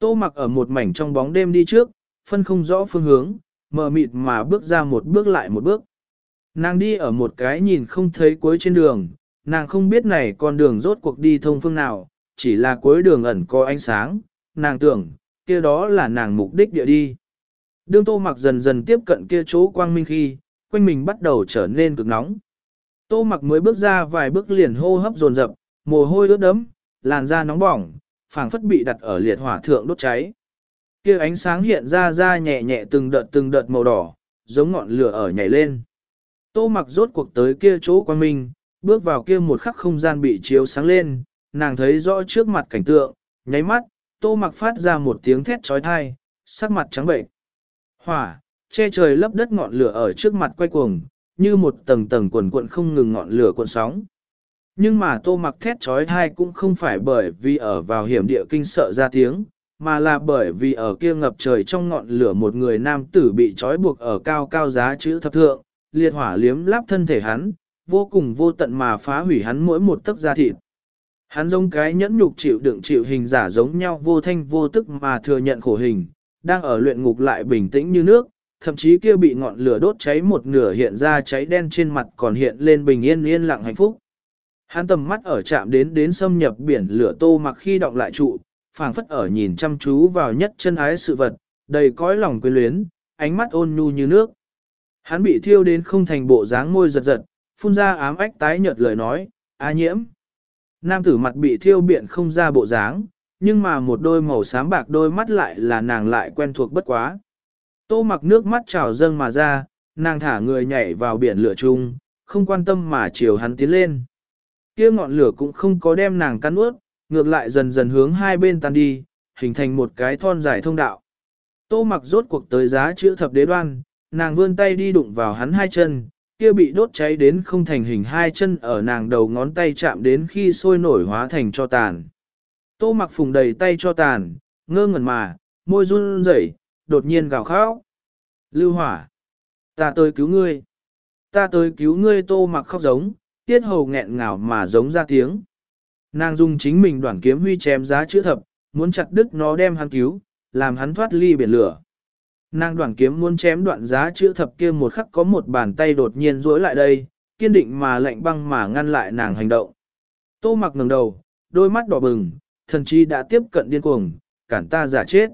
Tô mặc ở một mảnh trong bóng đêm đi trước, phân không rõ phương hướng, mờ mịt mà bước ra một bước lại một bước. Nàng đi ở một cái nhìn không thấy cuối trên đường, nàng không biết này con đường rốt cuộc đi thông phương nào, chỉ là cuối đường ẩn có ánh sáng, nàng tưởng, kia đó là nàng mục đích địa đi. Đương tô mặc dần dần tiếp cận kia chỗ quang minh khi, quanh mình bắt đầu trở nên cực nóng. Tô mặc mới bước ra vài bước liền hô hấp dồn dập, mồ hôi ướt đẫm, làn da nóng bỏng, phảng phất bị đặt ở liệt hỏa thượng đốt cháy. Kia ánh sáng hiện ra ra nhẹ nhẹ từng đợt từng đợt màu đỏ, giống ngọn lửa ở nhảy lên. Tô mặc rốt cuộc tới kia chỗ quan minh, bước vào kia một khắc không gian bị chiếu sáng lên, nàng thấy rõ trước mặt cảnh tượng, nháy mắt, tô mặc phát ra một tiếng thét trói thai, sắc mặt trắng bệnh. Hỏa, che trời lấp đất ngọn lửa ở trước mặt quay cuồng, như một tầng tầng quần cuộn không ngừng ngọn lửa cuộn sóng. Nhưng mà tô mặc thét trói thai cũng không phải bởi vì ở vào hiểm địa kinh sợ ra tiếng, mà là bởi vì ở kia ngập trời trong ngọn lửa một người nam tử bị trói buộc ở cao cao giá chữ thập thượng, liệt hỏa liếm láp thân thể hắn, vô cùng vô tận mà phá hủy hắn mỗi một tấc da thịt. Hắn giống cái nhẫn nhục chịu đựng chịu hình giả giống nhau vô thanh vô tức mà thừa nhận khổ hình, đang ở luyện ngục lại bình tĩnh như nước, thậm chí kia bị ngọn lửa đốt cháy một nửa hiện ra cháy đen trên mặt còn hiện lên bình yên yên lặng hạnh phúc. Hắn tầm mắt ở chạm đến đến xâm nhập biển lửa tô mặc khi động lại trụ, phảng phất ở nhìn chăm chú vào nhất chân ái sự vật, đầy cõi lòng quyến luyến, ánh mắt ôn nhu như nước. Hắn bị thiêu đến không thành bộ dáng môi giật giật, phun ra ám ách tái nhợt lời nói, a nhiễm. Nam tử mặt bị thiêu biện không ra bộ dáng, nhưng mà một đôi màu xám bạc đôi mắt lại là nàng lại quen thuộc bất quá. Tô mặc nước mắt trào dâng mà ra, nàng thả người nhảy vào biển lửa chung, không quan tâm mà chiều hắn tiến lên. Kia ngọn lửa cũng không có đem nàng cắn ướt, ngược lại dần dần hướng hai bên tan đi, hình thành một cái thon dài thông đạo. Tô mặc rốt cuộc tới giá chữ thập đế đoan, nàng vươn tay đi đụng vào hắn hai chân, kia bị đốt cháy đến không thành hình hai chân ở nàng đầu ngón tay chạm đến khi sôi nổi hóa thành cho tàn. Tô mặc phùng đầy tay cho tàn, ngơ ngẩn mà, môi run rẩy, đột nhiên gào khóc. Lưu hỏa! Ta tới cứu ngươi! Ta tới cứu ngươi tô mặc khóc giống, tiết hầu nghẹn ngào mà giống ra tiếng. Nàng dùng chính mình đoạn kiếm huy chém giá chữ thập, muốn chặt đứt nó đem hắn cứu, làm hắn thoát ly biển lửa. Nàng đoạn kiếm muốn chém đoạn giá chữ thập kia một khắc có một bàn tay đột nhiên rối lại đây, kiên định mà lạnh băng mà ngăn lại nàng hành động. Tô mặc ngẩng đầu, đôi mắt đỏ bừng, thần chi đã tiếp cận điên cuồng, cản ta giả chết.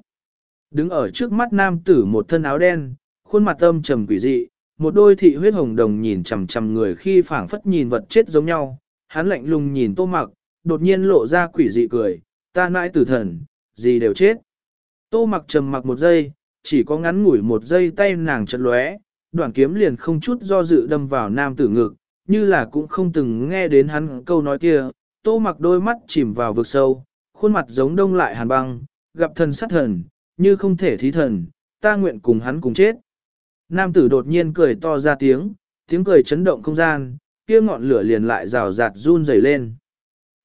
Đứng ở trước mắt nam tử một thân áo đen, khuôn mặt âm trầm quỷ dị, một đôi thị huyết hồng đồng nhìn chằm chằm người khi phảng phất nhìn vật chết giống nhau, hắn lạnh lùng nhìn tô mặc, đột nhiên lộ ra quỷ dị cười, ta nãi tử thần, gì đều chết. Tô mặc trầm mặc một giây, chỉ có ngắn ngủi một giây tay nàng chật lóe, đoạn kiếm liền không chút do dự đâm vào nam tử ngực, như là cũng không từng nghe đến hắn câu nói kia, tô mặc đôi mắt chìm vào vực sâu, khuôn mặt giống đông lại hàn băng, gặp thần sát thần, như không thể thí thần, ta nguyện cùng hắn cùng chết. Nam tử đột nhiên cười to ra tiếng, tiếng cười chấn động không gian, kia ngọn lửa liền lại rào rạt run rẩy lên.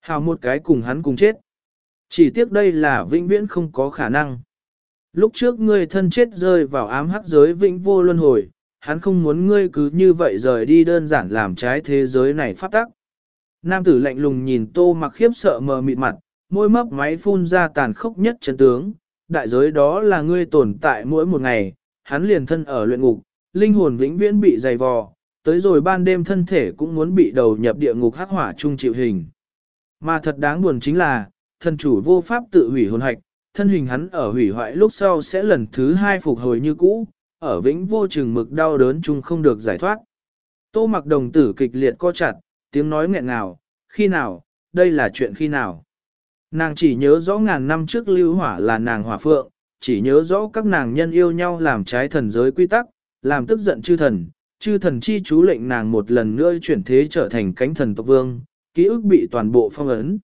Hào một cái cùng hắn cùng chết. Chỉ tiếc đây là vĩnh viễn không có khả năng. Lúc trước ngươi thân chết rơi vào ám hắc giới vĩnh vô luân hồi, hắn không muốn ngươi cứ như vậy rời đi đơn giản làm trái thế giới này phát tắc. Nam tử lạnh lùng nhìn tô mặc khiếp sợ mờ mịt mặt, môi mấp máy phun ra tàn khốc nhất chân tướng, đại giới đó là ngươi tồn tại mỗi một ngày, hắn liền thân ở luyện ngục, linh hồn vĩnh viễn bị dày vò, tới rồi ban đêm thân thể cũng muốn bị đầu nhập địa ngục hắc hỏa chung chịu hình. Mà thật đáng buồn chính là, thân chủ vô pháp tự hủy hồn hạch, thân hình hắn ở hủy hoại lúc sau sẽ lần thứ hai phục hồi như cũ, ở vĩnh vô chừng mực đau đớn chung không được giải thoát. Tô mặc đồng tử kịch liệt co chặt, tiếng nói nghẹn ngào, khi nào, đây là chuyện khi nào. Nàng chỉ nhớ rõ ngàn năm trước lưu hỏa là nàng hỏa phượng, chỉ nhớ rõ các nàng nhân yêu nhau làm trái thần giới quy tắc, làm tức giận chư thần, chư thần chi chú lệnh nàng một lần nữa chuyển thế trở thành cánh thần tộc vương, ký ức bị toàn bộ phong ấn.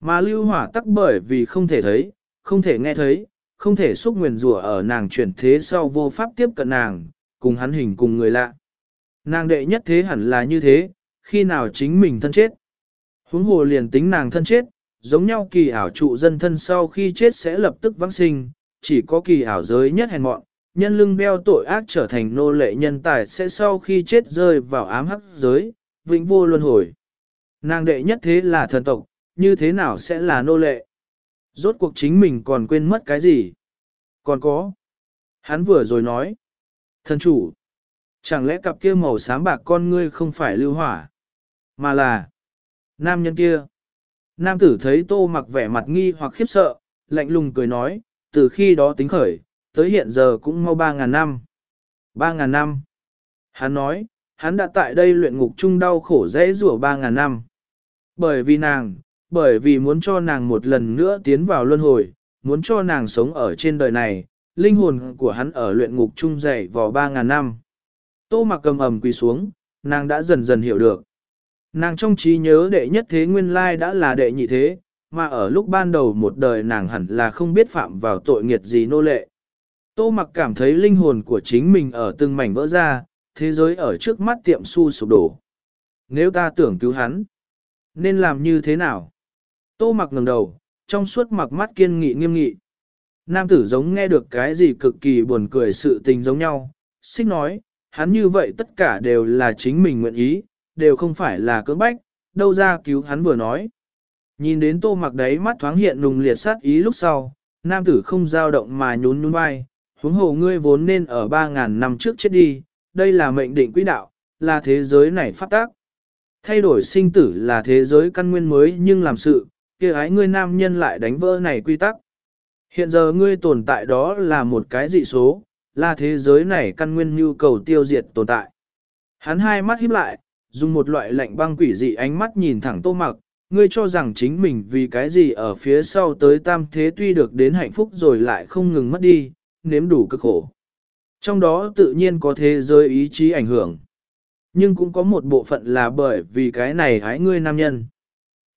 Mà lưu hỏa tắc bởi vì không thể thấy, không thể nghe thấy, không thể xúc nguyền rủa ở nàng chuyển thế sau vô pháp tiếp cận nàng, cùng hắn hình cùng người lạ. Nàng đệ nhất thế hẳn là như thế, khi nào chính mình thân chết. Huống hồ liền tính nàng thân chết, giống nhau kỳ ảo trụ dân thân sau khi chết sẽ lập tức vãng sinh, chỉ có kỳ ảo giới nhất hèn mọn, nhân lưng đeo tội ác trở thành nô lệ nhân tài sẽ sau khi chết rơi vào ám hắc giới, vĩnh vô luân hồi. Nàng đệ nhất thế là thần tộc, như thế nào sẽ là nô lệ? Rốt cuộc chính mình còn quên mất cái gì? Còn có. Hắn vừa rồi nói. Thần chủ. Chẳng lẽ cặp kia màu xám bạc con ngươi không phải lưu hỏa? Mà là. Nam nhân kia. Nam tử thấy tô mặc vẻ mặt nghi hoặc khiếp sợ, lạnh lùng cười nói, từ khi đó tính khởi, tới hiện giờ cũng mau ba ngàn năm. Ba ngàn năm. Hắn nói, hắn đã tại đây luyện ngục chung đau khổ dễ rủa ba ngàn năm. Bởi vì nàng, bởi vì muốn cho nàng một lần nữa tiến vào luân hồi, muốn cho nàng sống ở trên đời này, linh hồn của hắn ở luyện ngục chung dày vò ba ngàn năm. Tô mặc cầm ầm quỳ xuống, nàng đã dần dần hiểu được. Nàng trong trí nhớ đệ nhất thế nguyên lai đã là đệ nhị thế, mà ở lúc ban đầu một đời nàng hẳn là không biết phạm vào tội nghiệt gì nô lệ. Tô mặc cảm thấy linh hồn của chính mình ở từng mảnh vỡ ra, thế giới ở trước mắt tiệm su sụp đổ. Nếu ta tưởng cứu hắn, nên làm như thế nào? Tô mặc ngẩng đầu, trong suốt mặc mắt kiên nghị nghiêm nghị. Nam tử giống nghe được cái gì cực kỳ buồn cười sự tình giống nhau, xích nói, hắn như vậy tất cả đều là chính mình nguyện ý, đều không phải là cưỡng bách, đâu ra cứu hắn vừa nói. Nhìn đến tô mặc đấy mắt thoáng hiện nùng liệt sát ý lúc sau, nam tử không dao động mà nhún nhún vai, huống hồ ngươi vốn nên ở 3.000 năm trước chết đi, đây là mệnh định quỹ đạo, là thế giới này phát tác. Thay đổi sinh tử là thế giới căn nguyên mới nhưng làm sự, kia ái ngươi nam nhân lại đánh vỡ này quy tắc. Hiện giờ ngươi tồn tại đó là một cái dị số, là thế giới này căn nguyên nhu cầu tiêu diệt tồn tại. Hắn hai mắt híp lại, dùng một loại lạnh băng quỷ dị ánh mắt nhìn thẳng tô mặc, ngươi cho rằng chính mình vì cái gì ở phía sau tới tam thế tuy được đến hạnh phúc rồi lại không ngừng mất đi, nếm đủ cực khổ. Trong đó tự nhiên có thế giới ý chí ảnh hưởng. Nhưng cũng có một bộ phận là bởi vì cái này hái ngươi nam nhân.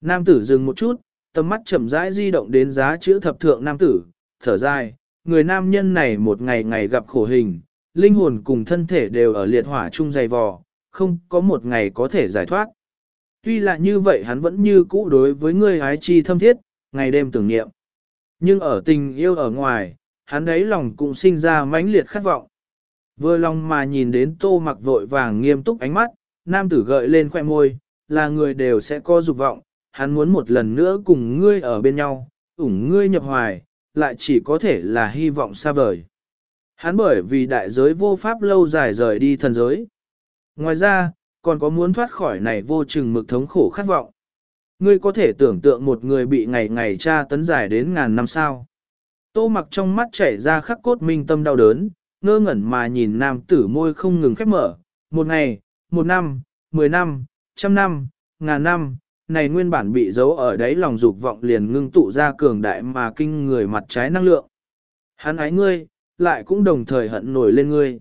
Nam tử dừng một chút, tầm mắt chậm rãi di động đến giá chữ thập thượng nam tử, thở dài, người nam nhân này một ngày ngày gặp khổ hình, linh hồn cùng thân thể đều ở liệt hỏa chung dày vò, không có một ngày có thể giải thoát. Tuy là như vậy hắn vẫn như cũ đối với người ái chi thâm thiết, ngày đêm tưởng niệm. Nhưng ở tình yêu ở ngoài, hắn đấy lòng cũng sinh ra mãnh liệt khát vọng. Vừa lòng mà nhìn đến tô mặc vội vàng nghiêm túc ánh mắt, nam tử gợi lên khoẻ môi, là người đều sẽ có dục vọng, hắn muốn một lần nữa cùng ngươi ở bên nhau, ủng ngươi nhập hoài, lại chỉ có thể là hy vọng xa vời. Hắn bởi vì đại giới vô pháp lâu dài rời đi thần giới. Ngoài ra, còn có muốn thoát khỏi này vô chừng mực thống khổ khát vọng. Ngươi có thể tưởng tượng một người bị ngày ngày tra tấn dài đến ngàn năm sao. Tô mặc trong mắt chảy ra khắc cốt minh tâm đau đớn, ngơ ngẩn mà nhìn nam tử môi không ngừng khép mở. Một ngày, một năm, mười năm, trăm năm, ngàn năm, này nguyên bản bị giấu ở đáy lòng dục vọng liền ngưng tụ ra cường đại mà kinh người mặt trái năng lượng. Hắn ái ngươi, lại cũng đồng thời hận nổi lên ngươi.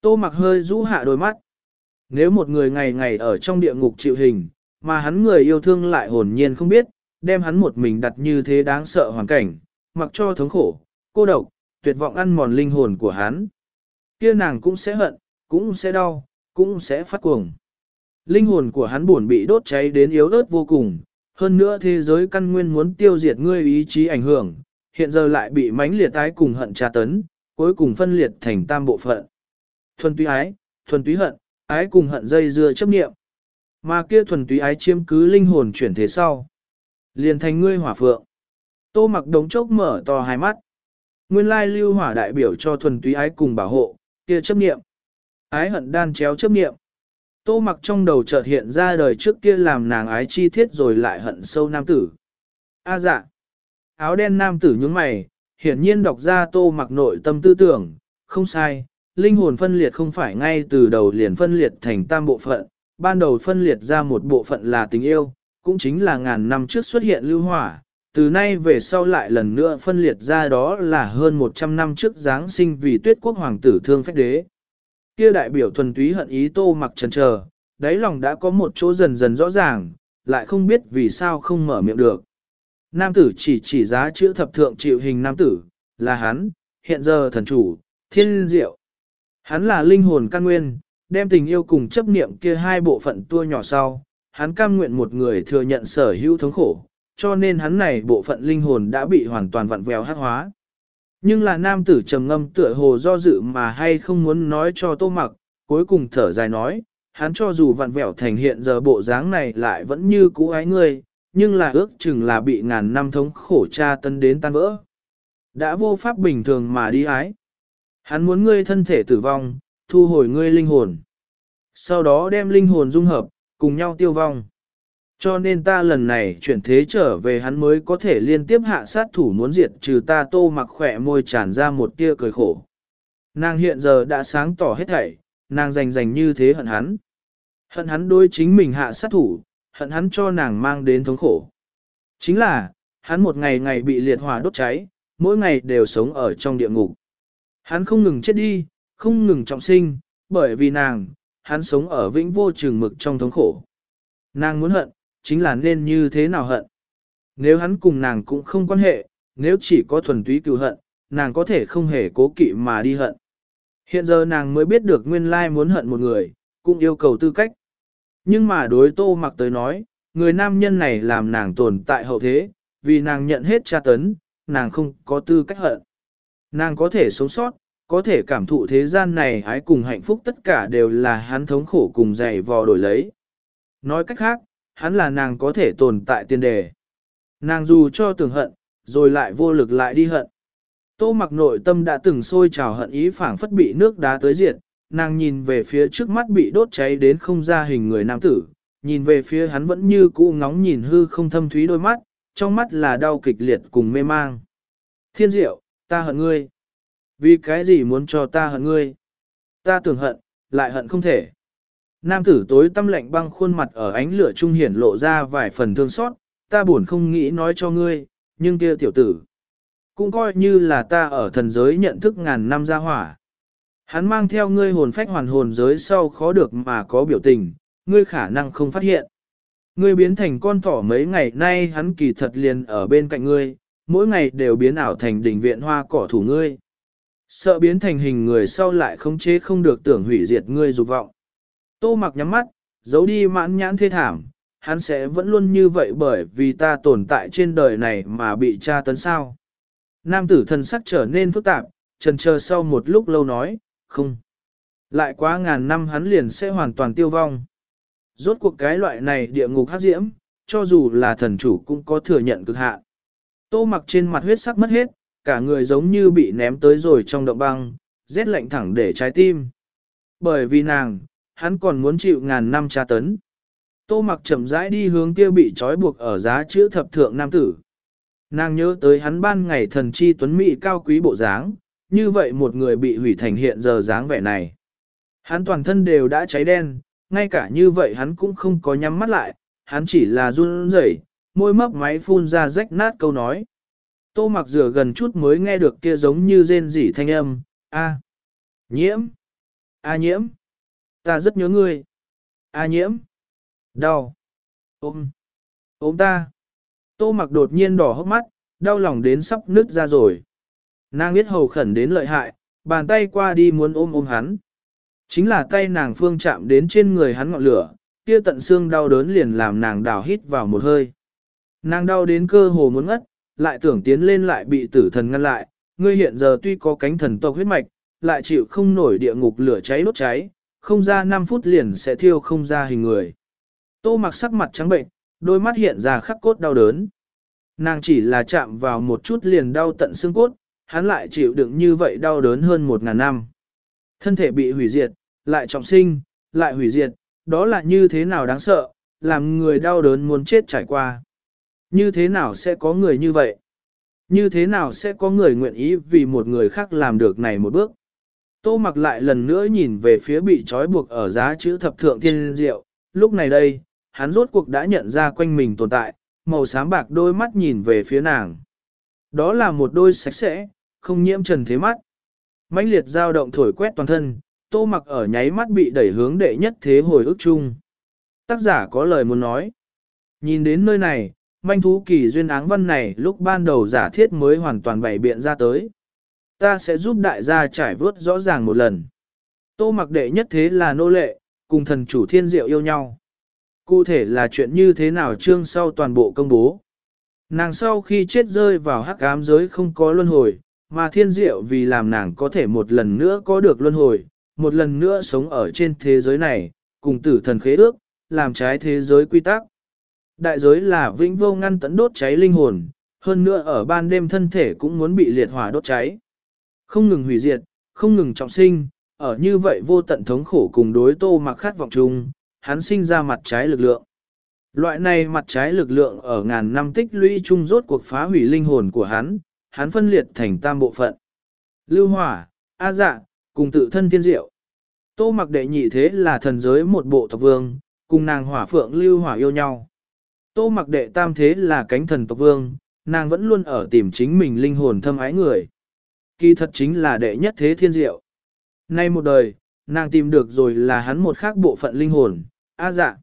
Tô mặc hơi rũ hạ đôi mắt. Nếu một người ngày ngày ở trong địa ngục chịu hình, mà hắn người yêu thương lại hồn nhiên không biết, đem hắn một mình đặt như thế đáng sợ hoàn cảnh, mặc cho thống khổ, cô độc, tuyệt vọng ăn mòn linh hồn của hắn. Kia nàng cũng sẽ hận, cũng sẽ đau, cũng sẽ phát cuồng. Linh hồn của hắn buồn bị đốt cháy đến yếu ớt vô cùng, hơn nữa thế giới căn nguyên muốn tiêu diệt ngươi ý chí ảnh hưởng, hiện giờ lại bị mãnh liệt tái cùng hận tra tấn, cuối cùng phân liệt thành tam bộ phận. Thuần túy ái, thuần túy hận, ái cùng hận dây dưa chấp niệm. Mà kia thuần túy ái chiếm cứ linh hồn chuyển thế sau. Liền thành ngươi hỏa phượng. Tô mặc đống chốc mở to hai mắt. Nguyên lai lưu hỏa đại biểu cho thuần túy ái cùng bảo hộ, kia chấp niệm. Ái hận đan chéo chấp niệm. Tô mặc trong đầu chợt hiện ra đời trước kia làm nàng ái chi thiết rồi lại hận sâu nam tử. A dạ. Áo đen nam tử nhướng mày, hiển nhiên đọc ra tô mặc nội tâm tư tưởng, không sai, linh hồn phân liệt không phải ngay từ đầu liền phân liệt thành tam bộ phận, ban đầu phân liệt ra một bộ phận là tình yêu, cũng chính là ngàn năm trước xuất hiện lưu hỏa, từ nay về sau lại lần nữa phân liệt ra đó là hơn 100 năm trước Giáng sinh vì tuyết quốc hoàng tử thương phách đế. Kia đại biểu thuần túy hận ý tô mặc trần chờ, đáy lòng đã có một chỗ dần dần rõ ràng, lại không biết vì sao không mở miệng được. Nam tử chỉ chỉ giá chữ thập thượng chịu hình nam tử, là hắn, hiện giờ thần chủ, thiên diệu. Hắn là linh hồn căn nguyên, đem tình yêu cùng chấp niệm kia hai bộ phận tua nhỏ sau, hắn cam nguyện một người thừa nhận sở hữu thống khổ, cho nên hắn này bộ phận linh hồn đã bị hoàn toàn vặn vẹo hắc hóa. Nhưng là nam tử trầm ngâm tựa hồ do dự mà hay không muốn nói cho tô mặc, cuối cùng thở dài nói, hắn cho dù vặn vẹo thành hiện giờ bộ dáng này lại vẫn như cũ ái ngươi, nhưng là ước chừng là bị ngàn năm thống khổ tra tân đến tan vỡ. Đã vô pháp bình thường mà đi ái. Hắn muốn ngươi thân thể tử vong, thu hồi ngươi linh hồn. Sau đó đem linh hồn dung hợp, cùng nhau tiêu vong. Cho nên ta lần này chuyển thế trở về hắn mới có thể liên tiếp hạ sát thủ muốn diệt trừ ta tô mặc khỏe môi tràn ra một tia cười khổ. Nàng hiện giờ đã sáng tỏ hết thảy, nàng rành rành như thế hận hắn. Hận hắn đối chính mình hạ sát thủ, hận hắn cho nàng mang đến thống khổ. Chính là, hắn một ngày ngày bị liệt hỏa đốt cháy, mỗi ngày đều sống ở trong địa ngục. Hắn không ngừng chết đi, không ngừng trọng sinh, bởi vì nàng, hắn sống ở vĩnh vô trường mực trong thống khổ. Nàng muốn hận, chính là nên như thế nào hận. Nếu hắn cùng nàng cũng không quan hệ, nếu chỉ có thuần túy cựu hận, nàng có thể không hề cố kỵ mà đi hận. Hiện giờ nàng mới biết được nguyên lai muốn hận một người, cũng yêu cầu tư cách. Nhưng mà đối tô mặc tới nói, người nam nhân này làm nàng tồn tại hậu thế, vì nàng nhận hết tra tấn, nàng không có tư cách hận. Nàng có thể sống sót, có thể cảm thụ thế gian này hái cùng hạnh phúc tất cả đều là hắn thống khổ cùng dày vò đổi lấy. Nói cách khác, hắn là nàng có thể tồn tại tiền đề. Nàng dù cho tưởng hận, rồi lại vô lực lại đi hận. Tô mặc nội tâm đã từng sôi trào hận ý phảng phất bị nước đá tới diệt, nàng nhìn về phía trước mắt bị đốt cháy đến không ra hình người nam tử, nhìn về phía hắn vẫn như cũ ngóng nhìn hư không thâm thúy đôi mắt, trong mắt là đau kịch liệt cùng mê mang. Thiên diệu, ta hận ngươi. Vì cái gì muốn cho ta hận ngươi? Ta tưởng hận, lại hận không thể. Nam tử tối tâm lạnh băng khuôn mặt ở ánh lửa trung hiển lộ ra vài phần thương xót, ta buồn không nghĩ nói cho ngươi, nhưng kia tiểu tử. Cũng coi như là ta ở thần giới nhận thức ngàn năm gia hỏa. Hắn mang theo ngươi hồn phách hoàn hồn giới sau khó được mà có biểu tình, ngươi khả năng không phát hiện. Ngươi biến thành con thỏ mấy ngày nay hắn kỳ thật liền ở bên cạnh ngươi, mỗi ngày đều biến ảo thành đỉnh viện hoa cỏ thủ ngươi. Sợ biến thành hình người sau lại không chế không được tưởng hủy diệt ngươi dục vọng. Tô mặc nhắm mắt, giấu đi mãn nhãn thê thảm, hắn sẽ vẫn luôn như vậy bởi vì ta tồn tại trên đời này mà bị tra tấn sao. Nam tử thần sắc trở nên phức tạp, trần chờ sau một lúc lâu nói, không. Lại quá ngàn năm hắn liền sẽ hoàn toàn tiêu vong. Rốt cuộc cái loại này địa ngục hắc diễm, cho dù là thần chủ cũng có thừa nhận cực hạn. Tô mặc trên mặt huyết sắc mất hết, cả người giống như bị ném tới rồi trong động băng, rét lạnh thẳng để trái tim. Bởi vì nàng, hắn còn muốn chịu ngàn năm tra tấn. Tô mặc chậm rãi đi hướng kia bị trói buộc ở giá chữ thập thượng nam tử. Nàng nhớ tới hắn ban ngày thần chi tuấn mỹ cao quý bộ dáng, như vậy một người bị hủy thành hiện giờ dáng vẻ này. Hắn toàn thân đều đã cháy đen, ngay cả như vậy hắn cũng không có nhắm mắt lại, hắn chỉ là run rẩy, môi mấp máy phun ra rách nát câu nói. Tô mặc rửa gần chút mới nghe được kia giống như rên rỉ thanh âm, a nhiễm, a nhiễm, ta rất nhớ ngươi, a nhiễm, đau, ôm, ôm ta. Tô mặc đột nhiên đỏ hốc mắt, đau lòng đến sắp nứt ra rồi. Nàng biết hầu khẩn đến lợi hại, bàn tay qua đi muốn ôm ôm hắn. Chính là tay nàng phương chạm đến trên người hắn ngọn lửa, kia tận xương đau đớn liền làm nàng đào hít vào một hơi. Nàng đau đến cơ hồ muốn ngất, lại tưởng tiến lên lại bị tử thần ngăn lại, ngươi hiện giờ tuy có cánh thần tộc huyết mạch, lại chịu không nổi địa ngục lửa cháy đốt cháy, không ra 5 phút liền sẽ thiêu không ra hình người. Tô mặc sắc mặt trắng bệnh, đôi mắt hiện ra khắc cốt đau đớn. Nàng chỉ là chạm vào một chút liền đau tận xương cốt, hắn lại chịu đựng như vậy đau đớn hơn một ngàn năm. Thân thể bị hủy diệt, lại trọng sinh, lại hủy diệt, đó là như thế nào đáng sợ, làm người đau đớn muốn chết trải qua. Như thế nào sẽ có người như vậy? Như thế nào sẽ có người nguyện ý vì một người khác làm được này một bước? Tô mặc lại lần nữa nhìn về phía bị trói buộc ở giá chữ thập thượng thiên diệu, lúc này đây, hắn rốt cuộc đã nhận ra quanh mình tồn tại, màu xám bạc đôi mắt nhìn về phía nàng. Đó là một đôi sạch sẽ, không nhiễm trần thế mắt. mãnh liệt dao động thổi quét toàn thân, tô mặc ở nháy mắt bị đẩy hướng đệ nhất thế hồi ức chung. Tác giả có lời muốn nói. Nhìn đến nơi này, manh thú kỳ duyên áng văn này lúc ban đầu giả thiết mới hoàn toàn bày biện ra tới. Ta sẽ giúp đại gia trải vớt rõ ràng một lần. Tô mặc đệ nhất thế là nô lệ, cùng thần chủ thiên diệu yêu nhau. Cụ thể là chuyện như thế nào chương sau toàn bộ công bố. Nàng sau khi chết rơi vào hắc ám giới không có luân hồi, mà thiên diệu vì làm nàng có thể một lần nữa có được luân hồi, một lần nữa sống ở trên thế giới này, cùng tử thần khế ước, làm trái thế giới quy tắc. Đại giới là vĩnh vô ngăn tận đốt cháy linh hồn, hơn nữa ở ban đêm thân thể cũng muốn bị liệt hỏa đốt cháy. Không ngừng hủy diệt, không ngừng trọng sinh, ở như vậy vô tận thống khổ cùng đối tô mặc khát vọng chung, hắn sinh ra mặt trái lực lượng. Loại này mặt trái lực lượng ở ngàn năm tích lũy chung rốt cuộc phá hủy linh hồn của hắn, hắn phân liệt thành tam bộ phận. Lưu hỏa, A dạ, cùng tự thân thiên diệu. Tô mặc đệ nhị thế là thần giới một bộ tộc vương, cùng nàng hỏa phượng lưu hỏa yêu nhau. Tô mặc đệ tam thế là cánh thần tộc vương, nàng vẫn luôn ở tìm chính mình linh hồn thâm ái người. Kỳ thật chính là đệ nhất thế thiên diệu. Nay một đời, nàng tìm được rồi là hắn một khác bộ phận linh hồn, A dạ.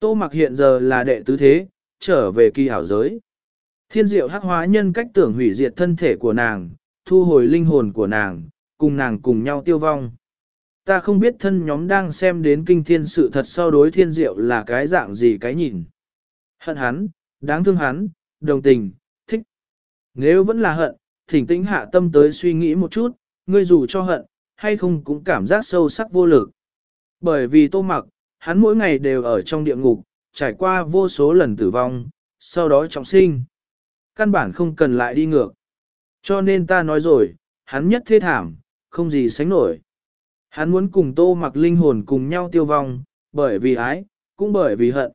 Tô mặc hiện giờ là đệ tứ thế, trở về kỳ hảo giới. Thiên diệu hắc hóa nhân cách tưởng hủy diệt thân thể của nàng, thu hồi linh hồn của nàng, cùng nàng cùng nhau tiêu vong. Ta không biết thân nhóm đang xem đến kinh thiên sự thật sau đối thiên diệu là cái dạng gì cái nhìn. Hận hắn, đáng thương hắn, đồng tình, thích. Nếu vẫn là hận, thỉnh tĩnh hạ tâm tới suy nghĩ một chút, ngươi dù cho hận, hay không cũng cảm giác sâu sắc vô lực. Bởi vì tô mặc, hắn mỗi ngày đều ở trong địa ngục, trải qua vô số lần tử vong, sau đó trọng sinh. Căn bản không cần lại đi ngược. Cho nên ta nói rồi, hắn nhất thế thảm, không gì sánh nổi. Hắn muốn cùng tô mặc linh hồn cùng nhau tiêu vong, bởi vì ái, cũng bởi vì hận.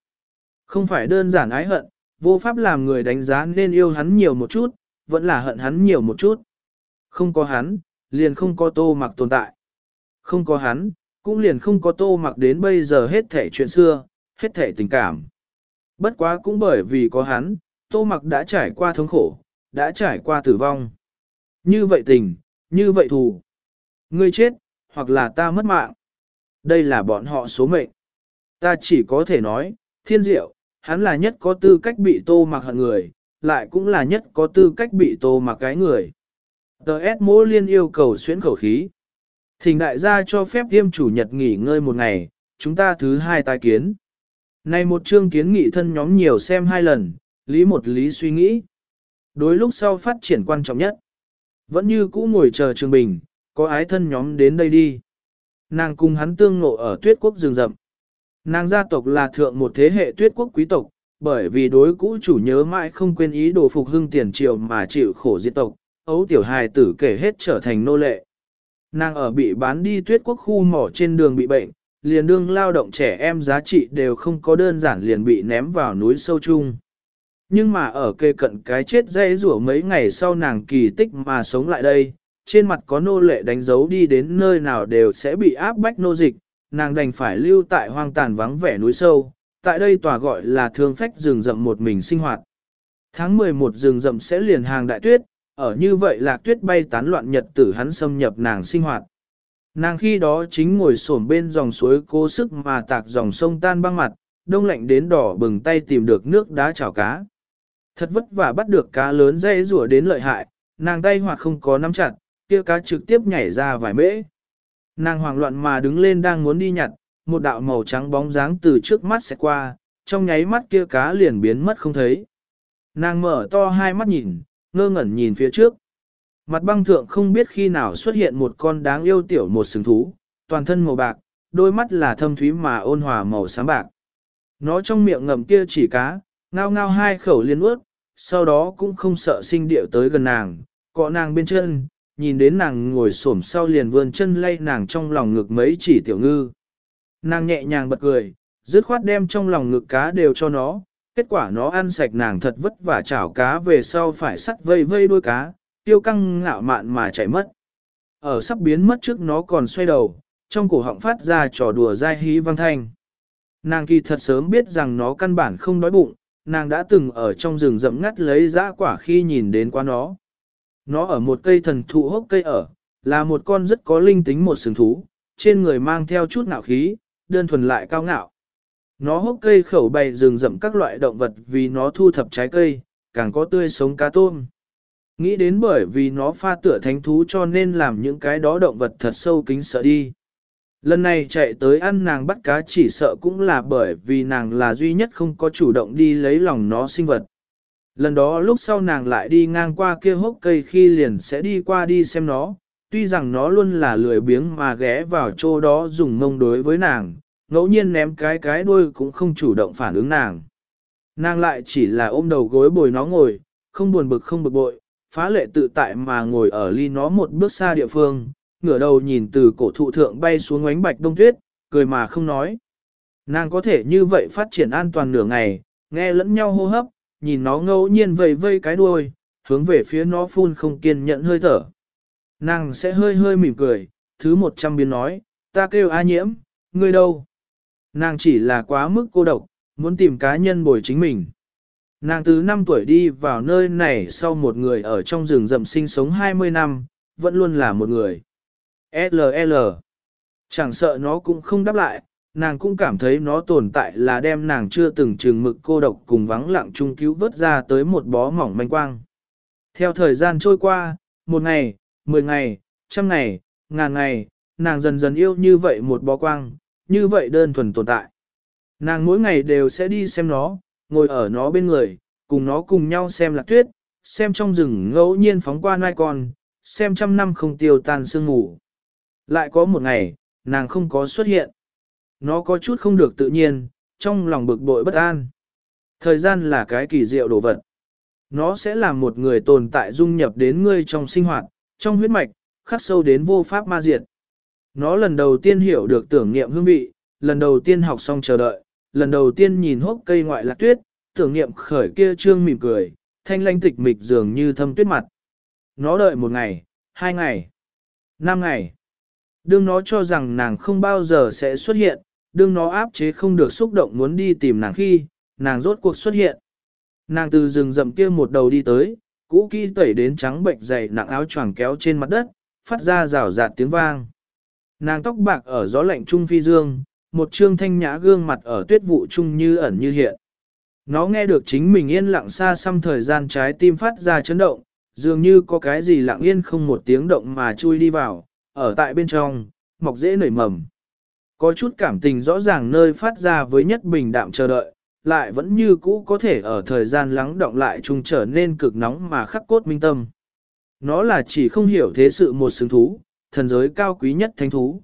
Không phải đơn giản ái hận, vô pháp làm người đánh giá nên yêu hắn nhiều một chút, vẫn là hận hắn nhiều một chút. Không có hắn, liền không có tô mặc tồn tại. Không có hắn, cũng liền không có tô mặc đến bây giờ hết thể chuyện xưa, hết thể tình cảm. Bất quá cũng bởi vì có hắn, tô mặc đã trải qua thống khổ, đã trải qua tử vong. Như vậy tình, như vậy thù. Ngươi chết, hoặc là ta mất mạng. Đây là bọn họ số mệnh. Ta chỉ có thể nói, thiên diệu, hắn là nhất có tư cách bị tô mặc hận người, lại cũng là nhất có tư cách bị tô mặc cái người. Tờ S mô liên yêu cầu xuyến khẩu khí. Thỉnh đại gia cho phép tiêm chủ nhật nghỉ ngơi một ngày, chúng ta thứ hai tài kiến. Này một chương kiến nghị thân nhóm nhiều xem hai lần, lý một lý suy nghĩ. Đối lúc sau phát triển quan trọng nhất. Vẫn như cũ ngồi chờ trường bình, có ái thân nhóm đến đây đi. Nàng cùng hắn tương ngộ ở tuyết quốc rừng rậm. Nàng gia tộc là thượng một thế hệ tuyết quốc quý tộc, bởi vì đối cũ chủ nhớ mãi không quên ý đồ phục hưng tiền triều mà chịu khổ diệt tộc, ấu tiểu hài tử kể hết trở thành nô lệ. Nàng ở bị bán đi tuyết quốc khu mỏ trên đường bị bệnh, liền đương lao động trẻ em giá trị đều không có đơn giản liền bị ném vào núi sâu chung. Nhưng mà ở kê cận cái chết dây rủa mấy ngày sau nàng kỳ tích mà sống lại đây, trên mặt có nô lệ đánh dấu đi đến nơi nào đều sẽ bị áp bách nô dịch, nàng đành phải lưu tại hoang tàn vắng vẻ núi sâu, tại đây tòa gọi là thương phách rừng rậm một mình sinh hoạt. Tháng 11 rừng rậm sẽ liền hàng đại tuyết, ở như vậy lạc tuyết bay tán loạn nhật tử hắn xâm nhập nàng sinh hoạt. Nàng khi đó chính ngồi xổm bên dòng suối cố sức mà tạc dòng sông tan băng mặt, đông lạnh đến đỏ bừng tay tìm được nước đá chảo cá. Thật vất vả bắt được cá lớn dây rủa đến lợi hại, nàng tay hoặc không có nắm chặt, kia cá trực tiếp nhảy ra vài mễ. Nàng hoảng loạn mà đứng lên đang muốn đi nhặt, một đạo màu trắng bóng dáng từ trước mắt sẽ qua, trong nháy mắt kia cá liền biến mất không thấy. Nàng mở to hai mắt nhìn, ngơ ngẩn nhìn phía trước. Mặt băng thượng không biết khi nào xuất hiện một con đáng yêu tiểu một sừng thú, toàn thân màu bạc, đôi mắt là thâm thúy mà ôn hòa màu xám bạc. Nó trong miệng ngậm kia chỉ cá, ngao ngao hai khẩu liên ướt, sau đó cũng không sợ sinh điệu tới gần nàng, cọ nàng bên chân, nhìn đến nàng ngồi xổm sau liền vươn chân lay nàng trong lòng ngực mấy chỉ tiểu ngư. Nàng nhẹ nhàng bật cười, dứt khoát đem trong lòng ngực cá đều cho nó, kết quả nó ăn sạch nàng thật vất vả chảo cá về sau phải sắt vây vây đuôi cá, tiêu căng ngạo mạn mà chạy mất. Ở sắp biến mất trước nó còn xoay đầu, trong cổ họng phát ra trò đùa dai hí vang thanh. Nàng kỳ thật sớm biết rằng nó căn bản không đói bụng, nàng đã từng ở trong rừng rậm ngắt lấy dã quả khi nhìn đến qua nó. Nó ở một cây thần thụ hốc cây ở, là một con rất có linh tính một sừng thú, trên người mang theo chút ngạo khí, đơn thuần lại cao ngạo. Nó hốc cây khẩu bày rừng rậm các loại động vật vì nó thu thập trái cây, càng có tươi sống cá tôm. Nghĩ đến bởi vì nó pha tựa thánh thú cho nên làm những cái đó động vật thật sâu kính sợ đi. Lần này chạy tới ăn nàng bắt cá chỉ sợ cũng là bởi vì nàng là duy nhất không có chủ động đi lấy lòng nó sinh vật. Lần đó lúc sau nàng lại đi ngang qua kia hốc cây khi liền sẽ đi qua đi xem nó, tuy rằng nó luôn là lười biếng mà ghé vào chỗ đó dùng mông đối với nàng, ngẫu nhiên ném cái cái đuôi cũng không chủ động phản ứng nàng. Nàng lại chỉ là ôm đầu gối bồi nó ngồi, không buồn bực không bực bội, phá lệ tự tại mà ngồi ở ly nó một bước xa địa phương, ngửa đầu nhìn từ cổ thụ thượng bay xuống ánh bạch đông tuyết, cười mà không nói. Nàng có thể như vậy phát triển an toàn nửa ngày, nghe lẫn nhau hô hấp, nhìn nó ngẫu nhiên vây vây cái đuôi, hướng về phía nó phun không kiên nhẫn hơi thở. Nàng sẽ hơi hơi mỉm cười, thứ một trăm biến nói, ta kêu A nhiễm, ngươi đâu? Nàng chỉ là quá mức cô độc, muốn tìm cá nhân bồi chính mình. Nàng từ 5 tuổi đi vào nơi này sau một người ở trong rừng rậm sinh sống 20 năm, vẫn luôn là một người. LL. Chẳng sợ nó cũng không đáp lại, nàng cũng cảm thấy nó tồn tại là đem nàng chưa từng chừng mực cô độc cùng vắng lặng chung cứu vớt ra tới một bó mỏng manh quang. Theo thời gian trôi qua, một ngày, mười ngày, trăm ngày, ngàn ngày, nàng dần dần yêu như vậy một bó quang, như vậy đơn thuần tồn tại. Nàng mỗi ngày đều sẽ đi xem nó, ngồi ở nó bên người, cùng nó cùng nhau xem lạc tuyết, xem trong rừng ngẫu nhiên phóng qua nai con, xem trăm năm không tiêu tan sương ngủ. Lại có một ngày, nàng không có xuất hiện. Nó có chút không được tự nhiên, trong lòng bực bội bất an. Thời gian là cái kỳ diệu đồ vật. Nó sẽ làm một người tồn tại dung nhập đến ngươi trong sinh hoạt, trong huyết mạch, khắc sâu đến vô pháp ma diệt. Nó lần đầu tiên hiểu được tưởng niệm hương vị, lần đầu tiên học xong chờ đợi, lần đầu tiên nhìn hốc cây ngoại lạc tuyết, tưởng niệm khởi kia trương mỉm cười, thanh lanh tịch mịch dường như thâm tuyết mặt. Nó đợi một ngày, hai ngày, năm ngày. Đương nó cho rằng nàng không bao giờ sẽ xuất hiện, đương nó áp chế không được xúc động muốn đi tìm nàng khi, nàng rốt cuộc xuất hiện. Nàng từ rừng rậm kia một đầu đi tới, cũ kỹ tẩy đến trắng bệnh dày nặng áo choàng kéo trên mặt đất, phát ra rào rạt tiếng vang. Nàng tóc bạc ở gió lạnh trung phi dương, một trương thanh nhã gương mặt ở tuyết vụ trung như ẩn như hiện. Nó nghe được chính mình yên lặng xa xăm thời gian trái tim phát ra chấn động, dường như có cái gì lặng yên không một tiếng động mà chui đi vào, ở tại bên trong, mọc dễ nảy mầm. Có chút cảm tình rõ ràng nơi phát ra với nhất bình đạm chờ đợi, lại vẫn như cũ có thể ở thời gian lắng động lại trung trở nên cực nóng mà khắc cốt minh tâm. Nó là chỉ không hiểu thế sự một xứng thú, thần giới cao quý nhất thánh thú.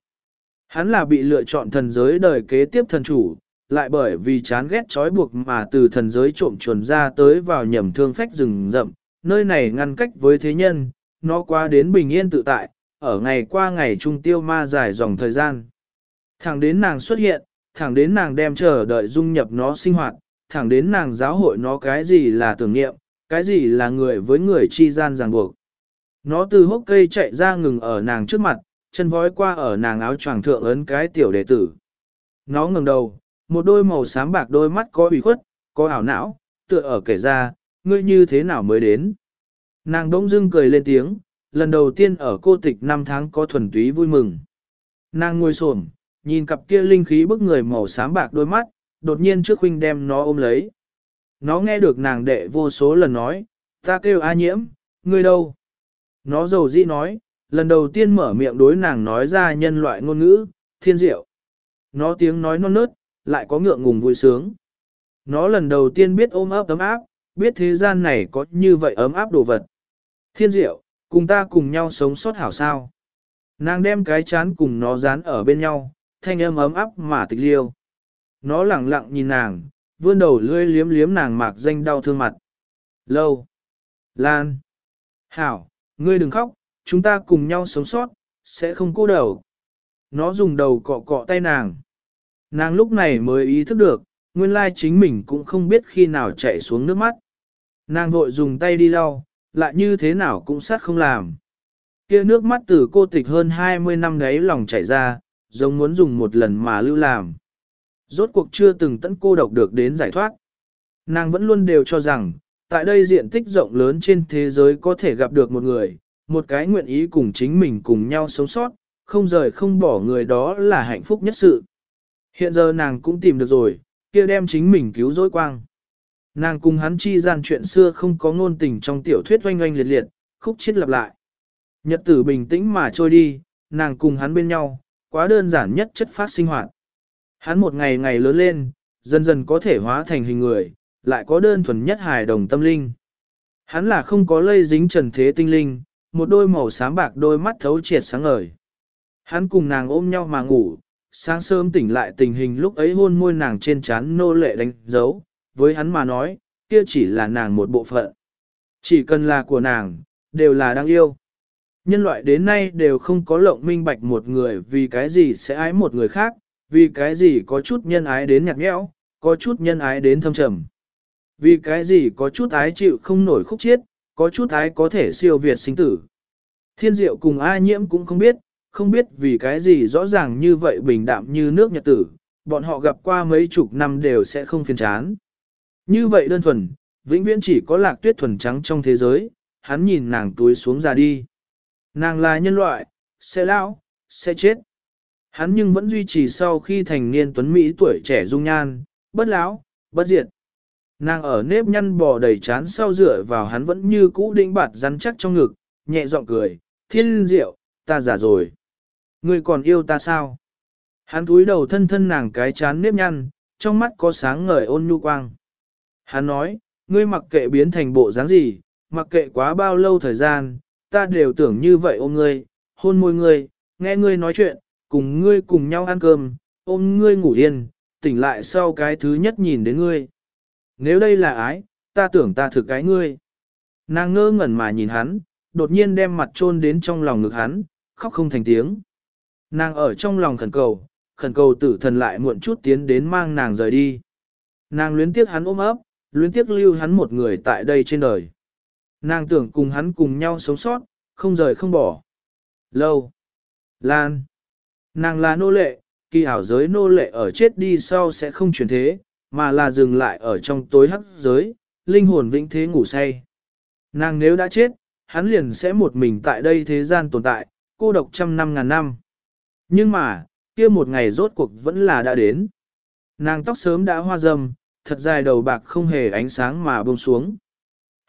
Hắn là bị lựa chọn thần giới đời kế tiếp thần chủ, lại bởi vì chán ghét trói buộc mà từ thần giới trộm chuồn ra tới vào nhầm thương phách rừng rậm, nơi này ngăn cách với thế nhân, nó qua đến bình yên tự tại, ở ngày qua ngày trung tiêu ma dài dòng thời gian. Thẳng đến nàng xuất hiện, thẳng đến nàng đem chờ đợi dung nhập nó sinh hoạt, thẳng đến nàng giáo hội nó cái gì là tưởng nghiệm, cái gì là người với người chi gian ràng buộc. Nó từ hốc cây chạy ra ngừng ở nàng trước mặt, chân vói qua ở nàng áo choàng thượng ấn cái tiểu đệ tử. Nó ngừng đầu, một đôi màu xám bạc đôi mắt có ủy khuất, có ảo não, tựa ở kể ra, ngươi như thế nào mới đến. Nàng đông dưng cười lên tiếng, lần đầu tiên ở cô tịch năm tháng có thuần túy vui mừng. Nàng ngồi xổm, nhìn cặp kia linh khí bức người màu xám bạc đôi mắt, đột nhiên trước huynh đem nó ôm lấy. Nó nghe được nàng đệ vô số lần nói, ta kêu A nhiễm, ngươi đâu? Nó dầu dĩ nói, lần đầu tiên mở miệng đối nàng nói ra nhân loại ngôn ngữ, thiên diệu. Nó tiếng nói non nớt, lại có ngượng ngùng vui sướng. Nó lần đầu tiên biết ôm ấp ấm áp, biết thế gian này có như vậy ấm áp đồ vật. Thiên diệu, cùng ta cùng nhau sống sót hảo sao. Nàng đem cái chán cùng nó dán ở bên nhau, thanh âm ấm áp mà tịch liêu. Nó lặng lặng nhìn nàng, vươn đầu lươi liếm liếm nàng mạc danh đau thương mặt. Lâu. Lan. Hảo, ngươi đừng khóc, chúng ta cùng nhau sống sót, sẽ không cô đầu. Nó dùng đầu cọ cọ tay nàng. Nàng lúc này mới ý thức được, nguyên lai chính mình cũng không biết khi nào chạy xuống nước mắt. Nàng vội dùng tay đi lau, lại như thế nào cũng sát không làm. Kia nước mắt từ cô tịch hơn 20 năm đấy lòng chảy ra, giống muốn dùng một lần mà lưu làm. Rốt cuộc chưa từng tận cô độc được đến giải thoát. Nàng vẫn luôn đều cho rằng, tại đây diện tích rộng lớn trên thế giới có thể gặp được một người, một cái nguyện ý cùng chính mình cùng nhau sống sót, không rời không bỏ người đó là hạnh phúc nhất sự. Hiện giờ nàng cũng tìm được rồi, kia đem chính mình cứu rỗi quang. Nàng cùng hắn chi gian chuyện xưa không có ngôn tình trong tiểu thuyết oanh oanh liệt liệt, khúc chết lặp lại. Nhật tử bình tĩnh mà trôi đi, nàng cùng hắn bên nhau, quá đơn giản nhất chất phát sinh hoạt. Hắn một ngày ngày lớn lên, dần dần có thể hóa thành hình người, lại có đơn thuần nhất hài đồng tâm linh. Hắn là không có lây dính trần thế tinh linh, một đôi màu xám bạc đôi mắt thấu triệt sáng ngời. Hắn cùng nàng ôm nhau mà ngủ, sáng sớm tỉnh lại tình hình lúc ấy hôn môi nàng trên trán nô lệ đánh dấu, với hắn mà nói, kia chỉ là nàng một bộ phận. Chỉ cần là của nàng, đều là đáng yêu. Nhân loại đến nay đều không có lộng minh bạch một người vì cái gì sẽ ái một người khác, vì cái gì có chút nhân ái đến nhạt nhẽo, có chút nhân ái đến thâm trầm. Vì cái gì có chút ái chịu không nổi khúc chiết, có chút ái có thể siêu việt sinh tử. Thiên diệu cùng A nhiễm cũng không biết, không biết vì cái gì rõ ràng như vậy bình đạm như nước nhật tử, bọn họ gặp qua mấy chục năm đều sẽ không phiền chán. Như vậy đơn thuần, vĩnh viễn chỉ có lạc tuyết thuần trắng trong thế giới, hắn nhìn nàng túi xuống ra đi. Nàng là nhân loại, sẽ lão, sẽ chết. Hắn nhưng vẫn duy trì sau khi thành niên tuấn Mỹ tuổi trẻ dung nhan, bất lão, bất diệt. Nàng ở nếp nhăn bò đầy chán sau dựa vào hắn vẫn như cũ đĩnh bạt rắn chắc trong ngực, nhẹ giọng cười, thiên diệu, ta già rồi. Ngươi còn yêu ta sao? Hắn túi đầu thân thân nàng cái chán nếp nhăn, trong mắt có sáng ngời ôn nhu quang. Hắn nói, ngươi mặc kệ biến thành bộ dáng gì, mặc kệ quá bao lâu thời gian, ta đều tưởng như vậy ôm ngươi, hôn môi ngươi, nghe ngươi nói chuyện, cùng ngươi cùng nhau ăn cơm, ôm ngươi ngủ yên, tỉnh lại sau cái thứ nhất nhìn đến ngươi. Nếu đây là ái, ta tưởng ta thực cái ngươi. Nàng ngơ ngẩn mà nhìn hắn, đột nhiên đem mặt chôn đến trong lòng ngực hắn, khóc không thành tiếng. Nàng ở trong lòng khẩn cầu, khẩn cầu tử thần lại muộn chút tiến đến mang nàng rời đi. Nàng luyến tiếc hắn ôm ấp, luyến tiếc lưu hắn một người tại đây trên đời. Nàng tưởng cùng hắn cùng nhau sống sót, không rời không bỏ. Lâu. Lan. Nàng là nô lệ, kỳ ảo giới nô lệ ở chết đi sau sẽ không chuyển thế, mà là dừng lại ở trong tối hắc giới, linh hồn vĩnh thế ngủ say. Nàng nếu đã chết, hắn liền sẽ một mình tại đây thế gian tồn tại, cô độc trăm năm ngàn năm. Nhưng mà, kia một ngày rốt cuộc vẫn là đã đến. Nàng tóc sớm đã hoa râm, thật dài đầu bạc không hề ánh sáng mà buông xuống.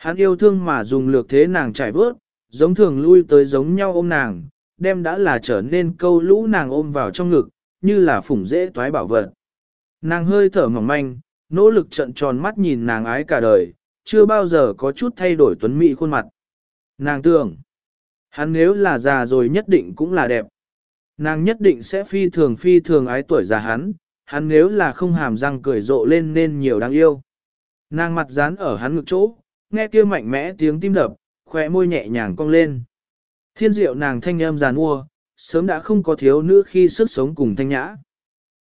Hắn yêu thương mà dùng lược thế nàng trải vớt, giống thường lui tới giống nhau ôm nàng, đem đã là trở nên câu lũ nàng ôm vào trong ngực, như là phủng dễ toái bảo vật. Nàng hơi thở mỏng manh, nỗ lực trận tròn mắt nhìn nàng ái cả đời, chưa bao giờ có chút thay đổi tuấn mỹ khuôn mặt. Nàng tưởng, hắn nếu là già rồi nhất định cũng là đẹp. Nàng nhất định sẽ phi thường phi thường ái tuổi già hắn, hắn nếu là không hàm răng cười rộ lên nên nhiều đáng yêu. Nàng mặt dán ở hắn ngực chỗ, nghe kia mạnh mẽ tiếng tim đập, khỏe môi nhẹ nhàng cong lên. Thiên diệu nàng thanh âm giàn mua, sớm đã không có thiếu nữ khi sức sống cùng thanh nhã.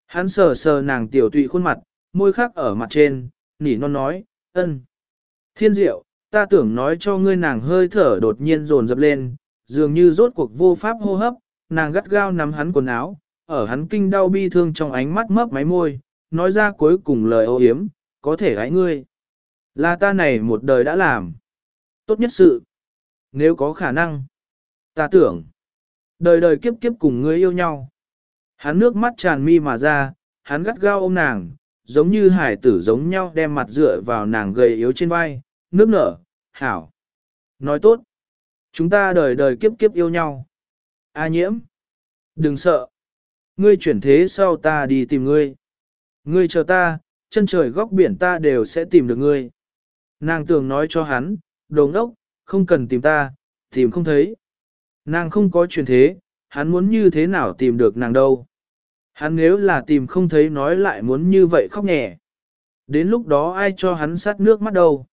Hắn sờ sờ nàng tiểu tụy khuôn mặt, môi khắc ở mặt trên, nỉ non nói, ân. Thiên diệu, ta tưởng nói cho ngươi nàng hơi thở đột nhiên dồn dập lên, dường như rốt cuộc vô pháp hô hấp, nàng gắt gao nắm hắn quần áo, ở hắn kinh đau bi thương trong ánh mắt mấp máy môi, nói ra cuối cùng lời ô hiếm, có thể gái ngươi. Là ta này một đời đã làm. Tốt nhất sự. Nếu có khả năng. Ta tưởng. Đời đời kiếp kiếp cùng ngươi yêu nhau. Hắn nước mắt tràn mi mà ra, hắn gắt gao ôm nàng, giống như hải tử giống nhau đem mặt dựa vào nàng gầy yếu trên vai, nước nở, hảo. Nói tốt. Chúng ta đời đời kiếp kiếp yêu nhau. A nhiễm. Đừng sợ. Ngươi chuyển thế sau ta đi tìm ngươi. Ngươi chờ ta, chân trời góc biển ta đều sẽ tìm được ngươi. Nàng tưởng nói cho hắn, đồ ngốc, không cần tìm ta, tìm không thấy. Nàng không có chuyện thế, hắn muốn như thế nào tìm được nàng đâu. Hắn nếu là tìm không thấy nói lại muốn như vậy khóc nhẹ. Đến lúc đó ai cho hắn sát nước mắt đâu.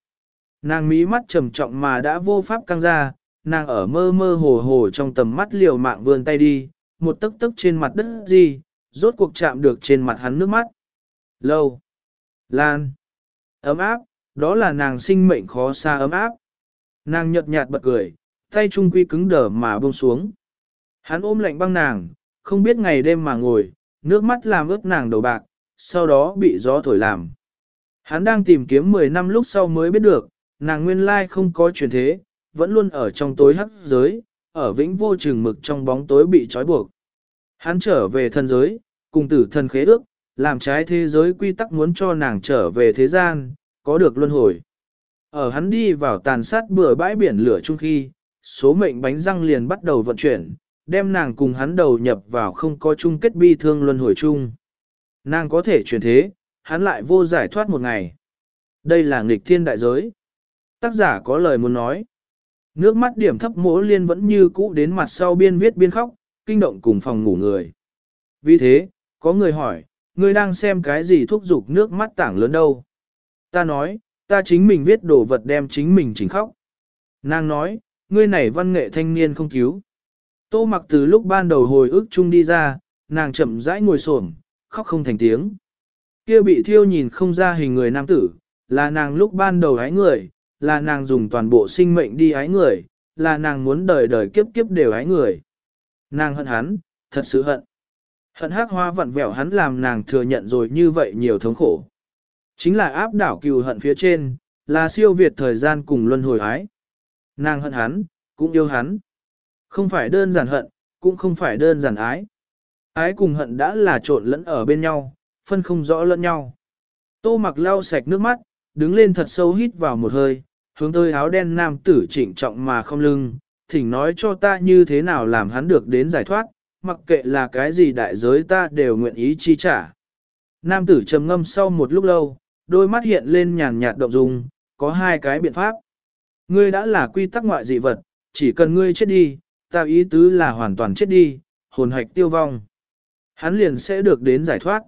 Nàng mí mắt trầm trọng mà đã vô pháp căng ra, nàng ở mơ mơ hồ hồ trong tầm mắt liều mạng vươn tay đi, một tấc tấc trên mặt đất gì, rốt cuộc chạm được trên mặt hắn nước mắt. Lâu. Lan. Ấm áp, đó là nàng sinh mệnh khó xa ấm áp. Nàng nhợt nhạt bật cười, tay trung quy cứng đờ mà buông xuống. Hắn ôm lạnh băng nàng, không biết ngày đêm mà ngồi, nước mắt làm ướt nàng đầu bạc, sau đó bị gió thổi làm. Hắn đang tìm kiếm 10 năm lúc sau mới biết được, nàng nguyên lai không có chuyển thế, vẫn luôn ở trong tối hắc giới, ở vĩnh vô trường mực trong bóng tối bị trói buộc. Hắn trở về thần giới, cùng tử thần khế ước, làm trái thế giới quy tắc muốn cho nàng trở về thế gian, có được luân hồi. Ở hắn đi vào tàn sát bừa bãi biển lửa chung khi, số mệnh bánh răng liền bắt đầu vận chuyển, đem nàng cùng hắn đầu nhập vào không có chung kết bi thương luân hồi chung. Nàng có thể chuyển thế, hắn lại vô giải thoát một ngày. Đây là nghịch thiên đại giới. Tác giả có lời muốn nói. Nước mắt điểm thấp mỗ liên vẫn như cũ đến mặt sau biên viết biên khóc, kinh động cùng phòng ngủ người. Vì thế, có người hỏi, ngươi đang xem cái gì thúc giục nước mắt tảng lớn đâu? Ta nói, ta chính mình viết đồ vật đem chính mình chỉnh khóc. Nàng nói, ngươi này văn nghệ thanh niên không cứu. Tô mặc từ lúc ban đầu hồi ức chung đi ra, nàng chậm rãi ngồi xổm, khóc không thành tiếng. Kia bị thiêu nhìn không ra hình người nam tử, là nàng lúc ban đầu ái người, là nàng dùng toàn bộ sinh mệnh đi ái người, là nàng muốn đời đời kiếp kiếp đều ái người. Nàng hận hắn, thật sự hận. Hận hắc hoa vặn vẹo hắn làm nàng thừa nhận rồi như vậy nhiều thống khổ. Chính là áp đảo cừu hận phía trên, là siêu việt thời gian cùng luân hồi ái. Nàng hận hắn, cũng yêu hắn. Không phải đơn giản hận, cũng không phải đơn giản ái. Ái cùng hận đã là trộn lẫn ở bên nhau, phân không rõ lẫn nhau. Tô mặc lau sạch nước mắt, đứng lên thật sâu hít vào một hơi, hướng tới áo đen nam tử trịnh trọng mà không lưng, thỉnh nói cho ta như thế nào làm hắn được đến giải thoát, mặc kệ là cái gì đại giới ta đều nguyện ý chi trả. Nam tử trầm ngâm sau một lúc lâu, đôi mắt hiện lên nhàn nhạt động dung, có hai cái biện pháp. Ngươi đã là quy tắc ngoại dị vật, chỉ cần ngươi chết đi, ta ý tứ là hoàn toàn chết đi, hồn hạch tiêu vong. Hắn liền sẽ được đến giải thoát.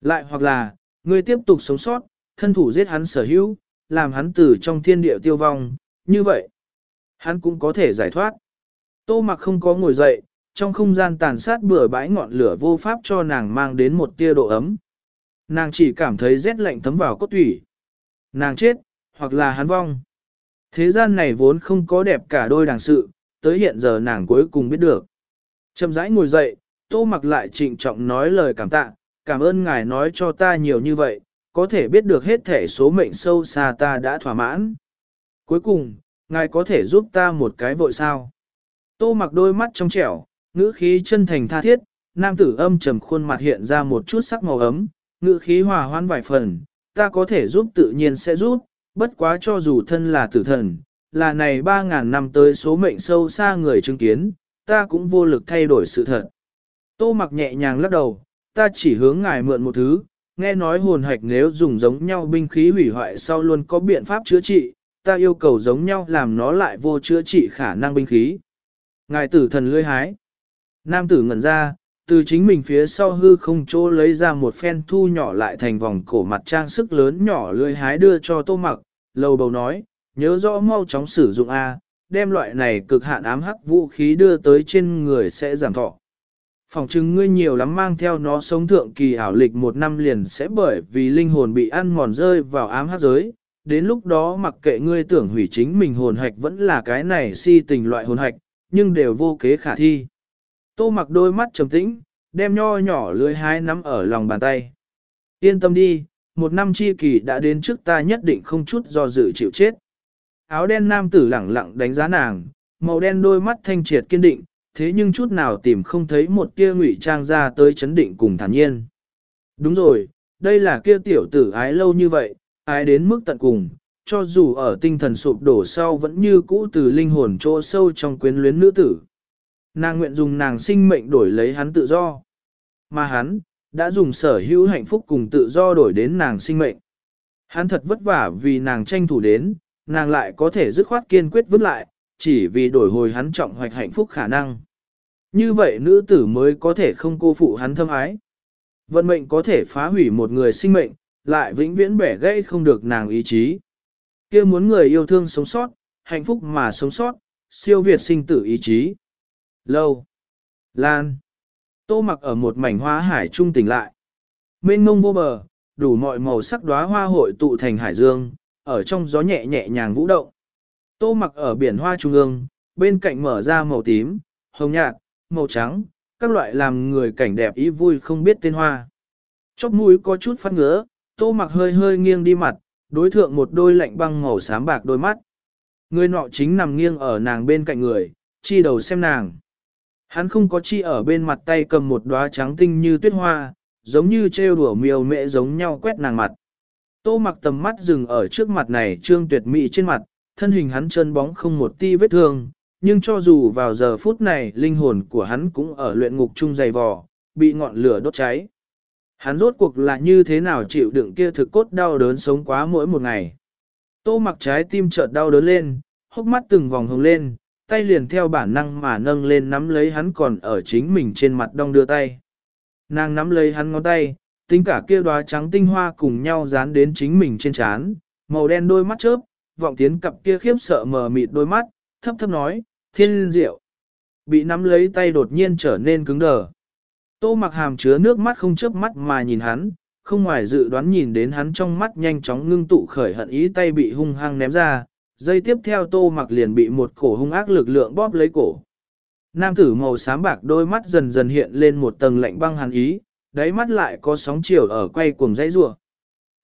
Lại hoặc là, ngươi tiếp tục sống sót, thân thủ giết hắn sở hữu, làm hắn từ trong thiên địa tiêu vong, như vậy, hắn cũng có thể giải thoát. Tô mặc không có ngồi dậy, trong không gian tàn sát bừa bãi ngọn lửa vô pháp cho nàng mang đến một tia độ ấm. Nàng chỉ cảm thấy rét lạnh thấm vào cốt thủy. Nàng chết, hoặc là hắn vong. Thế gian này vốn không có đẹp cả đôi đàng sự, tới hiện giờ nàng cuối cùng biết được. Chậm rãi ngồi dậy, tô mặc lại trịnh trọng nói lời cảm tạ, cảm ơn ngài nói cho ta nhiều như vậy, có thể biết được hết thể số mệnh sâu xa ta đã thỏa mãn. Cuối cùng, ngài có thể giúp ta một cái vội sao. Tô mặc đôi mắt trong trẻo, ngữ khí chân thành tha thiết, nam tử âm trầm khuôn mặt hiện ra một chút sắc màu ấm, ngữ khí hòa hoan vài phần, ta có thể giúp tự nhiên sẽ giúp, bất quá cho dù thân là tử thần, là này 3.000 năm tới số mệnh sâu xa người chứng kiến, ta cũng vô lực thay đổi sự thật. Tô mặc nhẹ nhàng lắc đầu, ta chỉ hướng ngài mượn một thứ, nghe nói hồn hạch nếu dùng giống nhau binh khí hủy hoại sau luôn có biện pháp chữa trị, ta yêu cầu giống nhau làm nó lại vô chữa trị khả năng binh khí. Ngài tử thần lươi hái. Nam tử ngẩn ra, từ chính mình phía sau hư không chỗ lấy ra một phen thu nhỏ lại thành vòng cổ mặt trang sức lớn nhỏ lưỡi hái đưa cho tô mặc, lầu bầu nói, nhớ rõ mau chóng sử dụng A, đem loại này cực hạn ám hắc vũ khí đưa tới trên người sẽ giảm thọ. Phòng chứng ngươi nhiều lắm mang theo nó sống thượng kỳ ảo lịch một năm liền sẽ bởi vì linh hồn bị ăn mòn rơi vào ám hắc giới, đến lúc đó mặc kệ ngươi tưởng hủy chính mình hồn hạch vẫn là cái này si tình loại hồn hạch, nhưng đều vô kế khả thi. Tô mặc đôi mắt trầm tĩnh, đem nho nhỏ lưới hái nắm ở lòng bàn tay. Yên tâm đi, một năm chi kỳ đã đến trước ta nhất định không chút do dự chịu chết. Áo đen nam tử lẳng lặng đánh giá nàng, màu đen đôi mắt thanh triệt kiên định, thế nhưng chút nào tìm không thấy một tia ngụy trang ra tới chấn định cùng thản nhiên. Đúng rồi, đây là kia tiểu tử ái lâu như vậy, ái đến mức tận cùng, cho dù ở tinh thần sụp đổ sau vẫn như cũ từ linh hồn chỗ sâu trong quyến luyến nữ tử. Nàng nguyện dùng nàng sinh mệnh đổi lấy hắn tự do. Mà hắn, đã dùng sở hữu hạnh phúc cùng tự do đổi đến nàng sinh mệnh. Hắn thật vất vả vì nàng tranh thủ đến, nàng lại có thể dứt khoát kiên quyết vứt lại, chỉ vì đổi hồi hắn trọng hoạch hạnh phúc khả năng. Như vậy nữ tử mới có thể không cô phụ hắn thâm ái. Vận mệnh có thể phá hủy một người sinh mệnh, lại vĩnh viễn bẻ gãy không được nàng ý chí. kia muốn người yêu thương sống sót, hạnh phúc mà sống sót, siêu việt sinh tử ý chí. Lâu. Lan. Tô mặc ở một mảnh hoa hải trung tỉnh lại. Mênh mông vô bờ, đủ mọi màu sắc đóa hoa hội tụ thành hải dương, ở trong gió nhẹ nhẹ nhàng vũ động. Tô mặc ở biển hoa trung ương, bên cạnh mở ra màu tím, hồng nhạt, màu trắng, các loại làm người cảnh đẹp ý vui không biết tên hoa. Chóp mũi có chút phát ngứa, tô mặc hơi hơi nghiêng đi mặt, đối thượng một đôi lạnh băng màu xám bạc đôi mắt. Người nọ chính nằm nghiêng ở nàng bên cạnh người, chi đầu xem nàng. Hắn không có chi ở bên mặt tay cầm một đóa trắng tinh như tuyết hoa, giống như trêu đùa miêu mẹ giống nhau quét nàng mặt. Tô mặc tầm mắt dừng ở trước mặt này trương tuyệt mỹ trên mặt, thân hình hắn chân bóng không một ti vết thương, nhưng cho dù vào giờ phút này linh hồn của hắn cũng ở luyện ngục chung dày vò, bị ngọn lửa đốt cháy. Hắn rốt cuộc là như thế nào chịu đựng kia thực cốt đau đớn sống quá mỗi một ngày. Tô mặc trái tim chợt đau đớn lên, hốc mắt từng vòng hồng lên, tay liền theo bản năng mà nâng lên nắm lấy hắn còn ở chính mình trên mặt đong đưa tay. Nàng nắm lấy hắn ngón tay, tính cả kia đóa trắng tinh hoa cùng nhau dán đến chính mình trên trán, màu đen đôi mắt chớp, vọng tiến cặp kia khiếp sợ mờ mịt đôi mắt, thấp thấp nói, thiên diệu. Bị nắm lấy tay đột nhiên trở nên cứng đờ. Tô mặc hàm chứa nước mắt không chớp mắt mà nhìn hắn, không ngoài dự đoán nhìn đến hắn trong mắt nhanh chóng ngưng tụ khởi hận ý tay bị hung hăng ném ra, dây tiếp theo tô mặc liền bị một cổ hung ác lực lượng bóp lấy cổ. Nam tử màu xám bạc đôi mắt dần dần hiện lên một tầng lạnh băng hàn ý, đáy mắt lại có sóng chiều ở quay cuồng dãy rủa.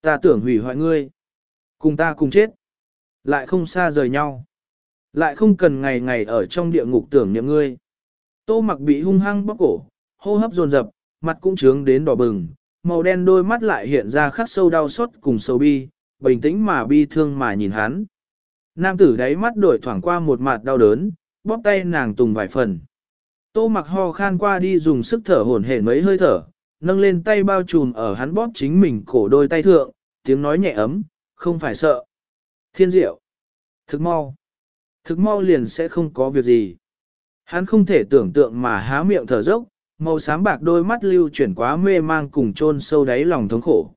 Ta tưởng hủy hoại ngươi, cùng ta cùng chết, lại không xa rời nhau, lại không cần ngày ngày ở trong địa ngục tưởng niệm ngươi. Tô mặc bị hung hăng bóp cổ, hô hấp dồn dập, mặt cũng trướng đến đỏ bừng, màu đen đôi mắt lại hiện ra khắc sâu đau xót cùng sâu bi, bình tĩnh mà bi thương mà nhìn hắn. Nam tử đáy mắt đổi thoảng qua một mặt đau đớn, bóp tay nàng tùng vài phần. Tô mặc ho khan qua đi dùng sức thở hổn hển mấy hơi thở, nâng lên tay bao trùm ở hắn bóp chính mình cổ đôi tay thượng, tiếng nói nhẹ ấm, không phải sợ. Thiên diệu. Thực mau. Thực mau liền sẽ không có việc gì. Hắn không thể tưởng tượng mà há miệng thở dốc, màu xám bạc đôi mắt lưu chuyển quá mê mang cùng chôn sâu đáy lòng thống khổ.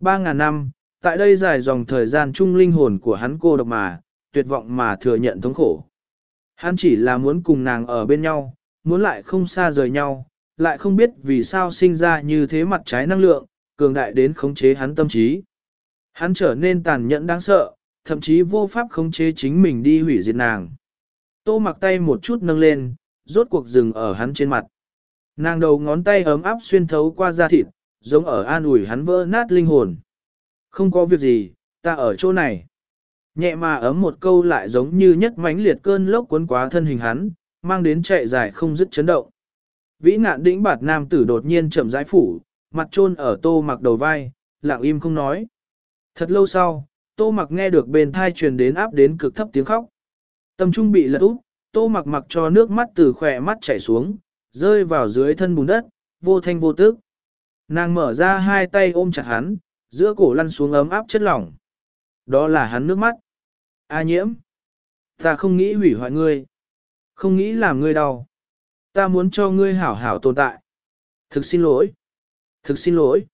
Ba ngàn năm, tại đây dài dòng thời gian chung linh hồn của hắn cô độc mà, tuyệt vọng mà thừa nhận thống khổ. Hắn chỉ là muốn cùng nàng ở bên nhau, muốn lại không xa rời nhau, lại không biết vì sao sinh ra như thế mặt trái năng lượng, cường đại đến khống chế hắn tâm trí. Hắn trở nên tàn nhẫn đáng sợ, thậm chí vô pháp khống chế chính mình đi hủy diệt nàng. Tô mặc tay một chút nâng lên, rốt cuộc dừng ở hắn trên mặt. Nàng đầu ngón tay ấm áp xuyên thấu qua da thịt, giống ở an ủi hắn vỡ nát linh hồn. Không có việc gì, ta ở chỗ này. Nhẹ mà ấm một câu lại giống như nhất mãnh liệt cơn lốc cuốn quá thân hình hắn, mang đến chạy dài không dứt chấn động. Vĩ nạn đĩnh bạt nam tử đột nhiên chậm rãi phủ, mặt trôn ở tô mặc đầu vai, lặng im không nói. Thật lâu sau, tô mặc nghe được bên thai truyền đến áp đến cực thấp tiếng khóc. Tâm trung bị lật úp, tô mặc mặc cho nước mắt từ khỏe mắt chảy xuống, rơi vào dưới thân bùn đất, vô thanh vô tức. Nàng mở ra hai tay ôm chặt hắn, giữa cổ lăn xuống ấm áp chất lỏng. Đó là hắn nước mắt. A nhiễm. Ta không nghĩ hủy hoại ngươi. Không nghĩ làm ngươi đau. Ta muốn cho ngươi hảo hảo tồn tại. Thực xin lỗi. Thực xin lỗi.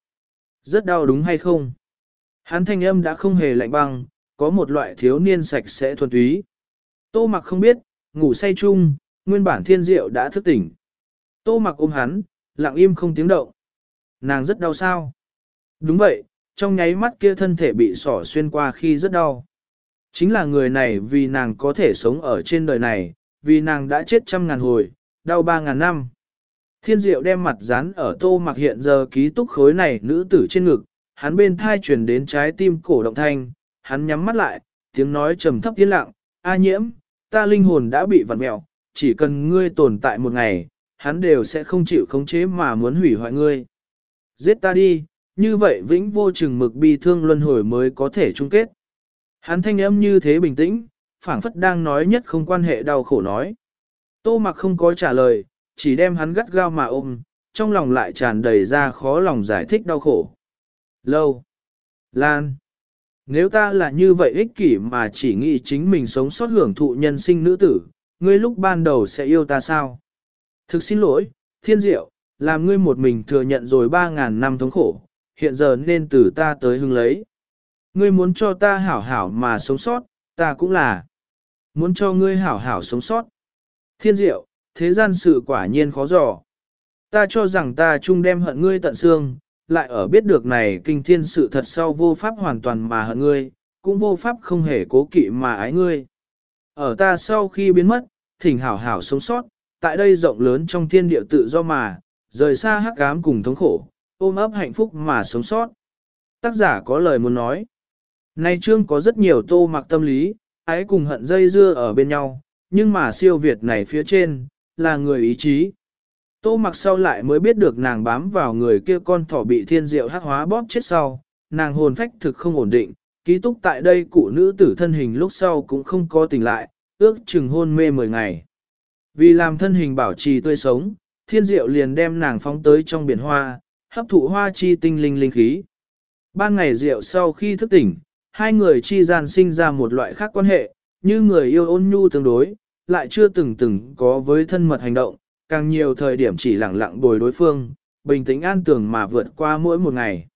Rất đau đúng hay không? Hắn thanh âm đã không hề lạnh băng, có một loại thiếu niên sạch sẽ thuần túy. Tô mặc không biết, ngủ say chung, nguyên bản thiên diệu đã thức tỉnh. Tô mặc ôm hắn, lặng im không tiếng động. Nàng rất đau sao? Đúng vậy, trong nháy mắt kia thân thể bị sỏ xuyên qua khi rất đau. Chính là người này vì nàng có thể sống ở trên đời này, vì nàng đã chết trăm ngàn hồi, đau ba ngàn năm. Thiên diệu đem mặt dán ở tô mặc hiện giờ ký túc khối này nữ tử trên ngực, hắn bên thai chuyển đến trái tim cổ động thanh, hắn nhắm mắt lại, tiếng nói trầm thấp yên lặng, A nhiễm, ta linh hồn đã bị vặn mẹo, chỉ cần ngươi tồn tại một ngày, hắn đều sẽ không chịu khống chế mà muốn hủy hoại ngươi. Giết ta đi, như vậy vĩnh vô chừng mực bi thương luân hồi mới có thể chung kết. Hắn thanh âm như thế bình tĩnh, phảng phất đang nói nhất không quan hệ đau khổ nói. Tô mặc không có trả lời, chỉ đem hắn gắt gao mà ôm, trong lòng lại tràn đầy ra khó lòng giải thích đau khổ. Lâu. Lan. Nếu ta là như vậy ích kỷ mà chỉ nghĩ chính mình sống sót hưởng thụ nhân sinh nữ tử, ngươi lúc ban đầu sẽ yêu ta sao? Thực xin lỗi, thiên diệu, làm ngươi một mình thừa nhận rồi ba ngàn năm thống khổ, hiện giờ nên từ ta tới hưng lấy. Ngươi muốn cho ta hảo hảo mà sống sót, ta cũng là. Muốn cho ngươi hảo hảo sống sót. Thiên diệu, thế gian sự quả nhiên khó dò. Ta cho rằng ta chung đem hận ngươi tận xương, lại ở biết được này kinh thiên sự thật sau vô pháp hoàn toàn mà hận ngươi, cũng vô pháp không hề cố kỵ mà ái ngươi. Ở ta sau khi biến mất, thỉnh hảo hảo sống sót, tại đây rộng lớn trong thiên địa tự do mà, rời xa hắc ám cùng thống khổ, ôm ấp hạnh phúc mà sống sót. Tác giả có lời muốn nói. Nay chương có rất nhiều tô mặc tâm lý, ái cùng hận dây dưa ở bên nhau, nhưng mà siêu việt này phía trên, là người ý chí. Tô mặc sau lại mới biết được nàng bám vào người kia con thỏ bị thiên diệu hắc hóa bóp chết sau, nàng hồn phách thực không ổn định, ký túc tại đây cụ nữ tử thân hình lúc sau cũng không có tỉnh lại, ước chừng hôn mê 10 ngày. Vì làm thân hình bảo trì tươi sống, thiên diệu liền đem nàng phóng tới trong biển hoa, hấp thụ hoa chi tinh linh linh khí. Ban ngày rượu sau khi thức tỉnh, hai người chi gian sinh ra một loại khác quan hệ, như người yêu ôn nhu tương đối, lại chưa từng từng có với thân mật hành động, càng nhiều thời điểm chỉ lặng lặng bồi đối phương, bình tĩnh an tường mà vượt qua mỗi một ngày.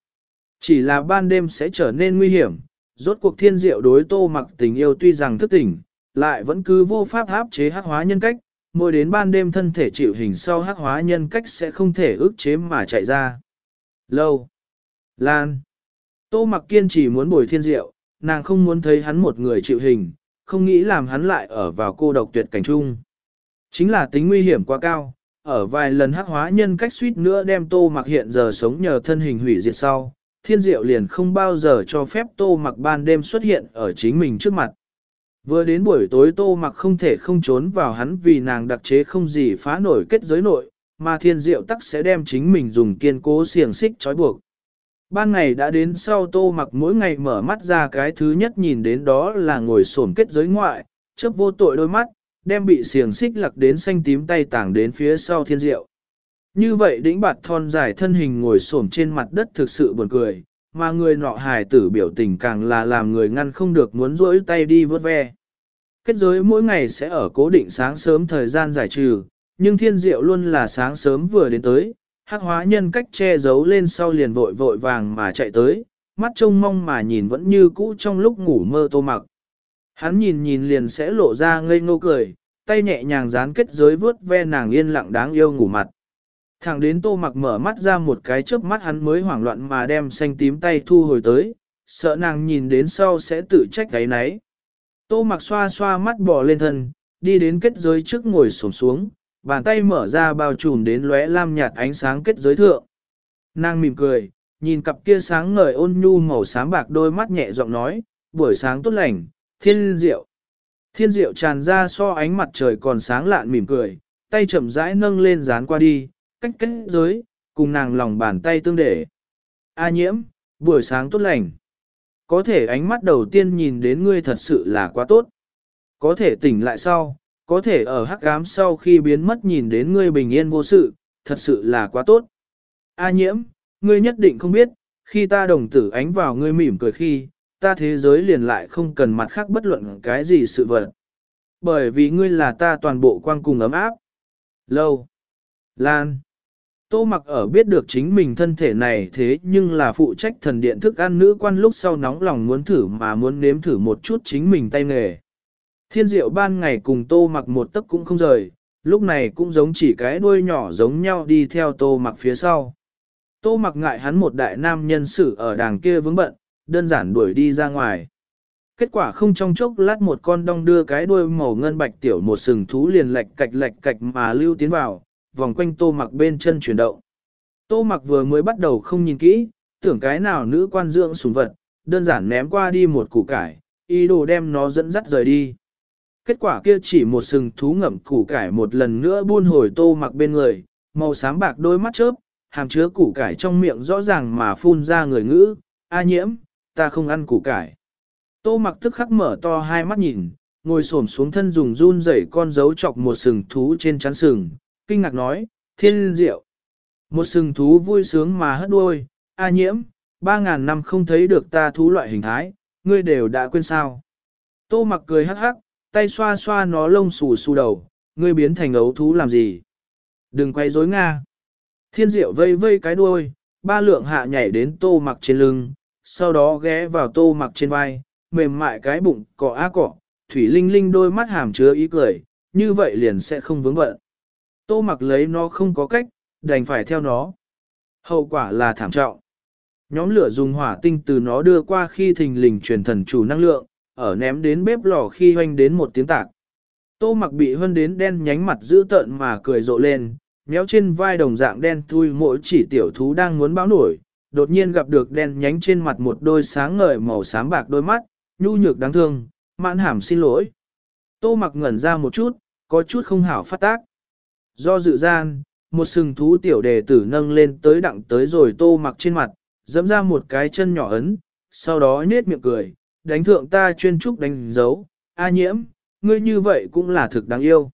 Chỉ là ban đêm sẽ trở nên nguy hiểm, rốt cuộc thiên diệu đối tô mặc tình yêu tuy rằng thức tỉnh, lại vẫn cứ vô pháp áp chế hắc hóa nhân cách, mỗi đến ban đêm thân thể chịu hình sau hắc hóa nhân cách sẽ không thể ức chế mà chạy ra. Lâu. Lan. Tô mặc kiên chỉ muốn bồi thiên diệu, nàng không muốn thấy hắn một người chịu hình, không nghĩ làm hắn lại ở vào cô độc tuyệt cảnh chung. Chính là tính nguy hiểm quá cao, ở vài lần hắc hóa nhân cách suýt nữa đem tô mặc hiện giờ sống nhờ thân hình hủy diệt sau, thiên diệu liền không bao giờ cho phép tô mặc ban đêm xuất hiện ở chính mình trước mặt. Vừa đến buổi tối tô mặc không thể không trốn vào hắn vì nàng đặc chế không gì phá nổi kết giới nội, mà thiên diệu tắc sẽ đem chính mình dùng kiên cố xiềng xích trói buộc. Ban ngày đã đến sau tô mặc mỗi ngày mở mắt ra cái thứ nhất nhìn đến đó là ngồi sổm kết giới ngoại, chớp vô tội đôi mắt, đem bị xiềng xích lặc đến xanh tím tay tảng đến phía sau thiên diệu. Như vậy đĩnh bạt thon dài thân hình ngồi xổm trên mặt đất thực sự buồn cười, mà người nọ hài tử biểu tình càng là làm người ngăn không được muốn rỗi tay đi vớt ve. Kết giới mỗi ngày sẽ ở cố định sáng sớm thời gian giải trừ, nhưng thiên diệu luôn là sáng sớm vừa đến tới, hắc hóa nhân cách che giấu lên sau liền vội vội vàng mà chạy tới, mắt trông mong mà nhìn vẫn như cũ trong lúc ngủ mơ tô mặc. Hắn nhìn nhìn liền sẽ lộ ra ngây ngô cười, tay nhẹ nhàng dán kết giới vớt ve nàng yên lặng đáng yêu ngủ mặt. Thẳng đến tô mặc mở mắt ra một cái chớp mắt hắn mới hoảng loạn mà đem xanh tím tay thu hồi tới, sợ nàng nhìn đến sau sẽ tự trách cái nấy. Tô mặc xoa xoa mắt bò lên thân, đi đến kết giới trước ngồi sổm xuống, bàn tay mở ra bao trùm đến lóe lam nhạt ánh sáng kết giới thượng. Nàng mỉm cười, nhìn cặp kia sáng ngời ôn nhu màu sáng bạc đôi mắt nhẹ giọng nói, buổi sáng tốt lành, thiên diệu. Thiên diệu tràn ra so ánh mặt trời còn sáng lạn mỉm cười, tay chậm rãi nâng lên dán qua đi, cách kết giới, cùng nàng lòng bàn tay tương để. A nhiễm, buổi sáng tốt lành. Có thể ánh mắt đầu tiên nhìn đến ngươi thật sự là quá tốt. Có thể tỉnh lại sau, có thể ở hắc ám sau khi biến mất nhìn đến ngươi bình yên vô sự, thật sự là quá tốt. A nhiễm, ngươi nhất định không biết, khi ta đồng tử ánh vào ngươi mỉm cười khi, ta thế giới liền lại không cần mặt khác bất luận cái gì sự vật. Bởi vì ngươi là ta toàn bộ quang cùng ấm áp. Lâu. Lan. Tô mặc ở biết được chính mình thân thể này thế nhưng là phụ trách thần điện thức ăn nữ quan lúc sau nóng lòng muốn thử mà muốn nếm thử một chút chính mình tay nghề. Thiên diệu ban ngày cùng tô mặc một tấc cũng không rời, lúc này cũng giống chỉ cái đuôi nhỏ giống nhau đi theo tô mặc phía sau. Tô mặc ngại hắn một đại nam nhân sự ở đàng kia vướng bận, đơn giản đuổi đi ra ngoài. Kết quả không trong chốc lát một con đong đưa cái đuôi màu ngân bạch tiểu một sừng thú liền lệch cạch lệch cạch mà lưu tiến vào, vòng quanh tô mặc bên chân chuyển động. Tô mặc vừa mới bắt đầu không nhìn kỹ, tưởng cái nào nữ quan dưỡng sủng vật, đơn giản ném qua đi một củ cải, ý đồ đem nó dẫn dắt rời đi. Kết quả kia chỉ một sừng thú ngậm củ cải một lần nữa buôn hồi tô mặc bên người, màu xám bạc đôi mắt chớp, hàm chứa củ cải trong miệng rõ ràng mà phun ra người ngữ, a nhiễm, ta không ăn củ cải. Tô mặc tức khắc mở to hai mắt nhìn, ngồi xổm xuống thân dùng run rẩy con dấu chọc một sừng thú trên chắn sừng, kinh ngạc nói, thiên diệu. Một sừng thú vui sướng mà hất đuôi, a nhiễm, ba ngàn năm không thấy được ta thú loại hình thái, ngươi đều đã quên sao. Tô mặc cười hắc hắc, tay xoa xoa nó lông xù xù đầu, ngươi biến thành ấu thú làm gì? Đừng quay rối Nga. Thiên diệu vây vây cái đuôi, ba lượng hạ nhảy đến tô mặc trên lưng, sau đó ghé vào tô mặc trên vai, mềm mại cái bụng cọ á cọ, thủy linh linh đôi mắt hàm chứa ý cười, như vậy liền sẽ không vướng bận. Tô mặc lấy nó không có cách, đành phải theo nó. Hậu quả là thảm trọng. Nhóm lửa dùng hỏa tinh từ nó đưa qua khi thình lình truyền thần chủ năng lượng, ở ném đến bếp lò khi hoanh đến một tiếng tạc. Tô mặc bị hơn đến đen nhánh mặt dữ tợn mà cười rộ lên, méo trên vai đồng dạng đen thui mỗi chỉ tiểu thú đang muốn báo nổi, đột nhiên gặp được đen nhánh trên mặt một đôi sáng ngời màu xám bạc đôi mắt, nhu nhược đáng thương, mãn hàm xin lỗi. Tô mặc ngẩn ra một chút, có chút không hảo phát tác. Do dự gian, một sừng thú tiểu đề tử nâng lên tới đặng tới rồi tô mặc trên mặt, dẫm ra một cái chân nhỏ ấn, sau đó nết miệng cười, đánh thượng ta chuyên trúc đánh dấu, a nhiễm, ngươi như vậy cũng là thực đáng yêu.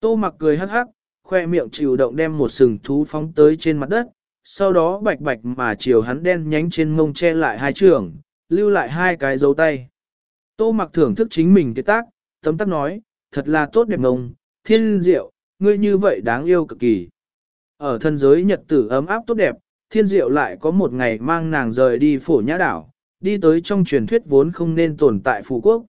Tô mặc cười hắc hắc, khoe miệng chịu động đem một sừng thú phóng tới trên mặt đất, sau đó bạch bạch mà chiều hắn đen nhánh trên mông che lại hai trường, lưu lại hai cái dấu tay. Tô mặc thưởng thức chính mình cái tác, tấm tắc nói, thật là tốt đẹp ngông, thiên diệu, ngươi như vậy đáng yêu cực kỳ. Ở thân giới nhật tử ấm áp tốt đẹp, thiên diệu lại có một ngày mang nàng rời đi phổ nhã đảo, đi tới trong truyền thuyết vốn không nên tồn tại phù quốc.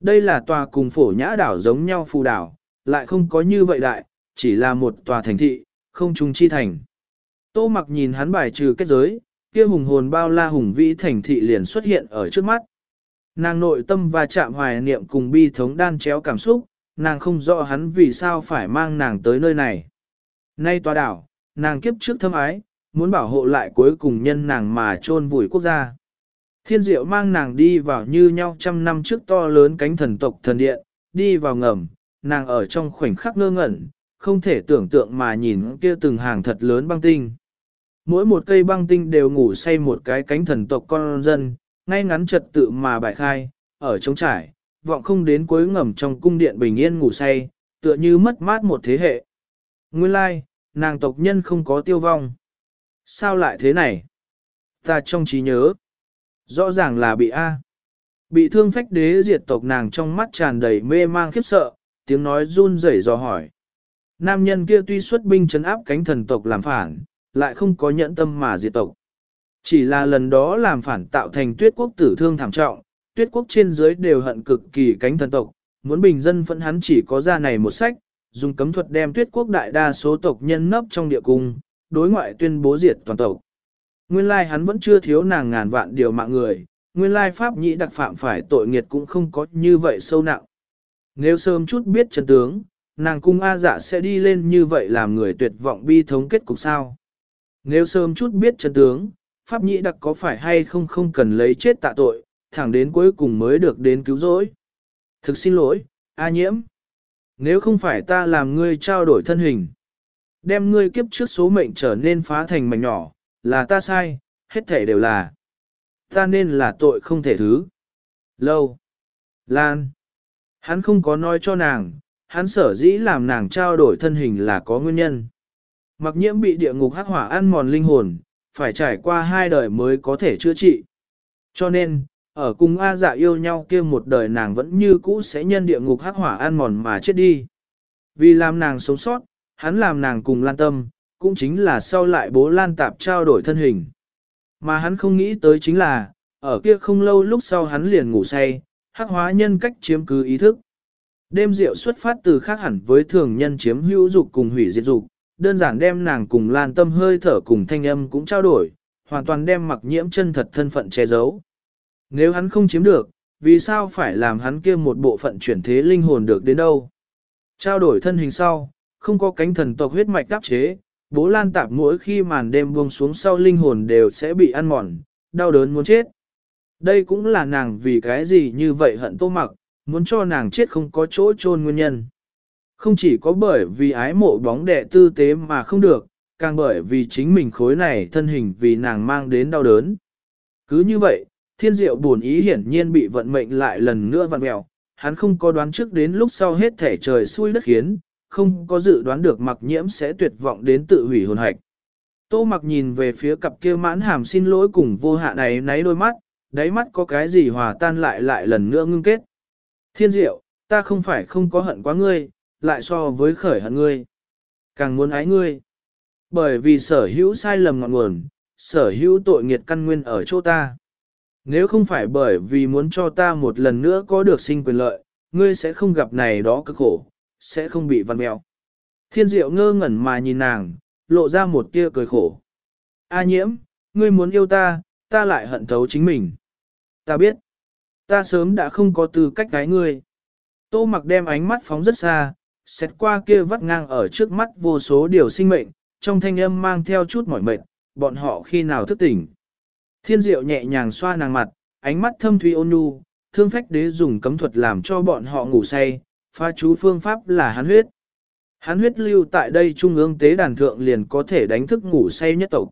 Đây là tòa cùng phổ nhã đảo giống nhau phù đảo, lại không có như vậy đại, chỉ là một tòa thành thị, không trùng chi thành. Tô mặc nhìn hắn bài trừ kết giới, kia hùng hồn bao la hùng vĩ thành thị liền xuất hiện ở trước mắt. Nàng nội tâm và chạm hoài niệm cùng bi thống đan chéo cảm xúc, nàng không rõ hắn vì sao phải mang nàng tới nơi này. Nay tòa đảo, nàng kiếp trước thâm ái, muốn bảo hộ lại cuối cùng nhân nàng mà chôn vùi quốc gia. Thiên diệu mang nàng đi vào như nhau trăm năm trước to lớn cánh thần tộc thần điện, đi vào ngầm, nàng ở trong khoảnh khắc ngơ ngẩn, không thể tưởng tượng mà nhìn kia từng hàng thật lớn băng tinh. Mỗi một cây băng tinh đều ngủ say một cái cánh thần tộc con dân, ngay ngắn trật tự mà bài khai, ở trống trải, vọng không đến cuối ngầm trong cung điện bình yên ngủ say, tựa như mất mát một thế hệ. Nguyên lai, nàng tộc nhân không có tiêu vong. Sao lại thế này? Ta trong trí nhớ, rõ ràng là bị A. Bị thương phách đế diệt tộc nàng trong mắt tràn đầy mê mang khiếp sợ, tiếng nói run rẩy dò hỏi. Nam nhân kia tuy xuất binh chấn áp cánh thần tộc làm phản, lại không có nhẫn tâm mà diệt tộc. Chỉ là lần đó làm phản tạo thành tuyết quốc tử thương thảm trọng, tuyết quốc trên dưới đều hận cực kỳ cánh thần tộc, muốn bình dân phẫn hắn chỉ có ra này một sách, dùng cấm thuật đem tuyết quốc đại đa số tộc nhân nấp trong địa cung, đối ngoại tuyên bố diệt toàn tộc. Nguyên lai hắn vẫn chưa thiếu nàng ngàn vạn điều mạng người, nguyên lai pháp nhĩ đặc phạm phải tội nghiệt cũng không có như vậy sâu nặng. Nếu sớm chút biết chân tướng, nàng cung A dạ sẽ đi lên như vậy làm người tuyệt vọng bi thống kết cục sao. Nếu sớm chút biết chân tướng, pháp nhĩ đặc có phải hay không không cần lấy chết tạ tội, thẳng đến cuối cùng mới được đến cứu rỗi. Thực xin lỗi, A nhiễm. Nếu không phải ta làm ngươi trao đổi thân hình, đem ngươi kiếp trước số mệnh trở nên phá thành mảnh nhỏ, là ta sai, hết thể đều là. Ta nên là tội không thể thứ. Lâu. Lan. Hắn không có nói cho nàng, hắn sở dĩ làm nàng trao đổi thân hình là có nguyên nhân. Mặc nhiễm bị địa ngục hắc hỏa ăn mòn linh hồn, phải trải qua hai đời mới có thể chữa trị. Cho nên, ở cùng A dạ yêu nhau kia một đời nàng vẫn như cũ sẽ nhân địa ngục hắc hỏa ăn mòn mà chết đi. Vì làm nàng sống sót, hắn làm nàng cùng lan tâm, cũng chính là sau lại bố lan tạp trao đổi thân hình. Mà hắn không nghĩ tới chính là, ở kia không lâu lúc sau hắn liền ngủ say, hắc hóa nhân cách chiếm cứ ý thức. Đêm rượu xuất phát từ khác hẳn với thường nhân chiếm hữu dục cùng hủy diệt dục, đơn giản đem nàng cùng lan tâm hơi thở cùng thanh âm cũng trao đổi, hoàn toàn đem mặc nhiễm chân thật thân phận che giấu. Nếu hắn không chiếm được, vì sao phải làm hắn kia một bộ phận chuyển thế linh hồn được đến đâu? Trao đổi thân hình sau, không có cánh thần tộc huyết mạch đáp chế, bố lan tạp mỗi khi màn đêm buông xuống sau linh hồn đều sẽ bị ăn mòn, đau đớn muốn chết. Đây cũng là nàng vì cái gì như vậy hận tô mặc, muốn cho nàng chết không có chỗ chôn nguyên nhân. Không chỉ có bởi vì ái mộ bóng đệ tư tế mà không được, càng bởi vì chính mình khối này thân hình vì nàng mang đến đau đớn. Cứ như vậy, thiên diệu buồn ý hiển nhiên bị vận mệnh lại lần nữa vặn mèo, hắn không có đoán trước đến lúc sau hết thể trời xui đất khiến, không có dự đoán được mặc nhiễm sẽ tuyệt vọng đến tự hủy hồn hạch. Tô mặc nhìn về phía cặp kia mãn hàm xin lỗi cùng vô hạ này náy đôi mắt, đáy mắt có cái gì hòa tan lại lại lần nữa ngưng kết. Thiên diệu, ta không phải không có hận quá ngươi, lại so với khởi hận ngươi. Càng muốn ái ngươi. Bởi vì sở hữu sai lầm ngọn nguồn, sở hữu tội nghiệt căn nguyên ở chỗ ta. Nếu không phải bởi vì muốn cho ta một lần nữa có được sinh quyền lợi, ngươi sẽ không gặp này đó cực khổ, sẽ không bị văn mèo. Thiên diệu ngơ ngẩn mà nhìn nàng, lộ ra một tia cười khổ. A nhiễm, ngươi muốn yêu ta, ta lại hận thấu chính mình. Ta biết, ta sớm đã không có tư cách gái ngươi. Tô mặc đem ánh mắt phóng rất xa, xét qua kia vắt ngang ở trước mắt vô số điều sinh mệnh, trong thanh âm mang theo chút mỏi mệt, bọn họ khi nào thức tỉnh. Thiên diệu nhẹ nhàng xoa nàng mặt, ánh mắt thâm thuy ôn nhu, thương phách đế dùng cấm thuật làm cho bọn họ ngủ say, pha chú phương pháp là hán huyết. Hán huyết lưu tại đây trung ương tế đàn thượng liền có thể đánh thức ngủ say nhất tộc.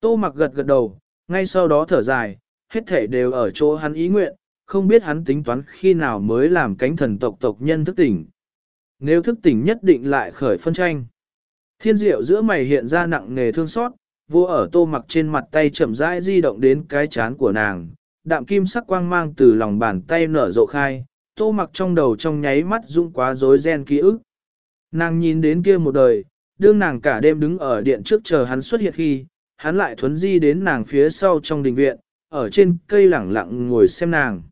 Tô mặc gật gật đầu, ngay sau đó thở dài, hết thể đều ở chỗ hắn ý nguyện, không biết hắn tính toán khi nào mới làm cánh thần tộc tộc nhân thức tỉnh. Nếu thức tỉnh nhất định lại khởi phân tranh. Thiên diệu giữa mày hiện ra nặng nề thương xót, vô ở tô mặc trên mặt tay chậm rãi di động đến cái chán của nàng, đạm kim sắc quang mang từ lòng bàn tay nở rộ khai, tô mặc trong đầu trong nháy mắt rung quá rối ren ký ức. Nàng nhìn đến kia một đời, đương nàng cả đêm đứng ở điện trước chờ hắn xuất hiện khi, hắn lại thuấn di đến nàng phía sau trong đình viện, ở trên cây lẳng lặng ngồi xem nàng.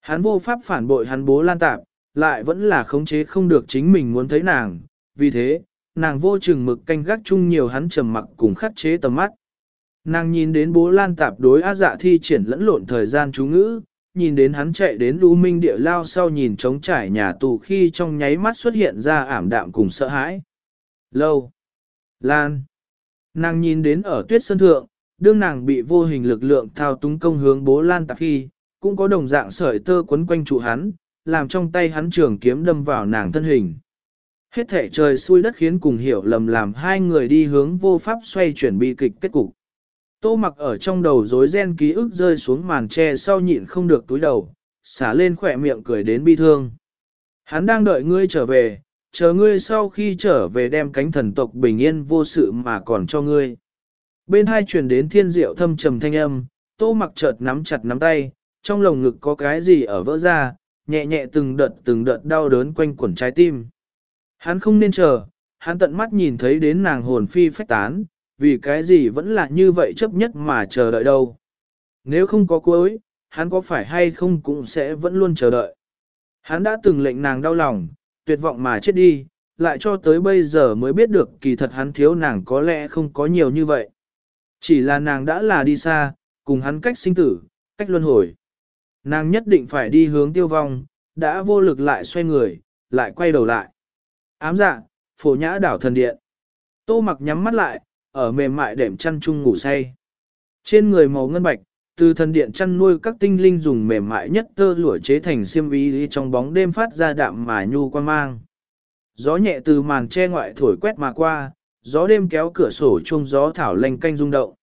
Hắn vô pháp phản bội hắn bố lan tạp, lại vẫn là khống chế không được chính mình muốn thấy nàng, vì thế, nàng vô chừng mực canh gác chung nhiều hắn trầm mặc cùng khắc chế tầm mắt. Nàng nhìn đến bố lan tạp đối á dạ thi triển lẫn lộn thời gian chú ngữ, nhìn đến hắn chạy đến Lũ minh địa lao sau nhìn trống trải nhà tù khi trong nháy mắt xuất hiện ra ảm đạm cùng sợ hãi. Lâu. Lan. Nàng nhìn đến ở tuyết sơn thượng, đương nàng bị vô hình lực lượng thao túng công hướng bố lan tạp khi, cũng có đồng dạng sợi tơ quấn quanh trụ hắn, làm trong tay hắn trường kiếm đâm vào nàng thân hình. Hết thể trời xui đất khiến cùng hiểu lầm làm hai người đi hướng vô pháp xoay chuyển bi kịch kết cục. Tô mặc ở trong đầu rối ren ký ức rơi xuống màn tre sau nhịn không được túi đầu, xả lên khỏe miệng cười đến bi thương. Hắn đang đợi ngươi trở về, chờ ngươi sau khi trở về đem cánh thần tộc bình yên vô sự mà còn cho ngươi. Bên hai truyền đến thiên diệu thâm trầm thanh âm, tô mặc chợt nắm chặt nắm tay, trong lồng ngực có cái gì ở vỡ ra, nhẹ nhẹ từng đợt từng đợt đau đớn quanh quẩn trái tim. Hắn không nên chờ, hắn tận mắt nhìn thấy đến nàng hồn phi phách tán, vì cái gì vẫn là như vậy chấp nhất mà chờ đợi đâu. Nếu không có cuối, hắn có phải hay không cũng sẽ vẫn luôn chờ đợi. Hắn đã từng lệnh nàng đau lòng, tuyệt vọng mà chết đi, lại cho tới bây giờ mới biết được kỳ thật hắn thiếu nàng có lẽ không có nhiều như vậy. Chỉ là nàng đã là đi xa, cùng hắn cách sinh tử, cách luân hồi. Nàng nhất định phải đi hướng tiêu vong, đã vô lực lại xoay người, lại quay đầu lại. Ám dạ, phổ nhã đảo thần điện. Tô mặc nhắm mắt lại, ở mềm mại đệm chăn chung ngủ say. Trên người màu ngân bạch, từ thần điện chăn nuôi các tinh linh dùng mềm mại nhất tơ lụa chế thành xiêm y trong bóng đêm phát ra đạm mà nhu quan mang. Gió nhẹ từ màn che ngoại thổi quét mà qua, gió đêm kéo cửa sổ chung gió thảo lanh canh rung động.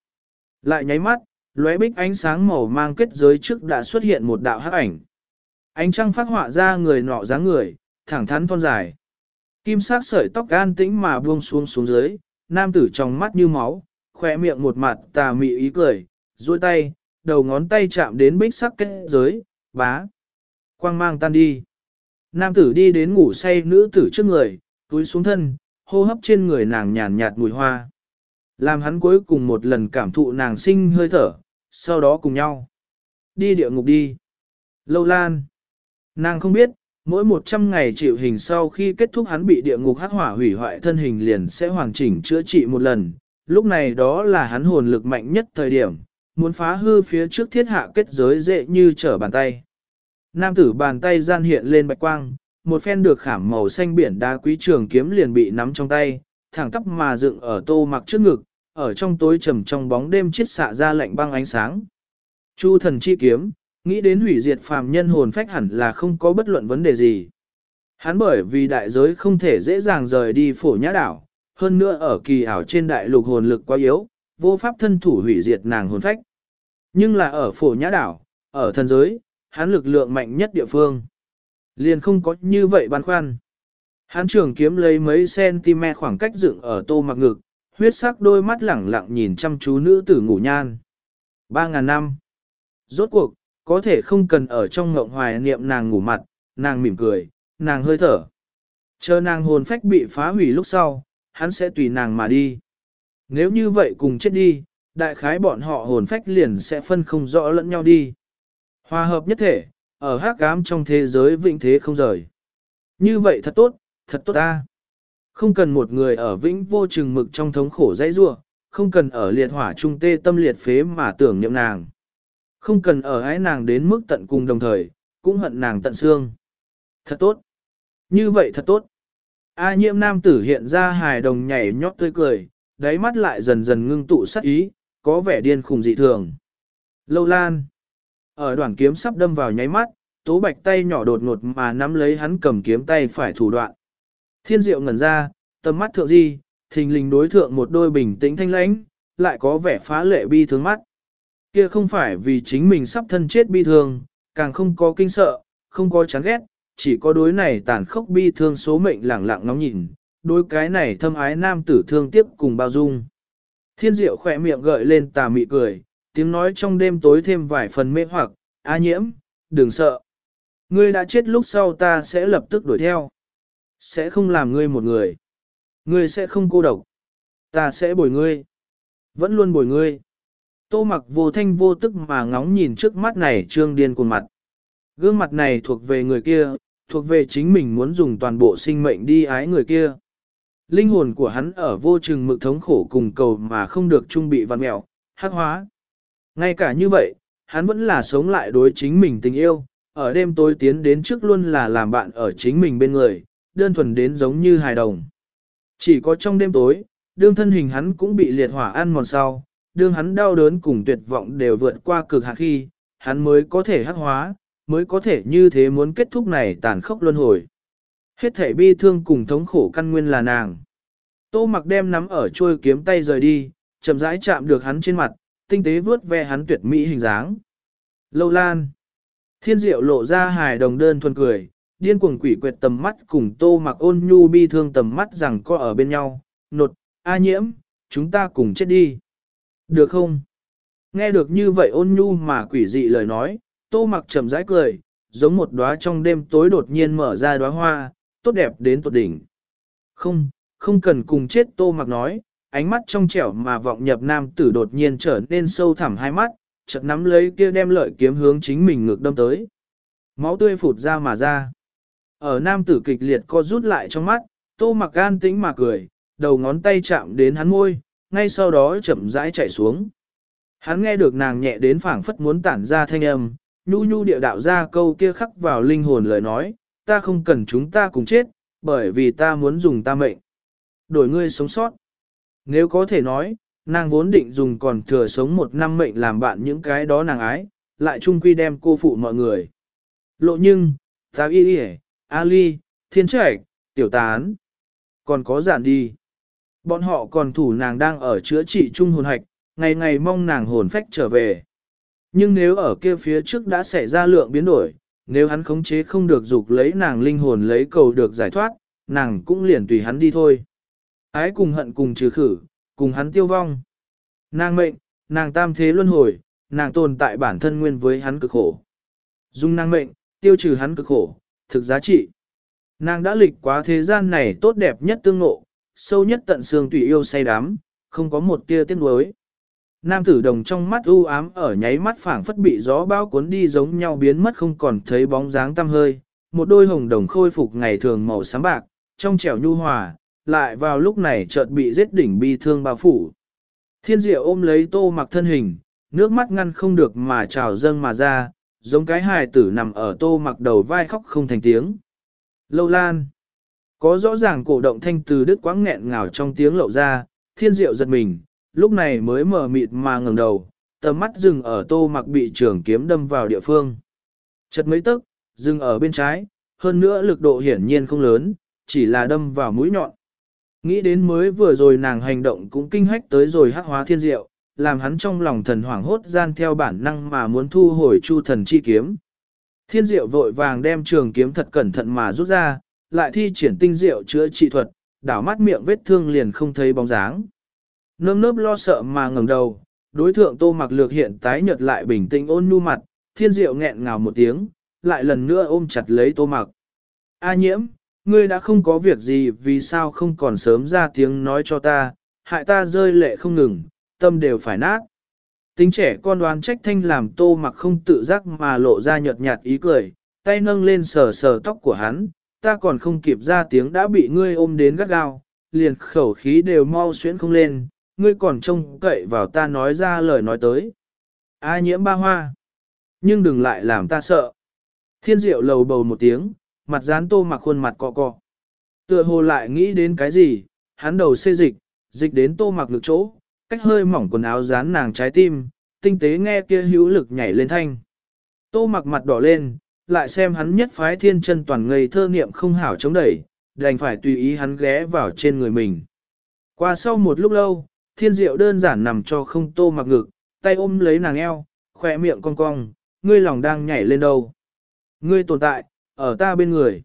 Lại nháy mắt, lóe bích ánh sáng màu mang kết giới trước đã xuất hiện một đạo hắc ảnh. Ánh trăng phát họa ra người nọ dáng người, thẳng thắn thon dài. Kim sắc sợi tóc gan tĩnh mà buông xuống xuống dưới, nam tử trong mắt như máu, khỏe miệng một mặt tà mị ý cười, duỗi tay, đầu ngón tay chạm đến bích sắc kết giới, bá. Quang mang tan đi. Nam tử đi đến ngủ say nữ tử trước người, túi xuống thân, hô hấp trên người nàng nhàn nhạt mùi hoa. Làm hắn cuối cùng một lần cảm thụ nàng sinh hơi thở, sau đó cùng nhau. Đi địa ngục đi. Lâu lan. Nàng không biết, mỗi 100 ngày chịu hình sau khi kết thúc hắn bị địa ngục hắc hỏa hủy hoại thân hình liền sẽ hoàn chỉnh chữa trị một lần. Lúc này đó là hắn hồn lực mạnh nhất thời điểm, muốn phá hư phía trước thiết hạ kết giới dễ như trở bàn tay. Nam tử bàn tay gian hiện lên bạch quang, một phen được khảm màu xanh biển đá quý trường kiếm liền bị nắm trong tay, thẳng tắp mà dựng ở tô mặc trước ngực, ở trong tối trầm trong bóng đêm chiết xạ ra lạnh băng ánh sáng. Chu thần chi kiếm, nghĩ đến hủy diệt phàm nhân hồn phách hẳn là không có bất luận vấn đề gì. Hắn bởi vì đại giới không thể dễ dàng rời đi phổ nhã đảo, hơn nữa ở kỳ ảo trên đại lục hồn lực quá yếu, vô pháp thân thủ hủy diệt nàng hồn phách. Nhưng là ở phổ nhã đảo, ở thần giới, hắn lực lượng mạnh nhất địa phương. Liền không có như vậy băn khoăn. Hắn trường kiếm lấy mấy cm khoảng cách dựng ở tô mặc ngực, huyết sắc đôi mắt lẳng lặng nhìn chăm chú nữ tử ngủ nhan. Ba ngàn năm. Rốt cuộc, có thể không cần ở trong ngộng hoài niệm nàng ngủ mặt, nàng mỉm cười, nàng hơi thở. Chờ nàng hồn phách bị phá hủy lúc sau, hắn sẽ tùy nàng mà đi. Nếu như vậy cùng chết đi, đại khái bọn họ hồn phách liền sẽ phân không rõ lẫn nhau đi. Hòa hợp nhất thể, ở hát cám trong thế giới vĩnh thế không rời. Như vậy thật tốt, thật tốt ta. Không cần một người ở vĩnh vô chừng mực trong thống khổ dãy rua, không cần ở liệt hỏa trung tê tâm liệt phế mà tưởng niệm nàng. Không cần ở ái nàng đến mức tận cùng đồng thời, cũng hận nàng tận xương. Thật tốt. Như vậy thật tốt. A nhiễm nam tử hiện ra hài đồng nhảy nhót tươi cười, đáy mắt lại dần dần ngưng tụ sắc ý, có vẻ điên khùng dị thường. Lâu lan. Ở đoàn kiếm sắp đâm vào nháy mắt, tố bạch tay nhỏ đột ngột mà nắm lấy hắn cầm kiếm tay phải thủ đoạn. Thiên diệu ngẩn ra, tầm mắt thượng di, thình lình đối thượng một đôi bình tĩnh thanh lãnh, lại có vẻ phá lệ bi thương mắt. Kia không phải vì chính mình sắp thân chết bi thương, càng không có kinh sợ, không có chán ghét, chỉ có đối này tàn khốc bi thương số mệnh lẳng lặng ngóng nhìn, đối cái này thâm ái nam tử thương tiếp cùng bao dung. Thiên diệu khỏe miệng gợi lên tà mị cười, tiếng nói trong đêm tối thêm vài phần mê hoặc, a nhiễm, đừng sợ. Ngươi đã chết lúc sau ta sẽ lập tức đuổi theo. Sẽ không làm ngươi một người. Ngươi sẽ không cô độc. Ta sẽ bồi ngươi. Vẫn luôn bồi ngươi. Tô mặc vô thanh vô tức mà ngóng nhìn trước mắt này trương điên cuồng mặt. Gương mặt này thuộc về người kia, thuộc về chính mình muốn dùng toàn bộ sinh mệnh đi ái người kia. Linh hồn của hắn ở vô chừng mực thống khổ cùng cầu mà không được trung bị văn mẹo, hắc hóa. Ngay cả như vậy, hắn vẫn là sống lại đối chính mình tình yêu, ở đêm tối tiến đến trước luôn là làm bạn ở chính mình bên người, đơn thuần đến giống như hài đồng. Chỉ có trong đêm tối, đương thân hình hắn cũng bị liệt hỏa ăn mòn sau, đương hắn đau đớn cùng tuyệt vọng đều vượt qua cực hạn khi, hắn mới có thể hắc hóa, mới có thể như thế muốn kết thúc này tàn khốc luân hồi. Hết thể bi thương cùng thống khổ căn nguyên là nàng. Tô mặc đem nắm ở chuôi kiếm tay rời đi, chậm rãi chạm được hắn trên mặt, tinh tế vuốt ve hắn tuyệt mỹ hình dáng. Lâu lan. Thiên diệu lộ ra hài đồng đơn thuần cười, điên cuồng quỷ quyệt tầm mắt cùng tô mặc ôn nhu bi thương tầm mắt rằng có ở bên nhau, nột, a nhiễm, chúng ta cùng chết đi. Được không? Nghe được như vậy ôn nhu mà quỷ dị lời nói, tô mặc trầm rãi cười, giống một đóa trong đêm tối đột nhiên mở ra đóa hoa, tốt đẹp đến tột đỉnh. Không, không cần cùng chết tô mặc nói, ánh mắt trong trẻo mà vọng nhập nam tử đột nhiên trở nên sâu thẳm hai mắt, chợt nắm lấy kia đem lợi kiếm hướng chính mình ngược đâm tới. Máu tươi phụt ra mà ra. Ở nam tử kịch liệt co rút lại trong mắt, tô mặc gan tĩnh mà cười, đầu ngón tay chạm đến hắn môi, ngay sau đó chậm rãi chạy xuống. Hắn nghe được nàng nhẹ đến phảng phất muốn tản ra thanh âm, nhu nhu địa đạo ra câu kia khắc vào linh hồn lời nói, ta không cần chúng ta cùng chết, bởi vì ta muốn dùng ta mệnh. Đổi ngươi sống sót. Nếu có thể nói, nàng vốn định dùng còn thừa sống một năm mệnh làm bạn những cái đó nàng ái, lại chung quy đem cô phụ mọi người. Lộ nhưng, ta y y Ali, thiên trạch, tiểu tán, còn có giản đi. Bọn họ còn thủ nàng đang ở chữa trị chung hồn hạch, ngày ngày mong nàng hồn phách trở về. Nhưng nếu ở kia phía trước đã xảy ra lượng biến đổi, nếu hắn khống chế không được dục lấy nàng linh hồn lấy cầu được giải thoát, nàng cũng liền tùy hắn đi thôi. Ái cùng hận cùng trừ khử, cùng hắn tiêu vong. Nàng mệnh, nàng tam thế luân hồi, nàng tồn tại bản thân nguyên với hắn cực khổ. Dung nàng mệnh, tiêu trừ hắn cực khổ, thực giá trị. Nàng đã lịch quá thế gian này tốt đẹp nhất tương ngộ, sâu nhất tận xương tùy yêu say đắm, không có một tia tiếc nuối. Nam tử đồng trong mắt u ám ở nháy mắt phảng phất bị gió bao cuốn đi giống nhau biến mất không còn thấy bóng dáng tăm hơi, một đôi hồng đồng khôi phục ngày thường màu xám bạc, trong trẻo nhu hòa, lại vào lúc này chợt bị giết đỉnh bi thương bao phủ. Thiên diệu ôm lấy tô mặc thân hình, nước mắt ngăn không được mà trào dâng mà ra, giống cái hài tử nằm ở tô mặc đầu vai khóc không thành tiếng. Lâu lan. Có rõ ràng cổ động thanh từ đứt quãng nghẹn ngào trong tiếng lậu ra, thiên diệu giật mình, lúc này mới mở mịt mà ngẩng đầu, tầm mắt dừng ở tô mặc bị trường kiếm đâm vào địa phương. Chật mấy tức, dừng ở bên trái, hơn nữa lực độ hiển nhiên không lớn, chỉ là đâm vào mũi nhọn. Nghĩ đến mới vừa rồi nàng hành động cũng kinh hách tới rồi hắc hóa thiên diệu, làm hắn trong lòng thần hoảng hốt gian theo bản năng mà muốn thu hồi chu thần chi kiếm. Thiên diệu vội vàng đem trường kiếm thật cẩn thận mà rút ra, lại thi triển tinh diệu chữa trị thuật, đảo mắt miệng vết thương liền không thấy bóng dáng. Nơm nớp lo sợ mà ngẩng đầu, đối thượng tô mặc lược hiện tái nhợt lại bình tĩnh ôn nhu mặt, thiên diệu nghẹn ngào một tiếng, lại lần nữa ôm chặt lấy tô mặc. A nhiễm, ngươi đã không có việc gì vì sao không còn sớm ra tiếng nói cho ta, hại ta rơi lệ không ngừng, tâm đều phải nát. Tính trẻ con đoán trách thanh làm tô mặc không tự giác mà lộ ra nhợt nhạt ý cười, tay nâng lên sờ sờ tóc của hắn, ta còn không kịp ra tiếng đã bị ngươi ôm đến gắt gao, liền khẩu khí đều mau xuyễn không lên, ngươi còn trông cậy vào ta nói ra lời nói tới. A nhiễm ba hoa, nhưng đừng lại làm ta sợ. Thiên diệu lầu bầu một tiếng, mặt dán tô mặc khuôn mặt cọ cọ. Tựa hồ lại nghĩ đến cái gì, hắn đầu xê dịch, dịch đến tô mặc lực chỗ, cách hơi mỏng quần áo dán nàng trái tim, tinh tế nghe kia hữu lực nhảy lên thanh. Tô mặc mặt đỏ lên, lại xem hắn nhất phái thiên chân toàn ngây thơ niệm không hảo chống đẩy, đành phải tùy ý hắn ghé vào trên người mình. Qua sau một lúc lâu, thiên diệu đơn giản nằm cho không tô mặc ngực, tay ôm lấy nàng eo, khỏe miệng cong cong, ngươi lòng đang nhảy lên đâu. Ngươi tồn tại, ở ta bên người.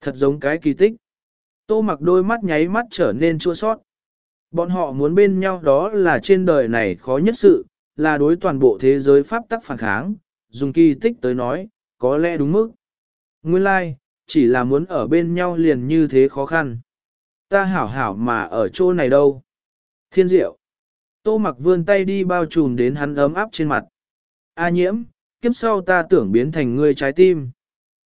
Thật giống cái kỳ tích. Tô mặc đôi mắt nháy mắt trở nên chua sót. Bọn họ muốn bên nhau đó là trên đời này khó nhất sự, là đối toàn bộ thế giới pháp tắc phản kháng, dùng kỳ tích tới nói, có lẽ đúng mức. Nguyên lai, like, chỉ là muốn ở bên nhau liền như thế khó khăn. Ta hảo hảo mà ở chỗ này đâu. Thiên diệu. Tô mặc vươn tay đi bao trùm đến hắn ấm áp trên mặt. A nhiễm, kiếp sau ta tưởng biến thành ngươi trái tim.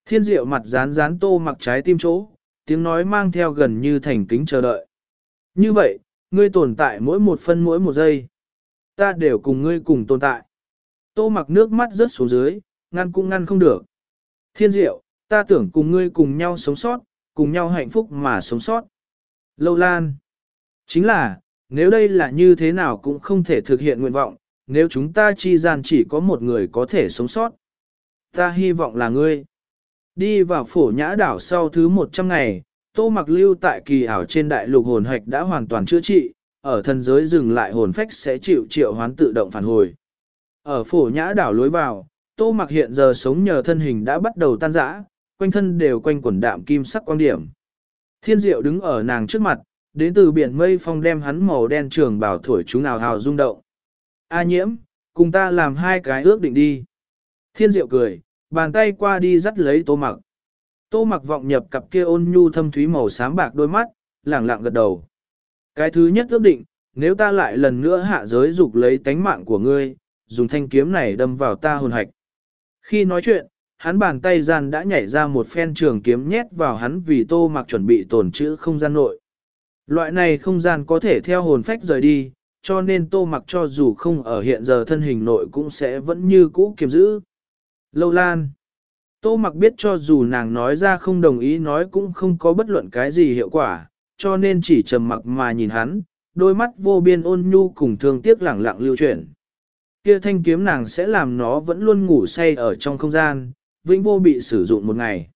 Thiên diệu mặt dán dán tô mặc trái tim chỗ, tiếng nói mang theo gần như thành kính chờ đợi. Như vậy, ngươi tồn tại mỗi một phân mỗi một giây. Ta đều cùng ngươi cùng tồn tại. Tô mặc nước mắt rớt xuống dưới, ngăn cũng ngăn không được. Thiên diệu, ta tưởng cùng ngươi cùng nhau sống sót, cùng nhau hạnh phúc mà sống sót. Lâu lan. Chính là, nếu đây là như thế nào cũng không thể thực hiện nguyện vọng, nếu chúng ta chi gian chỉ có một người có thể sống sót. Ta hy vọng là ngươi. Đi vào phổ nhã đảo sau thứ 100 ngày, tô mặc lưu tại kỳ ảo trên đại lục hồn hạch đã hoàn toàn chữa trị, ở thân giới dừng lại hồn phách sẽ chịu triệu hoán tự động phản hồi. Ở phổ nhã đảo lối vào, tô mặc hiện giờ sống nhờ thân hình đã bắt đầu tan rã, quanh thân đều quanh quần đạm kim sắc quang điểm. Thiên diệu đứng ở nàng trước mặt, đến từ biển mây phong đem hắn màu đen trường bảo thổi chúng nào hào rung động. A nhiễm, cùng ta làm hai cái ước định đi. Thiên diệu cười, bàn tay qua đi dắt lấy tô mặc. Tô mặc vọng nhập cặp kia ôn nhu thâm thúy màu xám bạc đôi mắt, lẳng lặng gật đầu. Cái thứ nhất ước định, nếu ta lại lần nữa hạ giới dục lấy tánh mạng của ngươi, dùng thanh kiếm này đâm vào ta hồn hạch. Khi nói chuyện, hắn bàn tay gian đã nhảy ra một phen trường kiếm nhét vào hắn vì tô mặc chuẩn bị tồn trữ không gian nội. Loại này không gian có thể theo hồn phách rời đi, cho nên tô mặc cho dù không ở hiện giờ thân hình nội cũng sẽ vẫn như cũ kiềm giữ. Lâu lan. Tô mặc biết cho dù nàng nói ra không đồng ý nói cũng không có bất luận cái gì hiệu quả, cho nên chỉ trầm mặc mà nhìn hắn, đôi mắt vô biên ôn nhu cùng thương tiếc lẳng lặng lưu chuyển. Kia thanh kiếm nàng sẽ làm nó vẫn luôn ngủ say ở trong không gian, vĩnh vô bị sử dụng một ngày.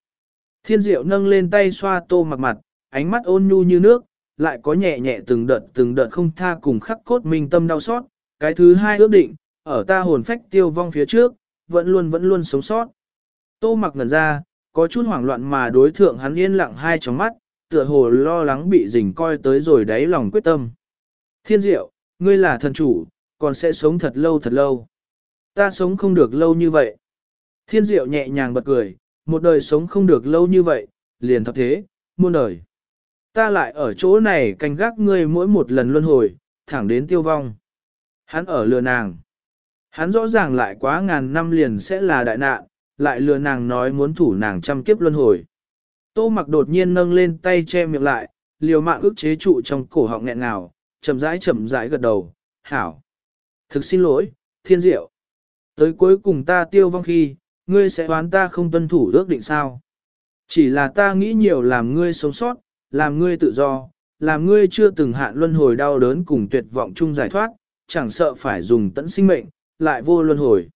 Thiên diệu nâng lên tay xoa tô mặc mặt, ánh mắt ôn nhu như nước, lại có nhẹ nhẹ từng đợt từng đợt không tha cùng khắc cốt minh tâm đau xót. Cái thứ hai ước định, ở ta hồn phách tiêu vong phía trước, vẫn luôn vẫn luôn sống sót. Tô mặc ngần ra, có chút hoảng loạn mà đối thượng hắn yên lặng hai tròng mắt, tựa hồ lo lắng bị rình coi tới rồi đáy lòng quyết tâm. Thiên diệu, ngươi là thần chủ, còn sẽ sống thật lâu thật lâu. Ta sống không được lâu như vậy. Thiên diệu nhẹ nhàng bật cười, một đời sống không được lâu như vậy, liền thập thế, muôn đời. Ta lại ở chỗ này canh gác ngươi mỗi một lần luân hồi, thẳng đến tiêu vong. Hắn ở lừa nàng. Hắn rõ ràng lại quá ngàn năm liền sẽ là đại nạn, lại lừa nàng nói muốn thủ nàng trăm kiếp luân hồi. Tô mặc đột nhiên nâng lên tay che miệng lại, liều mạng ức chế trụ trong cổ họng nghẹn ngào, chậm rãi chậm rãi gật đầu, hảo. Thực xin lỗi, thiên diệu. Tới cuối cùng ta tiêu vong khi, ngươi sẽ đoán ta không tuân thủ ước định sao. Chỉ là ta nghĩ nhiều làm ngươi sống sót, làm ngươi tự do, làm ngươi chưa từng hạn luân hồi đau đớn cùng tuyệt vọng chung giải thoát, chẳng sợ phải dùng tận sinh mệnh, lại vô luân hồi.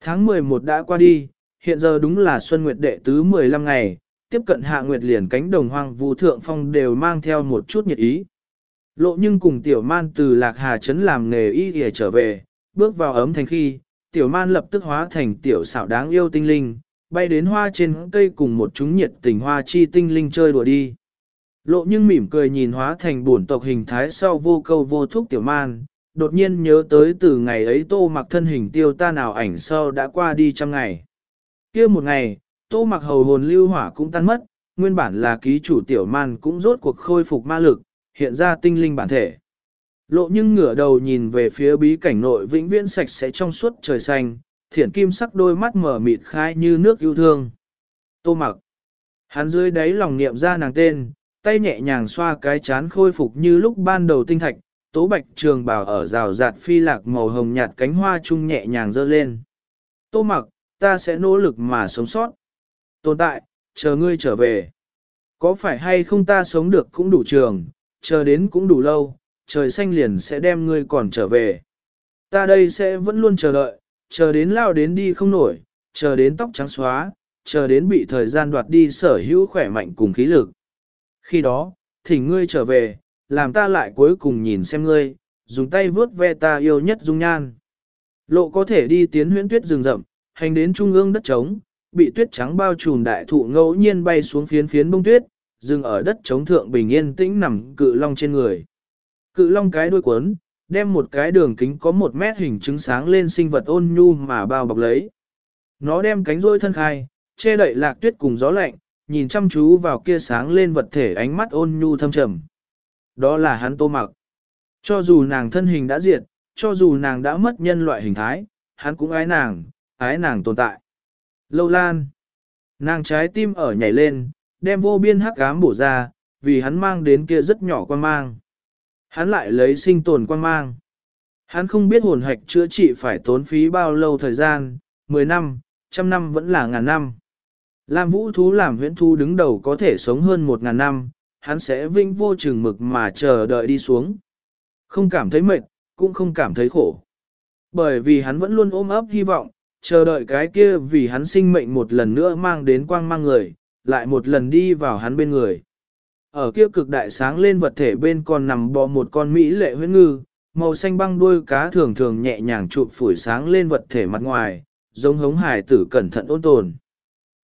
Tháng 11 đã qua đi, hiện giờ đúng là Xuân Nguyệt đệ tứ 15 ngày, tiếp cận hạ nguyệt liền cánh đồng hoang vu thượng phong đều mang theo một chút nhiệt ý. Lộ nhưng cùng tiểu man từ lạc hà trấn làm nghề y để trở về, bước vào ấm thành khi, tiểu man lập tức hóa thành tiểu xảo đáng yêu tinh linh, bay đến hoa trên cây cùng một chúng nhiệt tình hoa chi tinh linh chơi đùa đi. Lộ nhưng mỉm cười nhìn hóa thành buồn tộc hình thái sau vô câu vô thúc tiểu man, đột nhiên nhớ tới từ ngày ấy tô mặc thân hình tiêu ta nào ảnh sau đã qua đi trăm ngày. kia một ngày, tô mặc hầu hồn lưu hỏa cũng tan mất, nguyên bản là ký chủ tiểu man cũng rốt cuộc khôi phục ma lực, hiện ra tinh linh bản thể. Lộ nhưng ngửa đầu nhìn về phía bí cảnh nội vĩnh viễn sạch sẽ trong suốt trời xanh, thiển kim sắc đôi mắt mở mịt khai như nước yêu thương. Tô mặc. Hắn dưới đáy lòng niệm ra nàng tên, tay nhẹ nhàng xoa cái chán khôi phục như lúc ban đầu tinh thạch, tố bạch trường bảo ở rào rạt phi lạc màu hồng nhạt cánh hoa chung nhẹ nhàng dơ lên. Tô mặc, ta sẽ nỗ lực mà sống sót. Tồn tại, chờ ngươi trở về. Có phải hay không ta sống được cũng đủ trường, chờ đến cũng đủ lâu, trời xanh liền sẽ đem ngươi còn trở về. Ta đây sẽ vẫn luôn chờ đợi, chờ đến lao đến đi không nổi, chờ đến tóc trắng xóa, chờ đến bị thời gian đoạt đi sở hữu khỏe mạnh cùng khí lực. Khi đó, thỉnh ngươi trở về, làm ta lại cuối cùng nhìn xem ngươi, dùng tay vướt ve ta yêu nhất dung nhan. Lộ có thể đi tiến huyễn tuyết rừng rậm, hành đến trung ương đất trống, bị tuyết trắng bao trùm đại thụ ngẫu nhiên bay xuống phiến phiến bông tuyết, dừng ở đất chống thượng bình yên tĩnh nằm cự long trên người. Cự long cái đuôi cuốn, đem một cái đường kính có một mét hình trứng sáng lên sinh vật ôn nhu mà bao bọc lấy. Nó đem cánh rôi thân khai, che đậy lạc tuyết cùng gió lạnh, nhìn chăm chú vào kia sáng lên vật thể ánh mắt ôn nhu thâm trầm. Đó là hắn tô mặc. Cho dù nàng thân hình đã diệt, cho dù nàng đã mất nhân loại hình thái, hắn cũng ái nàng, ái nàng tồn tại. Lâu lan. Nàng trái tim ở nhảy lên, đem vô biên hắc ám bổ ra, vì hắn mang đến kia rất nhỏ quan mang. Hắn lại lấy sinh tồn quan mang. Hắn không biết hồn hạch chữa trị phải tốn phí bao lâu thời gian, 10 năm, trăm năm vẫn là ngàn năm. Lam vũ thú làm huyễn thu đứng đầu có thể sống hơn một ngàn năm, hắn sẽ vinh vô chừng mực mà chờ đợi đi xuống. Không cảm thấy mệt, cũng không cảm thấy khổ. Bởi vì hắn vẫn luôn ôm ấp hy vọng, chờ đợi cái kia vì hắn sinh mệnh một lần nữa mang đến quang mang người, lại một lần đi vào hắn bên người. Ở kia cực đại sáng lên vật thể bên còn nằm bò một con mỹ lệ huyễn ngư, màu xanh băng đuôi cá thường thường nhẹ nhàng chụp phủi sáng lên vật thể mặt ngoài, giống hống hải tử cẩn thận ôn tồn.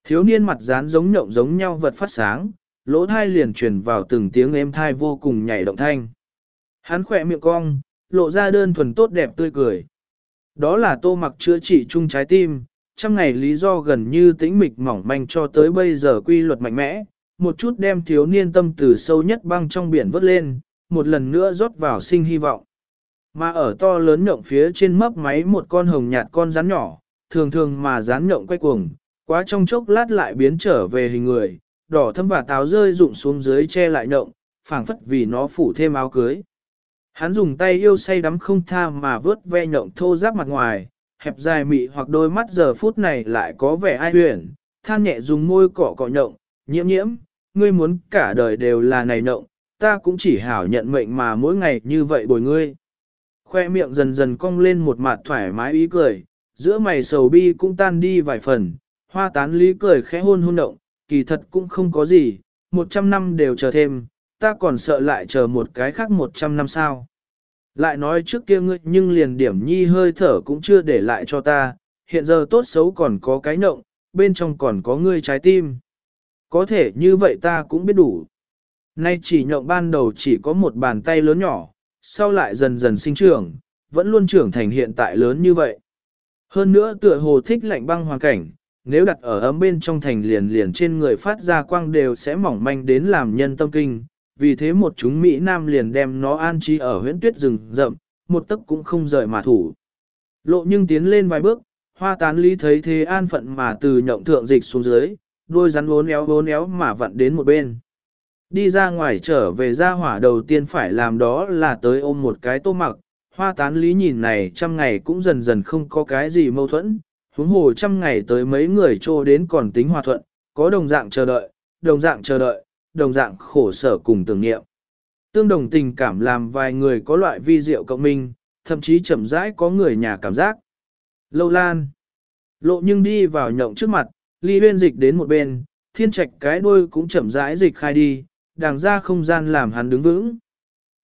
Thiếu niên mặt dán giống nhộng giống nhau vật phát sáng, lỗ thai liền truyền vào từng tiếng êm thai vô cùng nhảy động thanh. Hắn khỏe miệng cong, lộ ra đơn thuần tốt đẹp tươi cười. Đó là tô mặc chữa trị chung trái tim, trăm ngày lý do gần như tĩnh mịch mỏng manh cho tới bây giờ quy luật mạnh mẽ, một chút đem thiếu niên tâm từ sâu nhất băng trong biển vớt lên, một lần nữa rót vào sinh hy vọng. Mà ở to lớn nhộng phía trên mấp máy một con hồng nhạt con rắn nhỏ, thường thường mà rắn nhộng quay cuồng, quá trong chốc lát lại biến trở về hình người, đỏ thâm và táo rơi rụng xuống dưới che lại nhộng, phảng phất vì nó phủ thêm áo cưới. Hắn dùng tay yêu say đắm không tha mà vớt ve nhộng thô giáp mặt ngoài, hẹp dài mị hoặc đôi mắt giờ phút này lại có vẻ ai huyền, than nhẹ dùng môi cọ cọ nhộng, nhiễm nhiễm, ngươi muốn cả đời đều là này nhộng, ta cũng chỉ hảo nhận mệnh mà mỗi ngày như vậy bồi ngươi. Khoe miệng dần dần cong lên một mặt thoải mái ý cười, giữa mày sầu bi cũng tan đi vài phần, hoa tán lý cười khẽ hôn hôn động, kỳ thật cũng không có gì, một trăm năm đều chờ thêm, ta còn sợ lại chờ một cái khác một trăm năm sao. Lại nói trước kia ngươi nhưng liền điểm nhi hơi thở cũng chưa để lại cho ta, hiện giờ tốt xấu còn có cái nộng, bên trong còn có ngươi trái tim. Có thể như vậy ta cũng biết đủ. Nay chỉ nhộng ban đầu chỉ có một bàn tay lớn nhỏ, sau lại dần dần sinh trưởng, vẫn luôn trưởng thành hiện tại lớn như vậy. Hơn nữa tựa hồ thích lạnh băng hoàn cảnh, nếu đặt ở ấm bên trong thành liền liền trên người phát ra quang đều sẽ mỏng manh đến làm nhân tâm kinh, vì thế một chúng Mỹ Nam liền đem nó an trí ở huyễn tuyết rừng rậm, một tấc cũng không rời mà thủ. Lộ nhưng tiến lên vài bước, hoa tán lý thấy thế an phận mà từ nhộng thượng dịch xuống dưới, đôi rắn vốn éo vốn éo mà vặn đến một bên. Đi ra ngoài trở về ra hỏa đầu tiên phải làm đó là tới ôm một cái tô mặc, hoa tán lý nhìn này trăm ngày cũng dần dần không có cái gì mâu thuẫn, huống hồ trăm ngày tới mấy người trô đến còn tính hòa thuận, có đồng dạng chờ đợi, đồng dạng chờ đợi, đồng dạng khổ sở cùng tưởng niệm. Tương đồng tình cảm làm vài người có loại vi diệu cộng minh, thậm chí chậm rãi có người nhà cảm giác. Lâu lan. Lộ nhưng đi vào nhộng trước mặt, ly huyên dịch đến một bên, thiên trạch cái đuôi cũng chậm rãi dịch khai đi, đàng ra không gian làm hắn đứng vững.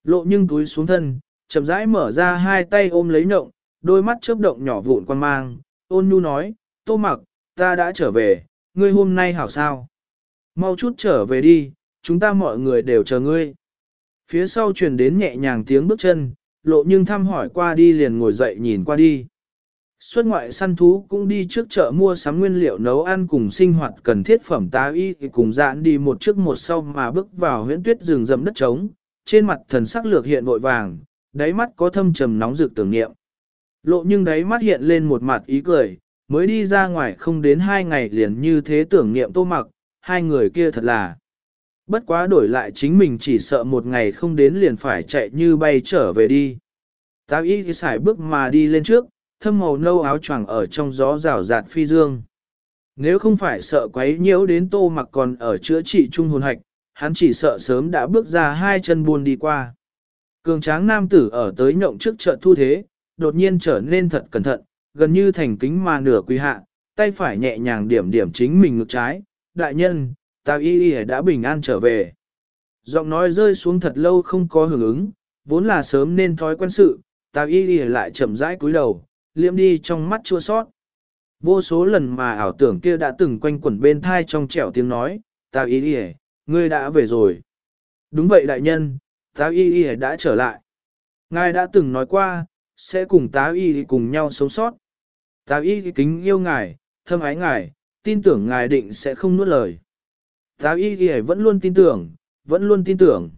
Lộ nhưng túi xuống thân, chậm rãi mở ra hai tay ôm lấy nhộng, đôi mắt chớp động nhỏ vụn quan mang, ôn nhu nói, tô mặc, ta đã trở về, ngươi hôm nay hảo sao. Mau chút trở về đi, chúng ta mọi người đều chờ ngươi. Phía sau truyền đến nhẹ nhàng tiếng bước chân, lộ nhưng thăm hỏi qua đi liền ngồi dậy nhìn qua đi. Xuất ngoại săn thú cũng đi trước chợ mua sắm nguyên liệu nấu ăn cùng sinh hoạt cần thiết phẩm tá y cùng dạn đi một trước một sau mà bước vào huyễn tuyết rừng rậm đất trống, trên mặt thần sắc lược hiện vội vàng, đáy mắt có thâm trầm nóng rực tưởng niệm. Lộ nhưng đáy mắt hiện lên một mặt ý cười, mới đi ra ngoài không đến hai ngày liền như thế tưởng niệm tô mặc, hai người kia thật là. Bất quá đổi lại chính mình chỉ sợ một ngày không đến liền phải chạy như bay trở về đi. táo y thì xài bước mà đi lên trước, thâm màu nâu áo choàng ở trong gió rào rạt phi dương. Nếu không phải sợ quấy nhiễu đến tô mặc còn ở chữa trị trung hồn hạch, hắn chỉ sợ sớm đã bước ra hai chân buồn đi qua. Cường tráng nam tử ở tới nhộng trước chợ thu thế, đột nhiên trở nên thật cẩn thận, gần như thành kính mà nửa quỳ hạ, tay phải nhẹ nhàng điểm điểm chính mình ngực trái. Đại nhân, ta y y đã bình an trở về. Giọng nói rơi xuống thật lâu không có hưởng ứng, vốn là sớm nên thói quen sự, ta y y lại chậm rãi cúi đầu, liễm đi trong mắt chua sót. Vô số lần mà ảo tưởng kia đã từng quanh quẩn bên thai trong trẻo tiếng nói, ta y y ngươi đã về rồi. Đúng vậy đại nhân, ta y y đã trở lại. Ngài đã từng nói qua, sẽ cùng tá y cùng nhau sống sót. Tá y kính yêu ngài, thâm ái ngài, tin tưởng ngài định sẽ không nuốt lời. Tà y y vẫn luôn tin tưởng, vẫn luôn tin tưởng.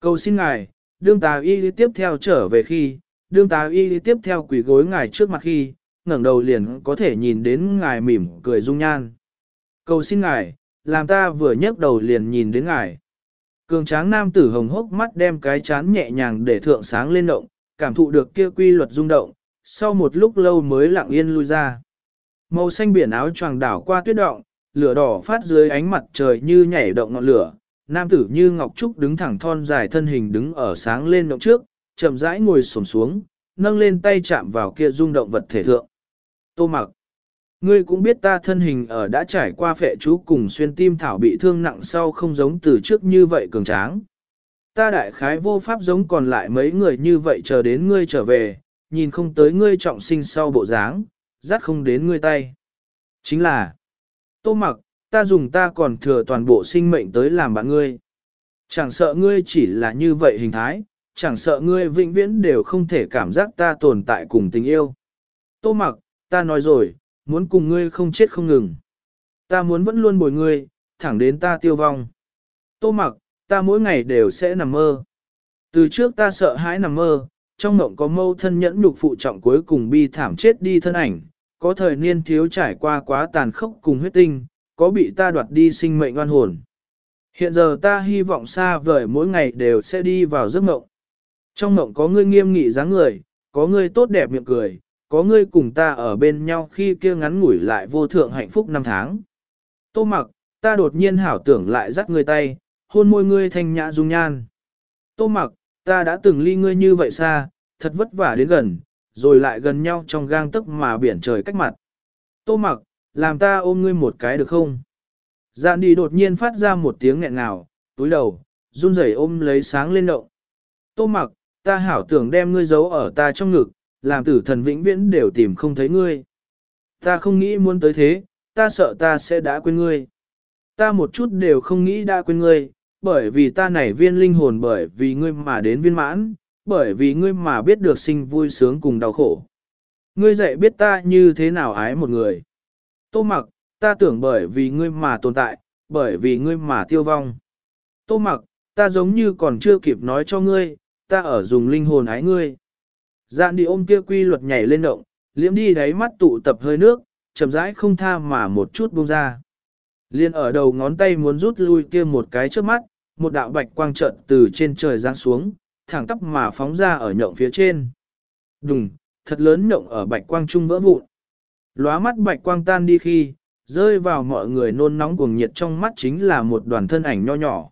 Cầu xin ngài, đương tà y tiếp theo trở về khi, đương tà y tiếp theo quỷ gối ngài trước mặt khi, ngẩng đầu liền có thể nhìn đến ngài mỉm cười dung nhan. Cầu xin ngài, làm ta vừa nhấc đầu liền nhìn đến ngài. Cường tráng nam tử hồng hốc mắt đem cái chán nhẹ nhàng để thượng sáng lên động, cảm thụ được kia quy luật rung động, sau một lúc lâu mới lặng yên lui ra. Màu xanh biển áo choàng đảo qua tuyết động, lửa đỏ phát dưới ánh mặt trời như nhảy động ngọn lửa, nam tử như ngọc trúc đứng thẳng thon dài thân hình đứng ở sáng lên động trước, chậm rãi ngồi xổm xuống, nâng lên tay chạm vào kia rung động vật thể thượng. Tô mặc, ngươi cũng biết ta thân hình ở đã trải qua phệ chú cùng xuyên tim thảo bị thương nặng sau không giống từ trước như vậy cường tráng. Ta đại khái vô pháp giống còn lại mấy người như vậy chờ đến ngươi trở về, nhìn không tới ngươi trọng sinh sau bộ dáng, dắt không đến ngươi tay. Chính là, tô mặc, ta dùng ta còn thừa toàn bộ sinh mệnh tới làm bạn ngươi. Chẳng sợ ngươi chỉ là như vậy hình thái, chẳng sợ ngươi vĩnh viễn đều không thể cảm giác ta tồn tại cùng tình yêu. Tô mặc, ta nói rồi, muốn cùng ngươi không chết không ngừng. Ta muốn vẫn luôn bồi ngươi, thẳng đến ta tiêu vong. Tô mặc, ta mỗi ngày đều sẽ nằm mơ. Từ trước ta sợ hãi nằm mơ, trong mộng có mâu thân nhẫn nhục phụ trọng cuối cùng bi thảm chết đi thân ảnh, có thời niên thiếu trải qua quá tàn khốc cùng huyết tinh, có bị ta đoạt đi sinh mệnh oan hồn. Hiện giờ ta hy vọng xa vời mỗi ngày đều sẽ đi vào giấc mộng. Trong mộng có ngươi nghiêm nghị dáng người, có ngươi tốt đẹp miệng cười, có ngươi cùng ta ở bên nhau khi kia ngắn ngủi lại vô thượng hạnh phúc năm tháng. Tô mặc, ta đột nhiên hảo tưởng lại dắt ngươi tay, hôn môi ngươi thanh nhã dung nhan. Tô mặc, ta đã từng ly ngươi như vậy xa, thật vất vả đến gần, rồi lại gần nhau trong gang tức mà biển trời cách mặt. Tô mặc, làm ta ôm ngươi một cái được không? Dạn đi đột nhiên phát ra một tiếng nghẹn ngào, túi đầu, run rẩy ôm lấy sáng lên động. Tô mặc, ta hảo tưởng đem ngươi giấu ở ta trong ngực, làm tử thần vĩnh viễn đều tìm không thấy ngươi. Ta không nghĩ muốn tới thế, ta sợ ta sẽ đã quên ngươi. Ta một chút đều không nghĩ đã quên ngươi, bởi vì ta nảy viên linh hồn bởi vì ngươi mà đến viên mãn, bởi vì ngươi mà biết được sinh vui sướng cùng đau khổ. Ngươi dạy biết ta như thế nào ái một người. Tô mặc, ta tưởng bởi vì ngươi mà tồn tại, bởi vì ngươi mà tiêu vong. Tô mặc, ta giống như còn chưa kịp nói cho ngươi, ta ở dùng linh hồn ái ngươi. Dạn đi ôm kia quy luật nhảy lên động, liễm đi đáy mắt tụ tập hơi nước, chậm rãi không tha mà một chút buông ra. Liên ở đầu ngón tay muốn rút lui kia một cái trước mắt, một đạo bạch quang trận từ trên trời giáng xuống, thẳng tắp mà phóng ra ở nhộng phía trên. Đùng, thật lớn nhộng ở bạch quang trung vỡ vụn. Lóa mắt bạch quang tan đi khi, rơi vào mọi người nôn nóng cuồng nhiệt trong mắt chính là một đoàn thân ảnh nho nhỏ.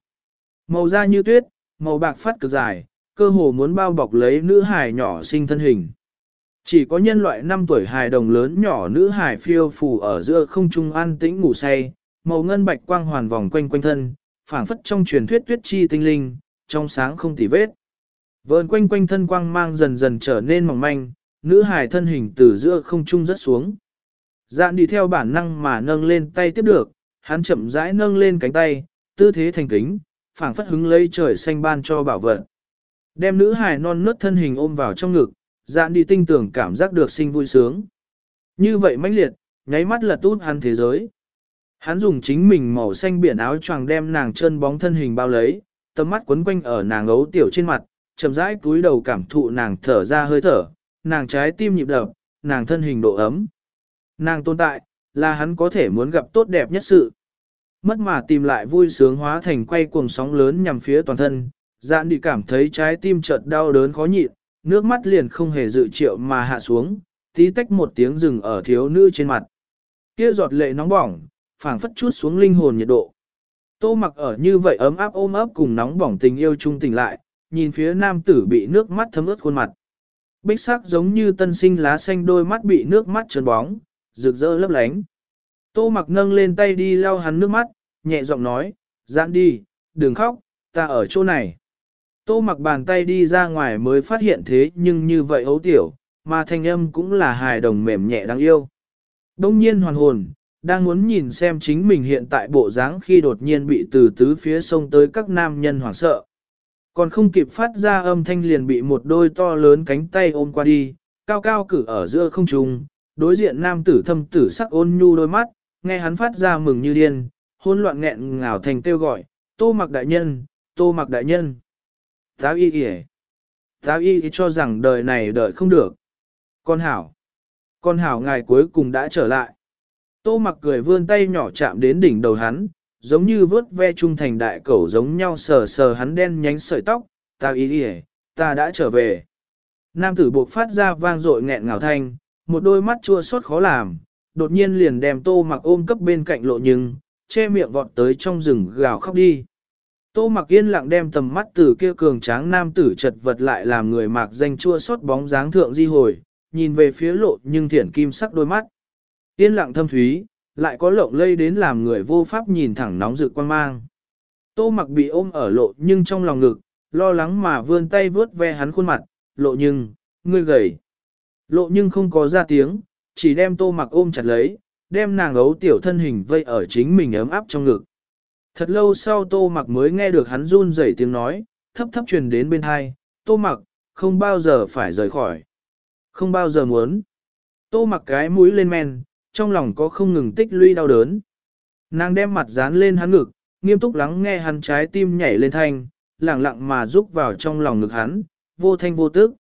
Màu da như tuyết, màu bạc phát cực dài, cơ hồ muốn bao bọc lấy nữ hài nhỏ sinh thân hình. Chỉ có nhân loại 5 tuổi hài đồng lớn nhỏ nữ hài phiêu phù ở giữa không trung an tĩnh ngủ say, màu ngân bạch quang hoàn vòng quanh quanh thân, phảng phất trong truyền thuyết tuyết chi tinh linh, trong sáng không tì vết. Vờn quanh quanh thân quang mang dần dần trở nên mỏng manh, nữ hài thân hình từ giữa không trung rất xuống. Dạn đi theo bản năng mà nâng lên tay tiếp được, hắn chậm rãi nâng lên cánh tay, tư thế thành kính, phảng phất hứng lấy trời xanh ban cho bảo vật. Đem nữ hài non nớt thân hình ôm vào trong ngực, dạn đi tinh tưởng cảm giác được sinh vui sướng. Như vậy mãnh liệt, nháy mắt lật út hắn thế giới. Hắn dùng chính mình màu xanh biển áo choàng đem nàng chân bóng thân hình bao lấy, tầm mắt quấn quanh ở nàng ấu tiểu trên mặt, chậm rãi cúi đầu cảm thụ nàng thở ra hơi thở, nàng trái tim nhịp đập, nàng thân hình độ ấm. Nàng tồn tại, là hắn có thể muốn gặp tốt đẹp nhất sự. Mất mà tìm lại vui sướng hóa thành quay cuồng sóng lớn nhằm phía toàn thân, dạn đi cảm thấy trái tim chợt đau đớn khó nhịn, nước mắt liền không hề dự triệu mà hạ xuống, tí tách một tiếng rừng ở thiếu nữ trên mặt. Kia giọt lệ nóng bỏng, phảng phất chút xuống linh hồn nhiệt độ. Tô mặc ở như vậy ấm áp ôm ấp cùng nóng bỏng tình yêu chung tỉnh lại, nhìn phía nam tử bị nước mắt thấm ướt khuôn mặt. Bích sắc giống như tân sinh lá xanh đôi mắt bị nước mắt trơn bóng, rực rỡ lấp lánh. Tô mặc nâng lên tay đi lau hắn nước mắt, nhẹ giọng nói, giãn đi, đừng khóc, ta ở chỗ này. Tô mặc bàn tay đi ra ngoài mới phát hiện thế nhưng như vậy ấu tiểu, mà thanh âm cũng là hài đồng mềm nhẹ đáng yêu. Đông nhiên hoàn hồn, đang muốn nhìn xem chính mình hiện tại bộ dáng khi đột nhiên bị từ tứ phía sông tới các nam nhân hoảng sợ. Còn không kịp phát ra âm thanh liền bị một đôi to lớn cánh tay ôm qua đi, cao cao cử ở giữa không trung, đối diện nam tử thâm tử sắc ôn nhu đôi mắt, nghe hắn phát ra mừng như điên, hôn loạn nghẹn ngào thành kêu gọi, tô mặc đại nhân, tô mặc đại nhân. giáo y kìa. giáo y cho rằng đời này đợi không được. Con hảo. Con hảo ngài cuối cùng đã trở lại. Tô mặc cười vươn tay nhỏ chạm đến đỉnh đầu hắn, giống như vớt ve trung thành đại cẩu giống nhau sờ sờ hắn đen nhánh sợi tóc. ta ý đi ta đã trở về. Nam tử buộc phát ra vang dội nghẹn ngào thanh, một đôi mắt chua xót khó làm, đột nhiên liền đem tô mặc ôm cấp bên cạnh lộ nhưng, che miệng vọt tới trong rừng gào khóc đi. Tô mặc yên lặng đem tầm mắt từ kia cường tráng nam tử chật vật lại làm người mạc danh chua xót bóng dáng thượng di hồi, nhìn về phía lộ nhưng thiển kim sắc đôi mắt. Yên lặng thâm thúy, lại có lộng lây đến làm người vô pháp nhìn thẳng nóng rực quan mang. Tô mặc bị ôm ở lộ nhưng trong lòng ngực, lo lắng mà vươn tay vướt ve hắn khuôn mặt, lộ nhưng, ngươi gầy. Lộ nhưng không có ra tiếng, chỉ đem tô mặc ôm chặt lấy, đem nàng ấu tiểu thân hình vây ở chính mình ấm áp trong ngực. Thật lâu sau tô mặc mới nghe được hắn run rẩy tiếng nói, thấp thấp truyền đến bên hai, tô mặc, không bao giờ phải rời khỏi. Không bao giờ muốn. Tô mặc cái mũi lên men, trong lòng có không ngừng tích lũy đau đớn. Nàng đem mặt dán lên hắn ngực, nghiêm túc lắng nghe hắn trái tim nhảy lên thanh, lặng lặng mà rúc vào trong lòng ngực hắn, vô thanh vô tức.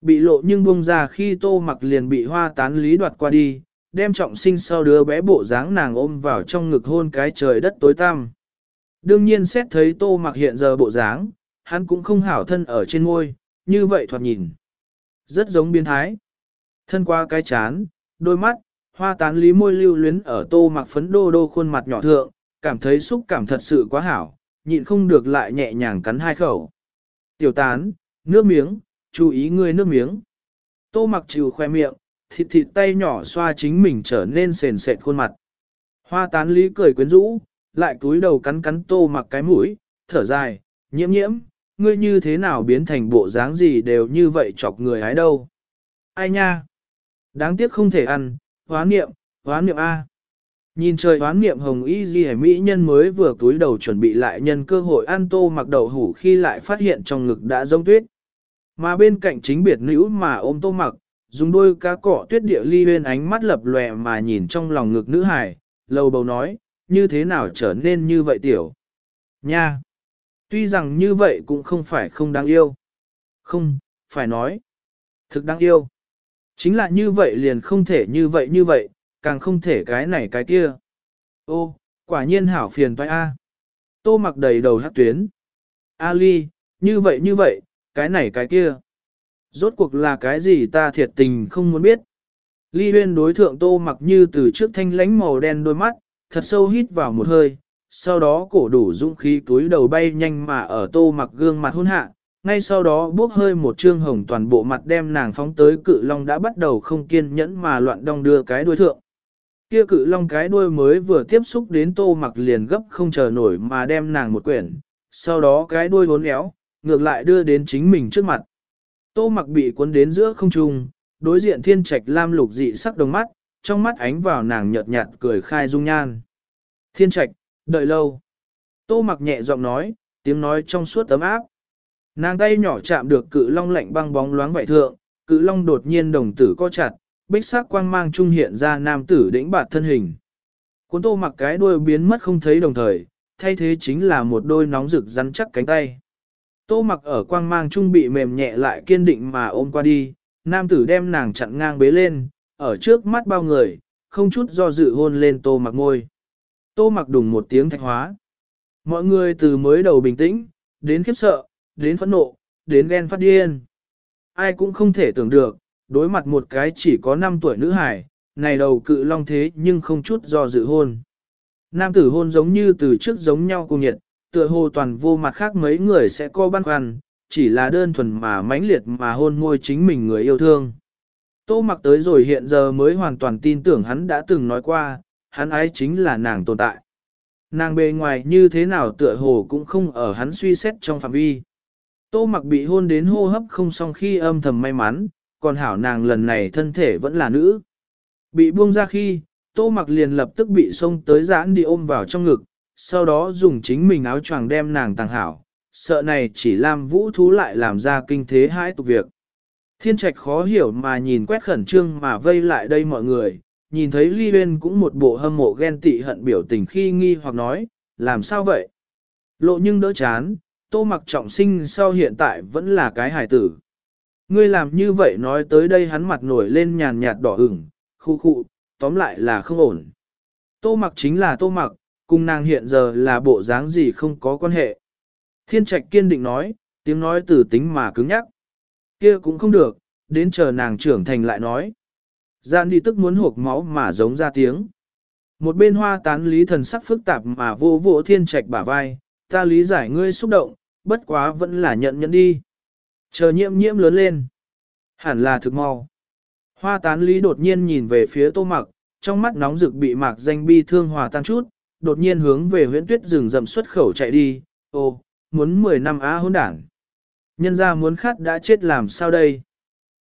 Bị lộ nhưng buông ra khi tô mặc liền bị hoa tán lý đoạt qua đi, đem trọng sinh sau đứa bé bộ dáng nàng ôm vào trong ngực hôn cái trời đất tối tăm. Đương nhiên xét thấy tô mặc hiện giờ bộ dáng, hắn cũng không hảo thân ở trên môi, như vậy thoạt nhìn. Rất giống biến thái. Thân qua cái chán, đôi mắt, hoa tán lý môi lưu luyến ở tô mặc phấn đô đô khuôn mặt nhỏ thượng, cảm thấy xúc cảm thật sự quá hảo, nhịn không được lại nhẹ nhàng cắn hai khẩu. Tiểu tán, nước miếng, chú ý ngươi nước miếng. Tô mặc chịu khoe miệng, thịt thịt tay nhỏ xoa chính mình trở nên sền sệt khuôn mặt. Hoa tán lý cười quyến rũ, lại cúi đầu cắn cắn tô mặc cái mũi, thở dài, nhiễm nhiễm, ngươi như thế nào biến thành bộ dáng gì đều như vậy chọc người hái đâu. Ai nha? Đáng tiếc không thể ăn, hoán niệm, hoán niệm A. Nhìn trời hoán niệm hồng y di mỹ nhân mới vừa túi đầu chuẩn bị lại nhân cơ hội ăn tô mặc đậu hủ khi lại phát hiện trong ngực đã rông tuyết. Mà bên cạnh chính biệt nữ mà ôm tô mặc, dùng đôi cá cỏ tuyết địa ly huyên ánh mắt lập lòe mà nhìn trong lòng ngực nữ hải, lầu bầu nói, như thế nào trở nên như vậy tiểu. Nha! Tuy rằng như vậy cũng không phải không đáng yêu. Không, phải nói. Thực đáng yêu. Chính là như vậy liền không thể như vậy như vậy, càng không thể cái này cái kia. Ô, quả nhiên hảo phiền toái A. Tô mặc đầy đầu hát tuyến. ali như vậy như vậy, cái này cái kia. Rốt cuộc là cái gì ta thiệt tình không muốn biết. Ly huyên đối thượng tô mặc như từ trước thanh lánh màu đen đôi mắt, thật sâu hít vào một hơi, sau đó cổ đủ dũng khí túi đầu bay nhanh mà ở tô mặc gương mặt hôn hạ, ngay sau đó bước hơi một trương hồng toàn bộ mặt đem nàng phóng tới cự long đã bắt đầu không kiên nhẫn mà loạn đong đưa cái đuôi thượng. Kia cự long cái đuôi mới vừa tiếp xúc đến tô mặc liền gấp không chờ nổi mà đem nàng một quyển, sau đó cái đuôi vốn éo, ngược lại đưa đến chính mình trước mặt. Tô mặc bị cuốn đến giữa không trung, đối diện thiên trạch lam lục dị sắc đồng mắt, trong mắt ánh vào nàng nhợt nhạt cười khai dung nhan. Thiên trạch, đợi lâu. Tô mặc nhẹ giọng nói, tiếng nói trong suốt tấm áp. Nàng tay nhỏ chạm được cự long lạnh băng bóng loáng vải thượng, cự long đột nhiên đồng tử co chặt, bích sắc quang mang trung hiện ra nam tử đĩnh bạt thân hình. Cuốn tô mặc cái đuôi biến mất không thấy đồng thời, thay thế chính là một đôi nóng rực rắn chắc cánh tay. Tô mặc ở quang mang trung bị mềm nhẹ lại kiên định mà ôm qua đi, nam tử đem nàng chặn ngang bế lên, ở trước mắt bao người, không chút do dự hôn lên tô mặc ngôi. Tô mặc đùng một tiếng thạch hóa. Mọi người từ mới đầu bình tĩnh, đến khiếp sợ, đến phẫn nộ, đến ghen phát điên. Ai cũng không thể tưởng được, đối mặt một cái chỉ có 5 tuổi nữ hải, này đầu cự long thế nhưng không chút do dự hôn. Nam tử hôn giống như từ trước giống nhau cùng nhiệt, tựa hồ toàn vô mặt khác mấy người sẽ co băn khoăn, chỉ là đơn thuần mà mãnh liệt mà hôn môi chính mình người yêu thương. Tô mặc tới rồi hiện giờ mới hoàn toàn tin tưởng hắn đã từng nói qua, hắn ái chính là nàng tồn tại. Nàng bề ngoài như thế nào tựa hồ cũng không ở hắn suy xét trong phạm vi. Tô mặc bị hôn đến hô hấp không xong khi âm thầm may mắn, còn hảo nàng lần này thân thể vẫn là nữ. Bị buông ra khi, tô mặc liền lập tức bị xông tới giãn đi ôm vào trong ngực, sau đó dùng chính mình áo choàng đem nàng tàng hảo, sợ này chỉ làm vũ thú lại làm ra kinh thế hai tục việc. Thiên trạch khó hiểu mà nhìn quét khẩn trương mà vây lại đây mọi người, nhìn thấy Ly Huyên cũng một bộ hâm mộ ghen tị hận biểu tình khi nghi hoặc nói, làm sao vậy? Lộ nhưng đỡ chán, tô mặc trọng sinh sau hiện tại vẫn là cái hài tử. Ngươi làm như vậy nói tới đây hắn mặt nổi lên nhàn nhạt đỏ ửng, khu khu, tóm lại là không ổn. Tô mặc chính là tô mặc, cùng nàng hiện giờ là bộ dáng gì không có quan hệ. Thiên trạch kiên định nói, tiếng nói từ tính mà cứng nhắc. kia cũng không được, đến chờ nàng trưởng thành lại nói. Gian đi tức muốn hộp máu mà giống ra tiếng. Một bên hoa tán lý thần sắc phức tạp mà vô vỗ thiên trạch bả vai, ta lý giải ngươi xúc động, bất quá vẫn là nhận nhận đi. Chờ nhiễm nhiễm lớn lên. Hẳn là thực mau. Hoa tán lý đột nhiên nhìn về phía tô mặc, trong mắt nóng rực bị mạc danh bi thương hòa tan chút, đột nhiên hướng về huyễn tuyết rừng rậm xuất khẩu chạy đi, ô, muốn 10 năm á hôn đảng. Nhân ra muốn khát đã chết làm sao đây?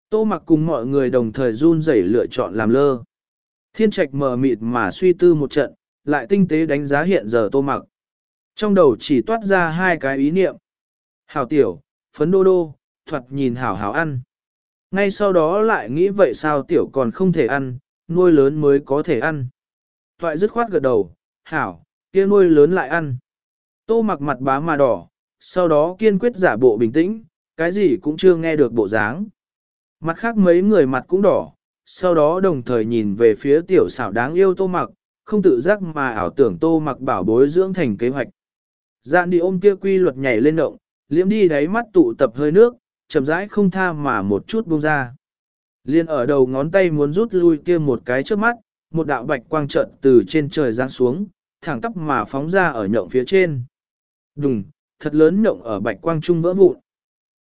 Tô mặc cùng mọi người đồng thời run rẩy lựa chọn làm lơ. Thiên trạch mờ mịt mà suy tư một trận, lại tinh tế đánh giá hiện giờ tô mặc. Trong đầu chỉ toát ra hai cái ý niệm. Hảo tiểu, phấn đô đô, thuật nhìn hảo hảo ăn. Ngay sau đó lại nghĩ vậy sao tiểu còn không thể ăn, nuôi lớn mới có thể ăn. Toại dứt khoát gật đầu, hảo, kia nuôi lớn lại ăn. Tô mặc mặt bá mà đỏ, sau đó kiên quyết giả bộ bình tĩnh, cái gì cũng chưa nghe được bộ dáng. Mặt khác mấy người mặt cũng đỏ, sau đó đồng thời nhìn về phía tiểu xảo đáng yêu tô mặc, không tự giác mà ảo tưởng tô mặc bảo bối dưỡng thành kế hoạch. Dạn đi ôm kia quy luật nhảy lên động, liễm đi đáy mắt tụ tập hơi nước, chậm rãi không tha mà một chút buông ra. Liên ở đầu ngón tay muốn rút lui kia một cái trước mắt, một đạo bạch quang trận từ trên trời giáng xuống, thẳng tắp mà phóng ra ở nhộng phía trên. Đùng, thật lớn nhộng ở bạch quang trung vỡ vụn.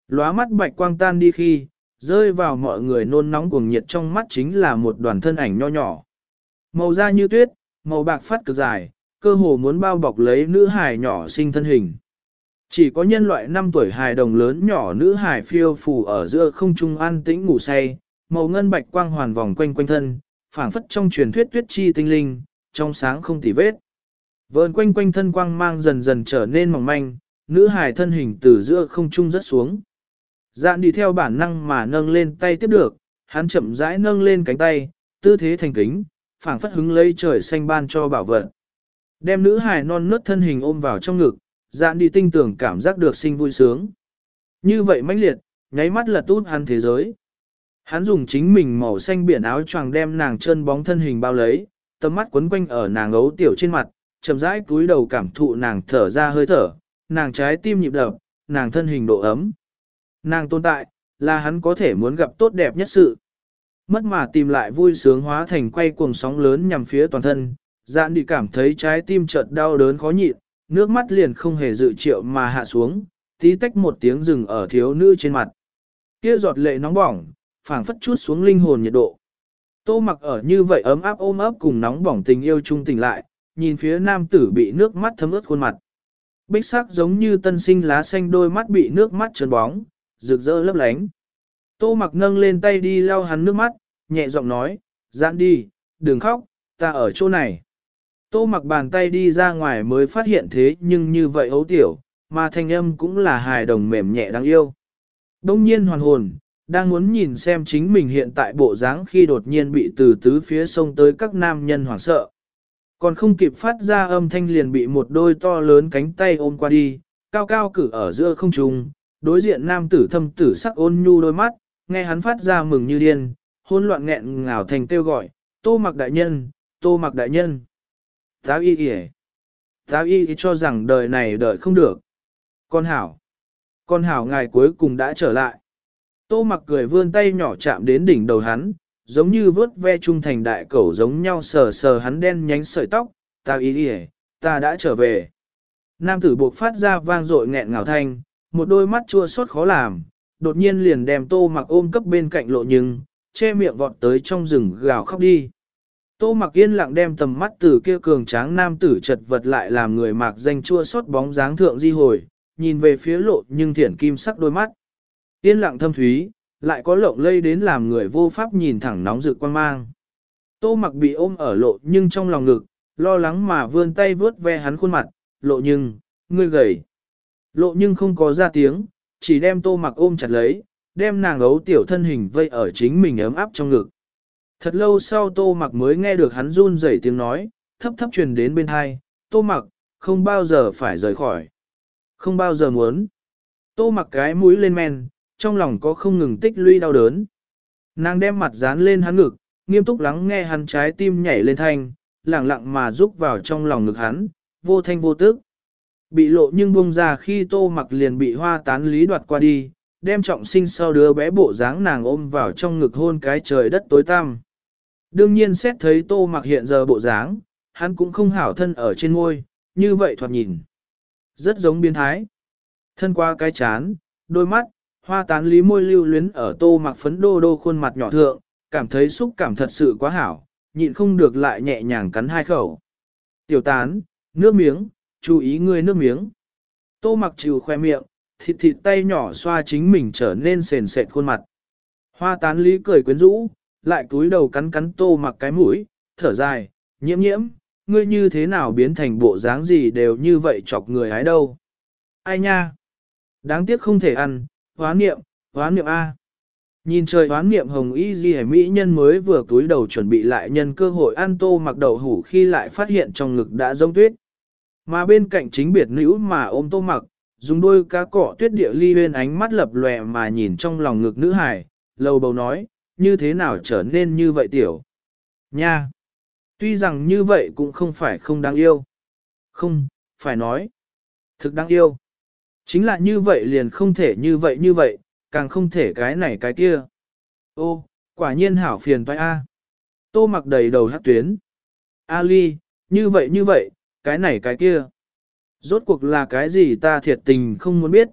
Lóa mắt bạch quang tan đi khi, rơi vào mọi người nôn nóng cuồng nhiệt trong mắt chính là một đoàn thân ảnh nho nhỏ. Màu da như tuyết, màu bạc phát cực dài, cơ hồ muốn bao bọc lấy nữ hài nhỏ sinh thân hình. Chỉ có nhân loại 5 tuổi hài đồng lớn nhỏ nữ hài phiêu phù ở giữa không trung an tĩnh ngủ say, màu ngân bạch quang hoàn vòng quanh quanh thân, phảng phất trong truyền thuyết tuyết chi tinh linh, trong sáng không tỉ vết. Vờn quanh quanh thân quang mang dần dần trở nên mỏng manh, nữ hài thân hình từ giữa không trung rất xuống. Dạn đi theo bản năng mà nâng lên tay tiếp được, hắn chậm rãi nâng lên cánh tay, tư thế thành kính, phảng phất hứng lấy trời xanh ban cho bảo vật. Đem nữ hài non nớt thân hình ôm vào trong ngực, dạn đi tinh tưởng cảm giác được sinh vui sướng. Như vậy mãnh liệt, nháy mắt là tút hắn thế giới. Hắn dùng chính mình màu xanh biển áo choàng đem nàng chân bóng thân hình bao lấy, tầm mắt quấn quanh ở nàng ấu tiểu trên mặt, chậm rãi cúi đầu cảm thụ nàng thở ra hơi thở, nàng trái tim nhịp đập, nàng thân hình độ ấm. Nàng tồn tại, là hắn có thể muốn gặp tốt đẹp nhất sự. Mất mà tìm lại vui sướng hóa thành quay cuồng sóng lớn nhằm phía toàn thân, dạn đi cảm thấy trái tim chợt đau đớn khó nhịn, nước mắt liền không hề dự triệu mà hạ xuống, tí tách một tiếng rừng ở thiếu nữ trên mặt. Kia giọt lệ nóng bỏng, phảng phất chút xuống linh hồn nhiệt độ. Tô mặc ở như vậy ấm áp ôm ấp cùng nóng bỏng tình yêu chung tình lại, nhìn phía nam tử bị nước mắt thấm ướt khuôn mặt. Bích sắc giống như tân sinh lá xanh đôi mắt bị nước mắt trơn bóng, rực rỡ lấp lánh. Tô mặc nâng lên tay đi lau hắn nước mắt, nhẹ giọng nói, dạ giãn đi, đừng khóc, ta ở chỗ này. Tô mặc bàn tay đi ra ngoài mới phát hiện thế nhưng như vậy ấu tiểu, mà thanh âm cũng là hài đồng mềm nhẹ đáng yêu. Đông nhiên hoàn hồn, đang muốn nhìn xem chính mình hiện tại bộ dáng khi đột nhiên bị từ tứ phía sông tới các nam nhân hoảng sợ. Còn không kịp phát ra âm thanh liền bị một đôi to lớn cánh tay ôm qua đi, cao cao cử ở giữa không trung, đối diện nam tử thâm tử sắc ôn nhu đôi mắt, nghe hắn phát ra mừng như điên, hôn loạn nghẹn ngào thành kêu gọi, tô mặc đại nhân, tô mặc đại nhân. Táo y y Táo y cho rằng đời này đợi không được. Con hảo. Con hảo ngài cuối cùng đã trở lại. Tô mặc cười vươn tay nhỏ chạm đến đỉnh đầu hắn, giống như vớt ve trung thành đại cẩu giống nhau sờ sờ hắn đen nhánh sợi tóc, ta Y đi ta đã trở về. Nam tử buộc phát ra vang dội nghẹn ngào thanh, một đôi mắt chua xót khó làm, đột nhiên liền đem tô mặc ôm cấp bên cạnh lộ nhưng, che miệng vọt tới trong rừng gào khóc đi. Tô mặc yên lặng đem tầm mắt từ kia cường tráng nam tử chật vật lại làm người mạc danh chua xót bóng dáng thượng di hồi, nhìn về phía lộ nhưng thiển kim sắc đôi mắt. Yên lặng thâm thúy, lại có lộng lây đến làm người vô pháp nhìn thẳng nóng rực quan mang. Tô mặc bị ôm ở lộ nhưng trong lòng ngực, lo lắng mà vươn tay vướt ve hắn khuôn mặt, lộ nhưng, ngươi gầy. Lộ nhưng không có ra tiếng, chỉ đem tô mặc ôm chặt lấy, đem nàng ấu tiểu thân hình vây ở chính mình ấm áp trong ngực. Thật lâu sau tô mặc mới nghe được hắn run rẩy tiếng nói, thấp thấp truyền đến bên hai, tô mặc, không bao giờ phải rời khỏi. Không bao giờ muốn. Tô mặc cái mũi lên men, trong lòng có không ngừng tích lũy đau đớn. Nàng đem mặt dán lên hắn ngực, nghiêm túc lắng nghe hắn trái tim nhảy lên thanh, lặng lặng mà rúc vào trong lòng ngực hắn, vô thanh vô tức. Bị lộ nhưng buông ra khi tô mặc liền bị hoa tán lý đoạt qua đi, đem trọng sinh sau đứa bé bộ dáng nàng ôm vào trong ngực hôn cái trời đất tối tăm. Đương nhiên xét thấy tô mặc hiện giờ bộ dáng, hắn cũng không hảo thân ở trên ngôi, như vậy thoạt nhìn. Rất giống biến thái. Thân qua cái chán, đôi mắt, hoa tán lý môi lưu luyến ở tô mặc phấn đô đô khuôn mặt nhỏ thượng, cảm thấy xúc cảm thật sự quá hảo, nhịn không được lại nhẹ nhàng cắn hai khẩu. Tiểu tán, nước miếng, chú ý ngươi nước miếng. Tô mặc chịu khoe miệng, thịt thịt tay nhỏ xoa chính mình trở nên sền sệt khuôn mặt. Hoa tán lý cười quyến rũ, lại cúi đầu cắn cắn tô mặc cái mũi, thở dài, nhiễm nhiễm, ngươi như thế nào biến thành bộ dáng gì đều như vậy chọc người hái đâu. Ai nha? Đáng tiếc không thể ăn, hoán niệm, hoán niệm A. Nhìn trời hoán niệm hồng y di mỹ nhân mới vừa túi đầu chuẩn bị lại nhân cơ hội ăn tô mặc đầu hủ khi lại phát hiện trong ngực đã rông tuyết. Mà bên cạnh chính biệt nữ mà ôm tô mặc, dùng đôi cá cọ tuyết địa ly bên ánh mắt lập lòe mà nhìn trong lòng ngực nữ hải, lầu bầu nói, như thế nào trở nên như vậy tiểu. Nha! Tuy rằng như vậy cũng không phải không đáng yêu. Không, phải nói. Thực đáng yêu. Chính là như vậy liền không thể như vậy như vậy, càng không thể cái này cái kia. Ô, quả nhiên hảo phiền toái A. Tô mặc đầy đầu hát tuyến. A như vậy như vậy, cái này cái kia. Rốt cuộc là cái gì ta thiệt tình không muốn biết.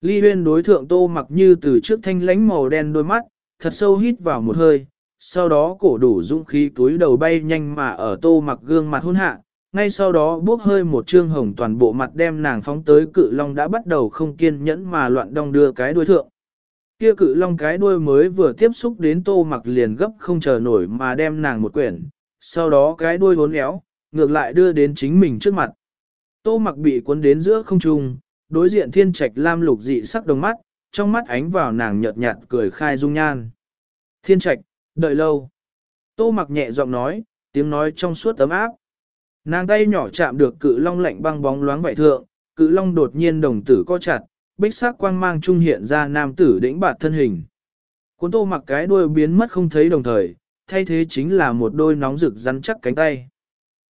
Ly huyên đối thượng tô mặc như từ trước thanh lánh màu đen đôi mắt, thật sâu hít vào một hơi, sau đó cổ đủ dũng khí túi đầu bay nhanh mà ở tô mặc gương mặt hôn hạ, ngay sau đó bước hơi một trương hồng toàn bộ mặt đem nàng phóng tới cự long đã bắt đầu không kiên nhẫn mà loạn đong đưa cái đuôi thượng. Kia cự long cái đuôi mới vừa tiếp xúc đến tô mặc liền gấp không chờ nổi mà đem nàng một quyển, sau đó cái đuôi vốn éo, ngược lại đưa đến chính mình trước mặt. Tô mặc bị cuốn đến giữa không trung, đối diện thiên trạch lam lục dị sắc đồng mắt, trong mắt ánh vào nàng nhợt nhạt cười khai dung nhan. Thiên trạch, đợi lâu. Tô mặc nhẹ giọng nói, tiếng nói trong suốt ấm áp. Nàng tay nhỏ chạm được cự long lạnh băng bóng loáng vải thượng, cự long đột nhiên đồng tử co chặt, bích sắc quang mang trung hiện ra nam tử đĩnh bạt thân hình. Cuốn tô mặc cái đuôi biến mất không thấy đồng thời, thay thế chính là một đôi nóng rực rắn chắc cánh tay.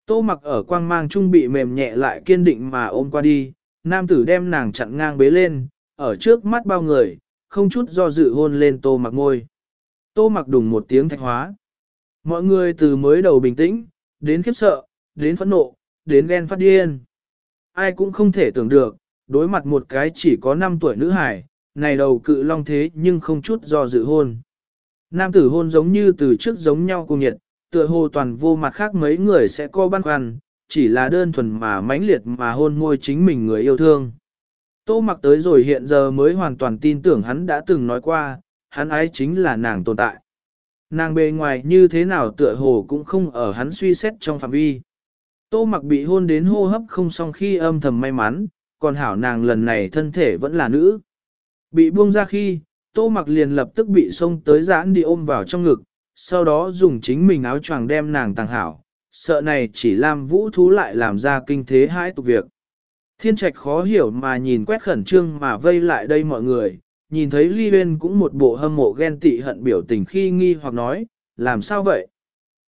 Tô mặc ở quang mang trung bị mềm nhẹ lại kiên định mà ôm qua đi, nam tử đem nàng chặn ngang bế lên, ở trước mắt bao người, không chút do dự hôn lên tô mặc ngôi. Tô mặc đùng một tiếng thạch hóa. Mọi người từ mới đầu bình tĩnh, đến khiếp sợ, đến phẫn nộ, đến ghen phát điên. Ai cũng không thể tưởng được, đối mặt một cái chỉ có 5 tuổi nữ hải, này đầu cự long thế nhưng không chút do dự hôn. Nam tử hôn giống như từ trước giống nhau cùng nhiệt, tựa hồ toàn vô mặt khác mấy người sẽ co băn khoăn, chỉ là đơn thuần mà mãnh liệt mà hôn môi chính mình người yêu thương. Tô mặc tới rồi hiện giờ mới hoàn toàn tin tưởng hắn đã từng nói qua, hắn ái chính là nàng tồn tại. Nàng bề ngoài như thế nào tựa hồ cũng không ở hắn suy xét trong phạm vi. Tô mặc bị hôn đến hô hấp không xong khi âm thầm may mắn, còn hảo nàng lần này thân thể vẫn là nữ. Bị buông ra khi, tô mặc liền lập tức bị xông tới giãn đi ôm vào trong ngực, sau đó dùng chính mình áo choàng đem nàng tàng hảo, sợ này chỉ làm vũ thú lại làm ra kinh thế hai tục việc. Thiên trạch khó hiểu mà nhìn quét khẩn trương mà vây lại đây mọi người, nhìn thấy Ly Huyên cũng một bộ hâm mộ ghen tị hận biểu tình khi nghi hoặc nói, làm sao vậy?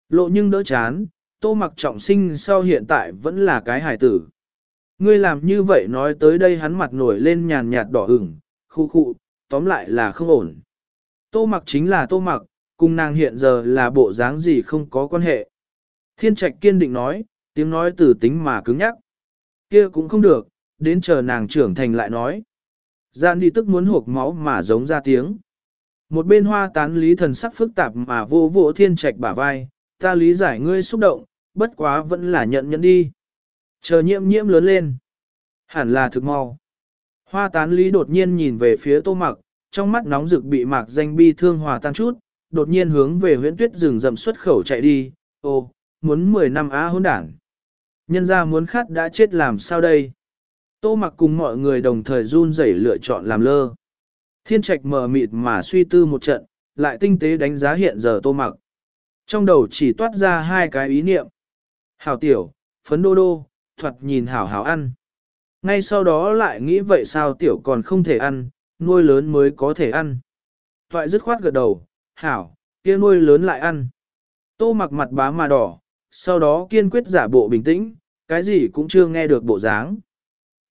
Lộ nhưng đỡ chán, tô mặc trọng sinh sau hiện tại vẫn là cái hài tử. Ngươi làm như vậy nói tới đây hắn mặt nổi lên nhàn nhạt đỏ ửng, khu khu, tóm lại là không ổn. Tô mặc chính là tô mặc, cùng nàng hiện giờ là bộ dáng gì không có quan hệ. Thiên trạch kiên định nói, tiếng nói từ tính mà cứng nhắc kia cũng không được, đến chờ nàng trưởng thành lại nói. Gian đi tức muốn hộp máu mà giống ra tiếng. Một bên hoa tán lý thần sắc phức tạp mà vô vỗ thiên trạch bả vai, ta lý giải ngươi xúc động, bất quá vẫn là nhận nhận đi. Chờ nhiễm nhiễm lớn lên. Hẳn là thực mau. Hoa tán lý đột nhiên nhìn về phía tô mặc, trong mắt nóng rực bị mạc danh bi thương hòa tan chút, đột nhiên hướng về huyễn tuyết rừng rậm xuất khẩu chạy đi, ô, muốn 10 năm á hôn đảng. Nhân ra muốn khát đã chết làm sao đây? Tô mặc cùng mọi người đồng thời run rẩy lựa chọn làm lơ. Thiên trạch mờ mịt mà suy tư một trận, lại tinh tế đánh giá hiện giờ tô mặc. Trong đầu chỉ toát ra hai cái ý niệm. Hảo tiểu, phấn đô đô, thuật nhìn hảo hảo ăn. Ngay sau đó lại nghĩ vậy sao tiểu còn không thể ăn, nuôi lớn mới có thể ăn. Thoại dứt khoát gật đầu, hảo, kia nuôi lớn lại ăn. Tô mặc mặt bá mà đỏ, sau đó kiên quyết giả bộ bình tĩnh, cái gì cũng chưa nghe được bộ dáng.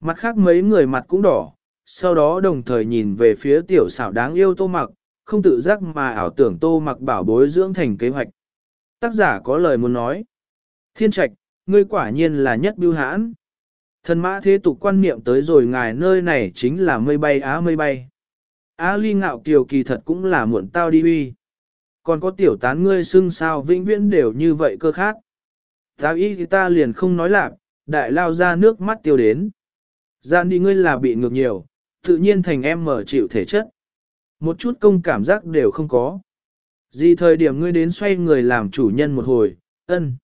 Mặt khác mấy người mặt cũng đỏ, sau đó đồng thời nhìn về phía tiểu xảo đáng yêu tô mặc, không tự giác mà ảo tưởng tô mặc bảo bối dưỡng thành kế hoạch. Tác giả có lời muốn nói. Thiên trạch, ngươi quả nhiên là nhất biêu hãn. Thần mã thế tục quan niệm tới rồi ngài nơi này chính là mây bay á mây bay. Á ly ngạo kiều kỳ thật cũng là muộn tao đi uy. Còn có tiểu tán ngươi xưng sao vĩnh viễn đều như vậy cơ khác. Tao ý thì ta liền không nói lạc, đại lao ra nước mắt tiêu đến. Gian đi ngươi là bị ngược nhiều, tự nhiên thành em mở chịu thể chất. Một chút công cảm giác đều không có. Gì thời điểm ngươi đến xoay người làm chủ nhân một hồi, ân.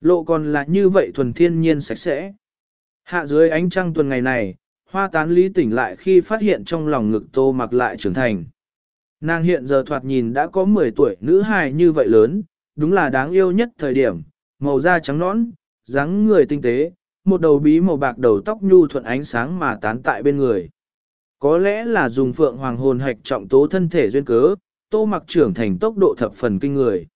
Lộ còn là như vậy thuần thiên nhiên sạch sẽ. Hạ dưới ánh trăng tuần ngày này, hoa tán lý tỉnh lại khi phát hiện trong lòng ngực tô mặc lại trưởng thành. Nàng hiện giờ thoạt nhìn đã có 10 tuổi nữ hài như vậy lớn, đúng là đáng yêu nhất thời điểm, màu da trắng nõn, dáng người tinh tế, một đầu bí màu bạc đầu tóc nhu thuận ánh sáng mà tán tại bên người. Có lẽ là dùng phượng hoàng hồn hạch trọng tố thân thể duyên cớ, tô mặc trưởng thành tốc độ thập phần kinh người.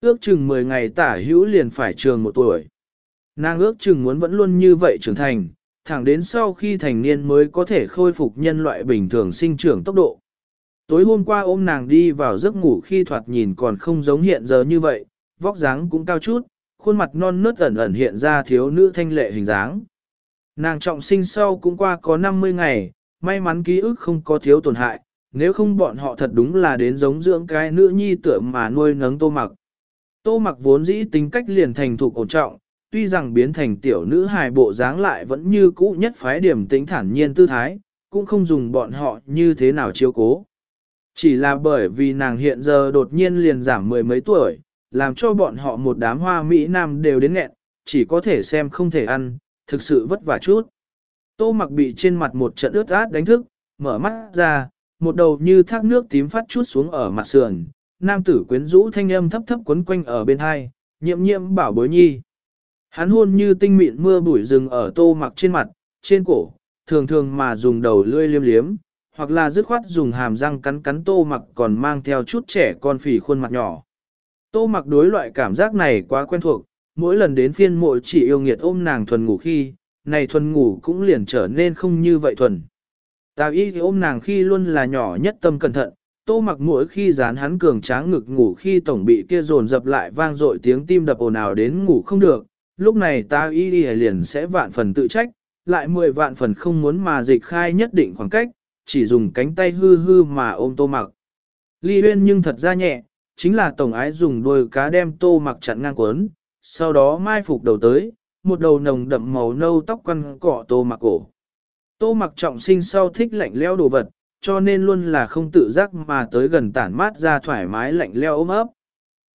Ước chừng 10 ngày tả hữu liền phải trường một tuổi. Nàng ước chừng muốn vẫn luôn như vậy trưởng thành, thẳng đến sau khi thành niên mới có thể khôi phục nhân loại bình thường sinh trưởng tốc độ. Tối hôm qua ôm nàng đi vào giấc ngủ khi thoạt nhìn còn không giống hiện giờ như vậy, vóc dáng cũng cao chút, khuôn mặt non nớt ẩn ẩn hiện ra thiếu nữ thanh lệ hình dáng. Nàng trọng sinh sau cũng qua có 50 ngày, may mắn ký ức không có thiếu tổn hại, nếu không bọn họ thật đúng là đến giống dưỡng cái nữ nhi tựa mà nuôi nấng tô mặc. Tô mặc vốn dĩ tính cách liền thành thục ổn trọng, tuy rằng biến thành tiểu nữ hài bộ dáng lại vẫn như cũ nhất phái điểm tính thản nhiên tư thái, cũng không dùng bọn họ như thế nào chiếu cố. Chỉ là bởi vì nàng hiện giờ đột nhiên liền giảm mười mấy tuổi, làm cho bọn họ một đám hoa Mỹ Nam đều đến nghẹn, chỉ có thể xem không thể ăn, thực sự vất vả chút. Tô mặc bị trên mặt một trận ướt át đánh thức, mở mắt ra, một đầu như thác nước tím phát chút xuống ở mặt sườn, nam tử quyến rũ thanh âm thấp thấp quấn quanh ở bên hai, nhiệm nhiệm bảo bối nhi. Hắn hôn như tinh mịn mưa bụi rừng ở tô mặc trên mặt, trên cổ, thường thường mà dùng đầu lươi liêm liếm, hoặc là dứt khoát dùng hàm răng cắn cắn tô mặc còn mang theo chút trẻ con phỉ khuôn mặt nhỏ. Tô mặc đối loại cảm giác này quá quen thuộc, mỗi lần đến phiên mộ chỉ yêu nghiệt ôm nàng thuần ngủ khi, này thuần ngủ cũng liền trở nên không như vậy thuần. Tào y thì ôm nàng khi luôn là nhỏ nhất tâm cẩn thận, tô mặc mỗi khi dán hắn cường tráng ngực ngủ khi tổng bị kia dồn dập lại vang dội tiếng tim đập ồn ào đến ngủ không được, lúc này Tào y liền sẽ vạn phần tự trách, lại mười vạn phần không muốn mà dịch khai nhất định khoảng cách, chỉ dùng cánh tay hư hư mà ôm tô mặc. Ly huyên nhưng thật ra nhẹ, chính là tổng ái dùng đôi cá đem tô mặc chặn ngang quấn, sau đó mai phục đầu tới, một đầu nồng đậm màu nâu tóc quăn cỏ tô mặc cổ. Tô mặc trọng sinh sau thích lạnh leo đồ vật, cho nên luôn là không tự giác mà tới gần tản mát ra thoải mái lạnh leo ôm ấp.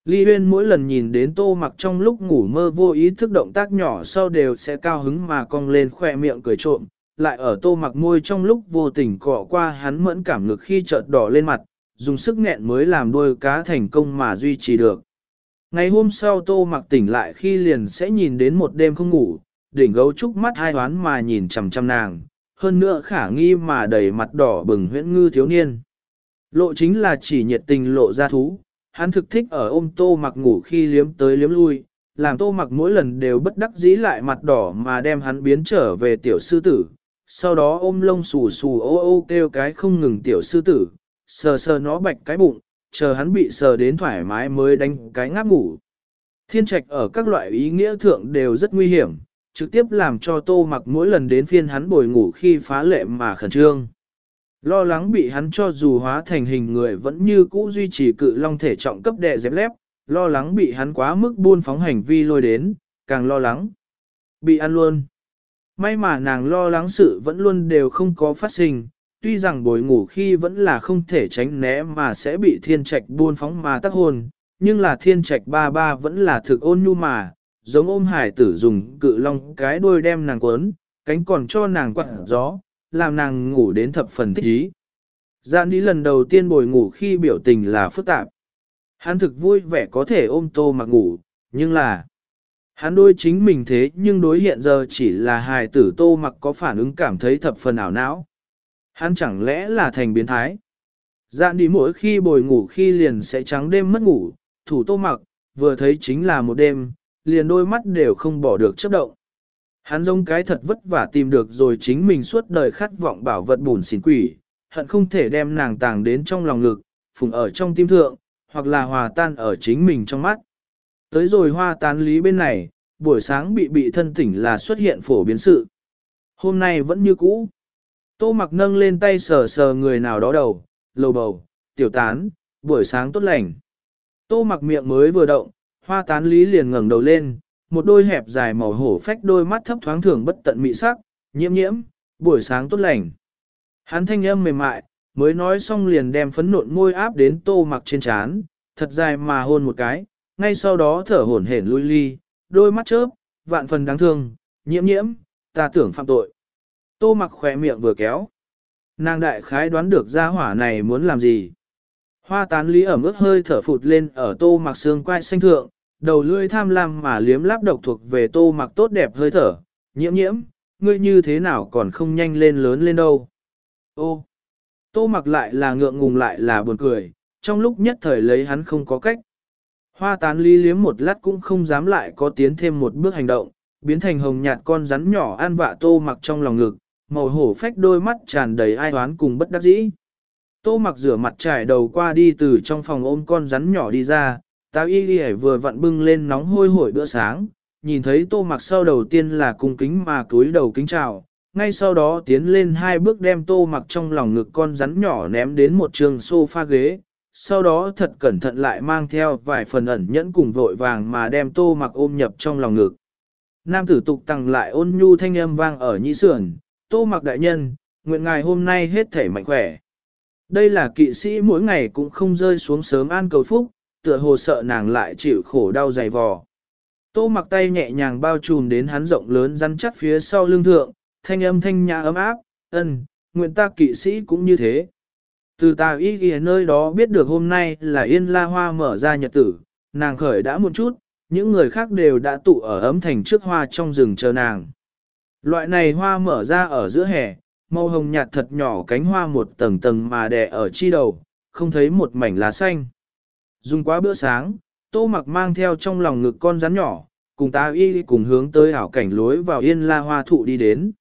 Ly Huyên mỗi lần nhìn đến tô mặc trong lúc ngủ mơ vô ý thức động tác nhỏ sau đều sẽ cao hứng mà cong lên khỏe miệng cười trộm, lại ở tô mặc môi trong lúc vô tình cọ qua hắn mẫn cảm ngực khi chợt đỏ lên mặt, dùng sức nghẹn mới làm đôi cá thành công mà duy trì được. Ngày hôm sau tô mặc tỉnh lại khi liền sẽ nhìn đến một đêm không ngủ, đỉnh gấu trúc mắt hai hoán mà nhìn chằm chằm nàng, hơn nữa khả nghi mà đầy mặt đỏ bừng huyễn ngư thiếu niên. Lộ chính là chỉ nhiệt tình lộ ra thú, hắn thực thích ở ôm tô mặc ngủ khi liếm tới liếm lui, làm tô mặc mỗi lần đều bất đắc dĩ lại mặt đỏ mà đem hắn biến trở về tiểu sư tử, sau đó ôm lông xù xù ô ô kêu cái không ngừng tiểu sư tử, sờ sờ nó bạch cái bụng, chờ hắn bị sờ đến thoải mái mới đánh cái ngáp ngủ. Thiên trạch ở các loại ý nghĩa thượng đều rất nguy hiểm, trực tiếp làm cho tô mặc mỗi lần đến phiên hắn bồi ngủ khi phá lệ mà khẩn trương. Lo lắng bị hắn cho dù hóa thành hình người vẫn như cũ duy trì cự long thể trọng cấp đệ dẹp lép, lo lắng bị hắn quá mức buôn phóng hành vi lôi đến, càng lo lắng. Bị ăn luôn. May mà nàng lo lắng sự vẫn luôn đều không có phát sinh, tuy rằng bồi ngủ khi vẫn là không thể tránh né mà sẽ bị thiên trạch buôn phóng mà tắc hồn, nhưng là thiên trạch ba ba vẫn là thực ôn nhu mà, giống ôm hải tử dùng cự long cái đuôi đem nàng cuốn, cánh còn cho nàng quặn gió, làm nàng ngủ đến thập phần thích ý. Giãn đi lần đầu tiên bồi ngủ khi biểu tình là phức tạp. Hắn thực vui vẻ có thể ôm tô mặc ngủ, nhưng là... Hắn đôi chính mình thế nhưng đối hiện giờ chỉ là hài tử tô mặc có phản ứng cảm thấy thập phần ảo não. Hắn chẳng lẽ là thành biến thái? Dạn đi mỗi khi bồi ngủ khi liền sẽ trắng đêm mất ngủ, thủ tô mặc, vừa thấy chính là một đêm, liền đôi mắt đều không bỏ được chấp động. Hắn giống cái thật vất vả tìm được rồi chính mình suốt đời khát vọng bảo vật bùn xỉn quỷ, hận không thể đem nàng tàng đến trong lòng lực, phùng ở trong tim thượng, hoặc là hòa tan ở chính mình trong mắt. Tới rồi hoa tán lý bên này, buổi sáng bị bị thân tỉnh là xuất hiện phổ biến sự. Hôm nay vẫn như cũ. Tô mặc nâng lên tay sờ sờ người nào đó đầu, lầu bầu, tiểu tán, buổi sáng tốt lành. Tô mặc miệng mới vừa động, hoa tán lý liền ngẩng đầu lên, một đôi hẹp dài màu hổ phách đôi mắt thấp thoáng thường bất tận mị sắc, nhiễm nhiễm, buổi sáng tốt lành. Hắn thanh âm mềm mại, mới nói xong liền đem phấn nộn môi áp đến tô mặc trên trán, thật dài mà hôn một cái, ngay sau đó thở hổn hển lui ly, đôi mắt chớp, vạn phần đáng thương, nhiễm nhiễm, ta tưởng phạm tội. Tô mặc khỏe miệng vừa kéo. Nàng đại khái đoán được gia hỏa này muốn làm gì. Hoa tán lý ẩm ướt hơi thở phụt lên ở tô mặc xương quai xanh thượng, đầu lưỡi tham lam mà liếm láp độc thuộc về tô mặc tốt đẹp hơi thở, nhiễm nhiễm, ngươi như thế nào còn không nhanh lên lớn lên đâu. Ô, tô mặc lại là ngượng ngùng lại là buồn cười, trong lúc nhất thời lấy hắn không có cách. Hoa tán lý liếm một lát cũng không dám lại có tiến thêm một bước hành động, biến thành hồng nhạt con rắn nhỏ an vạ tô mặc trong lòng ngực, màu hổ phách đôi mắt tràn đầy ai oán cùng bất đắc dĩ. Tô mặc rửa mặt trải đầu qua đi từ trong phòng ôm con rắn nhỏ đi ra, táo y ghi vừa vặn bưng lên nóng hôi hổi bữa sáng, nhìn thấy tô mặc sau đầu tiên là cung kính mà cúi đầu kính chào, ngay sau đó tiến lên hai bước đem tô mặc trong lòng ngực con rắn nhỏ ném đến một trường sofa ghế, sau đó thật cẩn thận lại mang theo vài phần ẩn nhẫn cùng vội vàng mà đem tô mặc ôm nhập trong lòng ngực. Nam tử tục tăng lại ôn nhu thanh âm vang ở nhĩ sườn, tô mặc đại nhân, nguyện ngài hôm nay hết thể mạnh khỏe. Đây là kỵ sĩ mỗi ngày cũng không rơi xuống sớm an cầu phúc, tựa hồ sợ nàng lại chịu khổ đau dày vò. Tô mặc tay nhẹ nhàng bao trùm đến hắn rộng lớn rắn chắc phía sau lưng thượng, thanh âm thanh nhã ấm áp, ân, nguyện ta kỵ sĩ cũng như thế. Từ tà y ghi nơi đó biết được hôm nay là yên la hoa mở ra nhật tử, nàng khởi đã một chút, những người khác đều đã tụ ở ấm thành trước hoa trong rừng chờ nàng. Loại này hoa mở ra ở giữa hè, màu hồng nhạt thật nhỏ cánh hoa một tầng tầng mà đè ở chi đầu, không thấy một mảnh lá xanh. Dùng quá bữa sáng, tô mặc mang theo trong lòng ngực con rắn nhỏ, cùng ta y cùng hướng tới ảo cảnh lối vào yên la hoa thụ đi đến.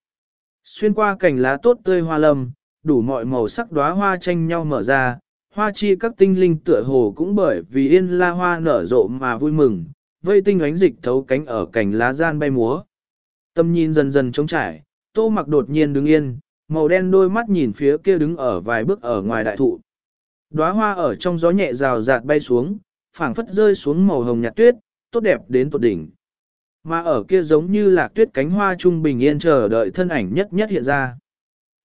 Xuyên qua cảnh lá tốt tươi hoa lâm, đủ mọi màu sắc đóa hoa tranh nhau mở ra, hoa chi các tinh linh tựa hồ cũng bởi vì yên la hoa nở rộ mà vui mừng, vây tinh ánh dịch thấu cánh ở cảnh lá gian bay múa. Tâm nhìn dần dần trống trải, tô mặc đột nhiên đứng yên, màu đen đôi mắt nhìn phía kia đứng ở vài bước ở ngoài đại thụ. Đóa hoa ở trong gió nhẹ rào rạt bay xuống, phảng phất rơi xuống màu hồng nhạt tuyết, tốt đẹp đến tột đỉnh. Mà ở kia giống như là tuyết cánh hoa trung bình yên chờ đợi thân ảnh nhất nhất hiện ra.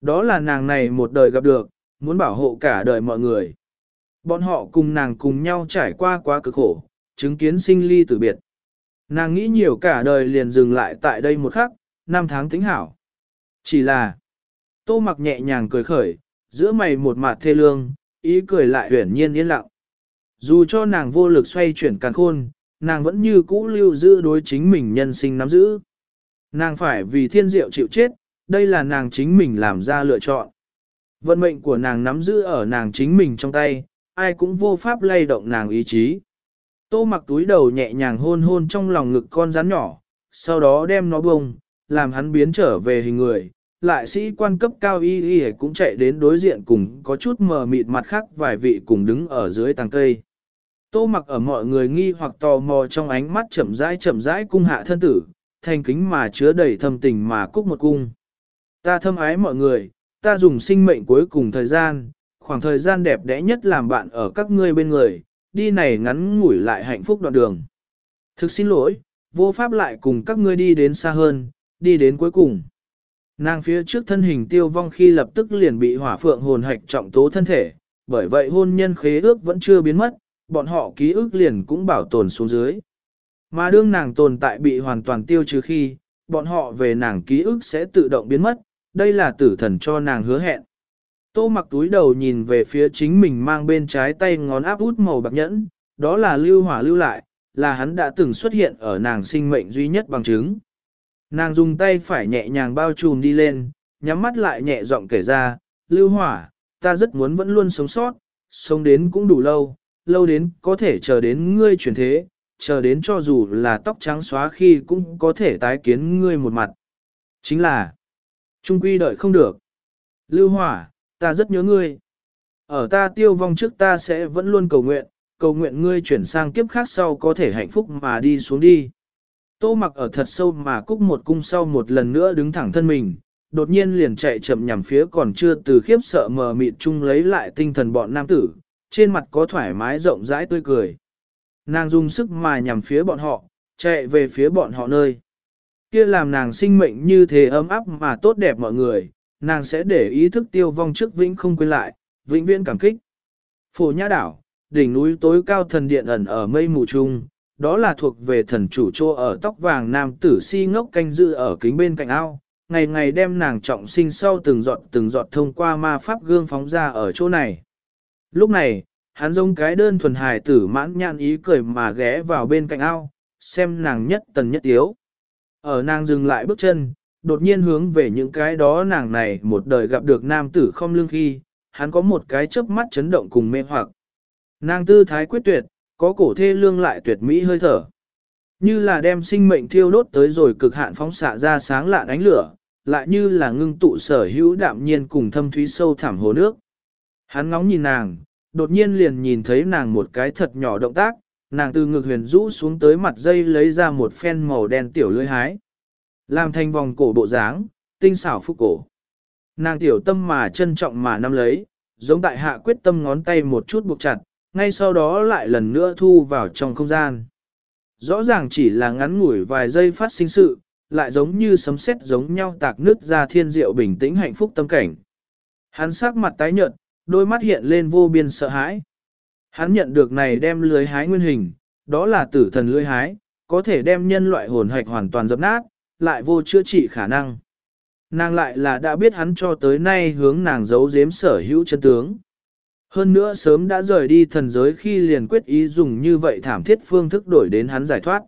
Đó là nàng này một đời gặp được, muốn bảo hộ cả đời mọi người. Bọn họ cùng nàng cùng nhau trải qua quá cực khổ, chứng kiến sinh ly tử biệt. Nàng nghĩ nhiều cả đời liền dừng lại tại đây một khắc, năm tháng tính hảo. Chỉ là, tô mặc nhẹ nhàng cười khởi, giữa mày một mặt thê lương, ý cười lại huyển nhiên yên lặng. Dù cho nàng vô lực xoay chuyển càn khôn, nàng vẫn như cũ lưu giữ đối chính mình nhân sinh nắm giữ. Nàng phải vì thiên diệu chịu chết, đây là nàng chính mình làm ra lựa chọn. Vận mệnh của nàng nắm giữ ở nàng chính mình trong tay, ai cũng vô pháp lay động nàng ý chí. Tô mặc túi đầu nhẹ nhàng hôn hôn trong lòng ngực con rắn nhỏ, sau đó đem nó bông, làm hắn biến trở về hình người. Lại sĩ quan cấp cao y y cũng chạy đến đối diện cùng có chút mờ mịt mặt khác vài vị cùng đứng ở dưới tàng cây. Tô mặc ở mọi người nghi hoặc tò mò trong ánh mắt chậm rãi chậm rãi cung hạ thân tử, thành kính mà chứa đầy thâm tình mà cúc một cung. Ta thâm ái mọi người, ta dùng sinh mệnh cuối cùng thời gian, khoảng thời gian đẹp đẽ nhất làm bạn ở các ngươi bên người, đi này ngắn ngủi lại hạnh phúc đoạn đường. Thực xin lỗi, vô pháp lại cùng các ngươi đi đến xa hơn, đi đến cuối cùng. Nàng phía trước thân hình tiêu vong khi lập tức liền bị hỏa phượng hồn hạch trọng tố thân thể, bởi vậy hôn nhân khế ước vẫn chưa biến mất, bọn họ ký ức liền cũng bảo tồn xuống dưới. Mà đương nàng tồn tại bị hoàn toàn tiêu trừ khi, bọn họ về nàng ký ức sẽ tự động biến mất, đây là tử thần cho nàng hứa hẹn. Tô mặc túi đầu nhìn về phía chính mình mang bên trái tay ngón áp út màu bạc nhẫn, đó là lưu hỏa lưu lại, là hắn đã từng xuất hiện ở nàng sinh mệnh duy nhất bằng chứng. Nàng dùng tay phải nhẹ nhàng bao trùm đi lên, nhắm mắt lại nhẹ giọng kể ra, lưu hỏa, ta rất muốn vẫn luôn sống sót, sống đến cũng đủ lâu, lâu đến có thể chờ đến ngươi chuyển thế, chờ đến cho dù là tóc trắng xóa khi cũng có thể tái kiến ngươi một mặt. Chính là, trung quy đợi không được. Lưu hỏa, ta rất nhớ ngươi. Ở ta tiêu vong trước ta sẽ vẫn luôn cầu nguyện, cầu nguyện ngươi chuyển sang kiếp khác sau có thể hạnh phúc mà đi xuống đi. Tô mặc ở thật sâu mà cúc một cung sau một lần nữa đứng thẳng thân mình, đột nhiên liền chạy chậm nhằm phía còn chưa từ khiếp sợ mờ mịt chung lấy lại tinh thần bọn nam tử, trên mặt có thoải mái rộng rãi tươi cười. Nàng dùng sức mà nhằm phía bọn họ, chạy về phía bọn họ nơi. Kia làm nàng sinh mệnh như thế ấm áp mà tốt đẹp mọi người, nàng sẽ để ý thức tiêu vong trước vĩnh không quên lại, vĩnh viễn cảm kích. Phổ nhã đảo, đỉnh núi tối cao thần điện ẩn ở mây mù trung, đó là thuộc về thần chủ trô ở tóc vàng nam tử si ngốc canh dự ở kính bên cạnh ao, ngày ngày đem nàng trọng sinh sau từng giọt từng giọt thông qua ma pháp gương phóng ra ở chỗ này. Lúc này, hắn giống cái đơn thuần hài tử mãn nhạn ý cười mà ghé vào bên cạnh ao, xem nàng nhất tần nhất yếu Ở nàng dừng lại bước chân, đột nhiên hướng về những cái đó nàng này một đời gặp được nam tử không lương khi, hắn có một cái chớp mắt chấn động cùng mê hoặc. Nàng tư thái quyết tuyệt, có cổ thê lương lại tuyệt mỹ hơi thở. Như là đem sinh mệnh thiêu đốt tới rồi cực hạn phóng xạ ra sáng lạn ánh lửa, lại như là ngưng tụ sở hữu đạm nhiên cùng thâm thúy sâu thẳm hồ nước. Hắn ngóng nhìn nàng, đột nhiên liền nhìn thấy nàng một cái thật nhỏ động tác, nàng từ ngực huyền rũ xuống tới mặt dây lấy ra một phen màu đen tiểu lưỡi hái. Làm thành vòng cổ bộ dáng, tinh xảo phúc cổ. Nàng tiểu tâm mà trân trọng mà nắm lấy, giống tại hạ quyết tâm ngón tay một chút buộc chặt, ngay sau đó lại lần nữa thu vào trong không gian. Rõ ràng chỉ là ngắn ngủi vài giây phát sinh sự, lại giống như sấm sét giống nhau tạc nứt ra thiên diệu bình tĩnh hạnh phúc tâm cảnh. Hắn sắc mặt tái nhợt, đôi mắt hiện lên vô biên sợ hãi. Hắn nhận được này đem lưới hái nguyên hình, đó là tử thần lưới hái, có thể đem nhân loại hồn hạch hoàn toàn dập nát, lại vô chữa trị khả năng. Nàng lại là đã biết hắn cho tới nay hướng nàng giấu giếm sở hữu chân tướng. Hơn nữa sớm đã rời đi thần giới khi liền quyết ý dùng như vậy thảm thiết phương thức đổi đến hắn giải thoát.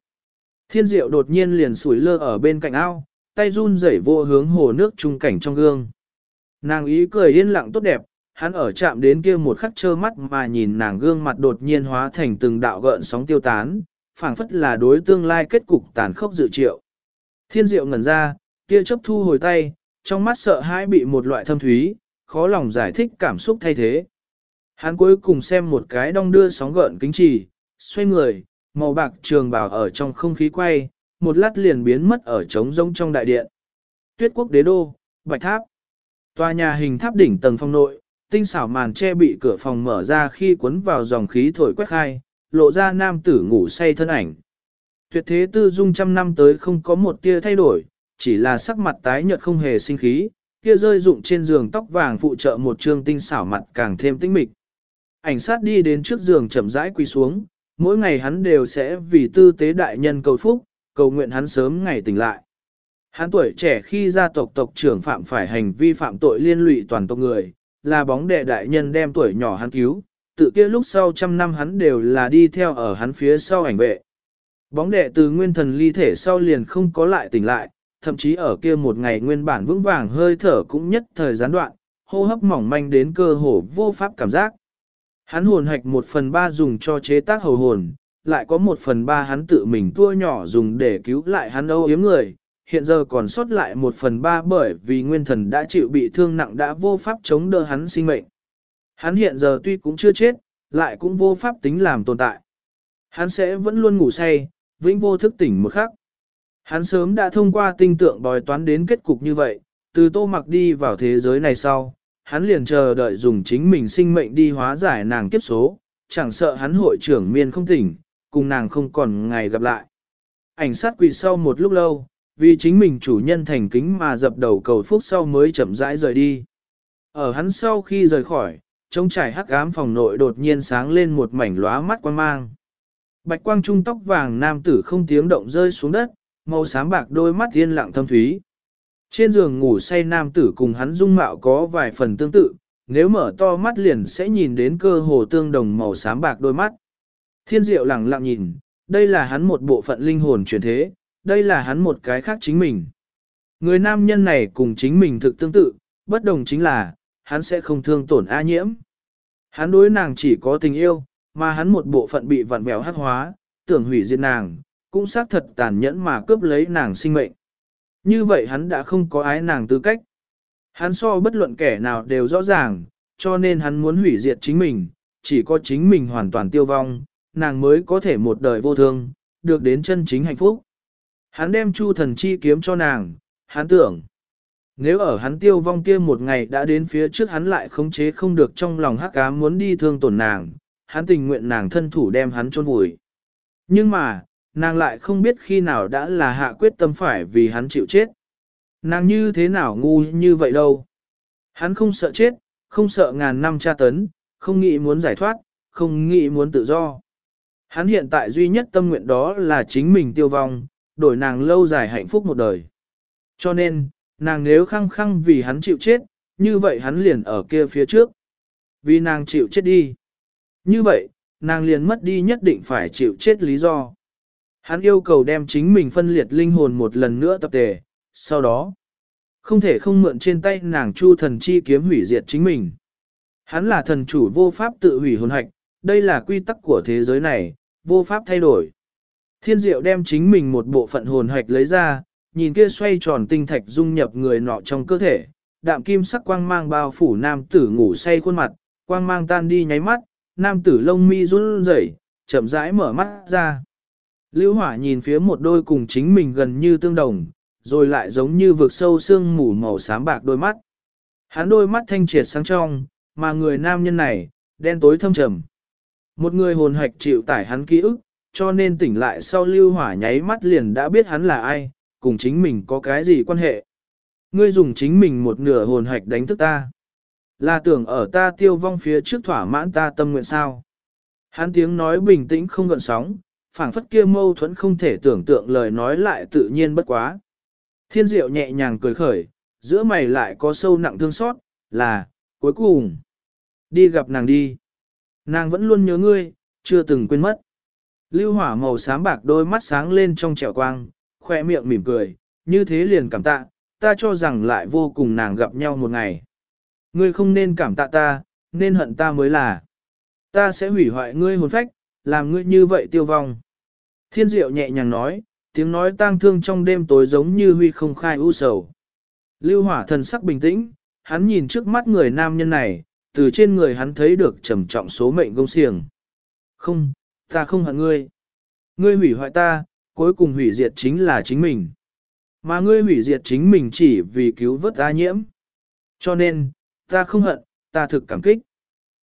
Thiên diệu đột nhiên liền sủi lơ ở bên cạnh ao, tay run rẩy vô hướng hồ nước trung cảnh trong gương. Nàng ý cười yên lặng tốt đẹp, hắn ở chạm đến kia một khắc trơ mắt mà nhìn nàng gương mặt đột nhiên hóa thành từng đạo gợn sóng tiêu tán, phảng phất là đối tương lai kết cục tàn khốc dự triệu. Thiên diệu ngẩn ra, kia chấp thu hồi tay, trong mắt sợ hãi bị một loại thâm thúy, khó lòng giải thích cảm xúc thay thế. Hắn cuối cùng xem một cái đong đưa sóng gợn kính trì, xoay người, màu bạc trường bào ở trong không khí quay, một lát liền biến mất ở trống rông trong đại điện. Tuyết quốc đế đô, bạch tháp. Tòa nhà hình tháp đỉnh tầng phong nội, tinh xảo màn che bị cửa phòng mở ra khi cuốn vào dòng khí thổi quét khai, lộ ra nam tử ngủ say thân ảnh. Tuyệt thế tư dung trăm năm tới không có một tia thay đổi, chỉ là sắc mặt tái nhợt không hề sinh khí, kia rơi rụng trên giường tóc vàng phụ trợ một trương tinh xảo mặt càng thêm tinh mịch. Ảnh sát đi đến trước giường chậm rãi quỳ xuống, mỗi ngày hắn đều sẽ vì tư tế đại nhân cầu phúc, cầu nguyện hắn sớm ngày tỉnh lại. Hắn tuổi trẻ khi gia tộc tộc trưởng phạm phải hành vi phạm tội liên lụy toàn tộc người, là bóng đệ đại nhân đem tuổi nhỏ hắn cứu, tự kia lúc sau trăm năm hắn đều là đi theo ở hắn phía sau ảnh vệ. Bóng đệ từ nguyên thần ly thể sau liền không có lại tỉnh lại, thậm chí ở kia một ngày nguyên bản vững vàng hơi thở cũng nhất thời gián đoạn, hô hấp mỏng manh đến cơ hồ vô pháp cảm giác. Hắn hồn hạch một phần ba dùng cho chế tác hầu hồn, lại có một phần ba hắn tự mình tua nhỏ dùng để cứu lại hắn âu yếm người, hiện giờ còn sót lại một phần ba bởi vì nguyên thần đã chịu bị thương nặng đã vô pháp chống đỡ hắn sinh mệnh. Hắn hiện giờ tuy cũng chưa chết, lại cũng vô pháp tính làm tồn tại. Hắn sẽ vẫn luôn ngủ say, vĩnh vô thức tỉnh một khắc. Hắn sớm đã thông qua tinh tượng bòi toán đến kết cục như vậy, từ tô mặc đi vào thế giới này sau, hắn liền chờ đợi dùng chính mình sinh mệnh đi hóa giải nàng kiếp số, chẳng sợ hắn hội trưởng miên không tỉnh, cùng nàng không còn ngày gặp lại. Ảnh sát quỳ sau một lúc lâu, vì chính mình chủ nhân thành kính mà dập đầu cầu phúc sau mới chậm rãi rời đi. Ở hắn sau khi rời khỏi, trông trải hắc ám phòng nội đột nhiên sáng lên một mảnh lóa mắt quan mang. Bạch quang trung tóc vàng nam tử không tiếng động rơi xuống đất, màu xám bạc đôi mắt yên lặng thâm thúy. Trên giường ngủ say nam tử cùng hắn dung mạo có vài phần tương tự, nếu mở to mắt liền sẽ nhìn đến cơ hồ tương đồng màu xám bạc đôi mắt. Thiên diệu lặng lặng nhìn, đây là hắn một bộ phận linh hồn chuyển thế, đây là hắn một cái khác chính mình. Người nam nhân này cùng chính mình thực tương tự, bất đồng chính là, hắn sẽ không thương tổn A nhiễm. Hắn đối nàng chỉ có tình yêu, mà hắn một bộ phận bị vặn vẹo hắc hóa, tưởng hủy diệt nàng, cũng xác thật tàn nhẫn mà cướp lấy nàng sinh mệnh. Như vậy hắn đã không có ái nàng tư cách. Hắn so bất luận kẻ nào đều rõ ràng, cho nên hắn muốn hủy diệt chính mình, chỉ có chính mình hoàn toàn tiêu vong, nàng mới có thể một đời vô thương, được đến chân chính hạnh phúc. Hắn đem chu thần chi kiếm cho nàng, hắn tưởng. Nếu ở hắn tiêu vong kia một ngày đã đến phía trước hắn lại khống chế không được trong lòng hắc ám muốn đi thương tổn nàng, hắn tình nguyện nàng thân thủ đem hắn chôn vùi. Nhưng mà, nàng lại không biết khi nào đã là hạ quyết tâm phải vì hắn chịu chết. Nàng như thế nào ngu như vậy đâu. Hắn không sợ chết, không sợ ngàn năm tra tấn, không nghĩ muốn giải thoát, không nghĩ muốn tự do. Hắn hiện tại duy nhất tâm nguyện đó là chính mình tiêu vong, đổi nàng lâu dài hạnh phúc một đời. Cho nên, nàng nếu khăng khăng vì hắn chịu chết, như vậy hắn liền ở kia phía trước. Vì nàng chịu chết đi. Như vậy, nàng liền mất đi nhất định phải chịu chết lý do. Hắn yêu cầu đem chính mình phân liệt linh hồn một lần nữa tập tề, sau đó, không thể không mượn trên tay nàng chu thần chi kiếm hủy diệt chính mình. Hắn là thần chủ vô pháp tự hủy hồn hạch, đây là quy tắc của thế giới này, vô pháp thay đổi. Thiên diệu đem chính mình một bộ phận hồn hạch lấy ra, nhìn kia xoay tròn tinh thạch dung nhập người nọ trong cơ thể, đạm kim sắc quang mang bao phủ nam tử ngủ say khuôn mặt, quang mang tan đi nháy mắt, nam tử lông mi run rẩy, chậm rãi mở mắt ra. Lưu hỏa nhìn phía một đôi cùng chính mình gần như tương đồng, rồi lại giống như vực sâu xương mù màu xám bạc đôi mắt. Hắn đôi mắt thanh triệt sáng trong, mà người nam nhân này, đen tối thâm trầm. Một người hồn hạch chịu tải hắn ký ức, cho nên tỉnh lại sau lưu hỏa nháy mắt liền đã biết hắn là ai, cùng chính mình có cái gì quan hệ. Ngươi dùng chính mình một nửa hồn hạch đánh thức ta. Là tưởng ở ta tiêu vong phía trước thỏa mãn ta tâm nguyện sao. Hắn tiếng nói bình tĩnh không gợn sóng, phảng phất kia mâu thuẫn không thể tưởng tượng lời nói lại tự nhiên bất quá. Thiên diệu nhẹ nhàng cười khởi, giữa mày lại có sâu nặng thương xót, là, cuối cùng, đi gặp nàng đi. Nàng vẫn luôn nhớ ngươi, chưa từng quên mất. Lưu hỏa màu xám bạc đôi mắt sáng lên trong trẻo quang, khoe miệng mỉm cười, như thế liền cảm tạ, ta cho rằng lại vô cùng nàng gặp nhau một ngày. Ngươi không nên cảm tạ ta, nên hận ta mới là. Ta sẽ hủy hoại ngươi hồn phách, làm ngươi như vậy tiêu vong. Thiên diệu nhẹ nhàng nói, tiếng nói tang thương trong đêm tối giống như huy không khai u sầu. Lưu hỏa thần sắc bình tĩnh, hắn nhìn trước mắt người nam nhân này, từ trên người hắn thấy được trầm trọng số mệnh công xiềng. Không, ta không hận ngươi. Ngươi hủy hoại ta, cuối cùng hủy diệt chính là chính mình. Mà ngươi hủy diệt chính mình chỉ vì cứu vớt ta nhiễm. Cho nên, ta không hận, ta thực cảm kích.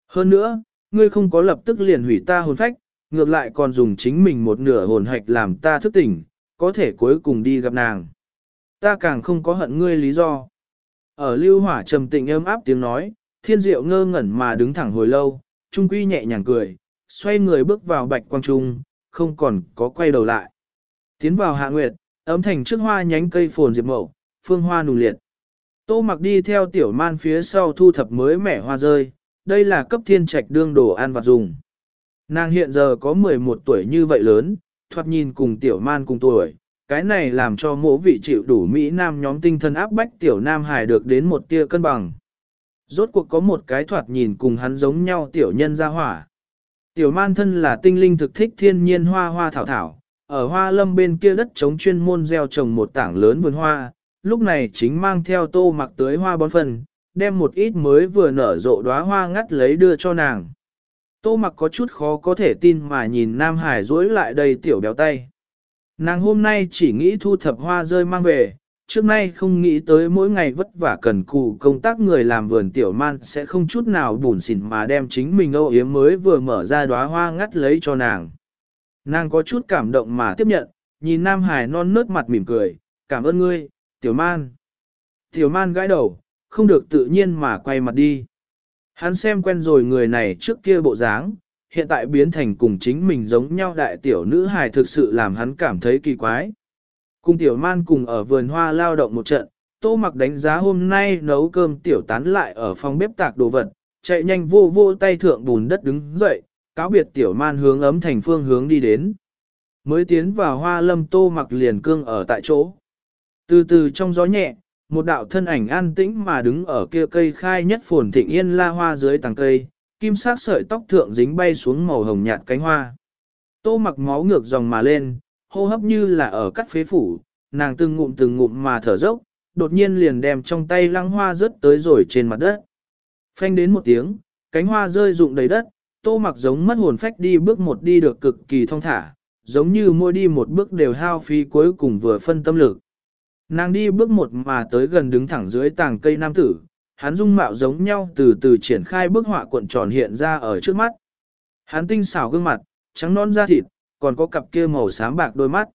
Hơn nữa, ngươi không có lập tức liền hủy ta hồn phách, ngược lại còn dùng chính mình một nửa hồn hạch làm ta thức tỉnh, có thể cuối cùng đi gặp nàng. Ta càng không có hận ngươi lý do. Ở lưu hỏa trầm tĩnh êm áp tiếng nói, thiên diệu ngơ ngẩn mà đứng thẳng hồi lâu, trung quy nhẹ nhàng cười, xoay người bước vào bạch quang trung, không còn có quay đầu lại. Tiến vào hạ nguyệt, ấm thành trước hoa nhánh cây phồn diệp mậu, phương hoa nùng liệt. Tô mặc đi theo tiểu man phía sau thu thập mới mẻ hoa rơi, đây là cấp thiên trạch đương đồ ăn vặt dùng. Nàng hiện giờ có 11 tuổi như vậy lớn, thoạt nhìn cùng tiểu man cùng tuổi, cái này làm cho mỗi vị chịu đủ Mỹ Nam nhóm tinh thần áp bách tiểu Nam Hải được đến một tia cân bằng. Rốt cuộc có một cái thoạt nhìn cùng hắn giống nhau tiểu nhân ra hỏa. Tiểu man thân là tinh linh thực thích thiên nhiên hoa hoa thảo thảo, ở hoa lâm bên kia đất trống chuyên môn gieo trồng một tảng lớn vườn hoa, lúc này chính mang theo tô mặc tới hoa bón phần, đem một ít mới vừa nở rộ đóa hoa ngắt lấy đưa cho nàng. Tô mặc có chút khó có thể tin mà nhìn Nam Hải duỗi lại đầy tiểu béo tay. Nàng hôm nay chỉ nghĩ thu thập hoa rơi mang về, trước nay không nghĩ tới mỗi ngày vất vả cần cù công tác người làm vườn tiểu man sẽ không chút nào bùn xỉn mà đem chính mình âu yếm mới vừa mở ra đóa hoa ngắt lấy cho nàng. Nàng có chút cảm động mà tiếp nhận, nhìn Nam Hải non nớt mặt mỉm cười, cảm ơn ngươi, tiểu man. Tiểu man gãi đầu, không được tự nhiên mà quay mặt đi. Hắn xem quen rồi người này trước kia bộ dáng, hiện tại biến thành cùng chính mình giống nhau đại tiểu nữ hài thực sự làm hắn cảm thấy kỳ quái. Cùng tiểu man cùng ở vườn hoa lao động một trận, tô mặc đánh giá hôm nay nấu cơm tiểu tán lại ở phòng bếp tạc đồ vật, chạy nhanh vô vô tay thượng bùn đất đứng dậy, cáo biệt tiểu man hướng ấm thành phương hướng đi đến. Mới tiến vào hoa lâm tô mặc liền cương ở tại chỗ. Từ từ trong gió nhẹ, một đạo thân ảnh an tĩnh mà đứng ở kia cây khai nhất phồn thịnh yên la hoa dưới tàng cây, kim sắc sợi tóc thượng dính bay xuống màu hồng nhạt cánh hoa. Tô mặc máu ngược dòng mà lên, hô hấp như là ở cắt phế phủ, nàng từng ngụm từng ngụm mà thở dốc, đột nhiên liền đem trong tay lăng hoa rớt tới rồi trên mặt đất. Phanh đến một tiếng, cánh hoa rơi rụng đầy đất, tô mặc giống mất hồn phách đi bước một đi được cực kỳ thong thả, giống như mỗi đi một bước đều hao phí cuối cùng vừa phân tâm lực. Nàng đi bước một mà tới gần đứng thẳng dưới tàng cây nam tử, hắn dung mạo giống nhau từ từ triển khai bức họa cuộn tròn hiện ra ở trước mắt. Hắn tinh xảo gương mặt, trắng non da thịt, còn có cặp kia màu xám bạc đôi mắt.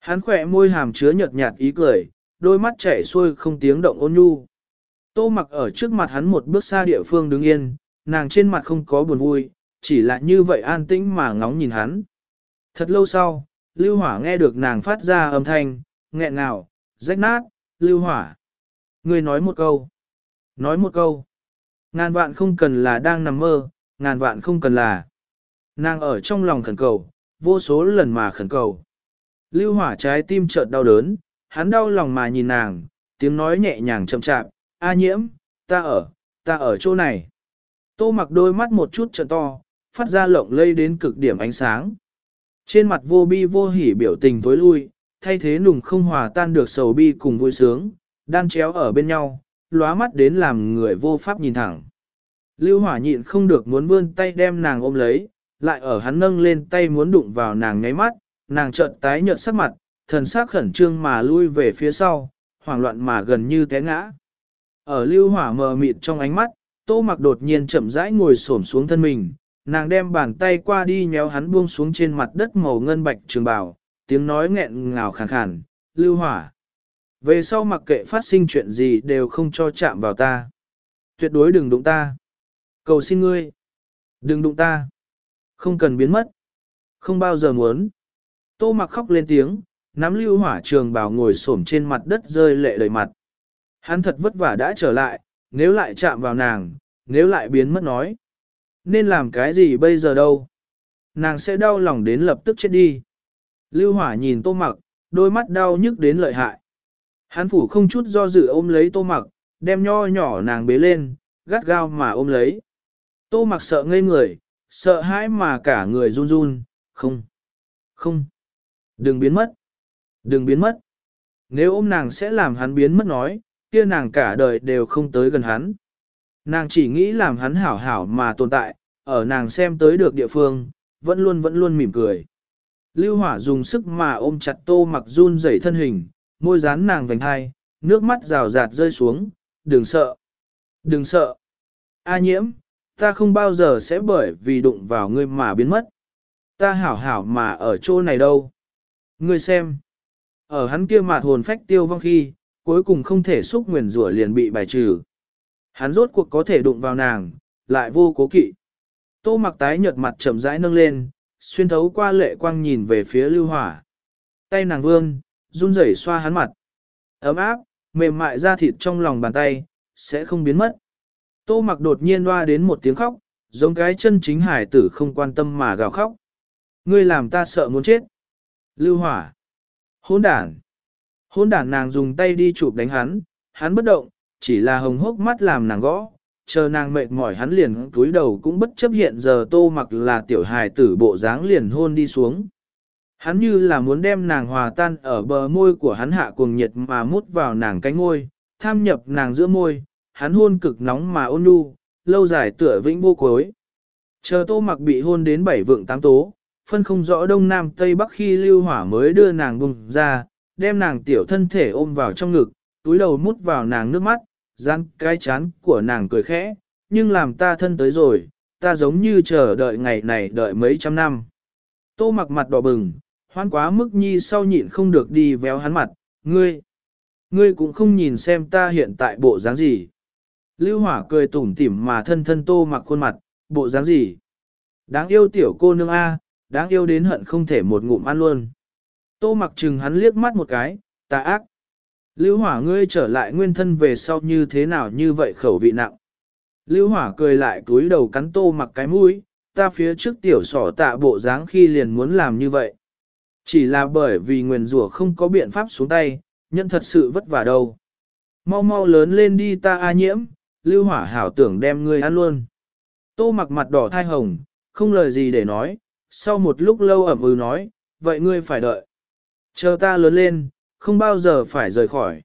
Hắn khỏe môi hàm chứa nhợt nhạt ý cười, đôi mắt chảy xuôi không tiếng động ôn nhu. Tô mặc ở trước mặt hắn một bước xa địa phương đứng yên, nàng trên mặt không có buồn vui, chỉ là như vậy an tĩnh mà ngóng nhìn hắn. Thật lâu sau, Lưu Hỏa nghe được nàng phát ra âm thanh, nghẹn ngào, rách nát, Lưu Hỏa. Người nói một câu. Nói một câu. Ngàn vạn không cần là đang nằm mơ, ngàn vạn không cần là. Nàng ở trong lòng khẩn cầu, vô số lần mà khẩn cầu. Lưu Hỏa trái tim chợt đau đớn, hắn đau lòng mà nhìn nàng, tiếng nói nhẹ nhàng chậm chạp, A nhiễm, ta ở, ta ở chỗ này. Tô mặc đôi mắt một chút trợ to, phát ra lộng lây đến cực điểm ánh sáng. Trên mặt vô bi vô hỉ biểu tình tối lui, thay thế nùng không hòa tan được sầu bi cùng vui sướng, đan chéo ở bên nhau, lóa mắt đến làm người vô pháp nhìn thẳng. Lưu hỏa nhịn không được muốn vươn tay đem nàng ôm lấy, lại ở hắn nâng lên tay muốn đụng vào nàng ngáy mắt, nàng chợt tái nhợt sắc mặt, thần sắc khẩn trương mà lui về phía sau, hoảng loạn mà gần như té ngã. Ở lưu hỏa mờ mịt trong ánh mắt, tô mặc đột nhiên chậm rãi ngồi xổm xuống thân mình, nàng đem bàn tay qua đi nhéo hắn buông xuống trên mặt đất màu ngân bạch trường bào, tiếng nói nghẹn ngào khàn khàn, lưu hỏa. Về sau mặc kệ phát sinh chuyện gì đều không cho chạm vào ta. Tuyệt đối đừng đụng ta. Cầu xin ngươi. Đừng đụng ta. Không cần biến mất. Không bao giờ muốn. Tô mặc khóc lên tiếng, nắm lưu hỏa trường bào ngồi xổm trên mặt đất rơi lệ đầy mặt. Hắn thật vất vả đã trở lại, nếu lại chạm vào nàng, nếu lại biến mất nói. Nên làm cái gì bây giờ đâu? Nàng sẽ đau lòng đến lập tức chết đi. Lưu hỏa nhìn tô mặc, đôi mắt đau nhức đến lợi hại. Hắn phủ không chút do dự ôm lấy tô mặc, đem nho nhỏ nàng bế lên, gắt gao mà ôm lấy. Tô mặc sợ ngây người, sợ hãi mà cả người run run, không, không, đừng biến mất, đừng biến mất. Nếu ôm nàng sẽ làm hắn biến mất nói, kia nàng cả đời đều không tới gần hắn. Nàng chỉ nghĩ làm hắn hảo hảo mà tồn tại, ở nàng xem tới được địa phương, vẫn luôn vẫn luôn mỉm cười. Lưu hỏa dùng sức mà ôm chặt tô mặc run rẩy thân hình, môi dán nàng vành hai, nước mắt rào rạt rơi xuống, đừng sợ, đừng sợ. A nhiễm, ta không bao giờ sẽ bởi vì đụng vào ngươi mà biến mất. Ta hảo hảo mà ở chỗ này đâu. Ngươi xem, ở hắn kia mạt hồn phách tiêu vong khi, cuối cùng không thể xúc nguyền rủa liền bị bài trừ. Hắn rốt cuộc có thể đụng vào nàng, lại vô cố kỵ. Tô mặc tái nhợt mặt chậm rãi nâng lên, xuyên thấu qua lệ quang nhìn về phía lưu hỏa. Tay nàng vương, run rẩy xoa hắn mặt. Ấm áp, mềm mại da thịt trong lòng bàn tay, sẽ không biến mất. Tô mặc đột nhiên loa đến một tiếng khóc, giống cái chân chính hải tử không quan tâm mà gào khóc. Ngươi làm ta sợ muốn chết. Lưu hỏa. Hôn đản. Hôn đản nàng dùng tay đi chụp đánh hắn, hắn bất động, chỉ là hồng hốc mắt làm nàng gõ, chờ nàng mệt mỏi hắn liền túi đầu cũng bất chấp hiện giờ tô mặc là tiểu hài tử bộ dáng liền hôn đi xuống. Hắn như là muốn đem nàng hòa tan ở bờ môi của hắn hạ cuồng nhiệt mà mút vào nàng cánh môi, tham nhập nàng giữa môi, hắn hôn cực nóng mà ôn nhu, lâu dài tựa vĩnh vô cuối. Chờ tô mặc bị hôn đến bảy vượng tám tố, phân không rõ đông nam tây bắc khi lưu hỏa mới đưa nàng bùng ra, đem nàng tiểu thân thể ôm vào trong ngực, túi đầu mút vào nàng nước mắt, rắn cái chán của nàng cười khẽ, nhưng làm ta thân tới rồi, ta giống như chờ đợi ngày này đợi mấy trăm năm. Tô mặc mặt đỏ bừng, hoan quá mức nhi sau nhịn không được đi véo hắn mặt, ngươi, ngươi cũng không nhìn xem ta hiện tại bộ dáng gì. Lưu hỏa cười tủm tỉm mà thân thân tô mặc khuôn mặt, bộ dáng gì. Đáng yêu tiểu cô nương A, đáng yêu đến hận không thể một ngụm ăn luôn. Tô mặc chừng hắn liếc mắt một cái, tà ác. Lưu hỏa ngươi trở lại nguyên thân về sau như thế nào như vậy khẩu vị nặng. Lưu hỏa cười lại túi đầu cắn tô mặc cái mũi, ta phía trước tiểu sỏ tạ bộ dáng khi liền muốn làm như vậy. Chỉ là bởi vì nguyền rủa không có biện pháp xuống tay, nhận thật sự vất vả đâu. Mau mau lớn lên đi ta a nhiễm, lưu hỏa hảo tưởng đem ngươi ăn luôn. Tô mặc mặt đỏ thai hồng, không lời gì để nói, sau một lúc lâu ẩm ừ nói, vậy ngươi phải đợi. Chờ ta lớn lên, không bao giờ phải rời khỏi.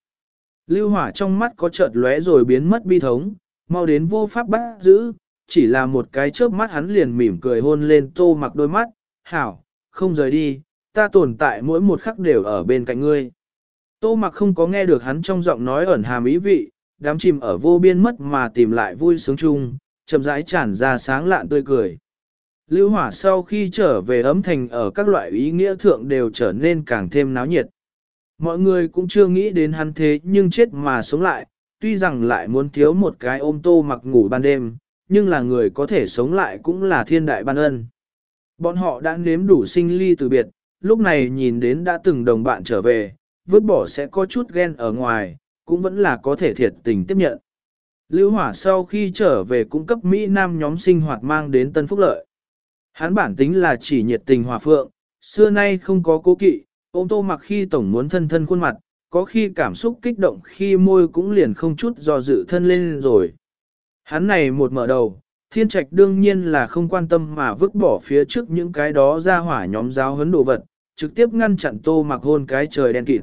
Lưu hỏa trong mắt có chợt lóe rồi biến mất bi thống, mau đến vô pháp bắt giữ, chỉ là một cái chớp mắt hắn liền mỉm cười hôn lên tô mặc đôi mắt, hảo, không rời đi, ta tồn tại mỗi một khắc đều ở bên cạnh ngươi. Tô mặc không có nghe được hắn trong giọng nói ẩn hàm ý vị, đám chìm ở vô biên mất mà tìm lại vui sướng chung, chậm rãi tràn ra sáng lạn tươi cười. Lưu hỏa sau khi trở về ấm thành ở các loại ý nghĩa thượng đều trở nên càng thêm náo nhiệt. Mọi người cũng chưa nghĩ đến hắn thế nhưng chết mà sống lại, tuy rằng lại muốn thiếu một cái ôm tô mặc ngủ ban đêm, nhưng là người có thể sống lại cũng là thiên đại ban ân. Bọn họ đã nếm đủ sinh ly từ biệt, lúc này nhìn đến đã từng đồng bạn trở về, vứt bỏ sẽ có chút ghen ở ngoài, cũng vẫn là có thể thiệt tình tiếp nhận. Lưu Hỏa sau khi trở về cung cấp Mỹ Nam nhóm sinh hoạt mang đến tân phúc lợi. Hắn bản tính là chỉ nhiệt tình hòa phượng, xưa nay không có cố kỵ, ôm tô mặc khi tổng muốn thân thân khuôn mặt, có khi cảm xúc kích động khi môi cũng liền không chút do dự thân lên rồi. Hắn này một mở đầu, thiên trạch đương nhiên là không quan tâm mà vứt bỏ phía trước những cái đó ra hỏa nhóm giáo huấn đồ vật, trực tiếp ngăn chặn tô mặc hôn cái trời đen kịt.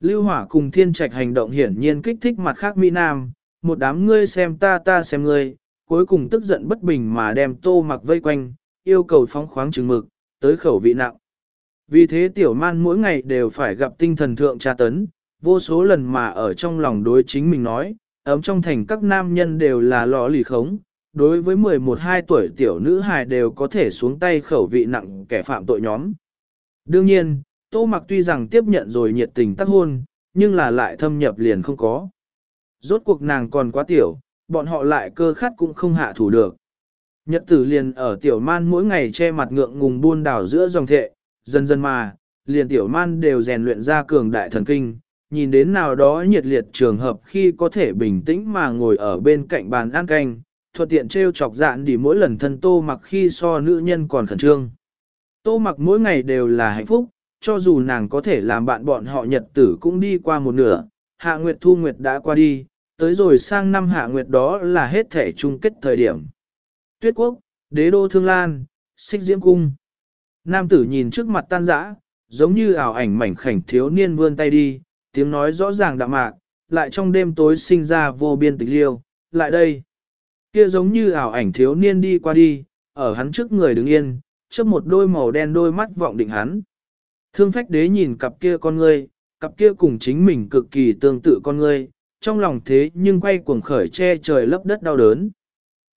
Lưu hỏa cùng thiên trạch hành động hiển nhiên kích thích mặt khác Mỹ Nam, một đám ngươi xem ta ta xem ngươi, cuối cùng tức giận bất bình mà đem tô mặc vây quanh, yêu cầu phóng khoáng trừng mực, tới khẩu vị nặng. Vì thế tiểu man mỗi ngày đều phải gặp tinh thần thượng tra tấn, vô số lần mà ở trong lòng đối chính mình nói, ấm trong thành các nam nhân đều là lò lì khống, đối với 11-12 tuổi tiểu nữ hài đều có thể xuống tay khẩu vị nặng kẻ phạm tội nhóm. Đương nhiên, Tô Mặc tuy rằng tiếp nhận rồi nhiệt tình tác hôn, nhưng là lại thâm nhập liền không có. Rốt cuộc nàng còn quá tiểu, bọn họ lại cơ khát cũng không hạ thủ được. Nhật tử liền ở tiểu man mỗi ngày che mặt ngượng ngùng buôn đảo giữa dòng thệ, dần dần mà, liền tiểu man đều rèn luyện ra cường đại thần kinh, nhìn đến nào đó nhiệt liệt trường hợp khi có thể bình tĩnh mà ngồi ở bên cạnh bàn ăn canh, thuận tiện treo chọc dạn đi mỗi lần thân tô mặc khi so nữ nhân còn khẩn trương. Tô mặc mỗi ngày đều là hạnh phúc, cho dù nàng có thể làm bạn bọn họ nhật tử cũng đi qua một nửa, hạ nguyệt thu nguyệt đã qua đi, tới rồi sang năm hạ nguyệt đó là hết thể chung kết thời điểm. Tuyết quốc, đế đô thương lan, xích diễm cung. Nam tử nhìn trước mặt tan rã, giống như ảo ảnh mảnh khảnh thiếu niên vươn tay đi, tiếng nói rõ ràng đạm mạc, lại trong đêm tối sinh ra vô biên tịch liêu, lại đây. Kia giống như ảo ảnh thiếu niên đi qua đi, ở hắn trước người đứng yên, trước một đôi màu đen đôi mắt vọng định hắn. Thương phách đế nhìn cặp kia con ngươi, cặp kia cùng chính mình cực kỳ tương tự con ngươi, trong lòng thế nhưng quay cuồng khởi che trời lấp đất đau đớn.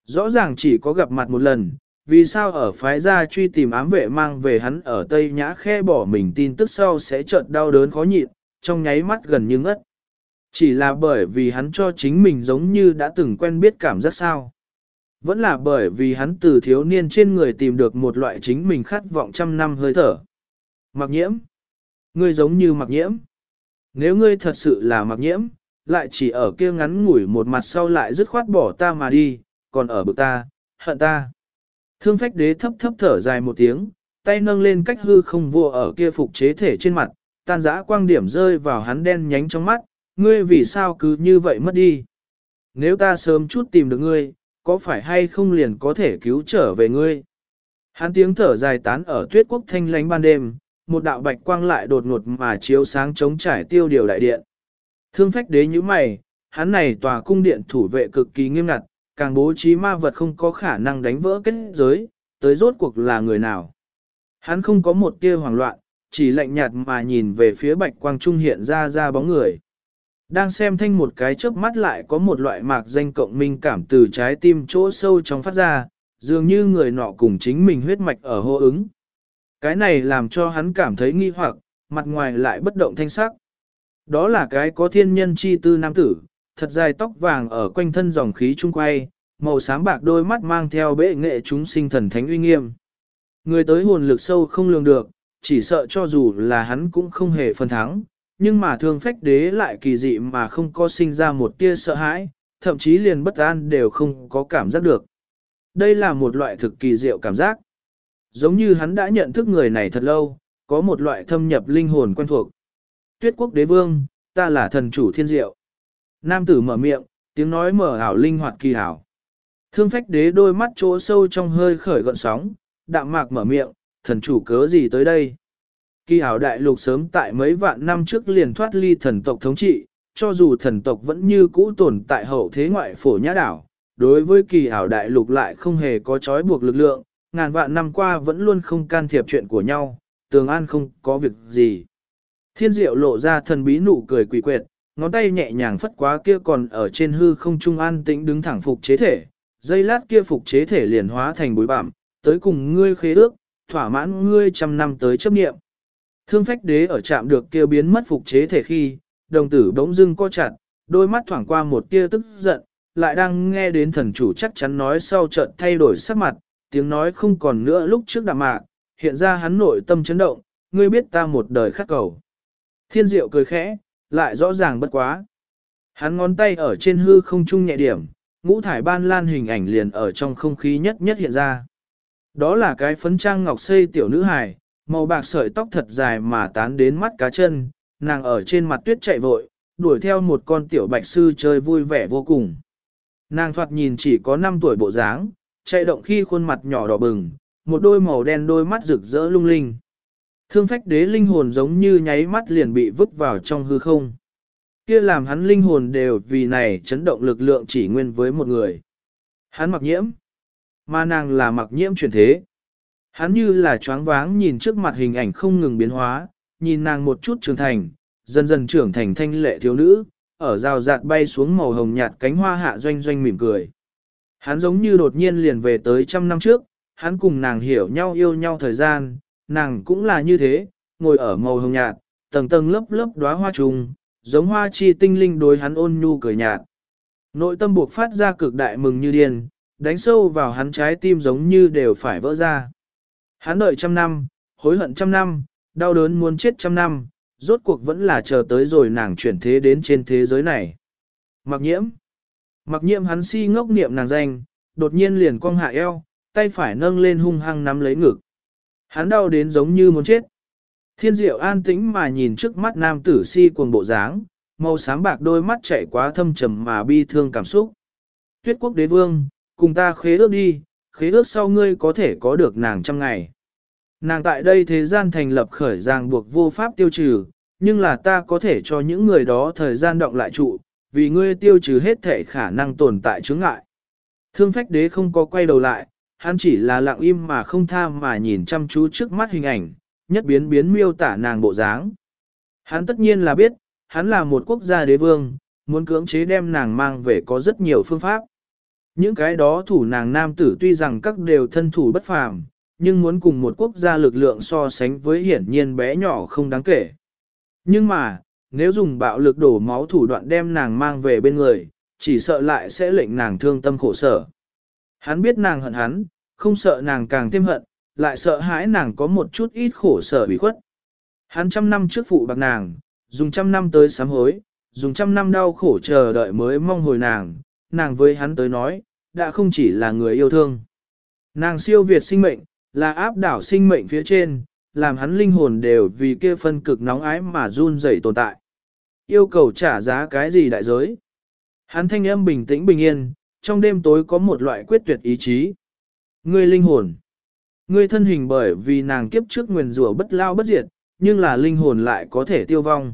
Rõ ràng chỉ có gặp mặt một lần, vì sao ở phái gia truy tìm ám vệ mang về hắn ở Tây Nhã khe bỏ mình tin tức sau sẽ chợt đau đớn khó nhịn, trong nháy mắt gần như ngất. Chỉ là bởi vì hắn cho chính mình giống như đã từng quen biết cảm giác sao. Vẫn là bởi vì hắn từ thiếu niên trên người tìm được một loại chính mình khát vọng trăm năm hơi thở. Mặc nhiễm. Ngươi giống như mặc nhiễm. Nếu ngươi thật sự là mặc nhiễm, lại chỉ ở kia ngắn ngủi một mặt sau lại dứt khoát bỏ ta mà đi, còn ở bực ta, hận ta. Thương phách đế thấp thấp thở dài một tiếng, tay nâng lên cách hư không vô ở kia phục chế thể trên mặt, tan giã quang điểm rơi vào hắn đen nhánh trong mắt, ngươi vì sao cứ như vậy mất đi. Nếu ta sớm chút tìm được ngươi, có phải hay không liền có thể cứu trở về ngươi. Hắn tiếng thở dài tán ở tuyết quốc thanh lánh ban đêm, một đạo bạch quang lại đột ngột mà chiếu sáng chống trải tiêu điều đại điện. Thương phách đế như mày, hắn này tòa cung điện thủ vệ cực kỳ nghiêm ngặt, càng bố trí ma vật không có khả năng đánh vỡ kết giới, tới rốt cuộc là người nào. Hắn không có một tia hoảng loạn, chỉ lạnh nhạt mà nhìn về phía bạch quang trung hiện ra ra bóng người. Đang xem thanh một cái chớp mắt lại có một loại mạc danh cộng minh cảm từ trái tim chỗ sâu trong phát ra, dường như người nọ cùng chính mình huyết mạch ở hô ứng. Cái này làm cho hắn cảm thấy nghi hoặc, mặt ngoài lại bất động thanh sắc. Đó là cái có thiên nhân chi tư nam tử, thật dài tóc vàng ở quanh thân dòng khí trung quay, màu xám bạc đôi mắt mang theo bệ nghệ chúng sinh thần thánh uy nghiêm. Người tới hồn lực sâu không lường được, chỉ sợ cho dù là hắn cũng không hề phân thắng, nhưng mà thương phách đế lại kỳ dị mà không có sinh ra một tia sợ hãi, thậm chí liền bất an đều không có cảm giác được. Đây là một loại thực kỳ diệu cảm giác. Giống như hắn đã nhận thức người này thật lâu, có một loại thâm nhập linh hồn quen thuộc. Tuyết quốc đế vương, ta là thần chủ thiên diệu. Nam tử mở miệng, tiếng nói mở ảo linh hoạt kỳ hảo. Thương phách đế đôi mắt chỗ sâu trong hơi khởi gọn sóng, đạm mạc mở miệng, thần chủ cớ gì tới đây. Kỳ hảo đại lục sớm tại mấy vạn năm trước liền thoát ly thần tộc thống trị, cho dù thần tộc vẫn như cũ tồn tại hậu thế ngoại phổ nhã đảo, đối với kỳ hảo đại lục lại không hề có trói buộc lực lượng, ngàn vạn năm qua vẫn luôn không can thiệp chuyện của nhau, tường an không có việc gì. Thiên diệu lộ ra thần bí nụ cười quỷ quyệt, ngón tay nhẹ nhàng phất quá kia còn ở trên hư không trung an tĩnh đứng thẳng phục chế thể, dây lát kia phục chế thể liền hóa thành bụi bảm, tới cùng ngươi khế ước, thỏa mãn ngươi trăm năm tới chấp nghiệm. Thương phách đế ở chạm được kia biến mất phục chế thể khi, đồng tử bỗng dưng co chặt, đôi mắt thoảng qua một tia tức giận, lại đang nghe đến thần chủ chắc chắn nói sau trận thay đổi sắc mặt, tiếng nói không còn nữa lúc trước đạm mạc, hiện ra hắn nội tâm chấn động, ngươi biết ta một đời khắc cầu. Thiên diệu cười khẽ, lại rõ ràng bất quá. Hắn ngón tay ở trên hư không trung nhẹ điểm, ngũ thải ban lan hình ảnh liền ở trong không khí nhất nhất hiện ra. Đó là cái phấn trang ngọc xây tiểu nữ hài, màu bạc sợi tóc thật dài mà tán đến mắt cá chân, nàng ở trên mặt tuyết chạy vội, đuổi theo một con tiểu bạch sư chơi vui vẻ vô cùng. Nàng thoạt nhìn chỉ có 5 tuổi bộ dáng, chạy động khi khuôn mặt nhỏ đỏ bừng, một đôi màu đen đôi mắt rực rỡ lung linh. Thương phách đế linh hồn giống như nháy mắt liền bị vứt vào trong hư không. Kia làm hắn linh hồn đều vì này chấn động lực lượng chỉ nguyên với một người. Hắn mặc nhiễm, mà nàng là mặc nhiễm chuyển thế. Hắn như là choáng váng nhìn trước mặt hình ảnh không ngừng biến hóa, nhìn nàng một chút trưởng thành, dần dần trưởng thành thanh lệ thiếu nữ, ở rào rạt bay xuống màu hồng nhạt cánh hoa hạ doanh doanh mỉm cười. Hắn giống như đột nhiên liền về tới trăm năm trước, hắn cùng nàng hiểu nhau yêu nhau thời gian, nàng cũng là như thế, ngồi ở màu hồng nhạt, tầng tầng lớp lớp đóa hoa trùng, giống hoa chi tinh linh đối hắn ôn nhu cười nhạt. Nội tâm buộc phát ra cực đại mừng như điên, đánh sâu vào hắn trái tim giống như đều phải vỡ ra. Hắn đợi trăm năm, hối hận trăm năm, đau đớn muốn chết trăm năm, rốt cuộc vẫn là chờ tới rồi nàng chuyển thế đến trên thế giới này. Mặc nhiễm. Mặc nhiễm hắn si ngốc niệm nàng danh, đột nhiên liền cong hạ eo, tay phải nâng lên hung hăng nắm lấy ngực. Hắn đau đến giống như muốn chết. Thiên diệu an tĩnh mà nhìn trước mắt nam tử si cuồng bộ dáng, màu sáng bạc đôi mắt chạy quá thâm trầm mà bi thương cảm xúc. Tuyết quốc đế vương, cùng ta khế ước đi, khế ước sau ngươi có thể có được nàng trăm ngày. Nàng tại đây thế gian thành lập khởi ràng buộc vô pháp tiêu trừ, nhưng là ta có thể cho những người đó thời gian động lại trụ, vì ngươi tiêu trừ hết thể khả năng tồn tại chướng ngại. Thương phách đế không có quay đầu lại, hắn chỉ là lặng im mà không tha mà nhìn chăm chú trước mắt hình ảnh, nhất biến biến miêu tả nàng bộ dáng. Hắn tất nhiên là biết, hắn là một quốc gia đế vương, muốn cưỡng chế đem nàng mang về có rất nhiều phương pháp. Những cái đó thủ nàng nam tử tuy rằng các đều thân thủ bất phàm, nhưng muốn cùng một quốc gia lực lượng so sánh với hiển nhiên bé nhỏ không đáng kể. Nhưng mà, nếu dùng bạo lực đổ máu thủ đoạn đem nàng mang về bên người, chỉ sợ lại sẽ lệnh nàng thương tâm khổ sở. Hắn biết nàng hận hắn, không sợ nàng càng thêm hận, lại sợ hãi nàng có một chút ít khổ sở bị khuất. Hắn trăm năm trước phụ bạc nàng, dùng trăm năm tới sám hối, dùng trăm năm đau khổ chờ đợi mới mong hồi nàng, nàng với hắn tới nói, đã không chỉ là người yêu thương. Nàng siêu việt sinh mệnh, là áp đảo sinh mệnh phía trên, làm hắn linh hồn đều vì kia phân cực nóng ái mà run rẩy tồn tại. Yêu cầu trả giá cái gì đại giới? Hắn thanh âm bình tĩnh bình yên, trong đêm tối có một loại quyết tuyệt ý chí. Ngươi linh hồn. Ngươi thân hình bởi vì nàng kiếp trước nguyền rủa bất lao bất diệt, nhưng là linh hồn lại có thể tiêu vong.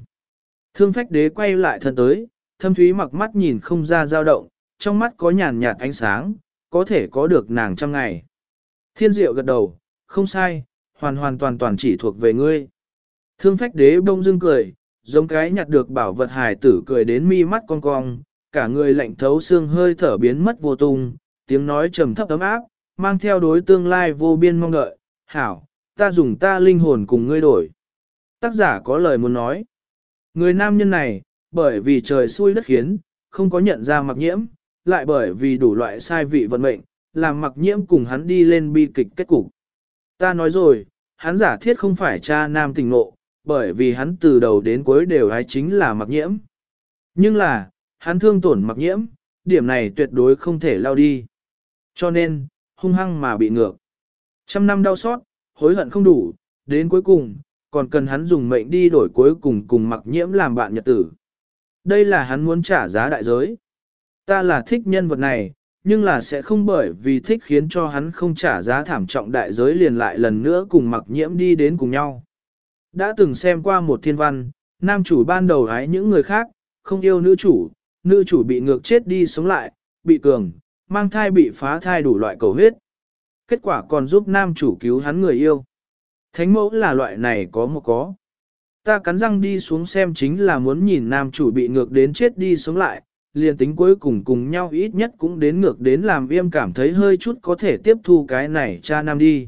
Thương phách đế quay lại thân tới, thâm thúy mặc mắt nhìn không ra dao động, trong mắt có nhàn nhạt ánh sáng, có thể có được nàng trăm ngày. Thiên diệu gật đầu, không sai, hoàn hoàn toàn toàn chỉ thuộc về ngươi. Thương phách đế bông dưng cười, giống cái nhặt được bảo vật hài tử cười đến mi mắt cong cong, cả người lạnh thấu xương hơi thở biến mất vô tung, tiếng nói trầm thấp ấm áp, mang theo đối tương lai vô biên mong đợi, hảo, ta dùng ta linh hồn cùng ngươi đổi. Tác giả có lời muốn nói. Người nam nhân này, bởi vì trời xui đất khiến, không có nhận ra mặc nhiễm, lại bởi vì đủ loại sai vị vận mệnh, làm mặc nhiễm cùng hắn đi lên bi kịch kết cục. Ta nói rồi, hắn giả thiết không phải cha nam tình nộ, bởi vì hắn từ đầu đến cuối đều ái chính là mặc nhiễm. Nhưng là, hắn thương tổn mặc nhiễm, điểm này tuyệt đối không thể lao đi. Cho nên, hung hăng mà bị ngược. Trăm năm đau xót, hối hận không đủ, đến cuối cùng, còn cần hắn dùng mệnh đi đổi cuối cùng cùng mặc nhiễm làm bạn nhật tử. Đây là hắn muốn trả giá đại giới. Ta là thích nhân vật này, nhưng là sẽ không bởi vì thích khiến cho hắn không trả giá thảm trọng đại giới liền lại lần nữa cùng mặc nhiễm đi đến cùng nhau. Đã từng xem qua một thiên văn, nam chủ ban đầu ái những người khác, không yêu nữ chủ, nữ chủ bị ngược chết đi sống lại, bị cường, mang thai bị phá thai đủ loại cầu huyết. Kết quả còn giúp nam chủ cứu hắn người yêu. Thánh mẫu là loại này có một có. Ta cắn răng đi xuống xem chính là muốn nhìn nam chủ bị ngược đến chết đi sống lại, liền tính cuối cùng cùng nhau ít nhất cũng đến ngược đến làm viêm cảm thấy hơi chút có thể tiếp thu cái này cha nam đi.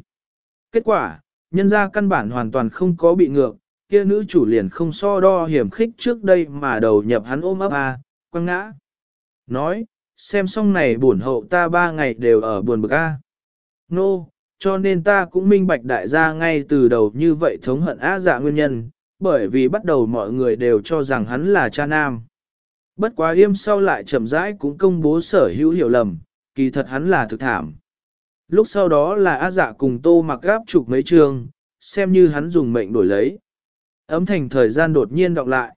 Kết quả, nhân ra căn bản hoàn toàn không có bị ngược, kia nữ chủ liền không so đo hiểm khích trước đây mà đầu nhập hắn ôm ấp à, quăng ngã. Nói, xem xong này buồn hậu ta ba ngày đều ở buồn bực a. Nô, no, cho nên ta cũng minh bạch đại gia ngay từ đầu như vậy thống hận á dạ nguyên nhân, bởi vì bắt đầu mọi người đều cho rằng hắn là cha nam. Bất quá yêm sau lại chậm rãi cũng công bố sở hữu hiểu lầm, kỳ thật hắn là thực thảm. Lúc sau đó là á dạ cùng tô mặc gáp chụp mấy trường, xem như hắn dùng mệnh đổi lấy. Ấm thành thời gian đột nhiên đọc lại.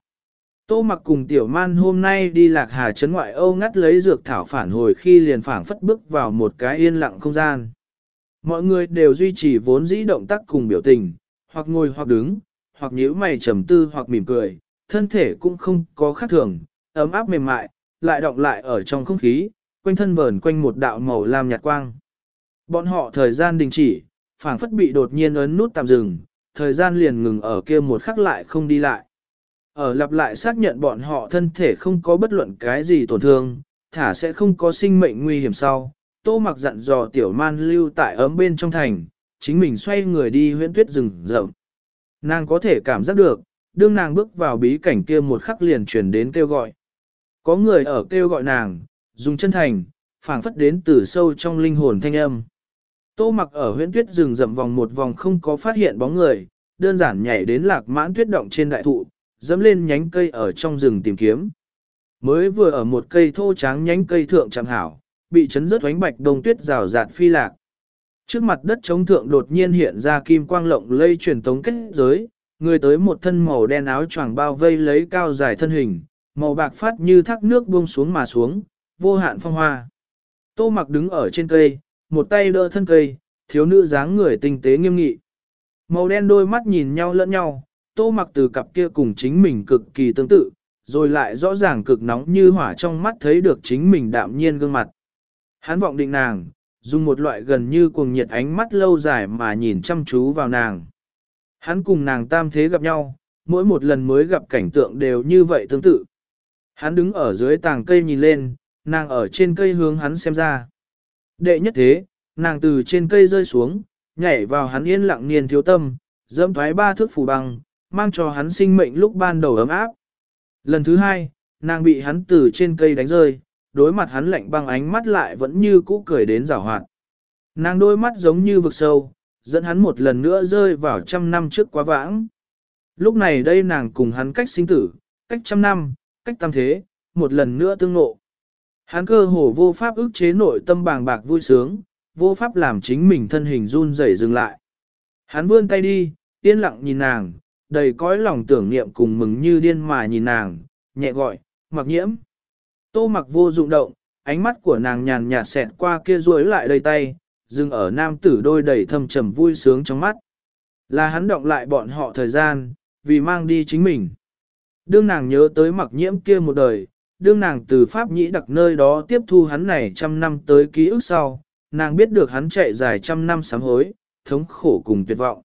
Tô mặc cùng tiểu man hôm nay đi lạc hà trấn ngoại Âu ngắt lấy dược thảo phản hồi khi liền phảng phất bước vào một cái yên lặng không gian. Mọi người đều duy trì vốn dĩ động tác cùng biểu tình, hoặc ngồi hoặc đứng, hoặc nhíu mày trầm tư hoặc mỉm cười, thân thể cũng không có khác thường, ấm áp mềm mại, lại động lại ở trong không khí, quanh thân vờn quanh một đạo màu lam nhạt quang. Bọn họ thời gian đình chỉ, phảng phất bị đột nhiên ấn nút tạm dừng, thời gian liền ngừng ở kia một khắc lại không đi lại. Ở lặp lại xác nhận bọn họ thân thể không có bất luận cái gì tổn thương, thả sẽ không có sinh mệnh nguy hiểm sau. Tô mặc dặn dò tiểu man lưu tại ấm bên trong thành, chính mình xoay người đi huyễn tuyết rừng rậm. Nàng có thể cảm giác được, đương nàng bước vào bí cảnh kia một khắc liền truyền đến kêu gọi. Có người ở kêu gọi nàng, dùng chân thành, phảng phất đến từ sâu trong linh hồn thanh âm. Tô mặc ở huyễn tuyết rừng rậm vòng một vòng không có phát hiện bóng người, đơn giản nhảy đến lạc mãn tuyết động trên đại thụ, dẫm lên nhánh cây ở trong rừng tìm kiếm. Mới vừa ở một cây thô tráng nhánh cây thượng chẳng hảo, bị chấn rớt oánh bạch đông tuyết rào rạt phi lạc. Trước mặt đất chống thượng đột nhiên hiện ra kim quang lộng lây truyền tống kết giới, người tới một thân màu đen áo choàng bao vây lấy cao dài thân hình, màu bạc phát như thác nước buông xuống mà xuống, vô hạn phong hoa. Tô mặc đứng ở trên cây, một tay đỡ thân cây, thiếu nữ dáng người tinh tế nghiêm nghị. Màu đen đôi mắt nhìn nhau lẫn nhau, tô mặc từ cặp kia cùng chính mình cực kỳ tương tự, rồi lại rõ ràng cực nóng như hỏa trong mắt thấy được chính mình đạm nhiên gương mặt. Hắn vọng định nàng, dùng một loại gần như cuồng nhiệt ánh mắt lâu dài mà nhìn chăm chú vào nàng. Hắn cùng nàng tam thế gặp nhau, mỗi một lần mới gặp cảnh tượng đều như vậy tương tự. Hắn đứng ở dưới tàng cây nhìn lên, nàng ở trên cây hướng hắn xem ra. Đệ nhất thế, nàng từ trên cây rơi xuống, nhảy vào hắn yên lặng niên thiếu tâm, dẫm thoái ba thước phủ băng, mang cho hắn sinh mệnh lúc ban đầu ấm áp. Lần thứ hai, nàng bị hắn từ trên cây đánh rơi, đối mặt hắn lạnh băng ánh mắt lại vẫn như cũ cười đến rào hoạt. Nàng đôi mắt giống như vực sâu, dẫn hắn một lần nữa rơi vào trăm năm trước quá vãng. Lúc này đây nàng cùng hắn cách sinh tử, cách trăm năm, cách tam thế, một lần nữa tương ngộ. Hắn cơ hồ vô pháp ức chế nội tâm bàng bạc vui sướng, vô pháp làm chính mình thân hình run rẩy dừng lại. Hắn vươn tay đi, yên lặng nhìn nàng, đầy cõi lòng tưởng niệm cùng mừng như điên mà nhìn nàng, nhẹ gọi, mặc nhiễm. Tô mặc vô dụng động, ánh mắt của nàng nhàn nhạt xẹt qua kia ruối lại đầy tay, dừng ở nam tử đôi đầy thâm trầm vui sướng trong mắt. Là hắn động lại bọn họ thời gian, vì mang đi chính mình. Đương nàng nhớ tới mặc nhiễm kia một đời, đương nàng từ Pháp nhĩ đặc nơi đó tiếp thu hắn này trăm năm tới ký ức sau, nàng biết được hắn chạy dài trăm năm sám hối, thống khổ cùng tuyệt vọng.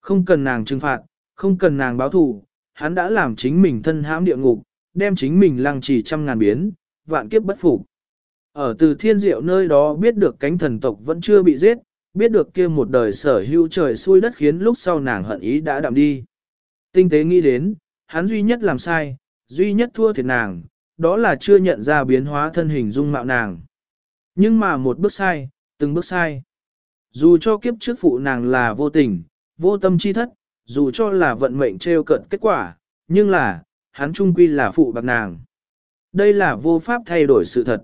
Không cần nàng trừng phạt, không cần nàng báo thù, hắn đã làm chính mình thân hãm địa ngục, đem chính mình lăng trì trăm ngàn biến, vạn kiếp bất phục. Ở từ thiên diệu nơi đó biết được cánh thần tộc vẫn chưa bị giết, biết được kia một đời sở hữu trời xuôi đất khiến lúc sau nàng hận ý đã đạm đi. Tinh tế nghĩ đến, hắn duy nhất làm sai, duy nhất thua thiệt nàng, đó là chưa nhận ra biến hóa thân hình dung mạo nàng. Nhưng mà một bước sai, từng bước sai. Dù cho kiếp trước phụ nàng là vô tình, vô tâm chi thất, dù cho là vận mệnh trêu cận kết quả, nhưng là, hắn trung quy là phụ bạc nàng. Đây là vô pháp thay đổi sự thật.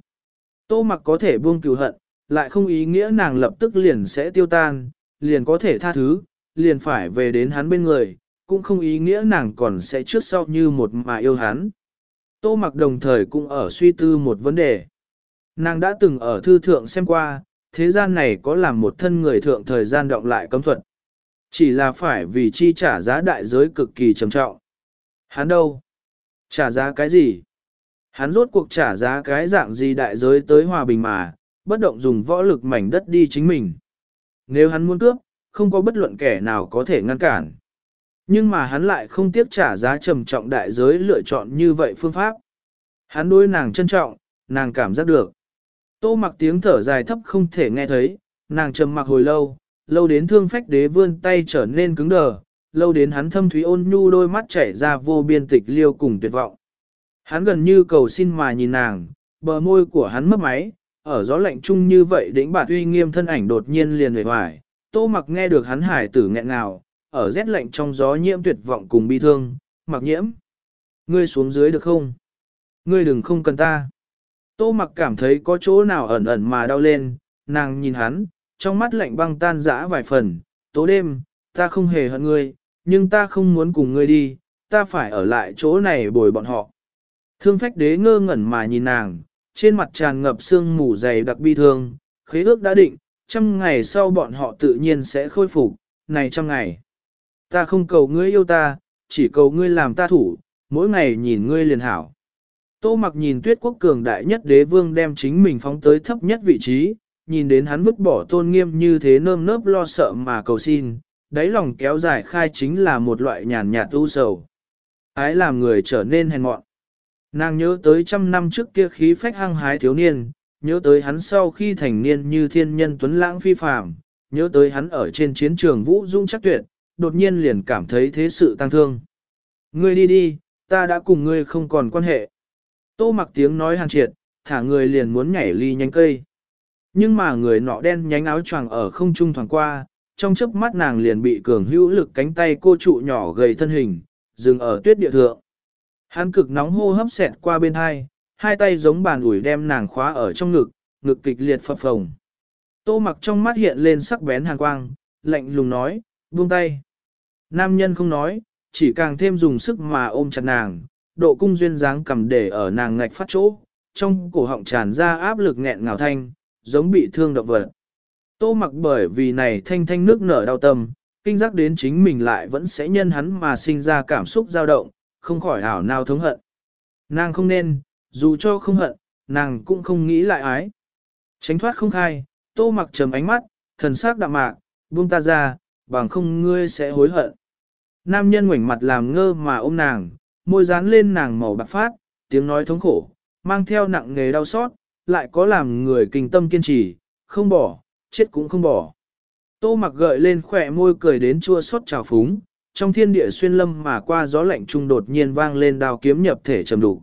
Tô mặc có thể buông cừu hận, lại không ý nghĩa nàng lập tức liền sẽ tiêu tan, liền có thể tha thứ, liền phải về đến hắn bên người, cũng không ý nghĩa nàng còn sẽ trước sau như một mà yêu hắn. Tô mặc đồng thời cũng ở suy tư một vấn đề. Nàng đã từng ở thư thượng xem qua, thế gian này có làm một thân người thượng thời gian động lại cấm thuật. Chỉ là phải vì chi trả giá đại giới cực kỳ trầm trọng. Hắn đâu? Trả giá cái gì? Hắn rốt cuộc trả giá cái dạng gì đại giới tới hòa bình mà, bất động dùng võ lực mảnh đất đi chính mình. Nếu hắn muốn cướp, không có bất luận kẻ nào có thể ngăn cản. Nhưng mà hắn lại không tiếc trả giá trầm trọng đại giới lựa chọn như vậy phương pháp. Hắn đối nàng trân trọng, nàng cảm giác được. Tô mặc tiếng thở dài thấp không thể nghe thấy, nàng trầm mặc hồi lâu, lâu đến thương phách đế vươn tay trở nên cứng đờ, lâu đến hắn thâm thúy ôn nhu đôi mắt chảy ra vô biên tịch liêu cùng tuyệt vọng. Hắn gần như cầu xin mà nhìn nàng, bờ môi của hắn mất máy, ở gió lạnh chung như vậy đỉnh bạt uy nghiêm thân ảnh đột nhiên liền về hoài, tô mặc nghe được hắn hải tử nghẹn ngào, ở rét lạnh trong gió nhiễm tuyệt vọng cùng bi thương, mặc nhiễm. Ngươi xuống dưới được không? Ngươi đừng không cần ta. Tô mặc cảm thấy có chỗ nào ẩn ẩn mà đau lên, nàng nhìn hắn, trong mắt lạnh băng tan rã vài phần, tố đêm, ta không hề hận ngươi, nhưng ta không muốn cùng ngươi đi, ta phải ở lại chỗ này bồi bọn họ. Thương phách đế ngơ ngẩn mà nhìn nàng, trên mặt tràn ngập sương mù dày đặc bi thương, khế ước đã định, trăm ngày sau bọn họ tự nhiên sẽ khôi phục, này trăm ngày. Ta không cầu ngươi yêu ta, chỉ cầu ngươi làm ta thủ, mỗi ngày nhìn ngươi liền hảo. Tô mặc nhìn tuyết quốc cường đại nhất đế vương đem chính mình phóng tới thấp nhất vị trí, nhìn đến hắn vứt bỏ tôn nghiêm như thế nơm nớp lo sợ mà cầu xin, đáy lòng kéo dài khai chính là một loại nhàn nhạt u sầu. Ái làm người trở nên hèn mọn. Nàng nhớ tới trăm năm trước kia khí phách hăng hái thiếu niên, nhớ tới hắn sau khi thành niên như thiên nhân tuấn lãng phi phàm, nhớ tới hắn ở trên chiến trường vũ dung chắc tuyệt, đột nhiên liền cảm thấy thế sự tăng thương. Ngươi đi đi, ta đã cùng ngươi không còn quan hệ. Tô mặc tiếng nói hàng triệt, thả người liền muốn nhảy ly nhánh cây. Nhưng mà người nọ đen nhánh áo choàng ở không trung thoảng qua, trong chớp mắt nàng liền bị cường hữu lực cánh tay cô trụ nhỏ gầy thân hình, dừng ở tuyết địa thượng. Hắn cực nóng hô hấp xẹt qua bên hai, hai tay giống bàn ủi đem nàng khóa ở trong ngực, ngực kịch liệt phập phồng. Tô mặc trong mắt hiện lên sắc bén hàn quang, lạnh lùng nói, buông tay. Nam nhân không nói, chỉ càng thêm dùng sức mà ôm chặt nàng, độ cung duyên dáng cầm để ở nàng ngạch phát chỗ, trong cổ họng tràn ra áp lực nghẹn ngào thanh, giống bị thương động vật. Tô mặc bởi vì này thanh thanh nước nở đau tâm, kinh giác đến chính mình lại vẫn sẽ nhân hắn mà sinh ra cảm xúc dao động, không khỏi ảo nào thống hận. Nàng không nên, dù cho không hận, nàng cũng không nghĩ lại ái. Tránh thoát không khai, tô mặc trầm ánh mắt, thần sắc đạm mạc, buông ta ra, bằng không ngươi sẽ hối hận. Nam nhân ngoảnh mặt làm ngơ mà ôm nàng, môi dán lên nàng màu bạc phát, tiếng nói thống khổ, mang theo nặng nghề đau xót, lại có làm người kinh tâm kiên trì, không bỏ, chết cũng không bỏ. Tô mặc gợi lên khỏe môi cười đến chua xót trào phúng, trong thiên địa xuyên lâm mà qua gió lạnh trung đột nhiên vang lên đao kiếm nhập thể trầm đủ.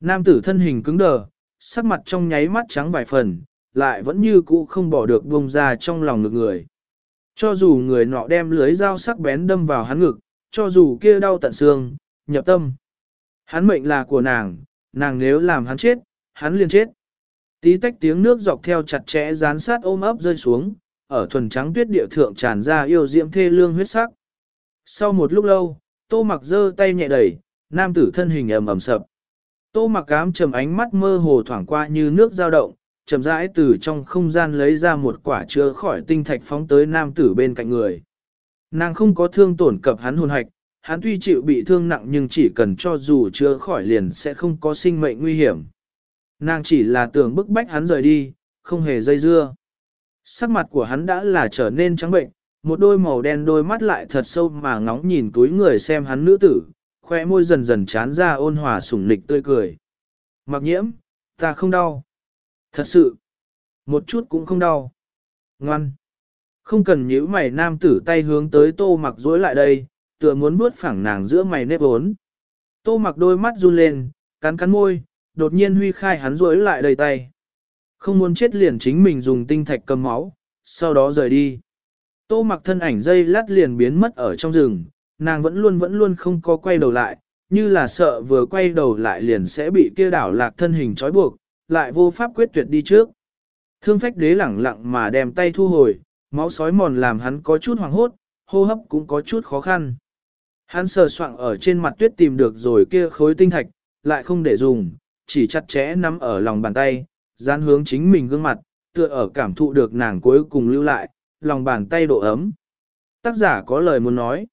Nam tử thân hình cứng đờ, sắc mặt trong nháy mắt trắng vài phần, lại vẫn như cũ không bỏ được buông ra trong lòng ngực người. Cho dù người nọ đem lưới dao sắc bén đâm vào hắn ngực, cho dù kia đau tận xương, nhập tâm. Hắn mệnh là của nàng, nàng nếu làm hắn chết, hắn liền chết. Tí tách tiếng nước dọc theo chặt chẽ dán sát ôm ấp rơi xuống, ở thuần trắng tuyết địa thượng tràn ra yêu diễm thê lương huyết sắc. Sau một lúc lâu, tô mặc giơ tay nhẹ đẩy, nam tử thân hình ầm ầm sập. Tô mặc cám trầm ánh mắt mơ hồ thoảng qua như nước dao động, chậm rãi từ trong không gian lấy ra một quả chứa khỏi tinh thạch phóng tới nam tử bên cạnh người. Nàng không có thương tổn cập hắn hồn hạch, hắn tuy chịu bị thương nặng nhưng chỉ cần cho dù chứa khỏi liền sẽ không có sinh mệnh nguy hiểm. Nàng chỉ là tưởng bức bách hắn rời đi, không hề dây dưa. Sắc mặt của hắn đã là trở nên trắng bệnh, một đôi màu đen đôi mắt lại thật sâu mà ngóng nhìn túi người xem hắn nữ tử, khoe môi dần dần chán ra ôn hòa sủng nịch tươi cười. Mặc nhiễm, ta không đau. Thật sự, một chút cũng không đau. Ngoan. Không cần nhíu mày nam tử tay hướng tới tô mặc dối lại đây, tựa muốn bước phẳng nàng giữa mày nếp ốn. Tô mặc đôi mắt run lên, cắn cắn môi, đột nhiên huy khai hắn rối lại đầy tay. Không muốn chết liền chính mình dùng tinh thạch cầm máu, sau đó rời đi. Tô mặc thân ảnh dây lát liền biến mất ở trong rừng, nàng vẫn luôn vẫn luôn không có quay đầu lại, như là sợ vừa quay đầu lại liền sẽ bị kia đảo lạc thân hình trói buộc, lại vô pháp quyết tuyệt đi trước. Thương phách đế lẳng lặng mà đem tay thu hồi, máu sói mòn làm hắn có chút hoảng hốt, hô hấp cũng có chút khó khăn. Hắn sờ soạng ở trên mặt tuyết tìm được rồi kia khối tinh thạch, lại không để dùng, chỉ chặt chẽ nắm ở lòng bàn tay, dán hướng chính mình gương mặt, tựa ở cảm thụ được nàng cuối cùng lưu lại, lòng bàn tay độ ấm. Tác giả có lời muốn nói.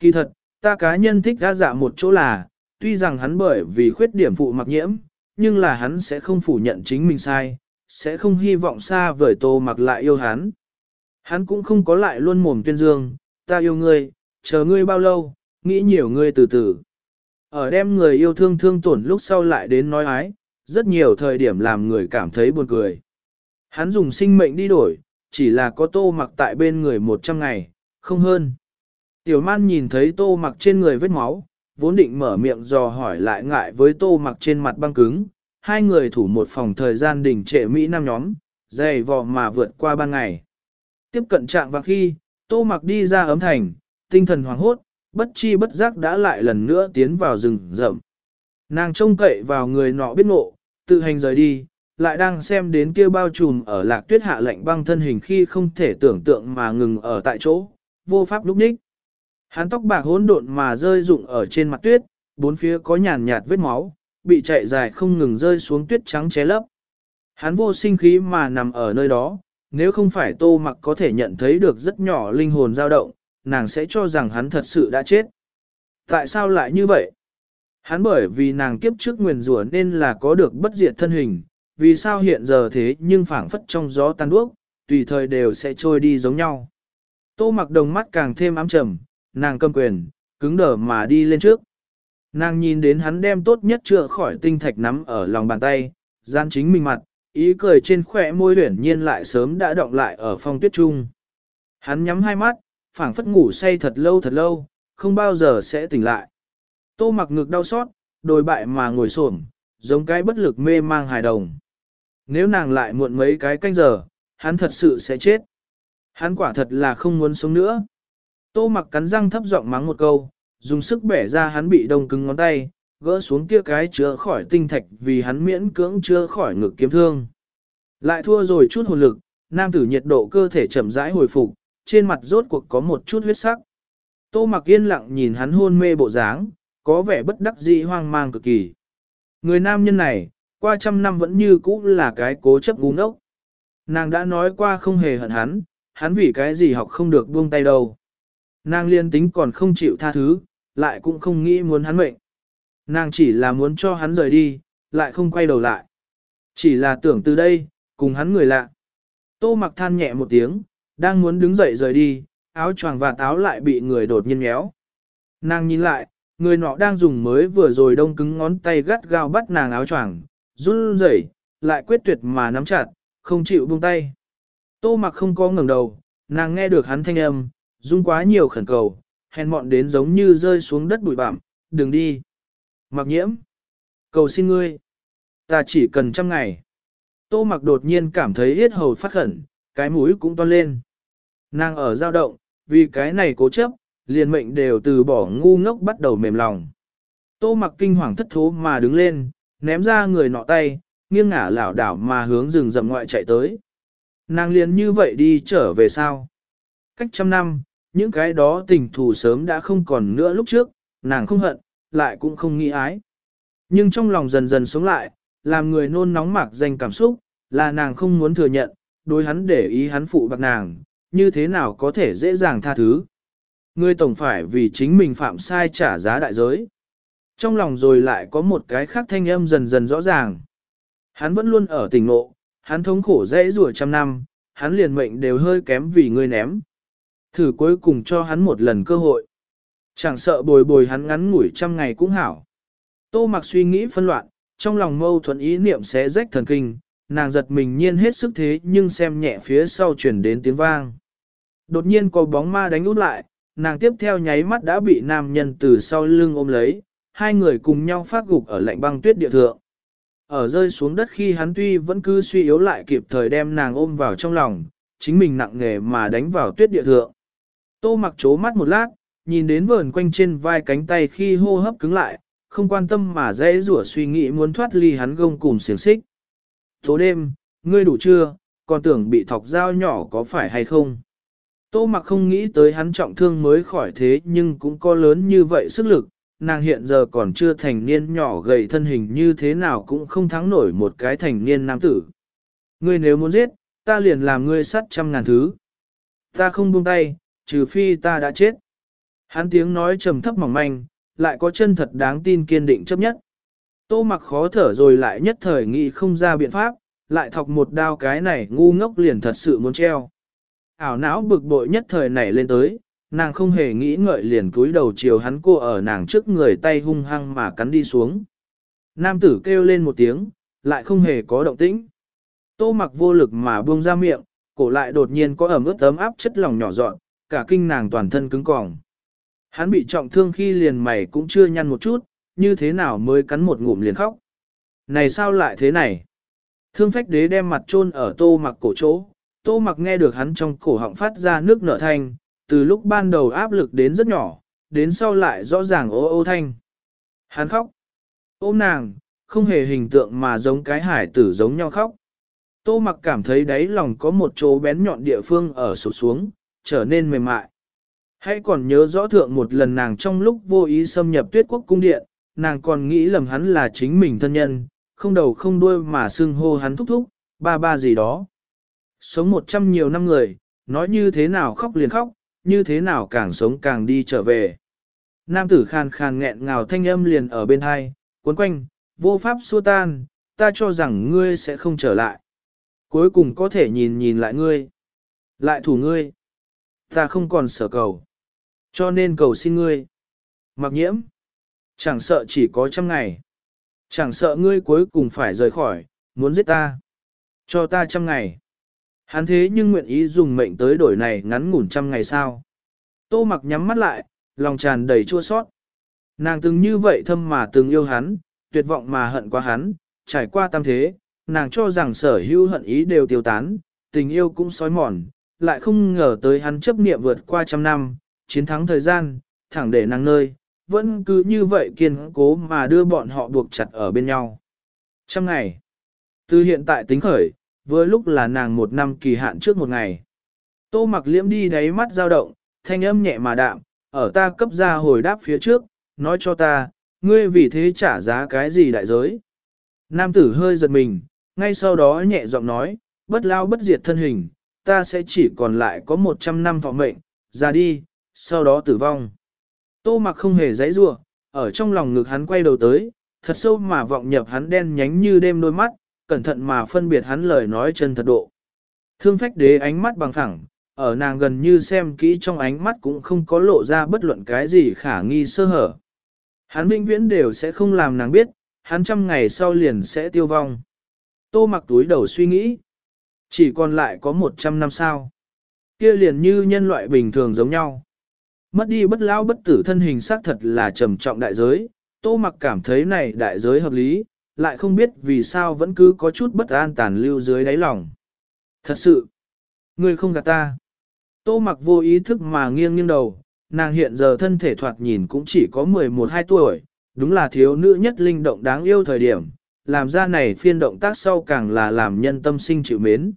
Kỳ thật, ta cá nhân thích đa dạ một chỗ là, tuy rằng hắn bởi vì khuyết điểm phụ mặc nhiễm, nhưng là hắn sẽ không phủ nhận chính mình sai, sẽ không hy vọng xa vời tô mặc lại yêu hắn. Hắn cũng không có lại luôn mồm tuyên dương, ta yêu ngươi, chờ ngươi bao lâu, nghĩ nhiều ngươi từ từ. Ở đem người yêu thương thương tổn lúc sau lại đến nói ái, rất nhiều thời điểm làm người cảm thấy buồn cười. Hắn dùng sinh mệnh đi đổi, chỉ là có tô mặc tại bên người 100 ngày, không hơn. Tiểu man nhìn thấy tô mặc trên người vết máu, vốn định mở miệng dò hỏi lại ngại với tô mặc trên mặt băng cứng, hai người thủ một phòng thời gian đỉnh trệ Mỹ năm nhóm, dày vò mà vượt qua ban ngày. Tiếp cận trạng và khi, tô mặc đi ra ấm thành, tinh thần hoảng hốt, bất chi bất giác đã lại lần nữa tiến vào rừng rậm. Nàng trông cậy vào người nọ biết ngộ, tự hành rời đi, lại đang xem đến kia bao trùm ở lạc tuyết hạ lạnh băng thân hình khi không thể tưởng tượng mà ngừng ở tại chỗ, vô pháp lúc ních. Hắn tóc bạc hỗn độn mà rơi rụng ở trên mặt tuyết, bốn phía có nhàn nhạt vết máu, bị chạy dài không ngừng rơi xuống tuyết trắng ché lấp. Hắn vô sinh khí mà nằm ở nơi đó, nếu không phải tô mặc có thể nhận thấy được rất nhỏ linh hồn dao động, nàng sẽ cho rằng hắn thật sự đã chết. Tại sao lại như vậy? Hắn bởi vì nàng kiếp trước nguyền rủa nên là có được bất diệt thân hình, vì sao hiện giờ thế nhưng phảng phất trong gió tan đuốc, tùy thời đều sẽ trôi đi giống nhau. Tô mặc đồng mắt càng thêm ám trầm, nàng cầm quyền, cứng đờ mà đi lên trước. Nàng nhìn đến hắn đem tốt nhất chữa khỏi tinh thạch nắm ở lòng bàn tay, gian chính mình mặt, ý cười trên khỏe môi huyển nhiên lại sớm đã động lại ở phong tuyết trung. Hắn nhắm hai mắt, phảng phất ngủ say thật lâu thật lâu, không bao giờ sẽ tỉnh lại. Tô mặc ngực đau xót, đồi bại mà ngồi xổm, giống cái bất lực mê mang hài đồng. Nếu nàng lại muộn mấy cái canh giờ, hắn thật sự sẽ chết. Hắn quả thật là không muốn sống nữa. Tô mặc cắn răng thấp giọng mắng một câu, dùng sức bẻ ra hắn bị đông cứng ngón tay, gỡ xuống kia cái chứa khỏi tinh thạch vì hắn miễn cưỡng chưa khỏi ngực kiếm thương. Lại thua rồi chút hồn lực, nam tử nhiệt độ cơ thể chậm rãi hồi phục, trên mặt rốt cuộc có một chút huyết sắc. Tô mặc yên lặng nhìn hắn hôn mê bộ dáng, có vẻ bất đắc dĩ hoang mang cực kỳ. Người nam nhân này, qua trăm năm vẫn như cũ là cái cố chấp ngu ngốc. Nàng đã nói qua không hề hận hắn, hắn vì cái gì học không được buông tay đâu. Nàng liên tính còn không chịu tha thứ, lại cũng không nghĩ muốn hắn mệnh. Nàng chỉ là muốn cho hắn rời đi, lại không quay đầu lại. Chỉ là tưởng từ đây, cùng hắn người lạ. Tô mặc than nhẹ một tiếng, đang muốn đứng dậy rời đi, áo choàng và táo lại bị người đột nhiên méo. Nàng nhìn lại, người nọ đang dùng mới vừa rồi đông cứng ngón tay gắt gao bắt nàng áo choàng, run rẩy, lại quyết tuyệt mà nắm chặt, không chịu buông tay. Tô mặc không có ngẩng đầu, nàng nghe được hắn thanh âm, rung quá nhiều khẩn cầu, hèn mọn đến giống như rơi xuống đất bụi bặm, đừng đi. Mặc nhiễm, cầu xin ngươi, ta chỉ cần trăm ngày. Tô mặc đột nhiên cảm thấy yết hầu phát khẩn, cái mũi cũng to lên. Nàng ở dao động, vì cái này cố chấp, liền mệnh đều từ bỏ ngu ngốc bắt đầu mềm lòng. Tô mặc kinh hoàng thất thố mà đứng lên, ném ra người nọ tay, nghiêng ngả lảo đảo mà hướng rừng rậm ngoại chạy tới. Nàng liền như vậy đi trở về sao? Cách trăm năm, những cái đó tình thù sớm đã không còn nữa lúc trước, nàng không hận, lại cũng không nghĩ ái. Nhưng trong lòng dần dần sống lại, làm người nôn nóng mạc danh cảm xúc, là nàng không muốn thừa nhận, đối hắn để ý hắn phụ bạc nàng, như thế nào có thể dễ dàng tha thứ. Ngươi tổng phải vì chính mình phạm sai trả giá đại giới. Trong lòng rồi lại có một cái khác thanh âm dần dần rõ ràng. Hắn vẫn luôn ở tỉnh ngộ, hắn thống khổ dễ rủa trăm năm, hắn liền mệnh đều hơi kém vì ngươi ném. Thử cuối cùng cho hắn một lần cơ hội. Chẳng sợ bồi bồi hắn ngắn ngủi trăm ngày cũng hảo. Tô mặc suy nghĩ phân loạn, trong lòng mâu thuẫn ý niệm xé rách thần kinh, nàng giật mình nhiên hết sức thế nhưng xem nhẹ phía sau chuyển đến tiếng vang. Đột nhiên có bóng ma đánh út lại, nàng tiếp theo nháy mắt đã bị nam nhân từ sau lưng ôm lấy, hai người cùng nhau phát gục ở lạnh băng tuyết địa thượng. Ở rơi xuống đất khi hắn tuy vẫn cứ suy yếu lại kịp thời đem nàng ôm vào trong lòng, chính mình nặng nghề mà đánh vào tuyết địa thượng. Tô mặc chố mắt một lát, nhìn đến vờn quanh trên vai cánh tay khi hô hấp cứng lại, không quan tâm mà dễ rủa suy nghĩ muốn thoát ly hắn gông cùng xiềng xích. Tố đêm, ngươi đủ chưa, còn tưởng bị thọc dao nhỏ có phải hay không. Tô mặc không nghĩ tới hắn trọng thương mới khỏi thế nhưng cũng có lớn như vậy sức lực, nàng hiện giờ còn chưa thành niên nhỏ gầy thân hình như thế nào cũng không thắng nổi một cái thành niên nam tử. Ngươi nếu muốn giết, ta liền làm ngươi sắt trăm ngàn thứ. Ta không buông tay, trừ phi ta đã chết. Hắn tiếng nói trầm thấp mỏng manh, lại có chân thật đáng tin kiên định chấp nhất. Tô mặc khó thở rồi lại nhất thời nghĩ không ra biện pháp, lại thọc một đao cái này ngu ngốc liền thật sự muốn treo. Ảo não bực bội nhất thời nảy lên tới, nàng không hề nghĩ ngợi liền cúi đầu chiều hắn cô ở nàng trước người tay hung hăng mà cắn đi xuống. Nam tử kêu lên một tiếng, lại không hề có động tĩnh. Tô mặc vô lực mà buông ra miệng, cổ lại đột nhiên có ẩm ướt ấm áp chất lỏng nhỏ dọn, cả kinh nàng toàn thân cứng cỏng. Hắn bị trọng thương khi liền mày cũng chưa nhăn một chút, như thế nào mới cắn một ngụm liền khóc. Này sao lại thế này? Thương phách đế đem mặt chôn ở tô mặc cổ chỗ, tô mặc nghe được hắn trong cổ họng phát ra nước nở thanh, từ lúc ban đầu áp lực đến rất nhỏ, đến sau lại rõ ràng ô ô thanh. Hắn khóc. Ôm nàng, không hề hình tượng mà giống cái hải tử giống nhau khóc. Tô mặc cảm thấy đáy lòng có một chỗ bén nhọn địa phương ở sụt xuống, trở nên mềm mại. Hãy còn nhớ rõ thượng một lần nàng trong lúc vô ý xâm nhập tuyết quốc cung điện, nàng còn nghĩ lầm hắn là chính mình thân nhân, không đầu không đuôi mà xưng hô hắn thúc thúc, ba ba gì đó. Sống một trăm nhiều năm người, nói như thế nào khóc liền khóc, như thế nào càng sống càng đi trở về. Nam tử khàn khàn nghẹn ngào thanh âm liền ở bên hai, cuốn quanh, vô pháp xua tan, ta cho rằng ngươi sẽ không trở lại. Cuối cùng có thể nhìn nhìn lại ngươi. Lại thủ ngươi. Ta không còn sở cầu. Cho nên cầu xin ngươi. Mặc nhiễm. Chẳng sợ chỉ có trăm ngày. Chẳng sợ ngươi cuối cùng phải rời khỏi, muốn giết ta. Cho ta trăm ngày. Hắn thế nhưng nguyện ý dùng mệnh tới đổi này ngắn ngủn trăm ngày sao. Tô mặc nhắm mắt lại, lòng tràn đầy chua sót. Nàng từng như vậy thâm mà từng yêu hắn, tuyệt vọng mà hận quá hắn, trải qua tam thế, nàng cho rằng sở hữu hận ý đều tiêu tán, tình yêu cũng sói mòn, lại không ngờ tới hắn chấp niệm vượt qua trăm năm, chiến thắng thời gian, thẳng để nàng nơi, vẫn cứ như vậy kiên cố mà đưa bọn họ buộc chặt ở bên nhau. Trăm ngày, từ hiện tại tính khởi, vừa lúc là nàng một năm kỳ hạn trước một ngày. Tô mặc liễm đi đáy mắt dao động, thanh âm nhẹ mà đạm, ở ta cấp ra hồi đáp phía trước, nói cho ta, ngươi vì thế trả giá cái gì đại giới. Nam tử hơi giật mình, ngay sau đó nhẹ giọng nói, bất lao bất diệt thân hình, ta sẽ chỉ còn lại có 100 năm thọ mệnh, ra đi, sau đó tử vong. Tô mặc không hề dãy rua, ở trong lòng ngực hắn quay đầu tới, thật sâu mà vọng nhập hắn đen nhánh như đêm đôi mắt, cẩn thận mà phân biệt hắn lời nói chân thật độ. Thương phách đế ánh mắt bằng thẳng, ở nàng gần như xem kỹ trong ánh mắt cũng không có lộ ra bất luận cái gì khả nghi sơ hở. Hắn vĩnh viễn đều sẽ không làm nàng biết, hắn trăm ngày sau liền sẽ tiêu vong. Tô mặc túi đầu suy nghĩ. Chỉ còn lại có một trăm năm sao. Kia liền như nhân loại bình thường giống nhau. Mất đi bất lao bất tử thân hình xác thật là trầm trọng đại giới. Tô mặc cảm thấy này đại giới hợp lý, lại không biết vì sao vẫn cứ có chút bất an tàn lưu dưới đáy lòng. Thật sự, ngươi không gạt ta. Tô mặc vô ý thức mà nghiêng nghiêng đầu, nàng hiện giờ thân thể thoạt nhìn cũng chỉ có 11-12 tuổi, đúng là thiếu nữ nhất linh động đáng yêu thời điểm, làm ra này phiên động tác sau càng là làm nhân tâm sinh chịu mến.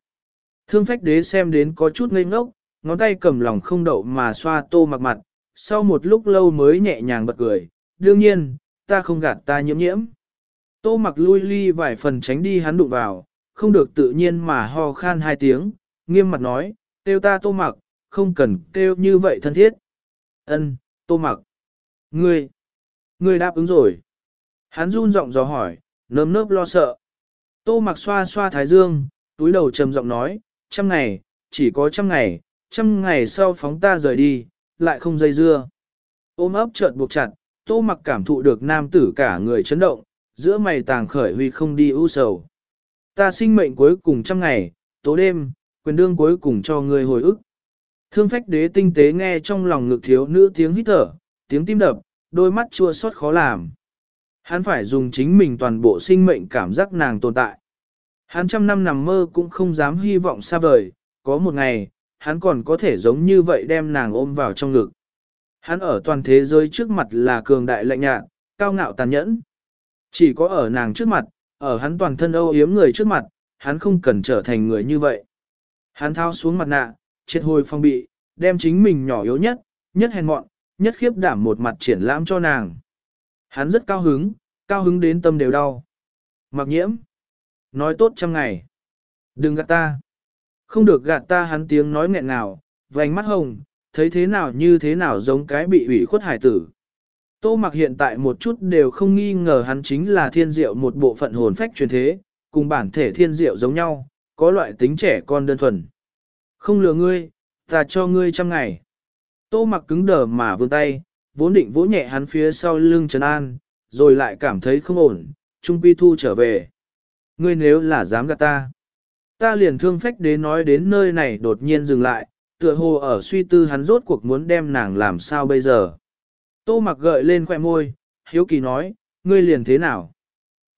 Thương phách đế xem đến có chút ngây ngốc, ngón tay cầm lòng không đậu mà xoa tô mặc mặt, sau một lúc lâu mới nhẹ nhàng bật cười, đương nhiên, ta không gạt ta nhiễm nhiễm. Tô mặc lui ly vài phần tránh đi hắn đụng vào, không được tự nhiên mà ho khan hai tiếng, nghiêm mặt nói, kêu ta tô mặc, không cần kêu như vậy thân thiết. Ân, tô mặc. Ngươi, ngươi đáp ứng rồi. Hắn run giọng dò hỏi, nơm nớp lo sợ. Tô mặc xoa xoa thái dương, túi đầu trầm giọng nói, trăm ngày, chỉ có trăm ngày, trăm ngày sau phóng ta rời đi, lại không dây dưa. Ôm ấp chợt buộc chặt, tô mặc cảm thụ được nam tử cả người chấn động, giữa mày tàng khởi huy không đi ưu sầu. Ta sinh mệnh cuối cùng trăm ngày, tố đêm, quyền đương cuối cùng cho người hồi ức. Thương phách đế tinh tế nghe trong lòng ngực thiếu nữ tiếng hít thở, tiếng tim đập, đôi mắt chua xót khó làm. Hắn phải dùng chính mình toàn bộ sinh mệnh cảm giác nàng tồn tại. Hắn trăm năm nằm mơ cũng không dám hy vọng xa vời, có một ngày, hắn còn có thể giống như vậy đem nàng ôm vào trong ngực. Hắn ở toàn thế giới trước mặt là cường đại lạnh nhạt, cao ngạo tàn nhẫn. Chỉ có ở nàng trước mặt, ở hắn toàn thân âu yếm người trước mặt, hắn không cần trở thành người như vậy. Hắn thao xuống mặt nạ, triệt hồi phong bị, đem chính mình nhỏ yếu nhất, nhất hèn mọn, nhất khiếp đảm một mặt triển lãm cho nàng. Hắn rất cao hứng, cao hứng đến tâm đều đau. Mặc nhiễm. Nói tốt trăm ngày. Đừng gạt ta. Không được gạt ta hắn tiếng nói nghẹn nào, vành mắt hồng, thấy thế nào như thế nào giống cái bị ủy khuất hải tử. Tô mặc hiện tại một chút đều không nghi ngờ hắn chính là thiên diệu một bộ phận hồn phách truyền thế, cùng bản thể thiên diệu giống nhau, có loại tính trẻ con đơn thuần. Không lừa ngươi, ta cho ngươi trăm ngày. Tô mặc cứng đờ mà vươn tay, vốn định vỗ nhẹ hắn phía sau lưng Trần An, rồi lại cảm thấy không ổn, Trung Pi Thu trở về. Ngươi nếu là dám gạt ta, ta liền thương phách đế nói đến nơi này đột nhiên dừng lại, tựa hồ ở suy tư hắn rốt cuộc muốn đem nàng làm sao bây giờ. Tô mặc gợi lên khoẻ môi, hiếu kỳ nói, ngươi liền thế nào?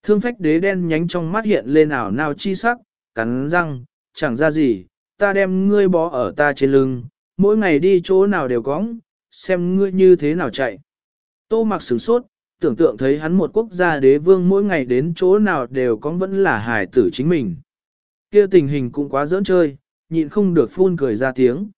Thương phách đế đen nhánh trong mắt hiện lên ảo nào chi sắc, cắn răng, chẳng ra gì, ta đem ngươi bó ở ta trên lưng, mỗi ngày đi chỗ nào đều cóng, xem ngươi như thế nào chạy. Tô mặc sửng sốt, tưởng tượng thấy hắn một quốc gia đế vương mỗi ngày đến chỗ nào đều có vẫn là hài tử chính mình kia tình hình cũng quá dỡn chơi, nhịn không được phun cười ra tiếng.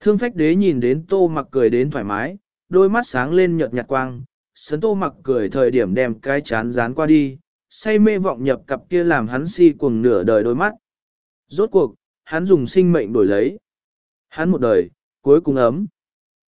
Thương phách đế nhìn đến tô mặc cười đến thoải mái, đôi mắt sáng lên nhợt nhạt quang, sấn tô mặc cười thời điểm đem cái chán dán qua đi, say mê vọng nhập cặp kia làm hắn si cuồng nửa đời đôi mắt. Rốt cuộc, hắn dùng sinh mệnh đổi lấy. Hắn một đời, cuối cùng ấm.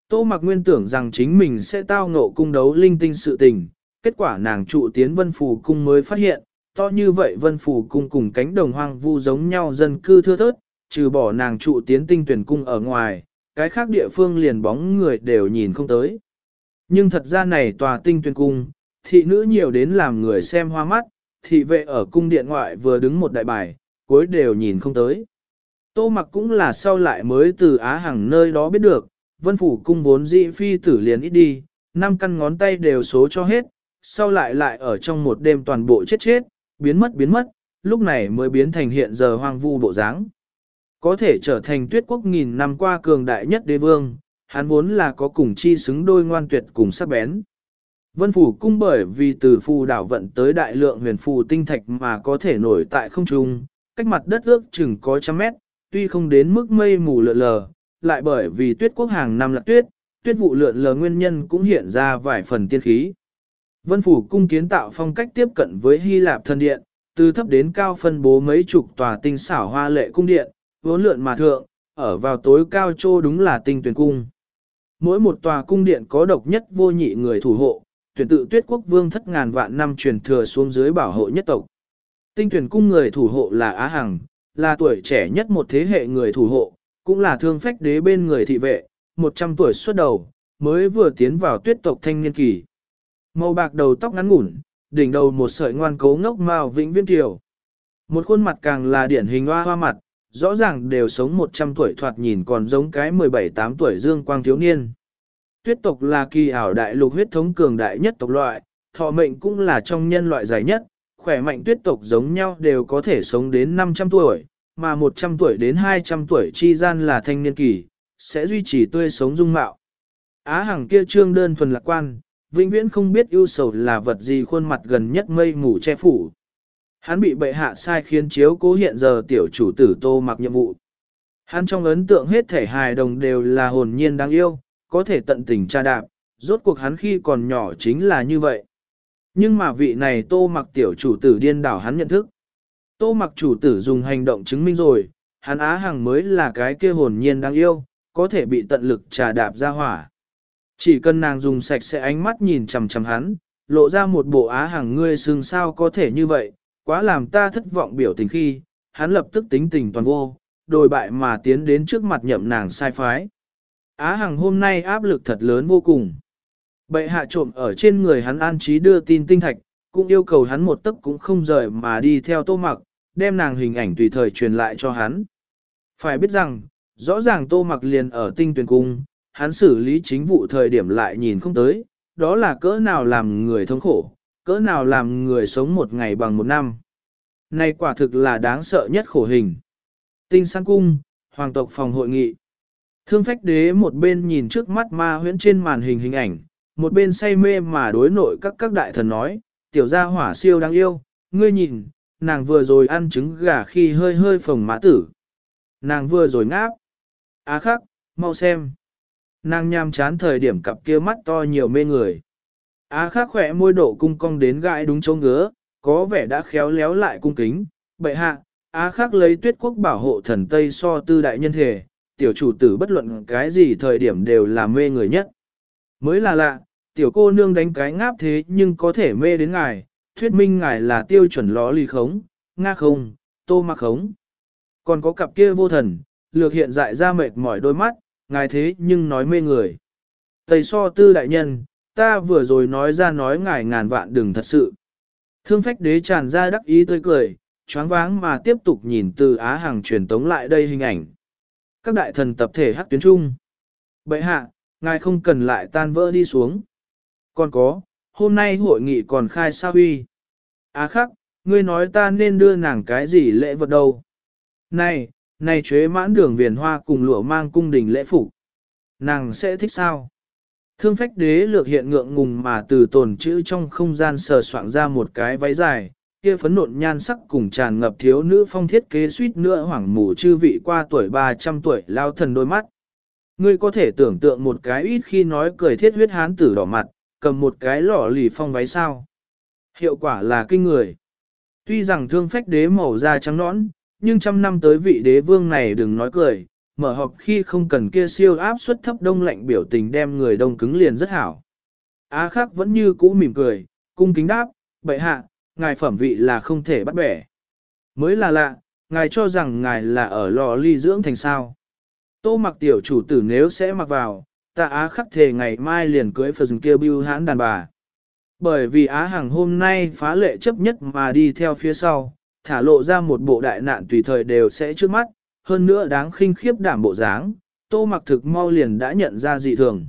Tô mặc nguyên tưởng rằng chính mình sẽ tao ngộ cung đấu linh tinh sự tình, kết quả nàng trụ tiến vân phù cung mới phát hiện, to như vậy vân phủ cung cùng cánh đồng hoang vu giống nhau dân cư thưa thớt, trừ bỏ nàng trụ tiến tinh tuyển cung ở ngoài, cái khác địa phương liền bóng người đều nhìn không tới. Nhưng thật ra này tòa tinh tuyển cung, thị nữ nhiều đến làm người xem hoa mắt, thị vệ ở cung điện ngoại vừa đứng một đại bài, cuối đều nhìn không tới. Tô mặc cũng là sau lại mới từ Á Hằng nơi đó biết được, vân phủ cung vốn dị phi tử liền ít đi, năm căn ngón tay đều số cho hết, sau lại lại ở trong một đêm toàn bộ chết chết, biến mất biến mất, lúc này mới biến thành hiện giờ hoang vu bộ dáng. Có thể trở thành tuyết quốc nghìn năm qua cường đại nhất đế vương, hắn vốn là có cùng chi xứng đôi ngoan tuyệt cùng sắc bén. Vân phủ cung bởi vì từ phù đảo vận tới đại lượng huyền phù tinh thạch mà có thể nổi tại không trung, cách mặt đất ước chừng có trăm mét, tuy không đến mức mây mù lượn lờ, lại bởi vì tuyết quốc hàng năm là tuyết, tuyết vụ lượn lờ nguyên nhân cũng hiện ra vài phần tiên khí. Vân phủ cung kiến tạo phong cách tiếp cận với Hy Lạp thần điện, từ thấp đến cao phân bố mấy chục tòa tinh xảo hoa lệ cung điện, vốn lượn mà thượng, ở vào tối cao trô đúng là tinh tuyển cung. Mỗi một tòa cung điện có độc nhất vô nhị người thủ hộ, tuyển tự tuyết quốc vương thất ngàn vạn năm truyền thừa xuống dưới bảo hộ nhất tộc. Tinh tuyển cung người thủ hộ là Á Hằng, là tuổi trẻ nhất một thế hệ người thủ hộ, cũng là thương phách đế bên người thị vệ, 100 tuổi xuất đầu, mới vừa tiến vào tuyết tộc thanh niên kỳ. Màu bạc đầu tóc ngắn ngủn, đỉnh đầu một sợi ngoan cố ngốc mao vĩnh viên kiều. Một khuôn mặt càng là điển hình hoa hoa mặt, rõ ràng đều sống 100 tuổi thoạt nhìn còn giống cái 17-8 tuổi dương quang thiếu niên. Tuyết tộc là kỳ ảo đại lục huyết thống cường đại nhất tộc loại, thọ mệnh cũng là trong nhân loại dài nhất, khỏe mạnh tuyết tộc giống nhau đều có thể sống đến 500 tuổi, mà 100 tuổi đến 200 tuổi chi gian là thanh niên kỳ, sẽ duy trì tươi sống dung mạo. Á Hằng kia trương đơn thuần lạc quan, vĩnh viễn không biết ưu sầu là vật gì khuôn mặt gần nhất mây mù che phủ. Hắn bị bệ hạ sai khiến chiếu cố hiện giờ tiểu chủ tử tô mặc nhiệm vụ. Hắn trong ấn tượng hết thể hài đồng đều là hồn nhiên đáng yêu, có thể tận tình tra đạp, rốt cuộc hắn khi còn nhỏ chính là như vậy. Nhưng mà vị này tô mặc tiểu chủ tử điên đảo hắn nhận thức. Tô mặc chủ tử dùng hành động chứng minh rồi, hắn á hàng mới là cái kia hồn nhiên đáng yêu, có thể bị tận lực trà đạp ra hỏa. Chỉ cần nàng dùng sạch sẽ ánh mắt nhìn chằm chằm hắn, lộ ra một bộ á hàng ngươi xương sao có thể như vậy, quá làm ta thất vọng biểu tình khi, hắn lập tức tính tình toàn vô, đồi bại mà tiến đến trước mặt nhậm nàng sai phái. Á hàng hôm nay áp lực thật lớn vô cùng. Bệ hạ trộm ở trên người hắn an trí đưa tin tinh thạch, cũng yêu cầu hắn một tấc cũng không rời mà đi theo tô mặc, đem nàng hình ảnh tùy thời truyền lại cho hắn. Phải biết rằng, rõ ràng tô mặc liền ở tinh tuyển cung, hắn xử lý chính vụ thời điểm lại nhìn không tới, đó là cỡ nào làm người thống khổ, cỡ nào làm người sống một ngày bằng một năm. Này quả thực là đáng sợ nhất khổ hình. Tinh sang cung, hoàng tộc phòng hội nghị. Thương phách đế một bên nhìn trước mắt ma huyễn trên màn hình hình ảnh, một bên say mê mà đối nội các các đại thần nói, tiểu gia hỏa siêu đáng yêu, ngươi nhìn, nàng vừa rồi ăn trứng gà khi hơi hơi phồng mã tử. Nàng vừa rồi ngáp. Á khắc, mau xem. Nàng nham chán thời điểm cặp kia mắt to nhiều mê người. Á khắc khỏe môi độ cung cong đến gãi đúng chỗ ngứa, có vẻ đã khéo léo lại cung kính. Bệ hạ, Á khắc lấy tuyết quốc bảo hộ thần Tây so tư đại nhân thể, tiểu chủ tử bất luận cái gì thời điểm đều là mê người nhất. Mới là lạ, tiểu cô nương đánh cái ngáp thế nhưng có thể mê đến ngài, thuyết minh ngài là tiêu chuẩn ló ly khống, nga không, tô mặc khống. Còn có cặp kia vô thần, lược hiện dại ra mệt mỏi đôi mắt, ngài thế nhưng nói mê người. Tây so tư đại nhân, ta vừa rồi nói ra nói ngài ngàn vạn đừng thật sự. Thương phách đế tràn ra đắc ý tươi cười, choáng váng mà tiếp tục nhìn từ Á Hàng truyền tống lại đây hình ảnh. Các đại thần tập thể hắc tuyến trung. Bệ hạ, ngài không cần lại tan vỡ đi xuống. Còn có, hôm nay hội nghị còn khai sao huy. Á khắc, ngươi nói ta nên đưa nàng cái gì lễ vật đâu. Này, này chế mãn đường viền hoa cùng lụa mang cung đình lễ phục. Nàng sẽ thích sao? Thương phách đế lược hiện ngượng ngùng mà từ tồn chữ trong không gian sờ soạn ra một cái váy dài, kia phấn nộn nhan sắc cùng tràn ngập thiếu nữ phong thiết kế suýt nữa hoảng mù chư vị qua tuổi 300 tuổi lao thần đôi mắt. Ngươi có thể tưởng tượng một cái ít khi nói cười thiết huyết hán tử đỏ mặt, cầm một cái lọ lì phong váy sao. Hiệu quả là kinh người. Tuy rằng thương phách đế màu da trắng nõn, nhưng trăm năm tới vị đế vương này đừng nói cười, mở họp khi không cần kia siêu áp suất thấp đông lạnh biểu tình đem người đông cứng liền rất hảo. Á khắc vẫn như cũ mỉm cười, cung kính đáp, bệ hạ, ngài phẩm vị là không thể bắt bẻ. Mới là lạ, ngài cho rằng ngài là ở lò ly dưỡng thành sao. Tô mặc tiểu chủ tử nếu sẽ mặc vào, ta á khắc thề ngày mai liền cưới phật kia bưu hãn đàn bà. Bởi vì á hàng hôm nay phá lệ chấp nhất mà đi theo phía sau, thả lộ ra một bộ đại nạn tùy thời đều sẽ trước mắt, hơn nữa đáng khinh khiếp đảm bộ dáng, tô mặc thực mau liền đã nhận ra dị thường.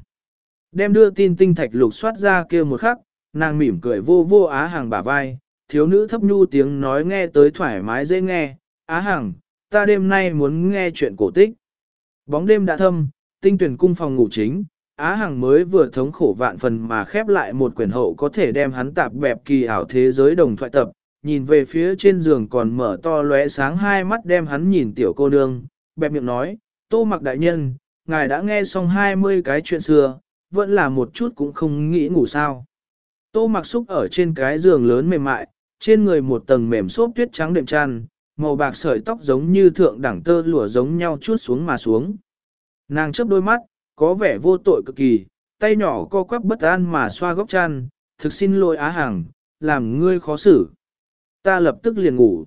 Đem đưa tin tinh thạch lục soát ra kia một khắc, nàng mỉm cười vô vô á hàng bả vai, thiếu nữ thấp nhu tiếng nói nghe tới thoải mái dễ nghe, á hàng, ta đêm nay muốn nghe chuyện cổ tích. Bóng đêm đã thâm, tinh tuyển cung phòng ngủ chính, Á Hằng mới vừa thống khổ vạn phần mà khép lại một quyển hậu có thể đem hắn tạp bẹp kỳ ảo thế giới đồng thoại tập, nhìn về phía trên giường còn mở to lóe sáng hai mắt đem hắn nhìn tiểu cô nương, bẹp miệng nói, tô mặc đại nhân, ngài đã nghe xong 20 cái chuyện xưa, vẫn là một chút cũng không nghĩ ngủ sao. Tô mặc xúc ở trên cái giường lớn mềm mại, trên người một tầng mềm xốp tuyết trắng đệm chăn, màu bạc sợi tóc giống như thượng đẳng tơ lụa giống nhau chút xuống mà xuống. Nàng chớp đôi mắt, có vẻ vô tội cực kỳ, tay nhỏ co quắp bất an mà xoa góc chăn, thực xin lỗi á hàng, làm ngươi khó xử. Ta lập tức liền ngủ.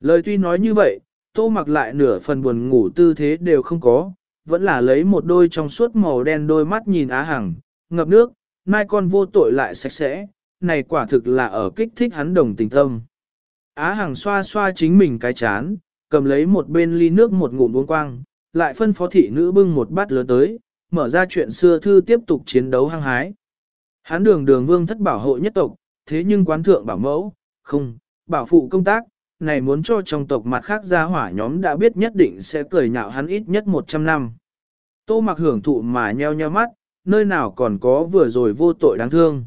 Lời tuy nói như vậy, tô mặc lại nửa phần buồn ngủ tư thế đều không có, vẫn là lấy một đôi trong suốt màu đen đôi mắt nhìn á hàng, ngập nước, mai con vô tội lại sạch sẽ, này quả thực là ở kích thích hắn đồng tình tâm. Á hàng xoa xoa chính mình cái chán, cầm lấy một bên ly nước một ngụm uống quang, lại phân phó thị nữ bưng một bát lớn tới, mở ra chuyện xưa thư tiếp tục chiến đấu hăng hái. Hán đường đường vương thất bảo hộ nhất tộc, thế nhưng quán thượng bảo mẫu, không, bảo phụ công tác, này muốn cho trong tộc mặt khác gia hỏa nhóm đã biết nhất định sẽ cười nhạo hắn ít nhất 100 năm. Tô mặc hưởng thụ mà nheo nheo mắt, nơi nào còn có vừa rồi vô tội đáng thương.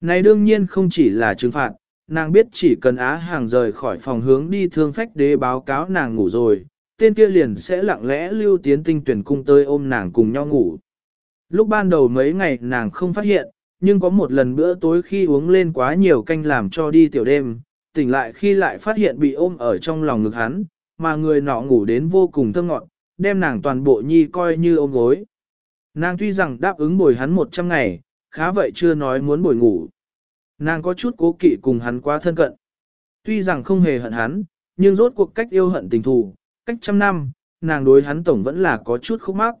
Này đương nhiên không chỉ là trừng phạt, nàng biết chỉ cần á hàng rời khỏi phòng hướng đi thương phách đế báo cáo nàng ngủ rồi, tên kia liền sẽ lặng lẽ lưu tiến tinh tuyển cung tới ôm nàng cùng nhau ngủ. Lúc ban đầu mấy ngày nàng không phát hiện, nhưng có một lần bữa tối khi uống lên quá nhiều canh làm cho đi tiểu đêm, tỉnh lại khi lại phát hiện bị ôm ở trong lòng ngực hắn, mà người nọ ngủ đến vô cùng thơm ngọt, đem nàng toàn bộ nhi coi như ôm gối. Nàng tuy rằng đáp ứng bồi hắn 100 ngày, khá vậy chưa nói muốn bồi ngủ. Nàng có chút cố kỵ cùng hắn quá thân cận. Tuy rằng không hề hận hắn, nhưng rốt cuộc cách yêu hận tình thù, cách trăm năm, nàng đối hắn tổng vẫn là có chút khúc mắc.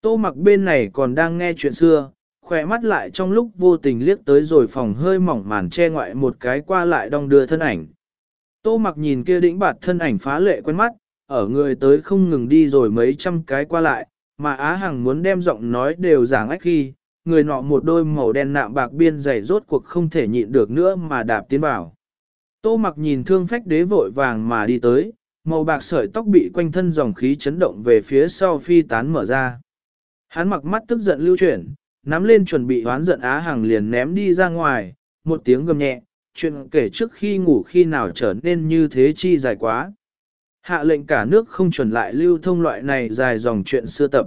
Tô mặc bên này còn đang nghe chuyện xưa, khỏe mắt lại trong lúc vô tình liếc tới rồi phòng hơi mỏng màn che ngoại một cái qua lại đong đưa thân ảnh. Tô mặc nhìn kia đĩnh bạt thân ảnh phá lệ quen mắt, ở người tới không ngừng đi rồi mấy trăm cái qua lại, mà Á Hằng muốn đem giọng nói đều giảng ách khi, người nọ một đôi màu đen nạm bạc biên dày rốt cuộc không thể nhịn được nữa mà đạp tiến vào. Tô mặc nhìn thương phách đế vội vàng mà đi tới, màu bạc sợi tóc bị quanh thân dòng khí chấn động về phía sau phi tán mở ra. Hắn mặc mắt tức giận lưu chuyển, nắm lên chuẩn bị hoán giận Á Hằng liền ném đi ra ngoài, một tiếng gầm nhẹ, chuyện kể trước khi ngủ khi nào trở nên như thế chi dài quá. Hạ lệnh cả nước không chuẩn lại lưu thông loại này dài dòng chuyện xưa tập.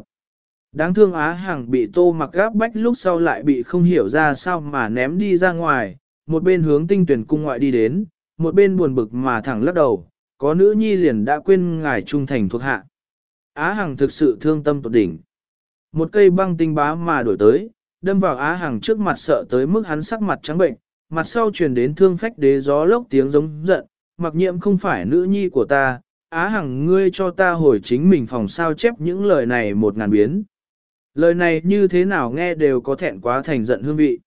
Đáng thương Á Hằng bị tô mặc gáp bách lúc sau lại bị không hiểu ra sao mà ném đi ra ngoài, một bên hướng tinh tuyển cung ngoại đi đến, một bên buồn bực mà thẳng lắc đầu, có nữ nhi liền đã quên ngài trung thành thuộc hạ. Á Hằng thực sự thương tâm tột đỉnh. Một cây băng tinh bá mà đổi tới, đâm vào Á Hằng trước mặt sợ tới mức hắn sắc mặt trắng bệnh, mặt sau truyền đến thương phách đế gió lốc tiếng giống giận, mặc nhiệm không phải nữ nhi của ta, Á Hằng ngươi cho ta hồi chính mình phòng sao chép những lời này một ngàn biến. Lời này như thế nào nghe đều có thẹn quá thành giận hương vị.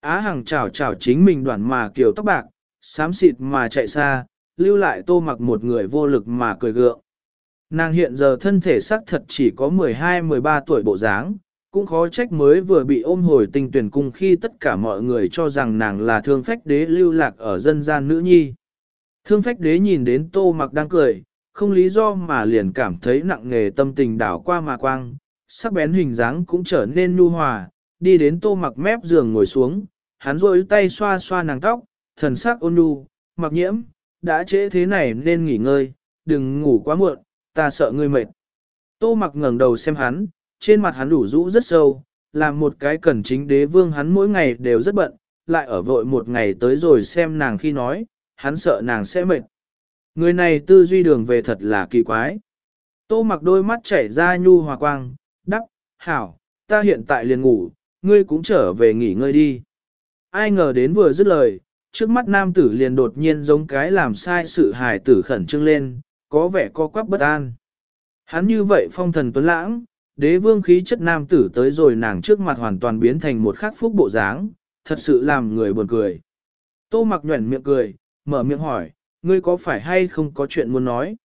Á Hằng chảo chảo chính mình đoạn mà kiểu tóc bạc, xám xịt mà chạy xa, lưu lại tô mặc một người vô lực mà cười gượng. Nàng hiện giờ thân thể xác thật chỉ có 12-13 tuổi bộ dáng, cũng khó trách mới vừa bị ôm hồi tình tuyển cung khi tất cả mọi người cho rằng nàng là thương phách đế lưu lạc ở dân gian nữ nhi. Thương phách đế nhìn đến tô mặc đang cười, không lý do mà liền cảm thấy nặng nghề tâm tình đảo qua mà quang, sắc bén hình dáng cũng trở nên nhu hòa, đi đến tô mặc mép giường ngồi xuống, hắn rôi tay xoa xoa nàng tóc, thần sắc ôn nhu, mặc nhiễm, đã trễ thế này nên nghỉ ngơi, đừng ngủ quá muộn, ta sợ ngươi mệt. Tô mặc ngẩng đầu xem hắn, trên mặt hắn đủ rũ rất sâu, làm một cái cần chính đế vương hắn mỗi ngày đều rất bận, lại ở vội một ngày tới rồi xem nàng khi nói, hắn sợ nàng sẽ mệt. Người này tư duy đường về thật là kỳ quái. Tô mặc đôi mắt chảy ra nhu hòa quang, đắp, hảo, ta hiện tại liền ngủ, ngươi cũng trở về nghỉ ngơi đi. Ai ngờ đến vừa dứt lời, trước mắt nam tử liền đột nhiên giống cái làm sai sự hài tử khẩn trương lên, có vẻ co quắp bất an. Hắn như vậy phong thần tuấn lãng, đế vương khí chất nam tử tới rồi nàng trước mặt hoàn toàn biến thành một khắc phúc bộ dáng, thật sự làm người buồn cười. Tô mặc nhuẩn miệng cười, mở miệng hỏi, ngươi có phải hay không có chuyện muốn nói?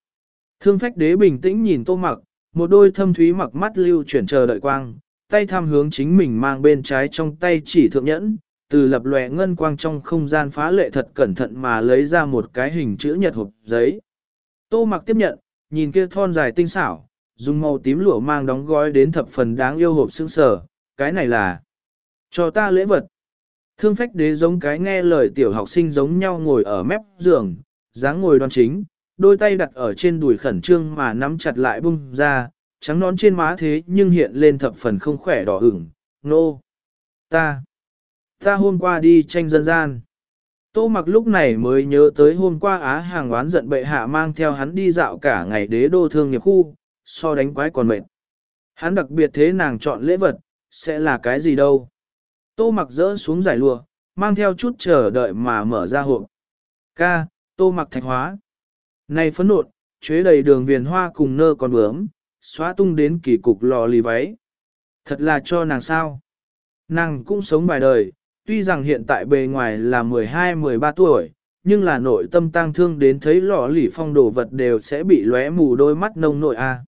Thương phách đế bình tĩnh nhìn tô mặc, một đôi thâm thúy mặc mắt lưu chuyển chờ đợi quang, tay tham hướng chính mình mang bên trái trong tay chỉ thượng nhẫn, từ lập lòe ngân quang trong không gian phá lệ thật cẩn thận mà lấy ra một cái hình chữ nhật hộp giấy. Tô mặc tiếp nhận, nhìn kia thon dài tinh xảo, dùng màu tím lụa mang đóng gói đến thập phần đáng yêu hộp xương sở, cái này là cho ta lễ vật. Thương phách đế giống cái nghe lời tiểu học sinh giống nhau ngồi ở mép giường, dáng ngồi đoan chính, đôi tay đặt ở trên đùi khẩn trương mà nắm chặt lại bung ra, trắng nón trên má thế nhưng hiện lên thập phần không khỏe đỏ ửng, nô. No. Ta, ta hôm qua đi tranh dân gian. Tô mặc lúc này mới nhớ tới hôm qua Á hàng oán giận bệ hạ mang theo hắn đi dạo cả ngày đế đô thương nghiệp khu, so đánh quái còn mệt. Hắn đặc biệt thế nàng chọn lễ vật, sẽ là cái gì đâu. Tô mặc rỡ xuống giải lùa, mang theo chút chờ đợi mà mở ra hộp. Ca, tô mặc thạch hóa. Này phấn nộn, chế đầy đường viền hoa cùng nơ còn bướm, xóa tung đến kỳ cục lò lì váy. Thật là cho nàng sao. Nàng cũng sống vài đời, tuy rằng hiện tại bề ngoài là 12-13 tuổi, nhưng là nội tâm tang thương đến thấy lọ lỉ phong đồ vật đều sẽ bị lóe mù đôi mắt nông nội a.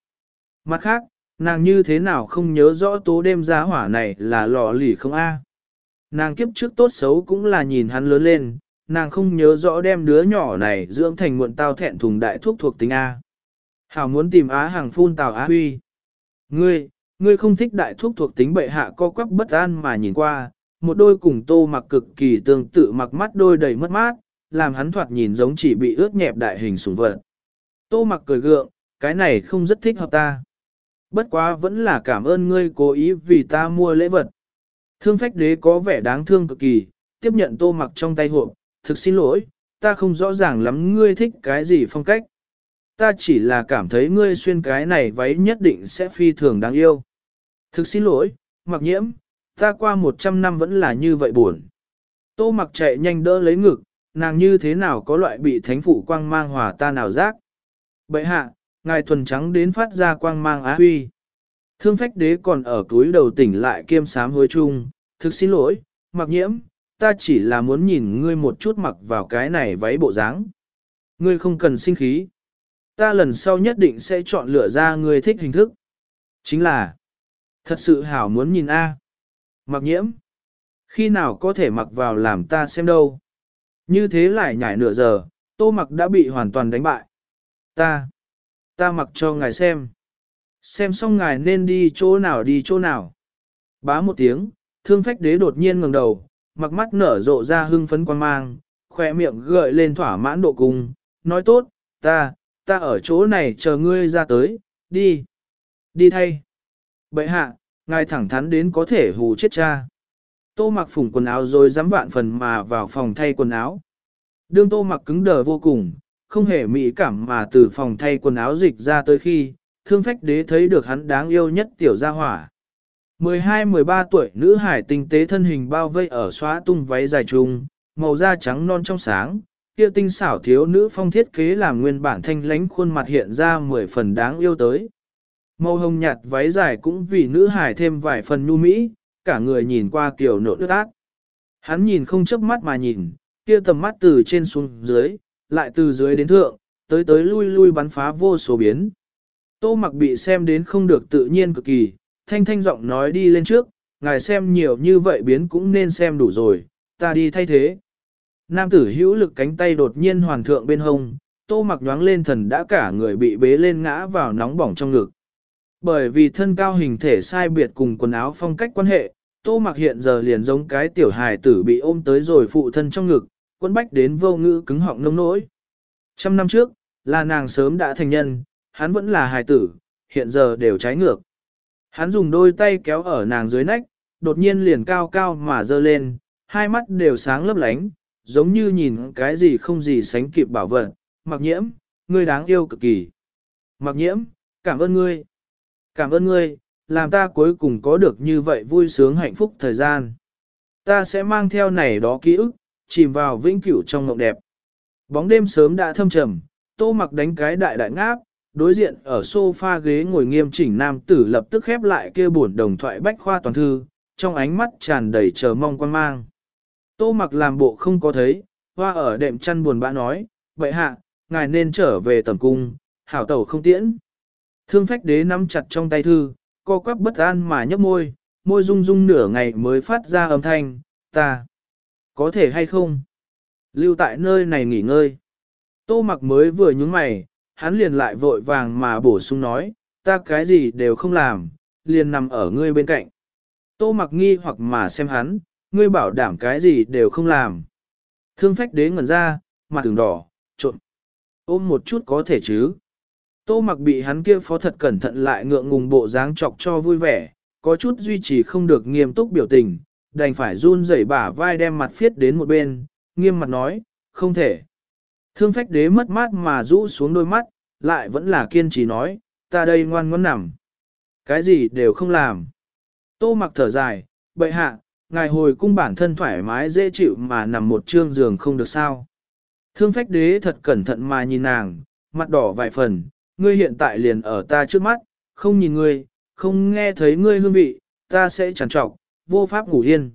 Mặt khác, nàng như thế nào không nhớ rõ tố đêm giá hỏa này là lọ lỉ không a. Nàng kiếp trước tốt xấu cũng là nhìn hắn lớn lên, nàng không nhớ rõ đem đứa nhỏ này dưỡng thành muộn tao thẹn thùng đại thuốc thuộc tính A. Hảo muốn tìm Á hàng phun tào Á Huy. Ngươi, ngươi không thích đại thuốc thuộc tính bệ hạ co quắp bất an mà nhìn qua, một đôi cùng tô mặc cực kỳ tương tự mặc mắt đôi đầy mất mát, làm hắn thoạt nhìn giống chỉ bị ướt nhẹp đại hình sủng vật. Tô mặc cười gượng, cái này không rất thích hợp ta. Bất quá vẫn là cảm ơn ngươi cố ý vì ta mua lễ vật. Thương phách đế có vẻ đáng thương cực kỳ, tiếp nhận tô mặc trong tay hộp, thực xin lỗi, ta không rõ ràng lắm ngươi thích cái gì phong cách. Ta chỉ là cảm thấy ngươi xuyên cái này váy nhất định sẽ phi thường đáng yêu. Thực xin lỗi, mặc nhiễm, ta qua 100 năm vẫn là như vậy buồn. Tô mặc chạy nhanh đỡ lấy ngực, nàng như thế nào có loại bị thánh phụ quang mang hòa ta nào giác. Bậy hạ, ngài thuần trắng đến phát ra quang mang á huy. Thương phách đế còn ở túi đầu tỉnh lại kiêm sám hối chung, thực xin lỗi, mặc nhiễm, ta chỉ là muốn nhìn ngươi một chút mặc vào cái này váy bộ dáng. Ngươi không cần sinh khí. Ta lần sau nhất định sẽ chọn lựa ra ngươi thích hình thức. Chính là, thật sự hảo muốn nhìn A. Mặc nhiễm, khi nào có thể mặc vào làm ta xem đâu. Như thế lại nhảy nửa giờ, tô mặc đã bị hoàn toàn đánh bại. Ta, ta mặc cho ngài xem. Xem xong ngài nên đi chỗ nào đi chỗ nào. Bá một tiếng, thương phách đế đột nhiên ngẩng đầu, mặc mắt nở rộ ra hưng phấn quan mang, khỏe miệng gợi lên thỏa mãn độ cung, nói tốt, ta, ta ở chỗ này chờ ngươi ra tới, đi. Đi thay. Bệ hạ, ngài thẳng thắn đến có thể hù chết cha. Tô mặc phủng quần áo rồi dám vạn phần mà vào phòng thay quần áo. Đương tô mặc cứng đờ vô cùng, không hề mỹ cảm mà từ phòng thay quần áo dịch ra tới khi, thương phách đế thấy được hắn đáng yêu nhất tiểu gia hỏa. 12-13 tuổi nữ hải tinh tế thân hình bao vây ở xóa tung váy dài trùng, màu da trắng non trong sáng, kia tinh xảo thiếu nữ phong thiết kế làm nguyên bản thanh lánh khuôn mặt hiện ra mười phần đáng yêu tới. Màu hồng nhạt váy dài cũng vì nữ hải thêm vài phần nhu mỹ, cả người nhìn qua kiểu nộ nước ác. Hắn nhìn không chớp mắt mà nhìn, kia tầm mắt từ trên xuống dưới, lại từ dưới đến thượng, tới tới lui lui bắn phá vô số biến. Tô mặc bị xem đến không được tự nhiên cực kỳ, thanh thanh giọng nói đi lên trước, ngài xem nhiều như vậy biến cũng nên xem đủ rồi, ta đi thay thế. Nam tử hữu lực cánh tay đột nhiên hoàn thượng bên hông, tô mặc nhoáng lên thần đã cả người bị bế lên ngã vào nóng bỏng trong ngực. Bởi vì thân cao hình thể sai biệt cùng quần áo phong cách quan hệ, tô mặc hiện giờ liền giống cái tiểu hài tử bị ôm tới rồi phụ thân trong ngực, quân bách đến vô ngữ cứng họng nông nỗi. Trăm năm trước, là nàng sớm đã thành nhân, hắn vẫn là hài tử, hiện giờ đều trái ngược. Hắn dùng đôi tay kéo ở nàng dưới nách, đột nhiên liền cao cao mà dơ lên, hai mắt đều sáng lấp lánh, giống như nhìn cái gì không gì sánh kịp bảo vật. Mặc nhiễm, ngươi đáng yêu cực kỳ. Mặc nhiễm, cảm ơn ngươi. Cảm ơn ngươi, làm ta cuối cùng có được như vậy vui sướng hạnh phúc thời gian. Ta sẽ mang theo này đó ký ức, chìm vào vĩnh cửu trong mộng đẹp. Bóng đêm sớm đã thâm trầm, tô mặc đánh cái đại đại ngáp, đối diện ở sofa ghế ngồi nghiêm chỉnh nam tử lập tức khép lại kia buồn đồng thoại bách khoa toàn thư, trong ánh mắt tràn đầy chờ mong quan mang. Tô mặc làm bộ không có thấy, hoa ở đệm chăn buồn bã nói, vậy hạ, ngài nên trở về tầm cung, hảo tẩu không tiễn. Thương phách đế nắm chặt trong tay thư, co quắp bất an mà nhấp môi, môi rung rung nửa ngày mới phát ra âm thanh, ta, có thể hay không? Lưu tại nơi này nghỉ ngơi. Tô mặc mới vừa nhúng mày, hắn liền lại vội vàng mà bổ sung nói, ta cái gì đều không làm, liền nằm ở ngươi bên cạnh. Tô mặc nghi hoặc mà xem hắn, ngươi bảo đảm cái gì đều không làm. Thương phách đế ngẩn ra, mặt tường đỏ, trộn. Ôm một chút có thể chứ. Tô mặc bị hắn kia phó thật cẩn thận lại ngượng ngùng bộ dáng chọc cho vui vẻ, có chút duy trì không được nghiêm túc biểu tình, đành phải run rẩy bả vai đem mặt phiết đến một bên, nghiêm mặt nói, không thể. Thương phách đế mất mát mà rũ xuống đôi mắt, lại vẫn là kiên trì nói, ta đây ngoan ngoãn nằm. Cái gì đều không làm. Tô mặc thở dài, bệ hạ, ngài hồi cung bản thân thoải mái dễ chịu mà nằm một trương giường không được sao. Thương phách đế thật cẩn thận mà nhìn nàng, mặt đỏ vài phần, ngươi hiện tại liền ở ta trước mắt, không nhìn ngươi, không nghe thấy ngươi hương vị, ta sẽ chẳng trọc, vô pháp ngủ yên.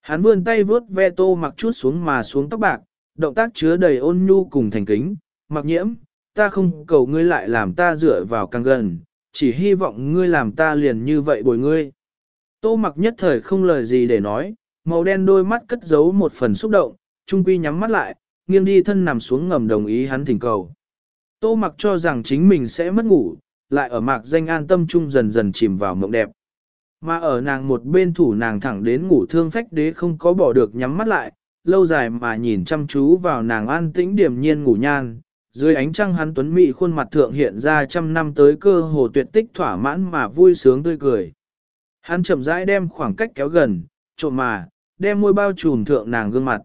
Hắn vươn tay vướt ve tô mặc chút xuống mà xuống tóc bạc, động tác chứa đầy ôn nhu cùng thành kính, mặc nhiễm, ta không cầu ngươi lại làm ta dựa vào càng gần, chỉ hy vọng ngươi làm ta liền như vậy bồi ngươi. Tô mặc nhất thời không lời gì để nói, màu đen đôi mắt cất giấu một phần xúc động, trung quy nhắm mắt lại, nghiêng đi thân nằm xuống ngầm đồng ý hắn thỉnh cầu. Tô mặc cho rằng chính mình sẽ mất ngủ, lại ở mạc danh an tâm trung dần dần chìm vào mộng đẹp. Mà ở nàng một bên thủ nàng thẳng đến ngủ thương phách đế không có bỏ được nhắm mắt lại, lâu dài mà nhìn chăm chú vào nàng an tĩnh điểm nhiên ngủ nhan. Dưới ánh trăng hắn tuấn mỹ khuôn mặt thượng hiện ra trăm năm tới cơ hồ tuyệt tích thỏa mãn mà vui sướng tươi cười. Hắn chậm rãi đem khoảng cách kéo gần, trộm mà, đem môi bao trùm thượng nàng gương mặt.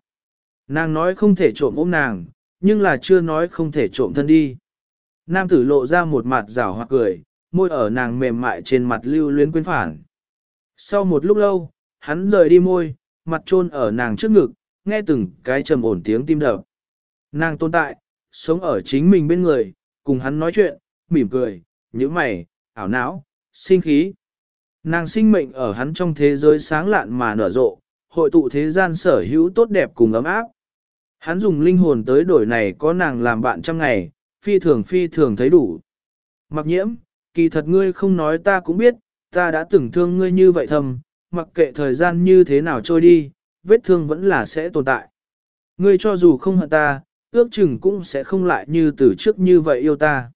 Nàng nói không thể trộm ôm nàng, nhưng là chưa nói không thể trộm thân đi. Nam tử lộ ra một mặt rảo hoặc cười, môi ở nàng mềm mại trên mặt lưu luyến quên phản. Sau một lúc lâu, hắn rời đi môi, mặt trôn ở nàng trước ngực, nghe từng cái trầm ổn tiếng tim đập. Nàng tồn tại, sống ở chính mình bên người, cùng hắn nói chuyện, mỉm cười, nhíu mày, ảo não, sinh khí. Nàng sinh mệnh ở hắn trong thế giới sáng lạn mà nở rộ, hội tụ thế gian sở hữu tốt đẹp cùng ấm áp. Hắn dùng linh hồn tới đổi này có nàng làm bạn trăm ngày, phi thường phi thường thấy đủ. Mặc nhiễm, kỳ thật ngươi không nói ta cũng biết, ta đã từng thương ngươi như vậy thầm, mặc kệ thời gian như thế nào trôi đi, vết thương vẫn là sẽ tồn tại. Ngươi cho dù không hận ta, ước chừng cũng sẽ không lại như từ trước như vậy yêu ta.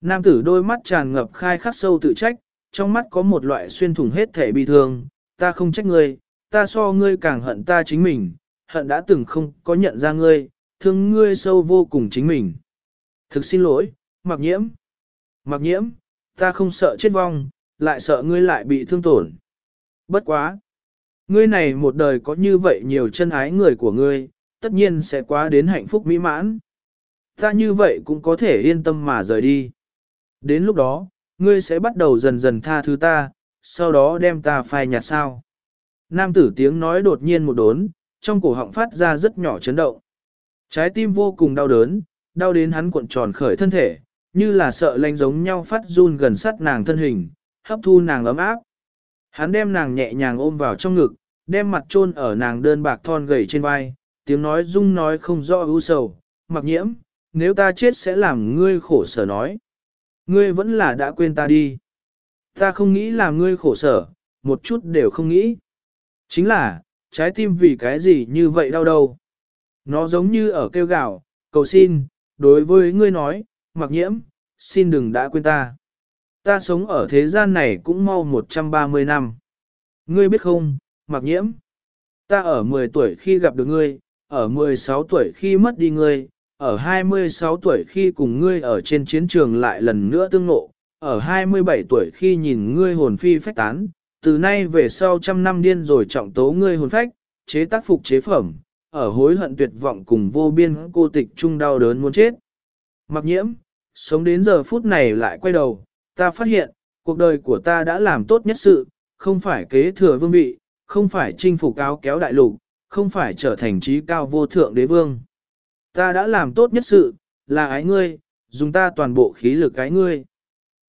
Nam tử đôi mắt tràn ngập khai khắc sâu tự trách, trong mắt có một loại xuyên thủng hết thể bi thương, ta không trách ngươi, ta so ngươi càng hận ta chính mình, hận đã từng không có nhận ra ngươi, thương ngươi sâu vô cùng chính mình. Thực xin lỗi, mặc nhiễm. Mặc nhiễm, ta không sợ chết vong, lại sợ ngươi lại bị thương tổn. Bất quá. Ngươi này một đời có như vậy nhiều chân ái người của ngươi, tất nhiên sẽ quá đến hạnh phúc mỹ mãn. Ta như vậy cũng có thể yên tâm mà rời đi. Đến lúc đó, ngươi sẽ bắt đầu dần dần tha thứ ta, sau đó đem ta phai nhạt sao. Nam tử tiếng nói đột nhiên một đốn, trong cổ họng phát ra rất nhỏ chấn động. Trái tim vô cùng đau đớn, đau đến hắn cuộn tròn khởi thân thể, như là sợ lanh giống nhau phát run gần sát nàng thân hình, hấp thu nàng ấm áp. Hắn đem nàng nhẹ nhàng ôm vào trong ngực, đem mặt chôn ở nàng đơn bạc thon gầy trên vai, tiếng nói rung nói không rõ ưu sầu, mặc nhiễm, nếu ta chết sẽ làm ngươi khổ sở nói. Ngươi vẫn là đã quên ta đi. Ta không nghĩ làm ngươi khổ sở, một chút đều không nghĩ. Chính là, trái tim vì cái gì như vậy đau đầu. Nó giống như ở kêu gạo, cầu xin, đối với ngươi nói, mặc nhiễm, xin đừng đã quên ta. Ta sống ở thế gian này cũng mau 130 năm. Ngươi biết không, mặc nhiễm. Ta ở 10 tuổi khi gặp được ngươi, ở 16 tuổi khi mất đi ngươi, ở 26 tuổi khi cùng ngươi ở trên chiến trường lại lần nữa tương ngộ, ở 27 tuổi khi nhìn ngươi hồn phi phách tán, từ nay về sau trăm năm điên rồi trọng tố ngươi hồn phách, chế tác phục chế phẩm, ở hối hận tuyệt vọng cùng vô biên cô tịch chung đau đớn muốn chết. Mặc nhiễm, sống đến giờ phút này lại quay đầu, ta phát hiện, cuộc đời của ta đã làm tốt nhất sự, không phải kế thừa vương vị, không phải chinh phục áo kéo đại lục, không phải trở thành trí cao vô thượng đế vương. Ta đã làm tốt nhất sự, là ái ngươi, dùng ta toàn bộ khí lực ái ngươi.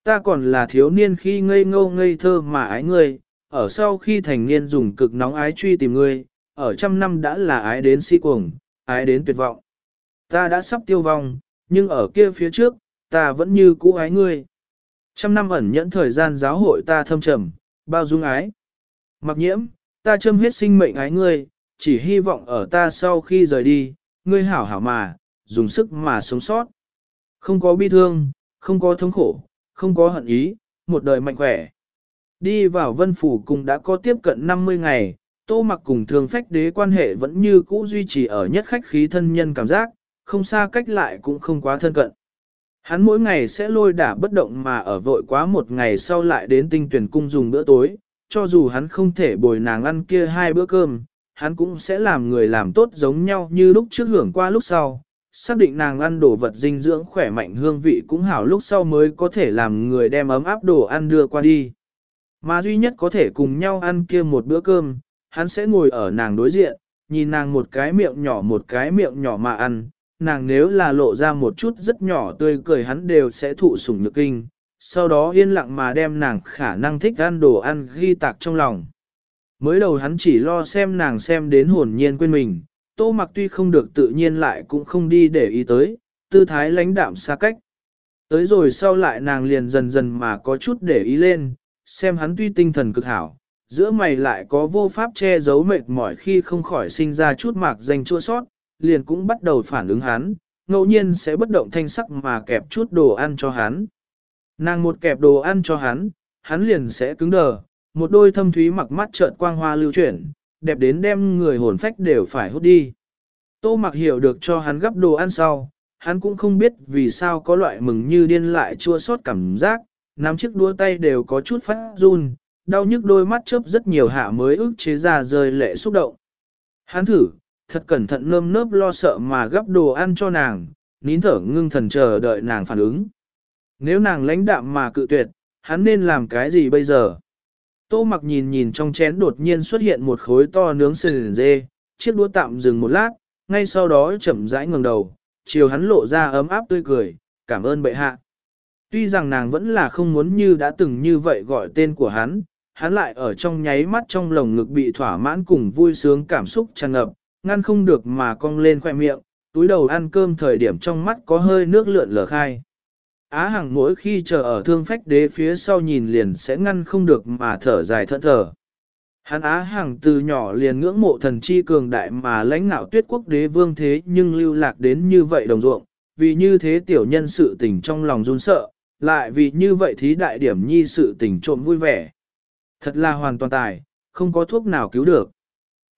Ta còn là thiếu niên khi ngây ngô ngây thơ mà ái ngươi, ở sau khi thành niên dùng cực nóng ái truy tìm ngươi, ở trăm năm đã là ái đến si cuồng, ái đến tuyệt vọng. Ta đã sắp tiêu vong, nhưng ở kia phía trước, ta vẫn như cũ ái ngươi. Trăm năm ẩn nhẫn thời gian giáo hội ta thâm trầm, bao dung ái. Mặc nhiễm, ta châm hết sinh mệnh ái ngươi, chỉ hy vọng ở ta sau khi rời đi, ngươi hảo hảo mà, dùng sức mà sống sót. Không có bi thương, không có thống khổ, không có hận ý, một đời mạnh khỏe. Đi vào vân phủ cùng đã có tiếp cận 50 ngày, tô mặc cùng thường phách đế quan hệ vẫn như cũ duy trì ở nhất khách khí thân nhân cảm giác, không xa cách lại cũng không quá thân cận. Hắn mỗi ngày sẽ lôi đả bất động mà ở vội quá một ngày sau lại đến tinh tuyển cung dùng bữa tối, cho dù hắn không thể bồi nàng ăn kia hai bữa cơm, hắn cũng sẽ làm người làm tốt giống nhau như lúc trước hưởng qua lúc sau, xác định nàng ăn đồ vật dinh dưỡng khỏe mạnh hương vị cũng hảo lúc sau mới có thể làm người đem ấm áp đồ ăn đưa qua đi. Mà duy nhất có thể cùng nhau ăn kia một bữa cơm, hắn sẽ ngồi ở nàng đối diện, nhìn nàng một cái miệng nhỏ một cái miệng nhỏ mà ăn, nàng nếu là lộ ra một chút rất nhỏ tươi cười hắn đều sẽ thụ sủng nhược kinh, sau đó yên lặng mà đem nàng khả năng thích ăn đồ ăn ghi tạc trong lòng. Mới đầu hắn chỉ lo xem nàng xem đến hồn nhiên quên mình, tô mặc tuy không được tự nhiên lại cũng không đi để ý tới, tư thái lãnh đạm xa cách. Tới rồi sau lại nàng liền dần dần mà có chút để ý lên, xem hắn tuy tinh thần cực hảo, giữa mày lại có vô pháp che giấu mệt mỏi khi không khỏi sinh ra chút mạc danh chua sót, liền cũng bắt đầu phản ứng hắn, ngẫu nhiên sẽ bất động thanh sắc mà kẹp chút đồ ăn cho hắn. Nàng một kẹp đồ ăn cho hắn, hắn liền sẽ cứng đờ, một đôi thâm thúy mặc mắt trợn quang hoa lưu chuyển, đẹp đến đem người hồn phách đều phải hút đi. Tô mặc hiểu được cho hắn gấp đồ ăn sau, hắn cũng không biết vì sao có loại mừng như điên lại chua sót cảm giác, nắm chiếc đua tay đều có chút phát run, đau nhức đôi mắt chớp rất nhiều hạ mới ức chế ra rơi lệ xúc động. Hắn thử, thật cẩn thận nơm nớp lo sợ mà gấp đồ ăn cho nàng, nín thở ngưng thần chờ đợi nàng phản ứng. Nếu nàng lãnh đạm mà cự tuyệt, hắn nên làm cái gì bây giờ? Tô mặc nhìn nhìn trong chén đột nhiên xuất hiện một khối to nướng sườn dê, chiếc đũa tạm dừng một lát, ngay sau đó chậm rãi ngẩng đầu, chiều hắn lộ ra ấm áp tươi cười, cảm ơn bệ hạ. Tuy rằng nàng vẫn là không muốn như đã từng như vậy gọi tên của hắn, hắn lại ở trong nháy mắt trong lồng ngực bị thỏa mãn cùng vui sướng cảm xúc tràn ngập, ngăn không được mà cong lên khoe miệng, túi đầu ăn cơm thời điểm trong mắt có hơi nước lượn lờ khai. Á Hằng mỗi khi chờ ở thương phách đế phía sau nhìn liền sẽ ngăn không được mà thở dài thẫn thở. Hắn Á Hằng từ nhỏ liền ngưỡng mộ thần chi cường đại mà lãnh ngạo tuyết quốc đế vương thế nhưng lưu lạc đến như vậy đồng ruộng, vì như thế tiểu nhân sự tình trong lòng run sợ, lại vì như vậy thí đại điểm nhi sự tình trộm vui vẻ. Thật là hoàn toàn tài, không có thuốc nào cứu được.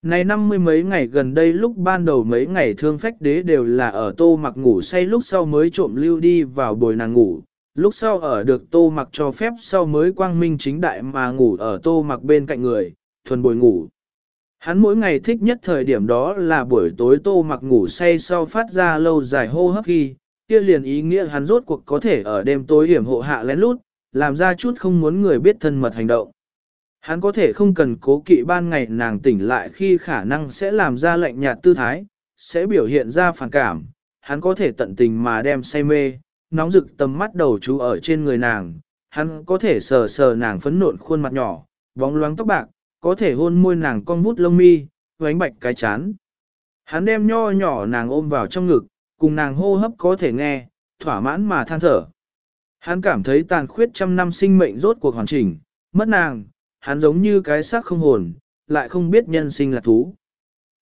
Này năm mươi mấy ngày gần đây lúc ban đầu mấy ngày thương phách đế đều là ở tô mặc ngủ say lúc sau mới trộm lưu đi vào bồi nàng ngủ, lúc sau ở được tô mặc cho phép sau mới quang minh chính đại mà ngủ ở tô mặc bên cạnh người, thuần bồi ngủ. Hắn mỗi ngày thích nhất thời điểm đó là buổi tối tô mặc ngủ say sau phát ra lâu dài hô hấp khi, kia liền ý nghĩa hắn rốt cuộc có thể ở đêm tối hiểm hộ hạ lén lút, làm ra chút không muốn người biết thân mật hành động. Hắn có thể không cần cố kỵ ban ngày nàng tỉnh lại khi khả năng sẽ làm ra lệnh nhạt tư thái, sẽ biểu hiện ra phản cảm, hắn có thể tận tình mà đem say mê, nóng rực tầm mắt đầu chú ở trên người nàng, hắn có thể sờ sờ nàng phấn nộn khuôn mặt nhỏ, bóng loáng tóc bạc, có thể hôn môi nàng con vút lông mi, vánh bạch cái chán. Hắn đem nho nhỏ nàng ôm vào trong ngực, cùng nàng hô hấp có thể nghe, thỏa mãn mà than thở. Hắn cảm thấy tàn khuyết trăm năm sinh mệnh rốt cuộc hoàn chỉnh, mất nàng, hắn giống như cái xác không hồn, lại không biết nhân sinh là thú.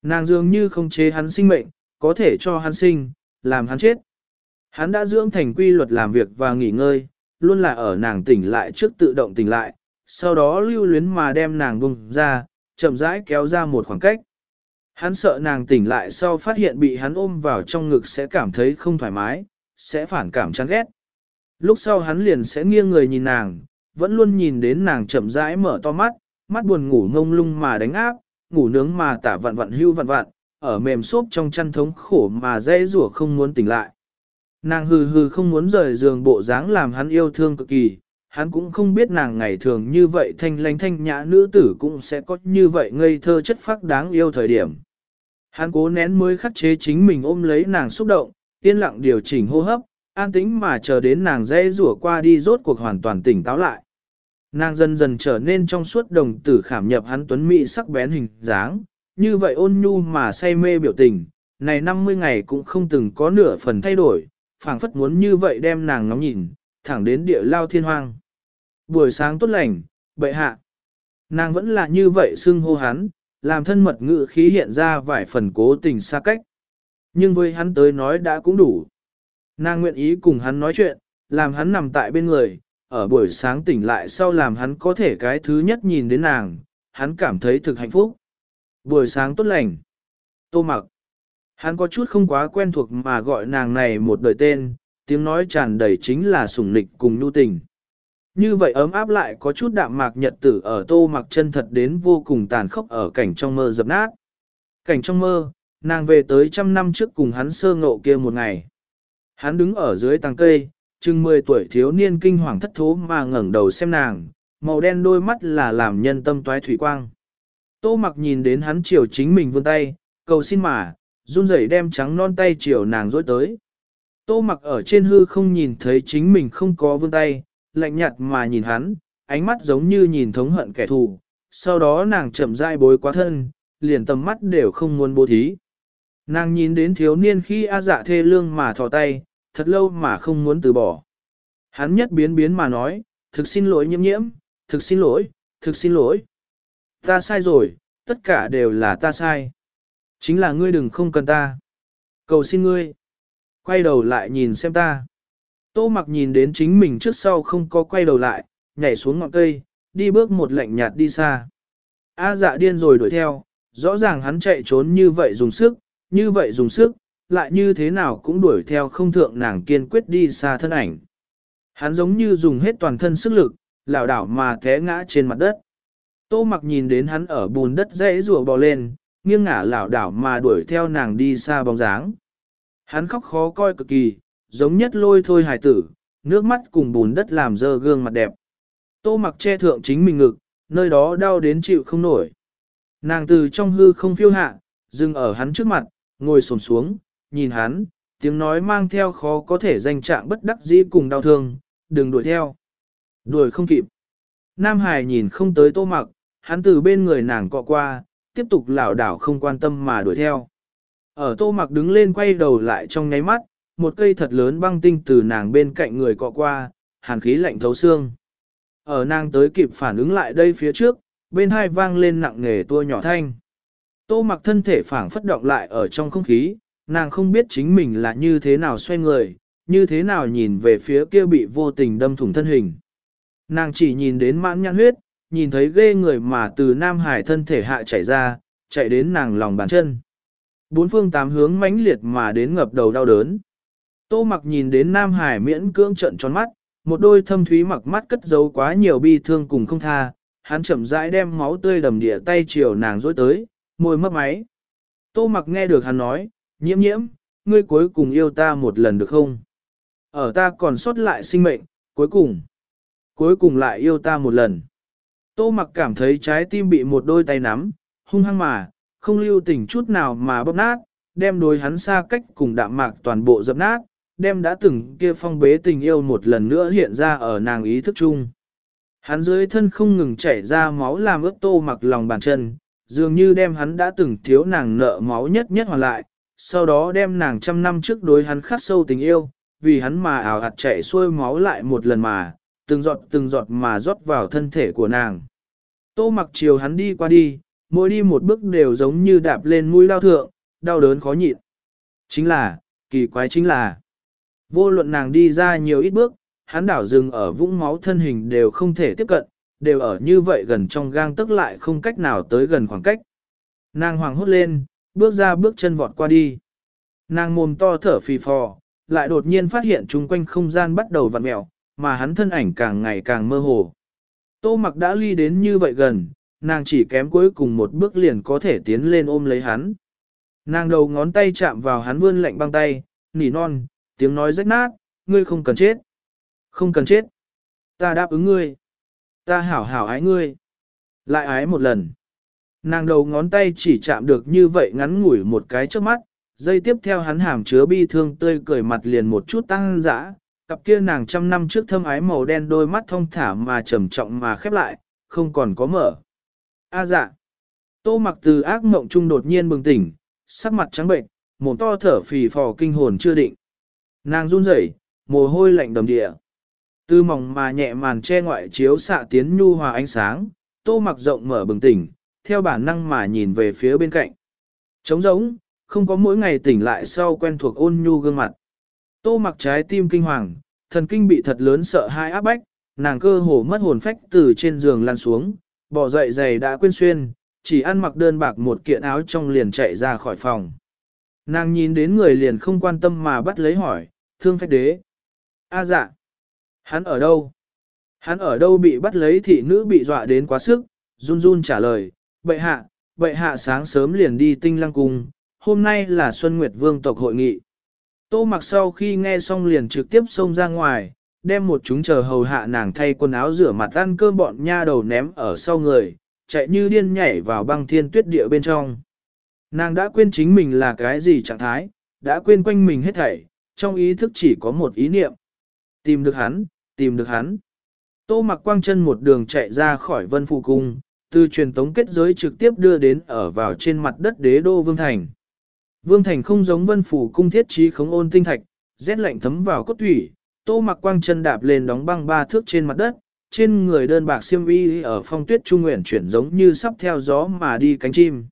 Nàng dường như không chế hắn sinh mệnh, có thể cho hắn sinh, làm hắn chết. Hắn đã dưỡng thành quy luật làm việc và nghỉ ngơi, luôn là ở nàng tỉnh lại trước tự động tỉnh lại, sau đó lưu luyến mà đem nàng bung ra, chậm rãi kéo ra một khoảng cách. Hắn sợ nàng tỉnh lại sau phát hiện bị hắn ôm vào trong ngực sẽ cảm thấy không thoải mái, sẽ phản cảm chán ghét. Lúc sau hắn liền sẽ nghiêng người nhìn nàng, vẫn luôn nhìn đến nàng chậm rãi mở to mắt, mắt buồn ngủ ngông lung mà đánh áp, ngủ nướng mà tả vặn vặn hưu vặn vặn, ở mềm xốp trong chăn thống khổ mà dễ rủa không muốn tỉnh lại. Nàng hừ hừ không muốn rời giường bộ dáng làm hắn yêu thương cực kỳ, hắn cũng không biết nàng ngày thường như vậy thanh lánh thanh nhã nữ tử cũng sẽ có như vậy ngây thơ chất phác đáng yêu thời điểm. Hắn cố nén mới khắc chế chính mình ôm lấy nàng xúc động, yên lặng điều chỉnh hô hấp, an tĩnh mà chờ đến nàng dễ rủa qua đi rốt cuộc hoàn toàn tỉnh táo lại. Nàng dần dần trở nên trong suốt đồng tử khảm nhập hắn tuấn mỹ sắc bén hình dáng, như vậy ôn nhu mà say mê biểu tình, này 50 ngày cũng không từng có nửa phần thay đổi, phảng phất muốn như vậy đem nàng ngóng nhìn, thẳng đến địa lao thiên hoang. Buổi sáng tốt lành, bệ hạ. Nàng vẫn là như vậy xưng hô hắn, làm thân mật ngự khí hiện ra vài phần cố tình xa cách. Nhưng với hắn tới nói đã cũng đủ. Nàng nguyện ý cùng hắn nói chuyện, làm hắn nằm tại bên người, ở buổi sáng tỉnh lại sau làm hắn có thể cái thứ nhất nhìn đến nàng, hắn cảm thấy thực hạnh phúc. Buổi sáng tốt lành. Tô mặc. Hắn có chút không quá quen thuộc mà gọi nàng này một đời tên, tiếng nói tràn đầy chính là sủng nịch cùng nhu tình. Như vậy ấm áp lại có chút đạm mạc nhật tử ở tô mặc chân thật đến vô cùng tàn khốc ở cảnh trong mơ dập nát. Cảnh trong mơ, nàng về tới trăm năm trước cùng hắn sơ ngộ kia một ngày. Hắn đứng ở dưới tàng cây, chừng 10 tuổi thiếu niên kinh hoàng thất thố mà ngẩng đầu xem nàng, màu đen đôi mắt là làm nhân tâm toái thủy quang. Tô mặc nhìn đến hắn chiều chính mình vươn tay, cầu xin mà, run rẩy đem trắng non tay chiều nàng dối tới. Tô mặc ở trên hư không nhìn thấy chính mình không có vươn tay, lạnh nhạt mà nhìn hắn, ánh mắt giống như nhìn thống hận kẻ thù. Sau đó nàng chậm rãi bối quá thân, liền tầm mắt đều không muốn bố thí. Nàng nhìn đến thiếu niên khi A dạ thê lương mà thò tay, thật lâu mà không muốn từ bỏ. Hắn nhất biến biến mà nói, thực xin lỗi nhiễm nhiễm, thực xin lỗi, thực xin lỗi. Ta sai rồi, tất cả đều là ta sai. Chính là ngươi đừng không cần ta. Cầu xin ngươi. Quay đầu lại nhìn xem ta. Tô mặc nhìn đến chính mình trước sau không có quay đầu lại, nhảy xuống ngọn cây, đi bước một lạnh nhạt đi xa. A dạ điên rồi đuổi theo, rõ ràng hắn chạy trốn như vậy dùng sức, như vậy dùng sức, lại như thế nào cũng đuổi theo không thượng nàng kiên quyết đi xa thân ảnh. Hắn giống như dùng hết toàn thân sức lực, lảo đảo mà té ngã trên mặt đất. Tô mặc nhìn đến hắn ở bùn đất dãy rùa bò lên, nghiêng ngả lảo đảo mà đuổi theo nàng đi xa bóng dáng. Hắn khóc khó coi cực kỳ, giống nhất lôi thôi hài tử, nước mắt cùng bùn đất làm dơ gương mặt đẹp. Tô mặc che thượng chính mình ngực, nơi đó đau đến chịu không nổi. Nàng từ trong hư không phiêu hạ, dừng ở hắn trước mặt, ngồi xổm xuống, nhìn hắn, tiếng nói mang theo khó có thể danh trạng bất đắc dĩ cùng đau thương, đừng đuổi theo. Đuổi không kịp. Nam Hải nhìn không tới tô mặc, hắn từ bên người nàng cọ qua, tiếp tục lảo đảo không quan tâm mà đuổi theo. Ở tô mặc đứng lên quay đầu lại trong nháy mắt, một cây thật lớn băng tinh từ nàng bên cạnh người cọ qua, hàn khí lạnh thấu xương. Ở nàng tới kịp phản ứng lại đây phía trước, bên hai vang lên nặng nề tua nhỏ thanh. Tô mặc thân thể phản phất động lại ở trong không khí, nàng không biết chính mình là như thế nào xoay người, như thế nào nhìn về phía kia bị vô tình đâm thủng thân hình. Nàng chỉ nhìn đến mãn nhãn huyết, nhìn thấy ghê người mà từ Nam Hải thân thể hạ chảy ra, chạy đến nàng lòng bàn chân. Bốn phương tám hướng mãnh liệt mà đến ngập đầu đau đớn. Tô mặc nhìn đến Nam Hải miễn cưỡng trận tròn mắt, một đôi thâm thúy mặc mắt cất giấu quá nhiều bi thương cùng không tha, hắn chậm rãi đem máu tươi đầm địa tay chiều nàng dối tới, môi mấp máy. Tô mặc nghe được hắn nói, nhiễm nhiễm, ngươi cuối cùng yêu ta một lần được không? Ở ta còn sót lại sinh mệnh, cuối cùng, cuối cùng lại yêu ta một lần. Tô mặc cảm thấy trái tim bị một đôi tay nắm, hung hăng mà, không lưu tình chút nào mà bóp nát, đem đối hắn xa cách cùng đạm mạc toàn bộ dập nát, đem đã từng kia phong bế tình yêu một lần nữa hiện ra ở nàng ý thức chung. Hắn dưới thân không ngừng chảy ra máu làm ướt tô mặc lòng bàn chân, dường như đem hắn đã từng thiếu nàng nợ máu nhất nhất hoàn lại, sau đó đem nàng trăm năm trước đối hắn khắc sâu tình yêu, vì hắn mà ảo hạt chạy xuôi máu lại một lần mà, từng giọt từng giọt mà rót vào thân thể của nàng. Tô mặc chiều hắn đi qua đi, mỗi đi một bước đều giống như đạp lên mũi lao thượng, đau đớn khó nhịn. Chính là, kỳ quái chính là, vô luận nàng đi ra nhiều ít bước, hắn đảo dừng ở vũng máu thân hình đều không thể tiếp cận, đều ở như vậy gần trong gang tức lại không cách nào tới gần khoảng cách. Nàng hoàng hốt lên, bước ra bước chân vọt qua đi. Nàng mồm to thở phì phò, lại đột nhiên phát hiện chung quanh không gian bắt đầu vặn mẹo, mà hắn thân ảnh càng ngày càng mơ hồ. Tô mặc đã ly đến như vậy gần, nàng chỉ kém cuối cùng một bước liền có thể tiến lên ôm lấy hắn. Nàng đầu ngón tay chạm vào hắn vươn lạnh băng tay, nỉ non, tiếng nói rách nát, ngươi không cần chết. Không cần chết. Ta đáp ứng ngươi. Ta hảo hảo ái ngươi. Lại ái một lần. Nàng đầu ngón tay chỉ chạm được như vậy ngắn ngủi một cái trước mắt, dây tiếp theo hắn hàm chứa bi thương tươi cười mặt liền một chút tăng dã, cặp kia nàng trăm năm trước thâm ái màu đen đôi mắt thông thả mà trầm trọng mà khép lại, không còn có mở. A dạ. Tô mặc từ ác mộng trung đột nhiên bừng tỉnh, sắc mặt trắng bệnh, mồm to thở phì phò kinh hồn chưa định. Nàng run rẩy, mồ hôi lạnh đầm địa. Tư mỏng mà nhẹ màn che ngoại chiếu xạ tiến nhu hòa ánh sáng, tô mặc rộng mở bừng tỉnh, theo bản năng mà nhìn về phía bên cạnh. Trống rỗng, không có mỗi ngày tỉnh lại sau quen thuộc ôn nhu gương mặt. Tô mặc trái tim kinh hoàng, thần kinh bị thật lớn sợ hai áp bách, nàng cơ hồ mất hồn phách từ trên giường lăn xuống, bỏ dậy giày đã quên xuyên, chỉ ăn mặc đơn bạc một kiện áo trong liền chạy ra khỏi phòng. Nàng nhìn đến người liền không quan tâm mà bắt lấy hỏi, thương phách đế. A dạ. Hắn ở đâu? Hắn ở đâu bị bắt lấy thị nữ bị dọa đến quá sức, run run trả lời, bệ hạ, bệ hạ sáng sớm liền đi tinh lăng cung, hôm nay là Xuân Nguyệt Vương tộc hội nghị. Tô mặc sau khi nghe xong liền trực tiếp xông ra ngoài, đem một chúng chờ hầu hạ nàng thay quần áo rửa mặt ăn cơm bọn nha đầu ném ở sau người, chạy như điên nhảy vào băng thiên tuyết địa bên trong. Nàng đã quên chính mình là cái gì trạng thái, đã quên quanh mình hết thảy, trong ý thức chỉ có một ý niệm. Tìm được hắn, tìm được hắn. Tô mặc quang chân một đường chạy ra khỏi vân phụ cung, từ truyền tống kết giới trực tiếp đưa đến ở vào trên mặt đất đế đô Vương Thành. Vương Thành không giống vân phủ cung thiết trí khống ôn tinh thạch, rét lạnh thấm vào cốt thủy, tô mặc quang chân đạp lên đóng băng ba thước trên mặt đất, trên người đơn bạc xiêm y ở phong tuyết trung nguyện chuyển giống như sắp theo gió mà đi cánh chim.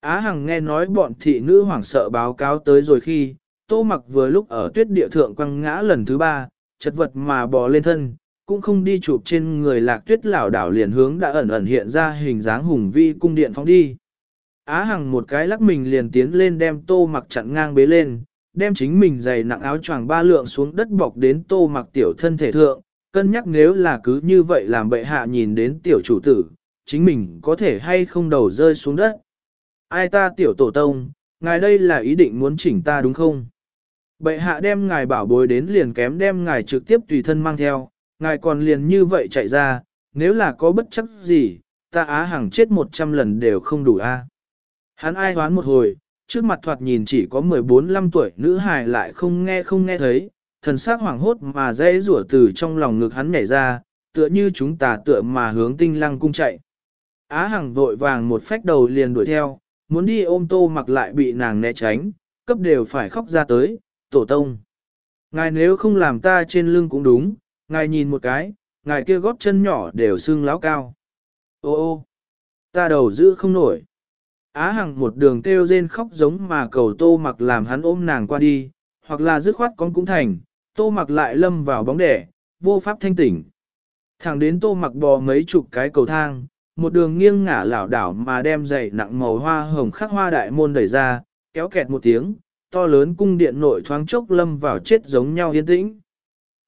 Á Hằng nghe nói bọn thị nữ hoảng sợ báo cáo tới rồi khi, tô mặc vừa lúc ở tuyết địa thượng quăng ngã lần thứ ba, chật vật mà bò lên thân, cũng không đi chụp trên người lạc tuyết lảo đảo liền hướng đã ẩn ẩn hiện ra hình dáng hùng vi cung điện phóng đi. Á Hằng một cái lắc mình liền tiến lên đem tô mặc chặn ngang bế lên, đem chính mình giày nặng áo choàng ba lượng xuống đất bọc đến tô mặc tiểu thân thể thượng, cân nhắc nếu là cứ như vậy làm bệ hạ nhìn đến tiểu chủ tử, chính mình có thể hay không đầu rơi xuống đất. Ai ta tiểu tổ tông, ngài đây là ý định muốn chỉnh ta đúng không? Bệ hạ đem ngài bảo bối đến liền kém đem ngài trực tiếp tùy thân mang theo, ngài còn liền như vậy chạy ra, nếu là có bất chấp gì, ta á hàng chết một trăm lần đều không đủ a. Hắn ai hoán một hồi, trước mặt thoạt nhìn chỉ có 14-15 tuổi nữ hài lại không nghe không nghe thấy, thần sắc hoảng hốt mà dễ rủa từ trong lòng ngực hắn nhảy ra, tựa như chúng ta tựa mà hướng tinh lăng cung chạy. Á Hằng vội vàng một phách đầu liền đuổi theo, muốn đi ôm tô mặc lại bị nàng né tránh, cấp đều phải khóc ra tới, tổ tông. Ngài nếu không làm ta trên lưng cũng đúng, ngài nhìn một cái, ngài kia gót chân nhỏ đều sưng láo cao. Ô ô, ta đầu giữ không nổi. Á Hằng một đường kêu rên khóc giống mà cầu tô mặc làm hắn ôm nàng qua đi, hoặc là dứt khoát con cũng thành, tô mặc lại lâm vào bóng đẻ, vô pháp thanh tỉnh. Thẳng đến tô mặc bò mấy chục cái cầu thang, một đường nghiêng ngả lảo đảo mà đem dày nặng màu hoa hồng khắc hoa đại môn đẩy ra, kéo kẹt một tiếng, to lớn cung điện nội thoáng chốc lâm vào chết giống nhau yên tĩnh.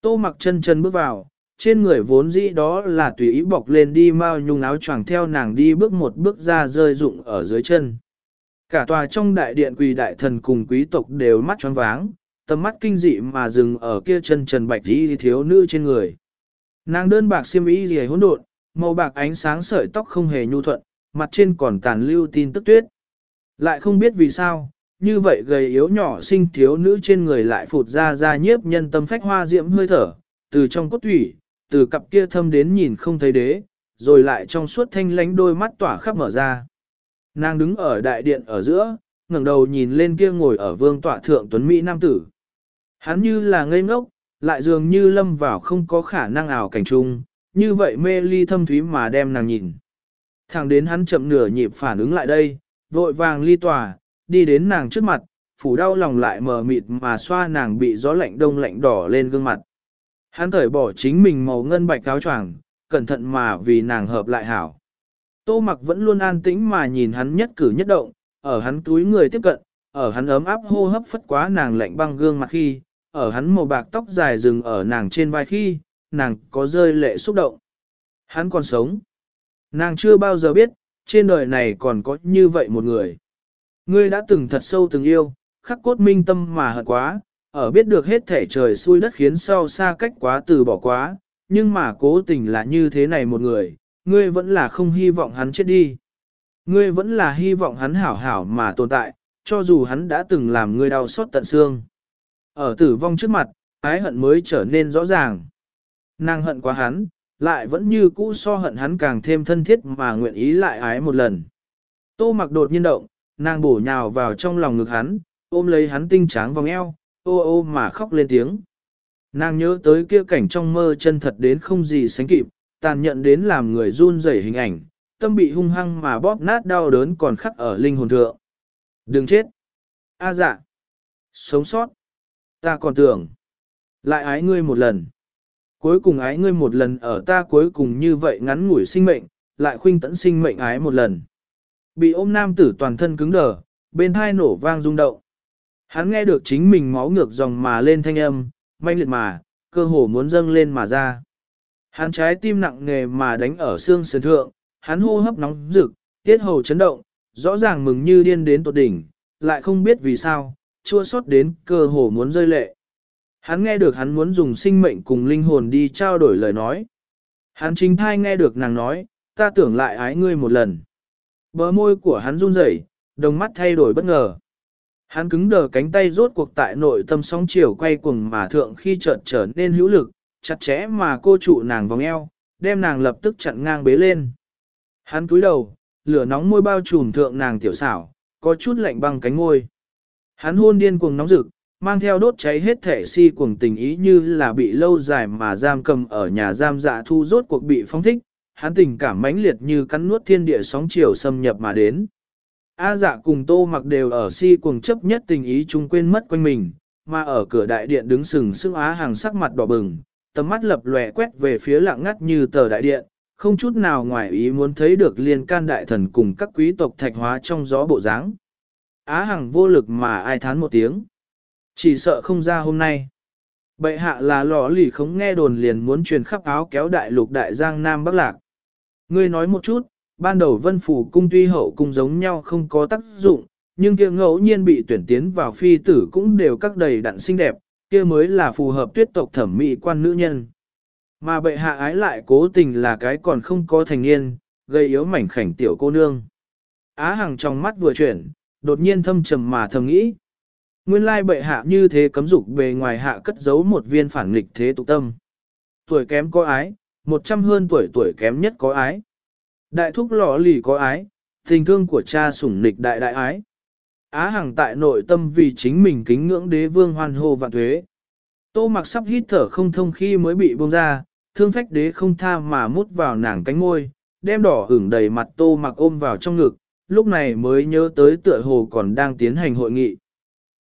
Tô mặc chân chân bước vào, trên người vốn dĩ đó là tùy ý bọc lên đi mau nhung áo choàng theo nàng đi bước một bước ra rơi rụng ở dưới chân. Cả tòa trong đại điện quỳ đại thần cùng quý tộc đều mắt choáng váng, tầm mắt kinh dị mà dừng ở kia chân trần bạch đi thiếu nữ trên người. Nàng đơn bạc xiêm y gì hỗn độn, màu bạc ánh sáng sợi tóc không hề nhu thuận, mặt trên còn tàn lưu tin tức tuyết. Lại không biết vì sao, như vậy gầy yếu nhỏ sinh thiếu nữ trên người lại phụt ra ra nhiếp nhân tâm phách hoa diễm hơi thở, từ trong cốt thủy, từ cặp kia thâm đến nhìn không thấy đế, rồi lại trong suốt thanh lánh đôi mắt tỏa khắp mở ra. Nàng đứng ở đại điện ở giữa, ngẩng đầu nhìn lên kia ngồi ở vương tọa thượng tuấn Mỹ nam tử. Hắn như là ngây ngốc, lại dường như lâm vào không có khả năng ảo cảnh trung, như vậy mê ly thâm thúy mà đem nàng nhìn. Thẳng đến hắn chậm nửa nhịp phản ứng lại đây, vội vàng ly tòa, đi đến nàng trước mặt, phủ đau lòng lại mờ mịt mà xoa nàng bị gió lạnh đông lạnh đỏ lên gương mặt. Hắn thởi bỏ chính mình màu ngân bạch áo choàng, cẩn thận mà vì nàng hợp lại hảo. Tô mặc vẫn luôn an tĩnh mà nhìn hắn nhất cử nhất động, ở hắn túi người tiếp cận, ở hắn ấm áp hô hấp phất quá nàng lạnh băng gương mặt khi, ở hắn màu bạc tóc dài dừng ở nàng trên vai khi, nàng có rơi lệ xúc động. Hắn còn sống. Nàng chưa bao giờ biết, trên đời này còn có như vậy một người. Ngươi đã từng thật sâu từng yêu, khắc cốt minh tâm mà hận quá, ở biết được hết thể trời xui đất khiến sau xa cách quá từ bỏ quá, nhưng mà cố tình là như thế này một người, ngươi vẫn là không hy vọng hắn chết đi. Ngươi vẫn là hy vọng hắn hảo hảo mà tồn tại, cho dù hắn đã từng làm ngươi đau xót tận xương. Ở tử vong trước mặt, ái hận mới trở nên rõ ràng. Nàng hận quá hắn, lại vẫn như cũ so hận hắn càng thêm thân thiết mà nguyện ý lại ái một lần. Tô mặc đột nhiên động, nàng bổ nhào vào trong lòng ngực hắn, ôm lấy hắn tinh tráng vòng eo, ô ô mà khóc lên tiếng. Nàng nhớ tới kia cảnh trong mơ chân thật đến không gì sánh kịp, tàn nhận đến làm người run rẩy hình ảnh, tâm bị hung hăng mà bóp nát đau đớn còn khắc ở linh hồn thượng. Đừng chết. A dạ. Sống sót. Ta còn tưởng. Lại ái ngươi một lần. Cuối cùng ái ngươi một lần ở ta cuối cùng như vậy ngắn ngủi sinh mệnh, lại khuynh tẫn sinh mệnh ái một lần. Bị ôm nam tử toàn thân cứng đờ, bên hai nổ vang rung động. Hắn nghe được chính mình máu ngược dòng mà lên thanh âm, manh liệt mà, cơ hồ muốn dâng lên mà ra. Hắn trái tim nặng nề mà đánh ở xương sườn thượng, hắn hô hấp nóng rực, tiết hầu chấn động, rõ ràng mừng như điên đến tột đỉnh, lại không biết vì sao, chua xót đến cơ hồ muốn rơi lệ. Hắn nghe được hắn muốn dùng sinh mệnh cùng linh hồn đi trao đổi lời nói. Hắn chính thai nghe được nàng nói, ta tưởng lại ái ngươi một lần. Bờ môi của hắn run rẩy, đồng mắt thay đổi bất ngờ. Hắn cứng đờ cánh tay rốt cuộc tại nội tâm sóng chiều quay cuồng mà thượng khi chợt trở nên hữu lực, chặt chẽ mà cô trụ nàng vòng eo, đem nàng lập tức chặn ngang bế lên. Hắn cúi đầu, lửa nóng môi bao trùm thượng nàng tiểu xảo, có chút lạnh băng cánh môi. Hắn hôn điên cuồng nóng rực, mang theo đốt cháy hết thể si cuồng tình ý như là bị lâu dài mà giam cầm ở nhà giam dạ thu rốt cuộc bị phong thích, hắn tình cảm mãnh liệt như cắn nuốt thiên địa sóng chiều xâm nhập mà đến. A dạ cùng tô mặc đều ở si cuồng chấp nhất tình ý chung quên mất quanh mình, mà ở cửa đại điện đứng sừng sững á hàng sắc mặt đỏ bừng, tầm mắt lập lòe quét về phía lặng ngắt như tờ đại điện, không chút nào ngoài ý muốn thấy được liên can đại thần cùng các quý tộc thạch hóa trong gió bộ dáng. Á hàng vô lực mà ai thán một tiếng. Chỉ sợ không ra hôm nay. Bệ hạ là lò lì không nghe đồn liền muốn truyền khắp áo kéo đại lục đại giang nam bắc lạc. Ngươi nói một chút, ban đầu vân phủ cung tuy hậu cung giống nhau không có tác dụng, nhưng kia ngẫu nhiên bị tuyển tiến vào phi tử cũng đều các đầy đặn xinh đẹp, kia mới là phù hợp tuyết tộc thẩm mỹ quan nữ nhân. Mà bệ hạ ái lại cố tình là cái còn không có thành niên, gây yếu mảnh khảnh tiểu cô nương. Á Hằng trong mắt vừa chuyển, đột nhiên thâm trầm mà thầm nghĩ. Nguyên lai bệ hạ như thế cấm dục bề ngoài hạ cất giấu một viên phản nghịch thế tục tâm. Tuổi kém có ái, một trăm hơn tuổi tuổi kém nhất có ái. Đại thúc lọ lì có ái, tình thương của cha sủng nịch đại đại ái. Á Hằng tại nội tâm vì chính mình kính ngưỡng đế vương hoan hô vạn thuế. Tô mặc sắp hít thở không thông khi mới bị buông ra, thương phách đế không tha mà mút vào nàng cánh môi, đem đỏ hưởng đầy mặt tô mặc ôm vào trong ngực, lúc này mới nhớ tới tựa hồ còn đang tiến hành hội nghị.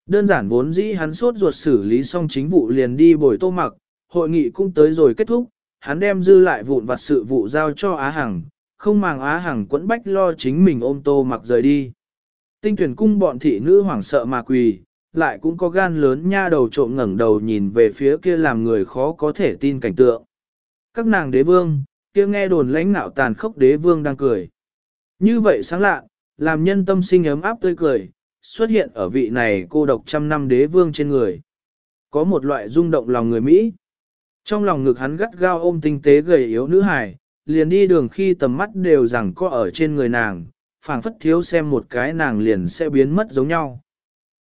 Đơn giản vốn dĩ hắn sốt ruột xử lý xong chính vụ liền đi bồi tô mặc, hội nghị cũng tới rồi kết thúc, hắn đem dư lại vụn vặt sự vụ giao cho Á Hằng, không màng á hằng quẫn bách lo chính mình ôm tô mặc rời đi. Tinh tuyển cung bọn thị nữ hoảng sợ mà quỳ, lại cũng có gan lớn nha đầu trộm ngẩng đầu nhìn về phía kia làm người khó có thể tin cảnh tượng. Các nàng đế vương, kia nghe đồn lãnh nạo tàn khốc đế vương đang cười. Như vậy sáng lạ, làm nhân tâm sinh ấm áp tươi cười, xuất hiện ở vị này cô độc trăm năm đế vương trên người. Có một loại rung động lòng người Mỹ. Trong lòng ngực hắn gắt gao ôm tinh tế gầy yếu nữ hài, liền đi đường khi tầm mắt đều rằng có ở trên người nàng, phảng phất thiếu xem một cái nàng liền sẽ biến mất giống nhau.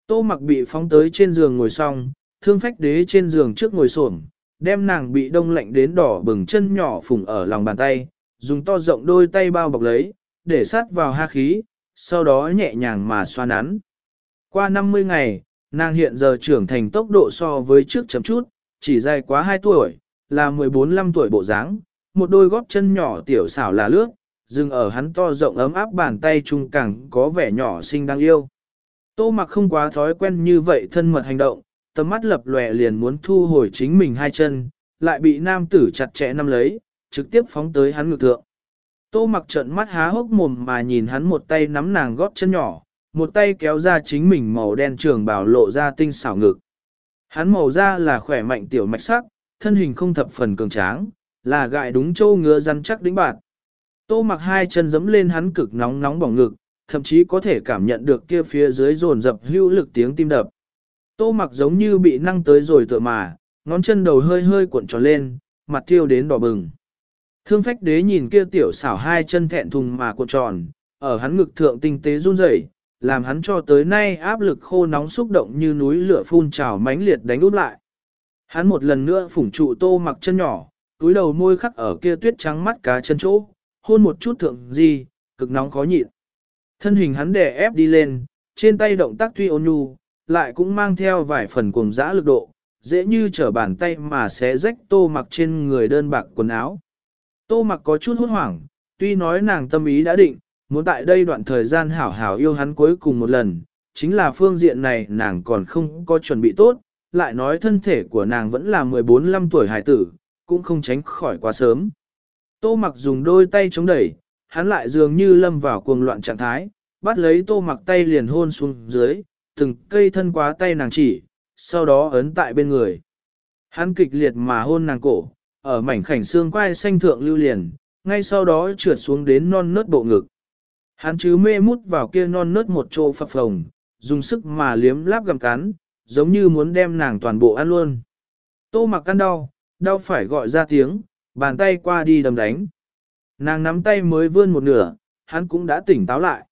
Tô mặc bị phóng tới trên giường ngồi xong, thương phách đế trên giường trước ngồi xổm, đem nàng bị đông lạnh đến đỏ bừng chân nhỏ phùng ở lòng bàn tay, dùng to rộng đôi tay bao bọc lấy, để sát vào ha khí, sau đó nhẹ nhàng mà xoa nắn. Qua 50 ngày, nàng hiện giờ trưởng thành tốc độ so với trước chấm chút, chỉ dài quá 2 tuổi, là 14-15 tuổi bộ dáng, một đôi góp chân nhỏ tiểu xảo là lướt, dừng ở hắn to rộng ấm áp bàn tay chung càng có vẻ nhỏ xinh đáng yêu. Tô mặc không quá thói quen như vậy thân mật hành động, tầm mắt lập lòe liền muốn thu hồi chính mình hai chân, lại bị nam tử chặt chẽ nắm lấy, trực tiếp phóng tới hắn ngực thượng. Tô mặc trận mắt há hốc mồm mà nhìn hắn một tay nắm nàng gót chân nhỏ, một tay kéo ra chính mình màu đen trường bảo lộ ra tinh xảo ngực. Hắn màu da là khỏe mạnh tiểu mạch sắc, thân hình không thập phần cường tráng, là gại đúng châu ngứa rắn chắc đĩnh bạn. Tô mặc hai chân giẫm lên hắn cực nóng nóng bỏng ngực, thậm chí có thể cảm nhận được kia phía dưới rồn dập hữu lực tiếng tim đập. Tô mặc giống như bị năng tới rồi tựa mà, ngón chân đầu hơi hơi cuộn tròn lên, mặt thiêu đến đỏ bừng. Thương phách đế nhìn kia tiểu xảo hai chân thẹn thùng mà cuộn tròn, ở hắn ngực thượng tinh tế run rẩy, làm hắn cho tới nay áp lực khô nóng xúc động như núi lửa phun trào mãnh liệt đánh úp lại. Hắn một lần nữa phủng trụ tô mặc chân nhỏ, túi đầu môi khắc ở kia tuyết trắng mắt cá chân chỗ, hôn một chút thượng gì, cực nóng khó nhịn. Thân hình hắn đè ép đi lên, trên tay động tác tuy ôn nhu, lại cũng mang theo vài phần cuồng dã lực độ, dễ như trở bàn tay mà xé rách tô mặc trên người đơn bạc quần áo. Tô mặc có chút hốt hoảng, tuy nói nàng tâm ý đã định, muốn tại đây đoạn thời gian hảo hảo yêu hắn cuối cùng một lần, chính là phương diện này nàng còn không có chuẩn bị tốt, lại nói thân thể của nàng vẫn là 14-15 tuổi hải tử, cũng không tránh khỏi quá sớm. Tô mặc dùng đôi tay chống đẩy, hắn lại dường như lâm vào cuồng loạn trạng thái, bắt lấy tô mặc tay liền hôn xuống dưới, từng cây thân quá tay nàng chỉ, sau đó ấn tại bên người. Hắn kịch liệt mà hôn nàng cổ, ở mảnh khảnh xương quai xanh thượng lưu liền, ngay sau đó trượt xuống đến non nớt bộ ngực. Hắn chứ mê mút vào kia non nớt một chỗ phập phồng, dùng sức mà liếm láp gặm cắn, giống như muốn đem nàng toàn bộ ăn luôn. Tô mặc ăn đau, đau phải gọi ra tiếng, bàn tay qua đi đầm đánh. Nàng nắm tay mới vươn một nửa, hắn cũng đã tỉnh táo lại.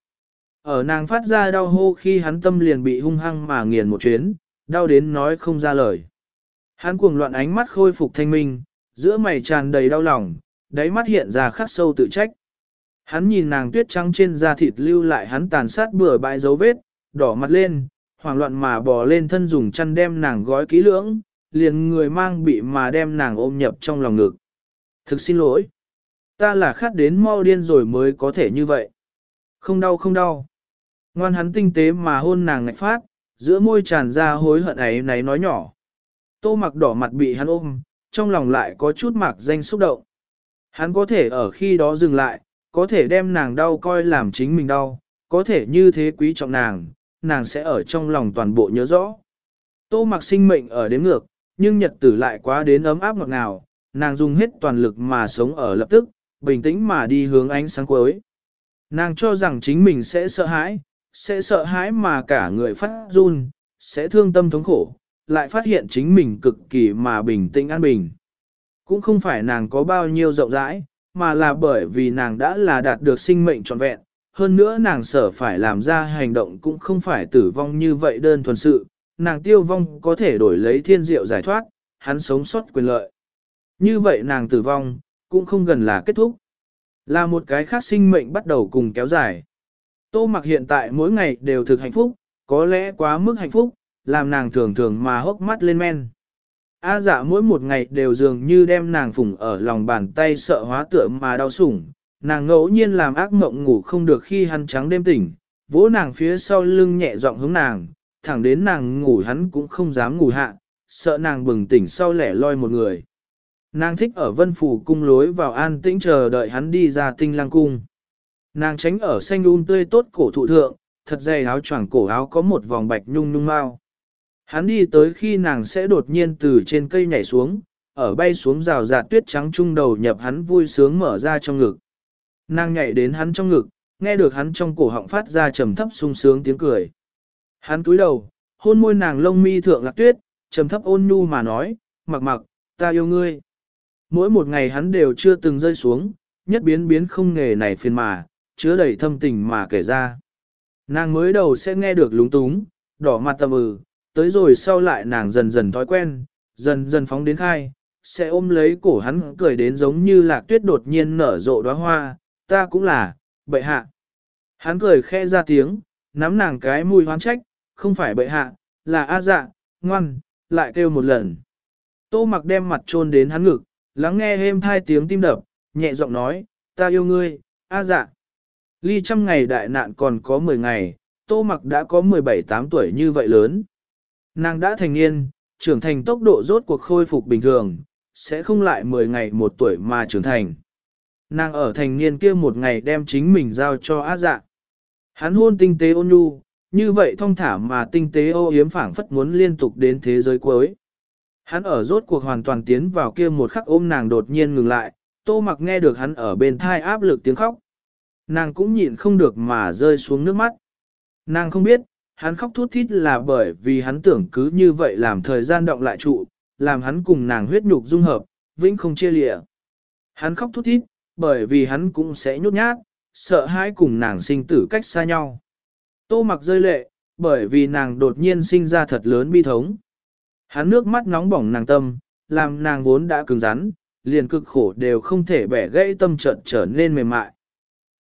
Ở nàng phát ra đau hô khi hắn tâm liền bị hung hăng mà nghiền một chuyến, đau đến nói không ra lời. Hắn cuồng loạn ánh mắt khôi phục thanh minh, giữa mày tràn đầy đau lòng, đáy mắt hiện ra khắc sâu tự trách. Hắn nhìn nàng tuyết trắng trên da thịt lưu lại hắn tàn sát bừa bãi dấu vết, đỏ mặt lên, hoảng loạn mà bò lên thân dùng chăn đem nàng gói kỹ lưỡng, liền người mang bị mà đem nàng ôm nhập trong lòng ngực. Thực xin lỗi. Ta là khát đến mau điên rồi mới có thể như vậy. Không đau không đau. Ngoan hắn tinh tế mà hôn nàng ngạch phát, giữa môi tràn ra hối hận ấy náy nói nhỏ. Tô mặc đỏ mặt bị hắn ôm, trong lòng lại có chút mạc danh xúc động. Hắn có thể ở khi đó dừng lại, có thể đem nàng đau coi làm chính mình đau, có thể như thế quý trọng nàng, nàng sẽ ở trong lòng toàn bộ nhớ rõ. Tô mặc sinh mệnh ở đếm ngược, nhưng nhật tử lại quá đến ấm áp ngọt ngào, nàng dùng hết toàn lực mà sống ở lập tức, bình tĩnh mà đi hướng ánh sáng cuối. Nàng cho rằng chính mình sẽ sợ hãi, sẽ sợ hãi mà cả người phát run, sẽ thương tâm thống khổ, lại phát hiện chính mình cực kỳ mà bình tĩnh an bình. Cũng không phải nàng có bao nhiêu rộng rãi, mà là bởi vì nàng đã là đạt được sinh mệnh trọn vẹn, hơn nữa nàng sở phải làm ra hành động cũng không phải tử vong như vậy đơn thuần sự, nàng tiêu vong có thể đổi lấy thiên diệu giải thoát, hắn sống sót quyền lợi. Như vậy nàng tử vong, cũng không gần là kết thúc. Là một cái khác sinh mệnh bắt đầu cùng kéo dài. Tô mặc hiện tại mỗi ngày đều thực hạnh phúc, có lẽ quá mức hạnh phúc, làm nàng thường thường mà hốc mắt lên men. A dạ mỗi một ngày đều dường như đem nàng phủng ở lòng bàn tay sợ hóa tựa mà đau sủng, nàng ngẫu nhiên làm ác mộng ngủ không được khi hắn trắng đêm tỉnh, vỗ nàng phía sau lưng nhẹ giọng hướng nàng, thẳng đến nàng ngủ hắn cũng không dám ngủ hạ, sợ nàng bừng tỉnh sau lẻ loi một người. Nàng thích ở vân phủ cung lối vào an tĩnh chờ đợi hắn đi ra tinh lang cung. Nàng tránh ở xanh un tươi tốt cổ thụ thượng, thật dày áo choàng cổ áo có một vòng bạch nhung nhung mau. Hắn đi tới khi nàng sẽ đột nhiên từ trên cây nhảy xuống, ở bay xuống rào rạt tuyết trắng trung đầu nhập hắn vui sướng mở ra trong ngực. Nàng nhảy đến hắn trong ngực, nghe được hắn trong cổ họng phát ra trầm thấp sung sướng tiếng cười. Hắn cúi đầu, hôn môi nàng lông mi thượng lạc tuyết, trầm thấp ôn nhu mà nói, mặc mặc, ta yêu ngươi. Mỗi một ngày hắn đều chưa từng rơi xuống, nhất biến biến không nghề này phiền mà, chứa đầy thâm tình mà kể ra. Nàng mới đầu sẽ nghe được lúng túng, đỏ mặt tầm ừ, tới rồi sau lại nàng dần dần thói quen, dần dần phóng đến khai, sẽ ôm lấy cổ hắn cười đến giống như lạc tuyết đột nhiên nở rộ đóa hoa, ta cũng là, bệ hạ. Hắn cười khẽ ra tiếng, nắm nàng cái mùi hoán trách, không phải bệ hạ, là A dạ, ngoan, lại kêu một lần. Tô mặc đem mặt trôn đến hắn ngực, lắng nghe êm thai tiếng tim đập, nhẹ giọng nói, ta yêu ngươi, A dạ. Ly trăm ngày đại nạn còn có 10 ngày, tô mặc đã có 17-8 tuổi như vậy lớn. Nàng đã thành niên, trưởng thành tốc độ rốt cuộc khôi phục bình thường, sẽ không lại 10 ngày một tuổi mà trưởng thành. Nàng ở thành niên kia một ngày đem chính mình giao cho á dạ. Hắn hôn tinh tế ôn nhu, như vậy thong thả mà tinh tế ô yếm phảng phất muốn liên tục đến thế giới cuối. Hắn ở rốt cuộc hoàn toàn tiến vào kia một khắc ôm nàng đột nhiên ngừng lại, tô mặc nghe được hắn ở bên thai áp lực tiếng khóc. Nàng cũng nhịn không được mà rơi xuống nước mắt. Nàng không biết, hắn khóc thút thít là bởi vì hắn tưởng cứ như vậy làm thời gian động lại trụ, làm hắn cùng nàng huyết nhục dung hợp, vĩnh không chia lịa. Hắn khóc thút thít, bởi vì hắn cũng sẽ nhút nhát, sợ hãi cùng nàng sinh tử cách xa nhau. Tô mặc rơi lệ, bởi vì nàng đột nhiên sinh ra thật lớn bi thống. Hắn nước mắt nóng bỏng nàng tâm, làm nàng vốn đã cứng rắn, liền cực khổ đều không thể bẻ gãy tâm trận trở nên mềm mại.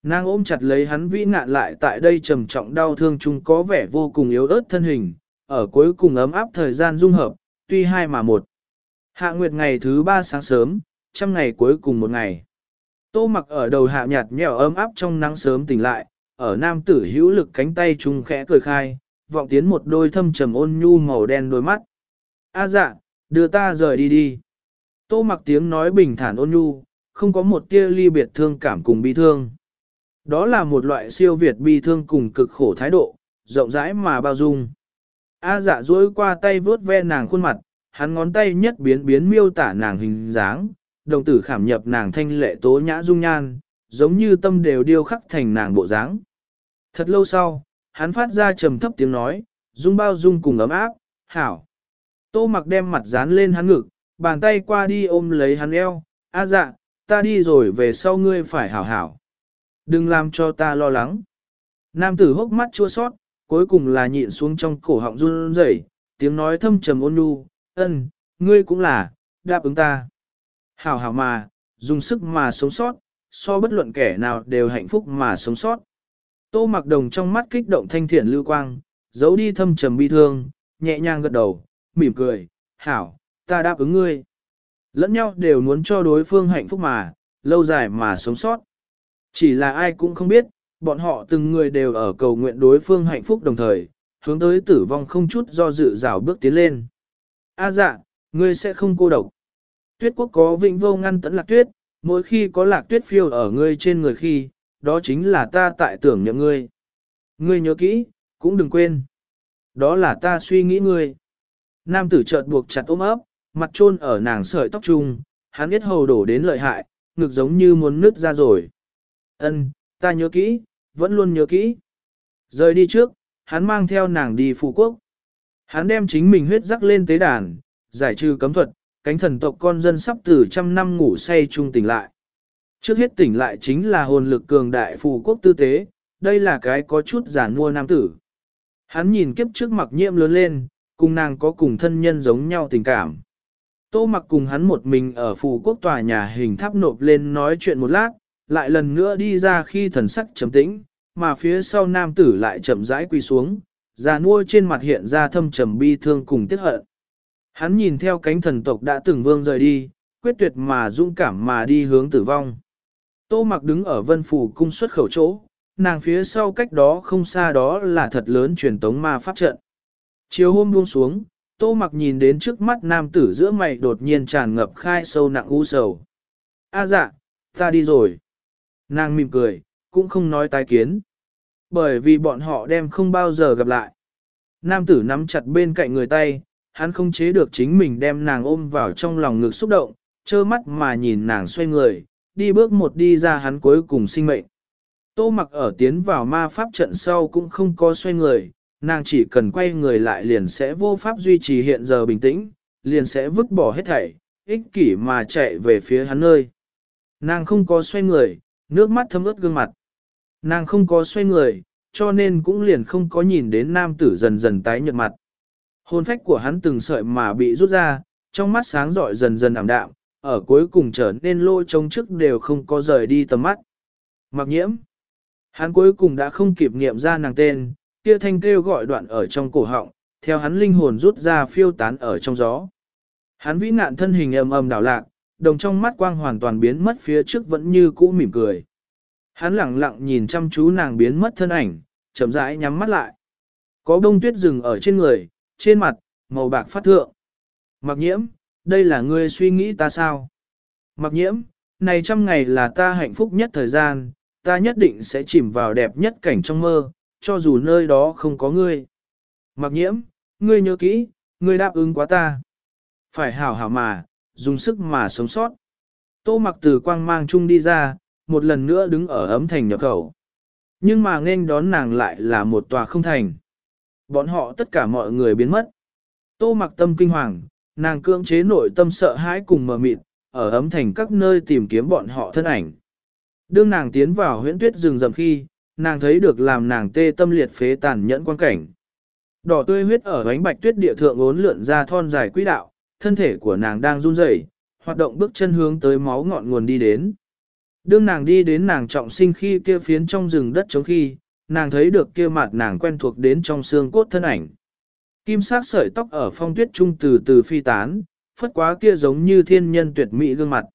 Nàng ôm chặt lấy hắn vĩ ngạn lại tại đây trầm trọng đau thương chung có vẻ vô cùng yếu ớt thân hình, ở cuối cùng ấm áp thời gian dung hợp, tuy hai mà một. Hạ nguyệt ngày thứ ba sáng sớm, trăm ngày cuối cùng một ngày. Tô mặc ở đầu hạ nhạt nhẽo ấm áp trong nắng sớm tỉnh lại, ở nam tử hữu lực cánh tay chung khẽ cười khai, vọng tiến một đôi thâm trầm ôn nhu màu đen đôi mắt. A dạ, đưa ta rời đi đi. Tô mặc tiếng nói bình thản ôn nhu, không có một tia ly biệt thương cảm cùng bi thương. Đó là một loại siêu việt bi thương cùng cực khổ thái độ, rộng rãi mà bao dung. A dạ duỗi qua tay vướt ve nàng khuôn mặt, hắn ngón tay nhất biến biến miêu tả nàng hình dáng, đồng tử khảm nhập nàng thanh lệ tố nhã dung nhan, giống như tâm đều điêu khắc thành nàng bộ dáng. Thật lâu sau, hắn phát ra trầm thấp tiếng nói, dung bao dung cùng ấm áp, hảo. Tô mặc đem mặt dán lên hắn ngực, bàn tay qua đi ôm lấy hắn eo, a dạ, ta đi rồi về sau ngươi phải hảo hảo. Đừng làm cho ta lo lắng. Nam tử hốc mắt chua sót, cuối cùng là nhịn xuống trong cổ họng run rẩy, tiếng nói thâm trầm ôn nhu, ân, ngươi cũng là, đáp ứng ta. Hảo hảo mà, dùng sức mà sống sót, so bất luận kẻ nào đều hạnh phúc mà sống sót. Tô mặc đồng trong mắt kích động thanh thiện lưu quang, giấu đi thâm trầm bi thương, nhẹ nhàng gật đầu, mỉm cười, hảo, ta đáp ứng ngươi. Lẫn nhau đều muốn cho đối phương hạnh phúc mà, lâu dài mà sống sót. Chỉ là ai cũng không biết, bọn họ từng người đều ở cầu nguyện đối phương hạnh phúc đồng thời, hướng tới tử vong không chút do dự rào bước tiến lên. A dạ, ngươi sẽ không cô độc. Tuyết quốc có vĩnh vô ngăn tận lạc tuyết, mỗi khi có lạc tuyết phiêu ở ngươi trên người khi, đó chính là ta tại tưởng nhậm ngươi. Ngươi nhớ kỹ, cũng đừng quên. Đó là ta suy nghĩ ngươi. Nam tử chợt buộc chặt ôm ấp, mặt trôn ở nàng sợi tóc trung, hắn biết hầu đổ đến lợi hại, ngực giống như muốn nứt ra rồi. Ân, ta nhớ kỹ, vẫn luôn nhớ kỹ. Rời đi trước, hắn mang theo nàng đi phù quốc. Hắn đem chính mình huyết rắc lên tế đàn, giải trừ cấm thuật, cánh thần tộc con dân sắp từ trăm năm ngủ say chung tỉnh lại. Trước hết tỉnh lại chính là hồn lực cường đại phù quốc tư tế, đây là cái có chút giản mua nam tử. Hắn nhìn kiếp trước mặc nhiễm lớn lên, cùng nàng có cùng thân nhân giống nhau tình cảm. Tô mặc cùng hắn một mình ở phù quốc tòa nhà hình tháp nộp lên nói chuyện một lát, lại lần nữa đi ra khi thần sắc trầm tĩnh, mà phía sau nam tử lại chậm rãi quỳ xuống, già nuôi trên mặt hiện ra thâm trầm bi thương cùng tiếc hận. Hắn nhìn theo cánh thần tộc đã từng vương rời đi, quyết tuyệt mà dũng cảm mà đi hướng tử vong. Tô mặc đứng ở vân phủ cung xuất khẩu chỗ, nàng phía sau cách đó không xa đó là thật lớn truyền tống ma pháp trận. Chiều hôm buông xuống, Tô mặc nhìn đến trước mắt nam tử giữa mày đột nhiên tràn ngập khai sâu nặng u sầu. A dạ, ta đi rồi. Nàng mỉm cười, cũng không nói tái kiến. Bởi vì bọn họ đem không bao giờ gặp lại. Nam tử nắm chặt bên cạnh người tay, hắn không chế được chính mình đem nàng ôm vào trong lòng ngực xúc động, trơ mắt mà nhìn nàng xoay người, đi bước một đi ra hắn cuối cùng sinh mệnh. Tô mặc ở tiến vào ma pháp trận sau cũng không có xoay người, nàng chỉ cần quay người lại liền sẽ vô pháp duy trì hiện giờ bình tĩnh, liền sẽ vứt bỏ hết thảy, ích kỷ mà chạy về phía hắn nơi. Nàng không có xoay người, nước mắt thấm ướt gương mặt. Nàng không có xoay người, cho nên cũng liền không có nhìn đến nam tử dần dần tái nhợt mặt. Hồn phách của hắn từng sợi mà bị rút ra, trong mắt sáng rọi dần dần ảm đạm, ở cuối cùng trở nên lô trông trước đều không có rời đi tầm mắt. Mặc nhiễm. Hắn cuối cùng đã không kịp niệm ra nàng tên, kia thanh kêu gọi đoạn ở trong cổ họng, theo hắn linh hồn rút ra phiêu tán ở trong gió. Hắn vĩ nạn thân hình ầm ầm đảo lạc, đồng trong mắt quang hoàn toàn biến mất phía trước vẫn như cũ mỉm cười. Hắn lặng lặng nhìn chăm chú nàng biến mất thân ảnh, chậm rãi nhắm mắt lại. Có bông tuyết rừng ở trên người, trên mặt, màu bạc phát thượng. Mặc nhiễm, đây là ngươi suy nghĩ ta sao? Mặc nhiễm, này trăm ngày là ta hạnh phúc nhất thời gian, ta nhất định sẽ chìm vào đẹp nhất cảnh trong mơ, cho dù nơi đó không có ngươi. Mặc nhiễm, ngươi nhớ kỹ, ngươi đáp ứng quá ta. Phải hảo hảo mà, dùng sức mà sống sót. Tô mặc từ quang mang chung đi ra, một lần nữa đứng ở ấm thành nhập khẩu. Nhưng mà nên đón nàng lại là một tòa không thành. Bọn họ tất cả mọi người biến mất. Tô mặc tâm kinh hoàng, nàng cưỡng chế nội tâm sợ hãi cùng mờ mịt, ở ấm thành các nơi tìm kiếm bọn họ thân ảnh. Đương nàng tiến vào huyễn tuyết rừng rầm khi, nàng thấy được làm nàng tê tâm liệt phế tàn nhẫn quan cảnh. Đỏ tươi huyết ở ánh bạch tuyết địa thượng ốn lượn ra thon dài quỹ đạo, thân thể của nàng đang run rẩy, hoạt động bước chân hướng tới máu ngọn nguồn đi đến. Đương nàng đi đến nàng trọng sinh khi kia phiến trong rừng đất chống khi, nàng thấy được kia mặt nàng quen thuộc đến trong xương cốt thân ảnh. Kim sắc sợi tóc ở phong tuyết trung từ từ phi tán, phất quá kia giống như thiên nhân tuyệt mỹ gương mặt.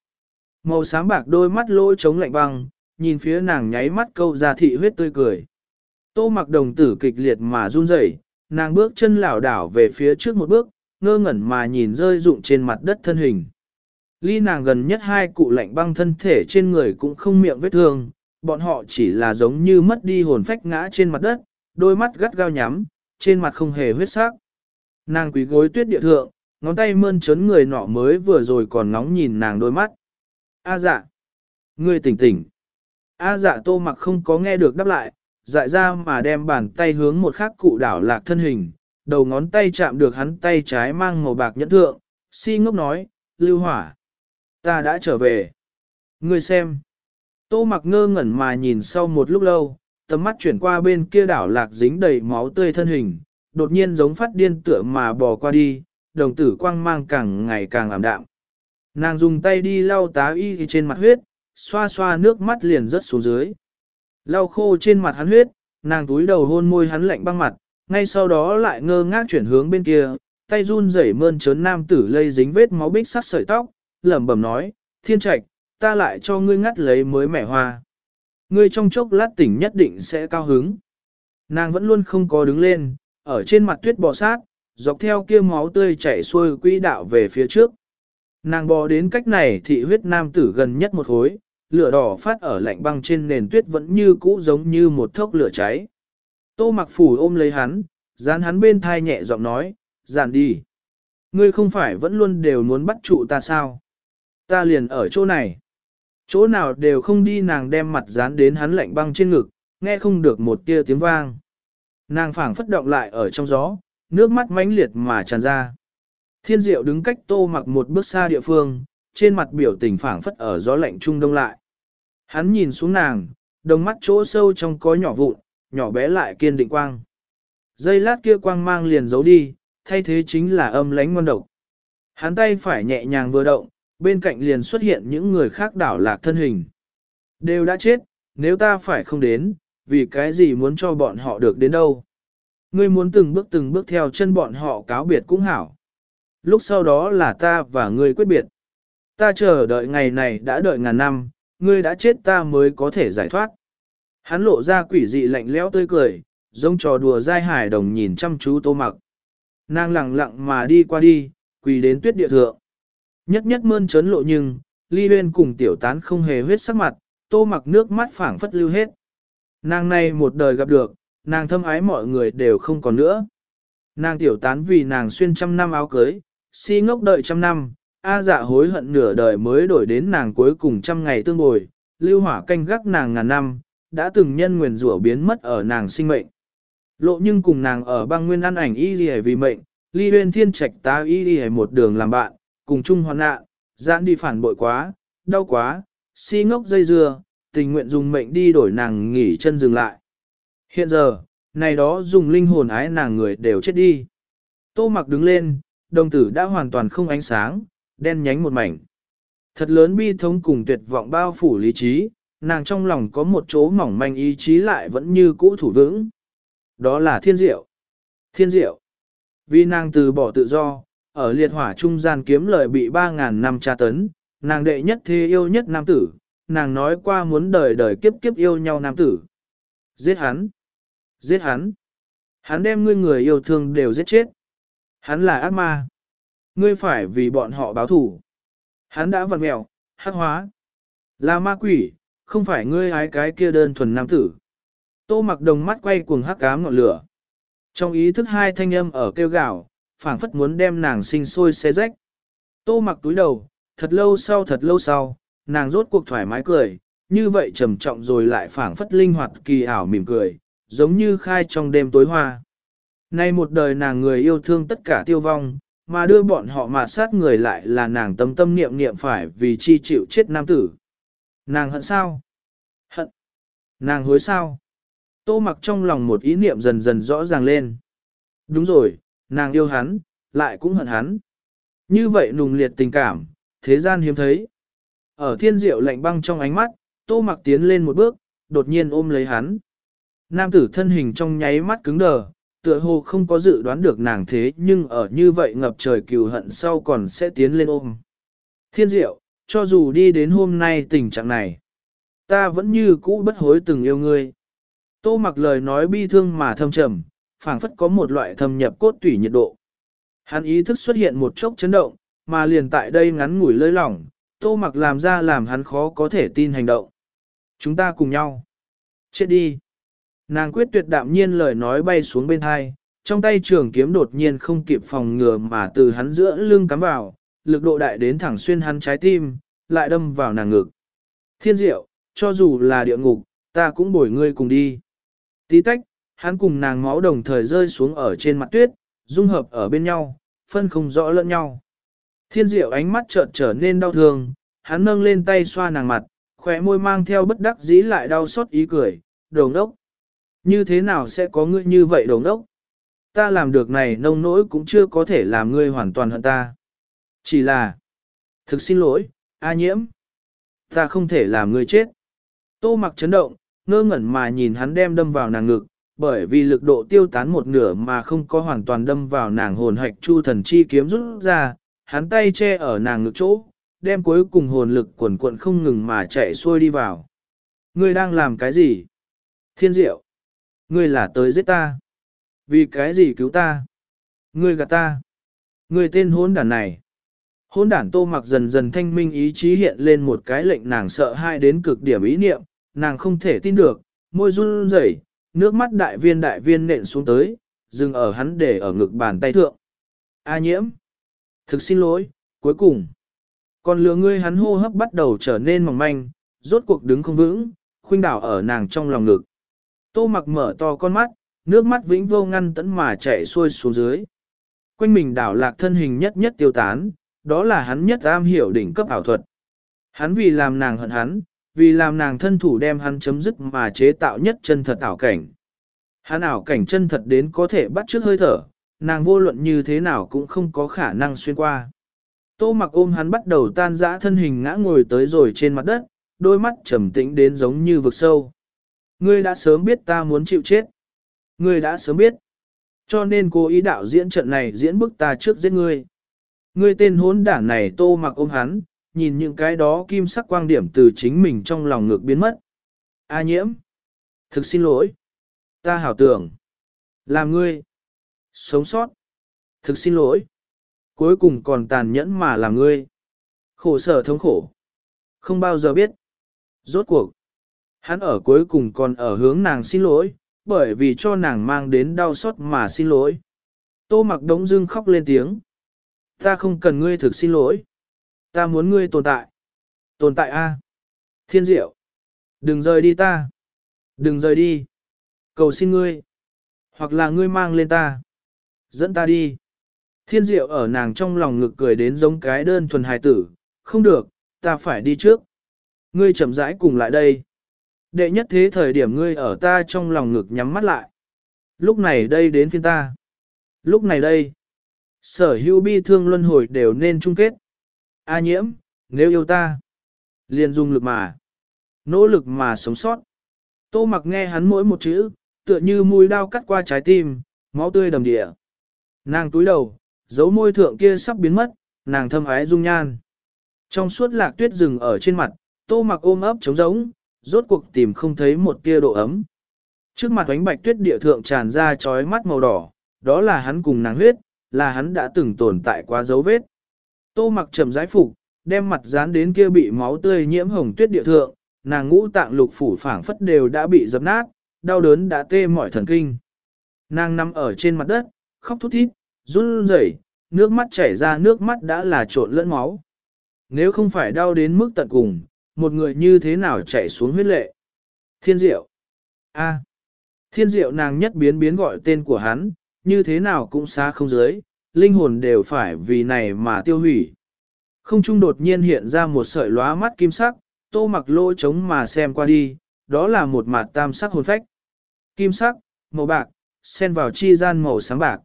Màu sáng bạc đôi mắt lỗ trống lạnh băng, nhìn phía nàng nháy mắt câu ra thị huyết tươi cười. Tô mặc đồng tử kịch liệt mà run rẩy, nàng bước chân lảo đảo về phía trước một bước, ngơ ngẩn mà nhìn rơi rụng trên mặt đất thân hình. Ly nàng gần nhất hai cụ lạnh băng thân thể trên người cũng không miệng vết thương, bọn họ chỉ là giống như mất đi hồn phách ngã trên mặt đất, đôi mắt gắt gao nhắm, trên mặt không hề huyết sắc. Nàng quý gối tuyết địa thượng, ngón tay mơn trớn người nọ mới vừa rồi còn nóng nhìn nàng đôi mắt. A dạ, ngươi tỉnh tỉnh. A dạ tô mặc không có nghe được đáp lại, dại ra mà đem bàn tay hướng một khắc cụ đảo lạc thân hình, đầu ngón tay chạm được hắn tay trái mang màu bạc nhẫn thượng, si ngốc nói, lưu hỏa. Ta đã trở về. Ngươi xem. Tô mặc ngơ ngẩn mà nhìn sau một lúc lâu, tầm mắt chuyển qua bên kia đảo lạc dính đầy máu tươi thân hình, đột nhiên giống phát điên tựa mà bò qua đi, đồng tử quang mang càng ngày càng ảm đạm. Nàng dùng tay đi lau tá y trên mặt huyết, xoa xoa nước mắt liền rớt xuống dưới. Lau khô trên mặt hắn huyết, nàng túi đầu hôn môi hắn lạnh băng mặt, ngay sau đó lại ngơ ngác chuyển hướng bên kia, tay run rẩy mơn trớn nam tử lây dính vết máu bích sắt sợi tóc, lẩm bẩm nói, thiên trạch, ta lại cho ngươi ngắt lấy mới mẻ hoa. Ngươi trong chốc lát tỉnh nhất định sẽ cao hứng. Nàng vẫn luôn không có đứng lên, ở trên mặt tuyết bò sát, dọc theo kia máu tươi chảy xuôi quỹ đạo về phía trước. Nàng bò đến cách này thị huyết nam tử gần nhất một hối, lửa đỏ phát ở lạnh băng trên nền tuyết vẫn như cũ giống như một thốc lửa cháy. Tô mặc phủ ôm lấy hắn, dán hắn bên thai nhẹ giọng nói, giản đi. Ngươi không phải vẫn luôn đều muốn bắt trụ ta sao? Ta liền ở chỗ này. Chỗ nào đều không đi nàng đem mặt dán đến hắn lạnh băng trên ngực, nghe không được một tia tiếng vang. Nàng phảng phất động lại ở trong gió, nước mắt mãnh liệt mà tràn ra. Thiên diệu đứng cách tô mặc một bước xa địa phương, trên mặt biểu tình phảng phất ở gió lạnh trung đông lại. Hắn nhìn xuống nàng, đồng mắt chỗ sâu trong có nhỏ vụn, nhỏ bé lại kiên định quang. Dây lát kia quang mang liền giấu đi, thay thế chính là âm lánh ngon độc. Hắn tay phải nhẹ nhàng vừa động, bên cạnh liền xuất hiện những người khác đảo lạc thân hình. Đều đã chết, nếu ta phải không đến, vì cái gì muốn cho bọn họ được đến đâu. Ngươi muốn từng bước từng bước theo chân bọn họ cáo biệt cũng hảo. Lúc sau đó là ta và ngươi quyết biệt. Ta chờ đợi ngày này đã đợi ngàn năm, ngươi đã chết ta mới có thể giải thoát. Hắn lộ ra quỷ dị lạnh lẽo tươi cười, giống trò đùa dai hài đồng nhìn chăm chú tô mặc. Nàng lặng lặng mà đi qua đi, quỳ đến tuyết địa thượng. Nhất nhất mơn trớn lộ nhưng, ly huyên cùng tiểu tán không hề huyết sắc mặt, tô mặc nước mắt phảng phất lưu hết. Nàng này một đời gặp được, nàng thâm ái mọi người đều không còn nữa. Nàng tiểu tán vì nàng xuyên trăm năm áo cưới, si ngốc đợi trăm năm, A dạ hối hận nửa đời mới đổi đến nàng cuối cùng trăm ngày tương bồi, lưu hỏa canh gác nàng ngàn năm, đã từng nhân nguyền rủa biến mất ở nàng sinh mệnh. Lộ nhưng cùng nàng ở băng nguyên ăn ảnh y gì vì mệnh, ly huyên thiên trạch ta y gì một đường làm bạn, cùng chung hoàn nạn, giãn đi phản bội quá, đau quá, si ngốc dây dưa, tình nguyện dùng mệnh đi đổi nàng nghỉ chân dừng lại. Hiện giờ, này đó dùng linh hồn ái nàng người đều chết đi. Tô mặc đứng lên, đồng tử đã hoàn toàn không ánh sáng, đen nhánh một mảnh. Thật lớn bi thống cùng tuyệt vọng bao phủ lý trí, nàng trong lòng có một chỗ mỏng manh ý chí lại vẫn như cũ thủ vững. Đó là thiên diệu. Thiên diệu. Vì nàng từ bỏ tự do, ở liệt hỏa trung gian kiếm lời bị 3.000 năm tra tấn, nàng đệ nhất thế yêu nhất nam tử, nàng nói qua muốn đời đời kiếp kiếp yêu nhau nam tử. Giết hắn. Giết hắn. Hắn đem ngươi người yêu thương đều giết chết. Hắn là ác ma. Ngươi phải vì bọn họ báo thủ. Hắn đã vặn mèo, hắc hóa. Là ma quỷ, không phải ngươi ái cái kia đơn thuần nam tử. Tô mặc đồng mắt quay cuồng hắc cám ngọn lửa. Trong ý thức hai thanh âm ở kêu gào, phảng phất muốn đem nàng sinh sôi xé rách. Tô mặc túi đầu, thật lâu sau thật lâu sau, nàng rốt cuộc thoải mái cười, như vậy trầm trọng rồi lại phảng phất linh hoạt kỳ ảo mỉm cười, giống như khai trong đêm tối hoa. Nay một đời nàng người yêu thương tất cả tiêu vong, mà đưa bọn họ mà sát người lại là nàng tâm tâm niệm niệm phải vì chi chịu chết nam tử. Nàng hận sao? Hận. Nàng hối sao? Tô mặc trong lòng một ý niệm dần dần rõ ràng lên. Đúng rồi, nàng yêu hắn, lại cũng hận hắn. Như vậy nùng liệt tình cảm, thế gian hiếm thấy. Ở thiên diệu lạnh băng trong ánh mắt, tô mặc tiến lên một bước, đột nhiên ôm lấy hắn. Nam tử thân hình trong nháy mắt cứng đờ, tựa hồ không có dự đoán được nàng thế nhưng ở như vậy ngập trời cừu hận sau còn sẽ tiến lên ôm. Thiên diệu, cho dù đi đến hôm nay tình trạng này, ta vẫn như cũ bất hối từng yêu ngươi. Tô mặc lời nói bi thương mà thâm trầm, phảng phất có một loại thâm nhập cốt tủy nhiệt độ. Hắn ý thức xuất hiện một chốc chấn động, mà liền tại đây ngắn ngủi lơi lỏng, tô mặc làm ra làm hắn khó có thể tin hành động. Chúng ta cùng nhau. Chết đi. Nàng quyết tuyệt đạm nhiên lời nói bay xuống bên hai, trong tay trường kiếm đột nhiên không kịp phòng ngừa mà từ hắn giữa lưng cắm vào, lực độ đại đến thẳng xuyên hắn trái tim, lại đâm vào nàng ngực. Thiên diệu, cho dù là địa ngục, ta cũng bồi ngươi cùng đi. Tí tách, hắn cùng nàng máu đồng thời rơi xuống ở trên mặt tuyết, dung hợp ở bên nhau, phân không rõ lẫn nhau. Thiên diệu ánh mắt chợt trở nên đau thương, hắn nâng lên tay xoa nàng mặt, khỏe môi mang theo bất đắc dĩ lại đau xót ý cười, đồng đốc. Như thế nào sẽ có ngươi như vậy đồng đốc? Ta làm được này nông nỗi cũng chưa có thể làm ngươi hoàn toàn hận ta. Chỉ là, thực xin lỗi, A nhiễm. Ta không thể làm ngươi chết. Tô mặc chấn động, ngơ ngẩn mà nhìn hắn đem đâm vào nàng ngực, bởi vì lực độ tiêu tán một nửa mà không có hoàn toàn đâm vào nàng hồn hạch chu thần chi kiếm rút ra, hắn tay che ở nàng ngực chỗ, đem cuối cùng hồn lực quần quận không ngừng mà chạy xuôi đi vào. Ngươi đang làm cái gì? Thiên diệu. Ngươi là tới giết ta. Vì cái gì cứu ta? Ngươi gạt ta. Ngươi tên hôn đản này. Hôn đản tô mặc dần dần thanh minh ý chí hiện lên một cái lệnh nàng sợ hai đến cực điểm ý niệm, nàng không thể tin được, môi run rẩy, nước mắt đại viên đại viên nện xuống tới, dừng ở hắn để ở ngực bàn tay thượng. A nhiễm. Thực xin lỗi, cuối cùng. Còn lừa ngươi hắn hô hấp bắt đầu trở nên mỏng manh, rốt cuộc đứng không vững, khuynh đảo ở nàng trong lòng ngực. Tô mặc mở to con mắt, nước mắt vĩnh vô ngăn tẫn mà chạy xuôi xuống dưới. Quanh mình đảo lạc thân hình nhất nhất tiêu tán, đó là hắn nhất am hiểu đỉnh cấp ảo thuật. Hắn vì làm nàng hận hắn, vì làm nàng thân thủ đem hắn chấm dứt mà chế tạo nhất chân thật ảo cảnh. Hắn ảo cảnh chân thật đến có thể bắt trước hơi thở, nàng vô luận như thế nào cũng không có khả năng xuyên qua. Tô mặc ôm hắn bắt đầu tan rã thân hình ngã ngồi tới rồi trên mặt đất, đôi mắt trầm tĩnh đến giống như vực sâu. Ngươi đã sớm biết ta muốn chịu chết. Ngươi đã sớm biết. Cho nên cố ý đạo diễn trận này diễn bức ta trước giết ngươi. Ngươi tên hốn đản này tô mặc ôm hắn, nhìn những cái đó kim sắc quang điểm từ chính mình trong lòng ngược biến mất. A nhiễm. Thực xin lỗi. Ta hảo tưởng. Làm ngươi. Sống sót. thực xin lỗi. Cuối cùng còn tàn nhẫn mà làm ngươi. Khổ sở thống khổ. Không bao giờ biết. Rốt cuộc. Hắn ở cuối cùng còn ở hướng nàng xin lỗi, bởi vì cho nàng mang đến đau xót mà xin lỗi. Tô mặc đống dưng khóc lên tiếng. Ta không cần ngươi thực xin lỗi. Ta muốn ngươi tồn tại. Tồn tại a Thiên diệu. Đừng rời đi ta. Đừng rời đi. Cầu xin ngươi. Hoặc là ngươi mang lên ta. Dẫn ta đi. Thiên diệu ở nàng trong lòng ngực cười đến giống cái đơn thuần hài tử. Không được, ta phải đi trước. Ngươi chậm rãi cùng lại đây. Đệ nhất thế thời điểm ngươi ở ta trong lòng ngực nhắm mắt lại. Lúc này đây đến phiên ta. Lúc này đây. Sở hữu bi thương luân hồi đều nên chung kết. A nhiễm, nếu yêu ta. Liền dùng lực mà. Nỗ lực mà sống sót. Tô mặc nghe hắn mỗi một chữ, tựa như mũi đao cắt qua trái tim, máu tươi đầm địa. Nàng túi đầu, dấu môi thượng kia sắp biến mất, nàng thâm ái dung nhan. Trong suốt lạc tuyết rừng ở trên mặt, tô mặc ôm ấp trống rỗng, rốt cuộc tìm không thấy một tia độ ấm. Trước mặt ánh bạch tuyết địa thượng tràn ra chói mắt màu đỏ, đó là hắn cùng nàng huyết, là hắn đã từng tồn tại quá dấu vết. Tô mặc trầm giải phục, đem mặt dán đến kia bị máu tươi nhiễm hồng tuyết địa thượng, nàng ngũ tạng lục phủ phảng phất đều đã bị dập nát, đau đớn đã tê mỏi thần kinh. Nàng nằm ở trên mặt đất, khóc thút thít, run rẩy, nước mắt chảy ra nước mắt đã là trộn lẫn máu. Nếu không phải đau đến mức tận cùng, một người như thế nào chảy xuống huyết lệ? Thiên diệu. A. Thiên diệu nàng nhất biến biến gọi tên của hắn, như thế nào cũng xa không dưới, linh hồn đều phải vì này mà tiêu hủy. Không trung đột nhiên hiện ra một sợi lóa mắt kim sắc, tô mặc lỗ trống mà xem qua đi, đó là một mặt tam sắc hồn phách. Kim sắc, màu bạc, xen vào chi gian màu sáng bạc.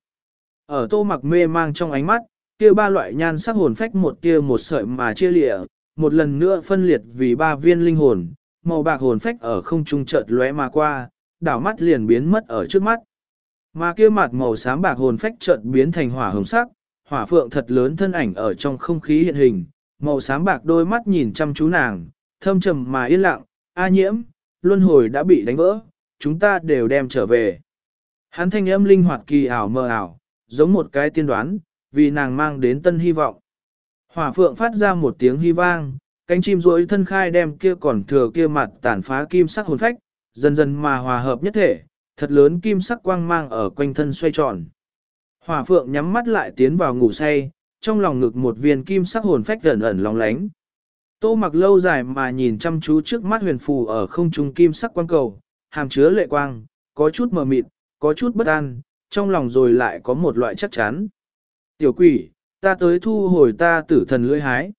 Ở tô mặc mê mang trong ánh mắt, kia ba loại nhan sắc hồn phách một kia một sợi mà chia lịa, một lần nữa phân liệt vì ba viên linh hồn, màu bạc hồn phách ở không trung chợt lóe mà qua, đảo mắt liền biến mất ở trước mắt. Mà kia mặt màu xám bạc hồn phách chợt biến thành hỏa hồng sắc, hỏa phượng thật lớn thân ảnh ở trong không khí hiện hình, màu xám bạc đôi mắt nhìn chăm chú nàng, thâm trầm mà yên lặng, A nhiễm, luân hồi đã bị đánh vỡ, chúng ta đều đem trở về. Hắn thanh âm linh hoạt kỳ ảo mờ ảo, giống một cái tiên đoán, vì nàng mang đến tân hy vọng. Hỏa phượng phát ra một tiếng hy vang, cánh chim rỗi thân khai đem kia còn thừa kia mặt tàn phá kim sắc hồn phách, dần dần mà hòa hợp nhất thể, thật lớn kim sắc quang mang ở quanh thân xoay tròn. Hỏa phượng nhắm mắt lại tiến vào ngủ say, trong lòng ngực một viên kim sắc hồn phách ẩn ẩn lóng lánh. Tô mặc lâu dài mà nhìn chăm chú trước mắt huyền phù ở không trung kim sắc quang cầu, hàm chứa lệ quang, có chút mờ mịt, có chút bất an, trong lòng rồi lại có một loại chắc chắn. Tiểu quỷ, ta tới thu hồi ta tử thần lưỡi hái.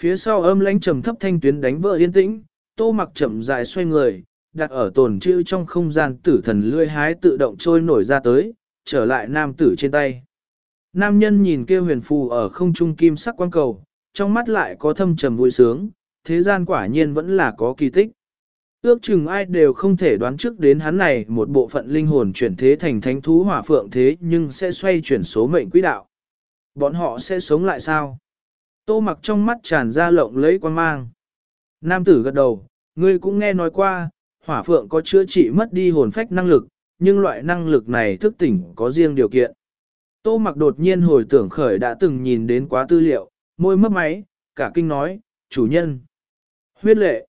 Phía sau âm lãnh trầm thấp thanh tuyến đánh vỡ yên tĩnh, tô mặc chậm rãi xoay người, đặt ở tồn trữ trong không gian tử thần lươi hái tự động trôi nổi ra tới, trở lại nam tử trên tay. Nam nhân nhìn kia huyền phù ở không trung kim sắc quang cầu, trong mắt lại có thâm trầm vui sướng, thế gian quả nhiên vẫn là có kỳ tích. Ước chừng ai đều không thể đoán trước đến hắn này một bộ phận linh hồn chuyển thế thành thánh thú hỏa phượng thế nhưng sẽ xoay chuyển số mệnh quỹ đạo. Bọn họ sẽ sống lại sao? Tô mặc trong mắt tràn ra lộng lấy quan mang. Nam tử gật đầu, ngươi cũng nghe nói qua, hỏa phượng có chữa trị mất đi hồn phách năng lực, nhưng loại năng lực này thức tỉnh có riêng điều kiện. Tô mặc đột nhiên hồi tưởng khởi đã từng nhìn đến quá tư liệu, môi mấp máy, cả kinh nói, chủ nhân. Huyết lệ.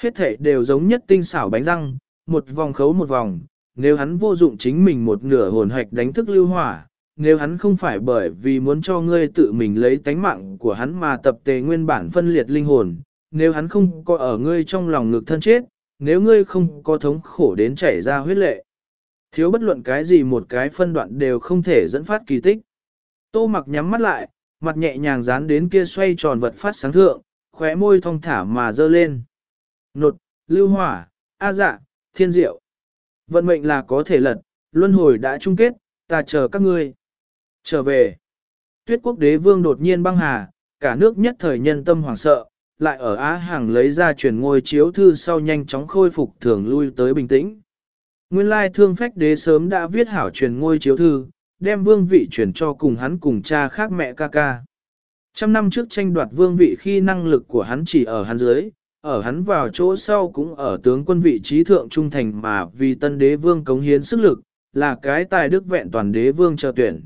Hết thể đều giống nhất tinh xảo bánh răng, một vòng khấu một vòng, nếu hắn vô dụng chính mình một nửa hồn hạch đánh thức lưu hỏa, nếu hắn không phải bởi vì muốn cho ngươi tự mình lấy tánh mạng của hắn mà tập tề nguyên bản phân liệt linh hồn, nếu hắn không có ở ngươi trong lòng ngực thân chết, nếu ngươi không có thống khổ đến chảy ra huyết lệ. Thiếu bất luận cái gì một cái phân đoạn đều không thể dẫn phát kỳ tích. Tô mặc nhắm mắt lại, mặt nhẹ nhàng dán đến kia xoay tròn vật phát sáng thượng, khóe môi thong thả mà dơ lên. Nột, lưu hỏa, a dạ, thiên diệu. Vận mệnh là có thể lật, luân hồi đã chung kết, ta chờ các ngươi. Trở về. Tuyết quốc đế vương đột nhiên băng hà, cả nước nhất thời nhân tâm hoảng sợ, lại ở Á Hàng lấy ra truyền ngôi chiếu thư sau nhanh chóng khôi phục thường lui tới bình tĩnh. Nguyên lai thương phách đế sớm đã viết hảo truyền ngôi chiếu thư, đem vương vị truyền cho cùng hắn cùng cha khác mẹ ca ca. Trăm năm trước tranh đoạt vương vị khi năng lực của hắn chỉ ở hắn dưới, ở hắn vào chỗ sau cũng ở tướng quân vị trí thượng trung thành mà vì tân đế vương cống hiến sức lực, là cái tài đức vẹn toàn đế vương chờ tuyển.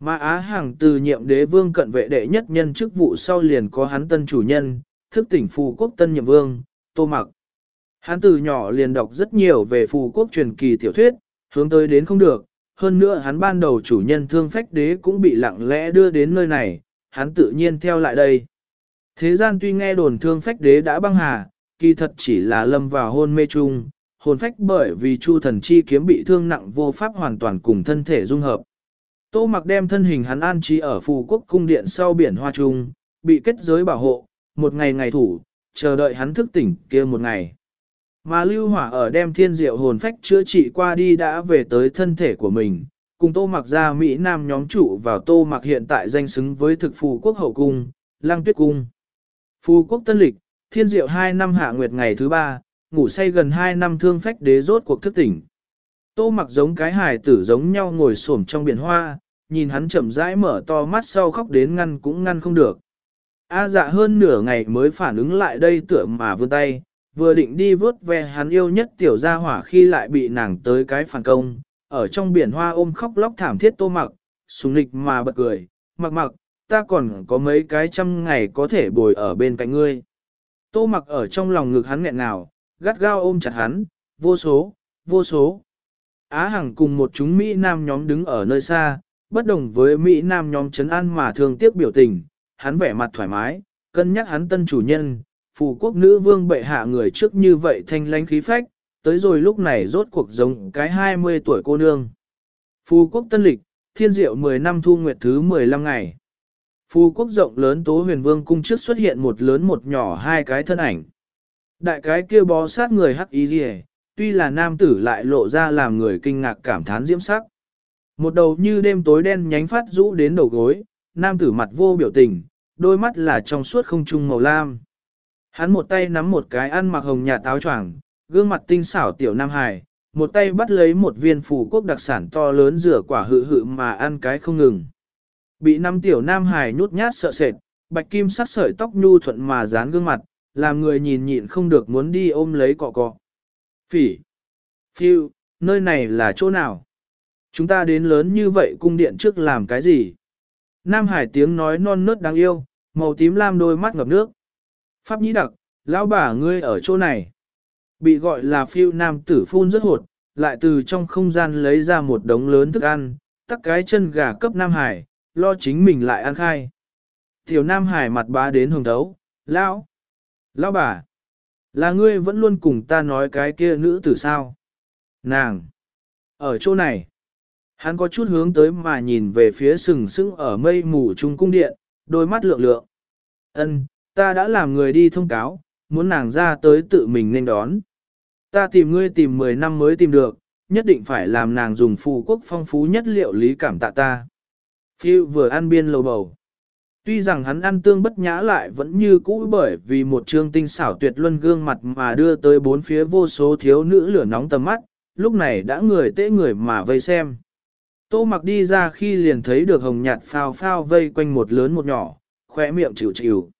Mà Á hàng từ nhiệm đế vương cận vệ đệ nhất nhân chức vụ sau liền có hắn tân chủ nhân, thức tỉnh phù quốc tân nhiệm vương, Tô Mặc. Hắn từ nhỏ liền đọc rất nhiều về phù quốc truyền kỳ tiểu thuyết, hướng tới đến không được, hơn nữa hắn ban đầu chủ nhân thương phách đế cũng bị lặng lẽ đưa đến nơi này, hắn tự nhiên theo lại đây. Thế gian tuy nghe đồn thương phách đế đã băng hà, kỳ thật chỉ là lâm vào hôn mê chung, hồn phách bởi vì chu thần chi kiếm bị thương nặng vô pháp hoàn toàn cùng thân thể dung hợp. Tô mặc đem thân hình hắn an trí ở phù quốc cung điện sau biển hoa trung, bị kết giới bảo hộ, một ngày ngày thủ, chờ đợi hắn thức tỉnh kia một ngày. Mà lưu hỏa ở đem thiên diệu hồn phách chữa trị qua đi đã về tới thân thể của mình, cùng tô mặc ra Mỹ Nam nhóm trụ vào tô mặc hiện tại danh xứng với thực phù quốc hậu cung, lang tuyết cung. Phù quốc tân lịch, thiên diệu 2 năm hạ nguyệt ngày thứ ba, ngủ say gần 2 năm thương phách đế rốt cuộc thức tỉnh. Tô mặc giống cái hài tử giống nhau ngồi xổm trong biển hoa, nhìn hắn chậm rãi mở to mắt sau khóc đến ngăn cũng ngăn không được. A dạ hơn nửa ngày mới phản ứng lại đây tựa mà vươn tay, vừa định đi vớt ve hắn yêu nhất tiểu gia hỏa khi lại bị nàng tới cái phản công, ở trong biển hoa ôm khóc lóc thảm thiết tô mặc, súng lịch mà bật cười, mặc mặc, ta còn có mấy cái trăm ngày có thể bồi ở bên cạnh ngươi. Tô mặc ở trong lòng ngực hắn nghẹn nào, gắt gao ôm chặt hắn, vô số, vô số. Á Hằng cùng một chúng Mỹ Nam nhóm đứng ở nơi xa, bất đồng với Mỹ Nam nhóm chấn an mà thường tiếc biểu tình, hắn vẻ mặt thoải mái, cân nhắc hắn tân chủ nhân, phù quốc nữ vương bệ hạ người trước như vậy thanh lãnh khí phách, tới rồi lúc này rốt cuộc giống cái 20 tuổi cô nương. Phù quốc tân lịch, thiên diệu 10 năm thu nguyệt thứ 15 ngày. Phù quốc rộng lớn tố huyền vương cung trước xuất hiện một lớn một nhỏ hai cái thân ảnh. Đại cái kia bó sát người hắc ý gì tuy là nam tử lại lộ ra làm người kinh ngạc cảm thán diễm sắc. Một đầu như đêm tối đen nhánh phát rũ đến đầu gối, nam tử mặt vô biểu tình, đôi mắt là trong suốt không trung màu lam. Hắn một tay nắm một cái ăn mặc hồng nhà táo choàng, gương mặt tinh xảo tiểu nam hài, một tay bắt lấy một viên phù quốc đặc sản to lớn rửa quả hự hự mà ăn cái không ngừng. Bị năm tiểu nam hài nhút nhát sợ sệt, bạch kim sắc sợi tóc nhu thuận mà dán gương mặt, làm người nhìn nhịn không được muốn đi ôm lấy cọ cọ. Phỉ! Phiêu! Nơi này là chỗ nào? Chúng ta đến lớn như vậy cung điện trước làm cái gì? Nam Hải tiếng nói non nớt đáng yêu, màu tím lam đôi mắt ngập nước. Pháp nhĩ đặc, lão bà ngươi ở chỗ này. Bị gọi là phiêu nam tử phun rất hột, lại từ trong không gian lấy ra một đống lớn thức ăn, tắc cái chân gà cấp Nam Hải, lo chính mình lại ăn khai. Tiểu Nam Hải mặt bá đến hồng thấu, lão, lão bà, là ngươi vẫn luôn cùng ta nói cái kia nữ tử sao? Nàng, ở chỗ này. Hắn có chút hướng tới mà nhìn về phía sừng sững ở mây mù trung cung điện, đôi mắt lượng lượng. Ân, ta đã làm người đi thông cáo, muốn nàng ra tới tự mình nên đón. Ta tìm ngươi tìm 10 năm mới tìm được, nhất định phải làm nàng dùng phù quốc phong phú nhất liệu lý cảm tạ ta. Phiêu vừa ăn biên lầu bầu. Tuy rằng hắn ăn tương bất nhã lại vẫn như cũ bởi vì một trương tinh xảo tuyệt luân gương mặt mà đưa tới bốn phía vô số thiếu nữ lửa nóng tầm mắt, lúc này đã người tễ người mà vây xem. Tô mặc đi ra khi liền thấy được hồng nhạt phao phao vây quanh một lớn một nhỏ, khỏe miệng chịu chịu.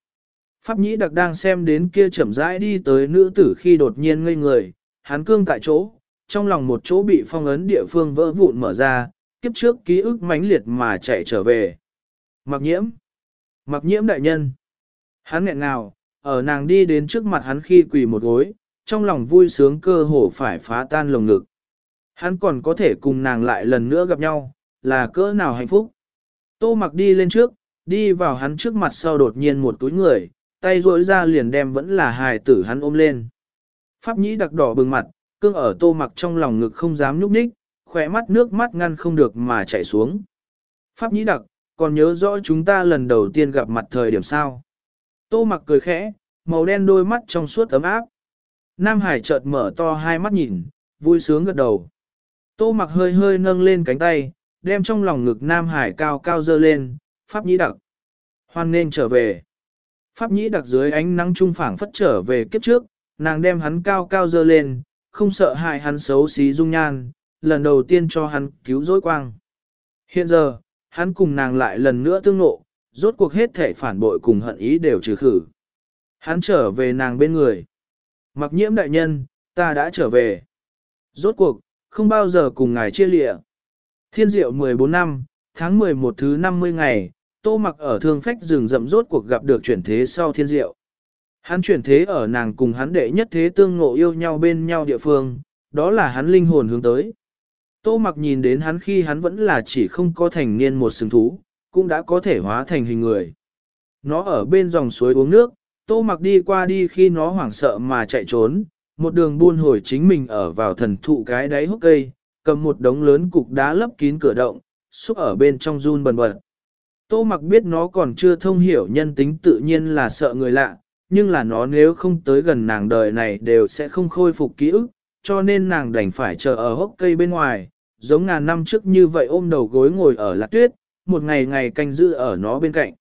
Pháp nhĩ đặc đang xem đến kia chậm rãi đi tới nữ tử khi đột nhiên ngây người, hắn cương tại chỗ, trong lòng một chỗ bị phong ấn địa phương vỡ vụn mở ra, kiếp trước ký ức mãnh liệt mà chạy trở về. Mặc nhiễm, mặc nhiễm đại nhân. Hắn nghẹn ngào, ở nàng đi đến trước mặt hắn khi quỳ một gối, trong lòng vui sướng cơ hồ phải phá tan lồng ngực. Hắn còn có thể cùng nàng lại lần nữa gặp nhau, là cỡ nào hạnh phúc. Tô mặc đi lên trước, đi vào hắn trước mặt sau đột nhiên một túi người, tay rối ra liền đem vẫn là hài tử hắn ôm lên. Pháp nhĩ đặc đỏ bừng mặt, cương ở tô mặc trong lòng ngực không dám nhúc nhích, khỏe mắt nước mắt ngăn không được mà chảy xuống. Pháp nhĩ đặc, còn nhớ rõ chúng ta lần đầu tiên gặp mặt thời điểm sao. Tô mặc cười khẽ, màu đen đôi mắt trong suốt ấm áp. Nam Hải chợt mở to hai mắt nhìn, vui sướng gật đầu. Tô mặc hơi hơi nâng lên cánh tay, đem trong lòng ngực Nam Hải cao cao dơ lên, Pháp Nhĩ Đặc. Hoan nên trở về. Pháp Nhĩ Đặc dưới ánh nắng trung phảng phất trở về kiếp trước, nàng đem hắn cao cao dơ lên, không sợ hại hắn xấu xí dung nhan, lần đầu tiên cho hắn cứu rỗi quang. Hiện giờ, hắn cùng nàng lại lần nữa tương nộ, rốt cuộc hết thể phản bội cùng hận ý đều trừ khử. Hắn trở về nàng bên người. Mặc nhiễm đại nhân, ta đã trở về. Rốt cuộc, không bao giờ cùng ngài chia lịa. Thiên diệu 14 năm, tháng 11 thứ 50 ngày, tô mặc ở thương phách rừng rậm rốt cuộc gặp được chuyển thế sau thiên diệu. Hắn chuyển thế ở nàng cùng hắn đệ nhất thế tương ngộ yêu nhau bên nhau địa phương, đó là hắn linh hồn hướng tới. Tô mặc nhìn đến hắn khi hắn vẫn là chỉ không có thành niên một sừng thú, cũng đã có thể hóa thành hình người. Nó ở bên dòng suối uống nước, tô mặc đi qua đi khi nó hoảng sợ mà chạy trốn, một đường buôn hồi chính mình ở vào thần thụ cái đáy hốc cây, cầm một đống lớn cục đá lấp kín cửa động, xúc ở bên trong run bần bật. Tô mặc biết nó còn chưa thông hiểu nhân tính tự nhiên là sợ người lạ, nhưng là nó nếu không tới gần nàng đời này đều sẽ không khôi phục ký ức, cho nên nàng đành phải chờ ở hốc cây bên ngoài, giống ngàn năm trước như vậy ôm đầu gối ngồi ở lạc tuyết, một ngày ngày canh giữ ở nó bên cạnh.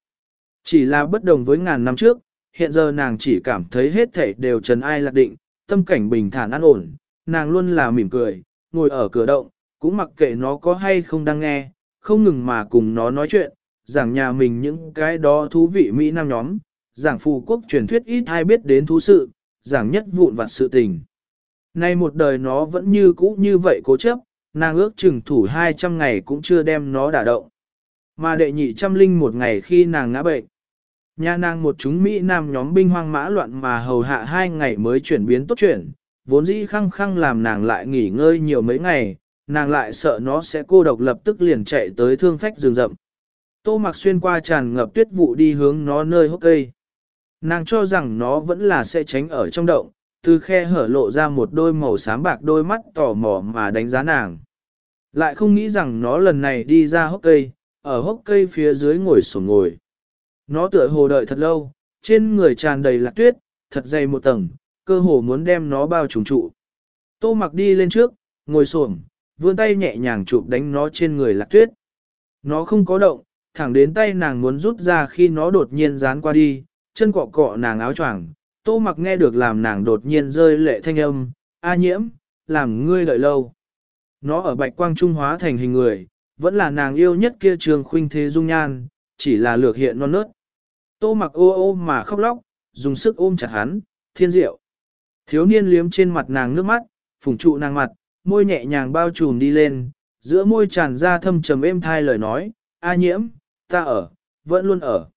Chỉ là bất đồng với ngàn năm trước, hiện giờ nàng chỉ cảm thấy hết thảy đều trần ai lạc định, tâm cảnh bình thản an ổn, nàng luôn là mỉm cười, ngồi ở cửa động, cũng mặc kệ nó có hay không đang nghe, không ngừng mà cùng nó nói chuyện, giảng nhà mình những cái đó thú vị Mỹ Nam nhóm, giảng phù quốc truyền thuyết ít ai biết đến thú sự, giảng nhất vụn vặt sự tình. Nay một đời nó vẫn như cũ như vậy cố chấp, nàng ước chừng thủ 200 ngày cũng chưa đem nó đả động. Mà đệ nhị trăm linh một ngày khi nàng ngã bệnh. Nhà nàng một chúng Mỹ Nam nhóm binh hoang mã loạn mà hầu hạ hai ngày mới chuyển biến tốt chuyển, vốn dĩ khăng khăng làm nàng lại nghỉ ngơi nhiều mấy ngày, nàng lại sợ nó sẽ cô độc lập tức liền chạy tới thương phách rừng rậm. Tô mặc xuyên qua tràn ngập tuyết vụ đi hướng nó nơi hốc cây. Nàng cho rằng nó vẫn là sẽ tránh ở trong động, từ khe hở lộ ra một đôi màu xám bạc đôi mắt tò mò mà đánh giá nàng. Lại không nghĩ rằng nó lần này đi ra hốc cây, ở hốc cây phía dưới ngồi sổ ngồi. Nó tựa hồ đợi thật lâu, trên người tràn đầy lạc tuyết, thật dày một tầng, cơ hồ muốn đem nó bao trùng trụ. Tô mặc đi lên trước, ngồi xổm, vươn tay nhẹ nhàng chụp đánh nó trên người lạc tuyết. Nó không có động, thẳng đến tay nàng muốn rút ra khi nó đột nhiên dán qua đi, chân cọ cọ nàng áo choàng. Tô mặc nghe được làm nàng đột nhiên rơi lệ thanh âm, a nhiễm, làm ngươi đợi lâu. Nó ở bạch quang trung hóa thành hình người, vẫn là nàng yêu nhất kia trường khuynh thế dung nhan, chỉ là lược hiện non nớt. Tô mặc ô ô mà khóc lóc, dùng sức ôm chặt hắn, thiên diệu. Thiếu niên liếm trên mặt nàng nước mắt, phùng trụ nàng mặt, môi nhẹ nhàng bao trùm đi lên, giữa môi tràn ra thâm trầm êm thai lời nói, a nhiễm, ta ở, vẫn luôn ở.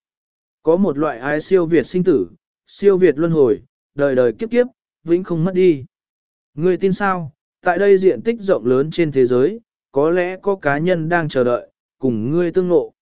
Có một loại ai siêu việt sinh tử, siêu việt luân hồi, đời đời kiếp kiếp, vĩnh không mất đi. Ngươi tin sao, tại đây diện tích rộng lớn trên thế giới, có lẽ có cá nhân đang chờ đợi, cùng ngươi tương ngộ.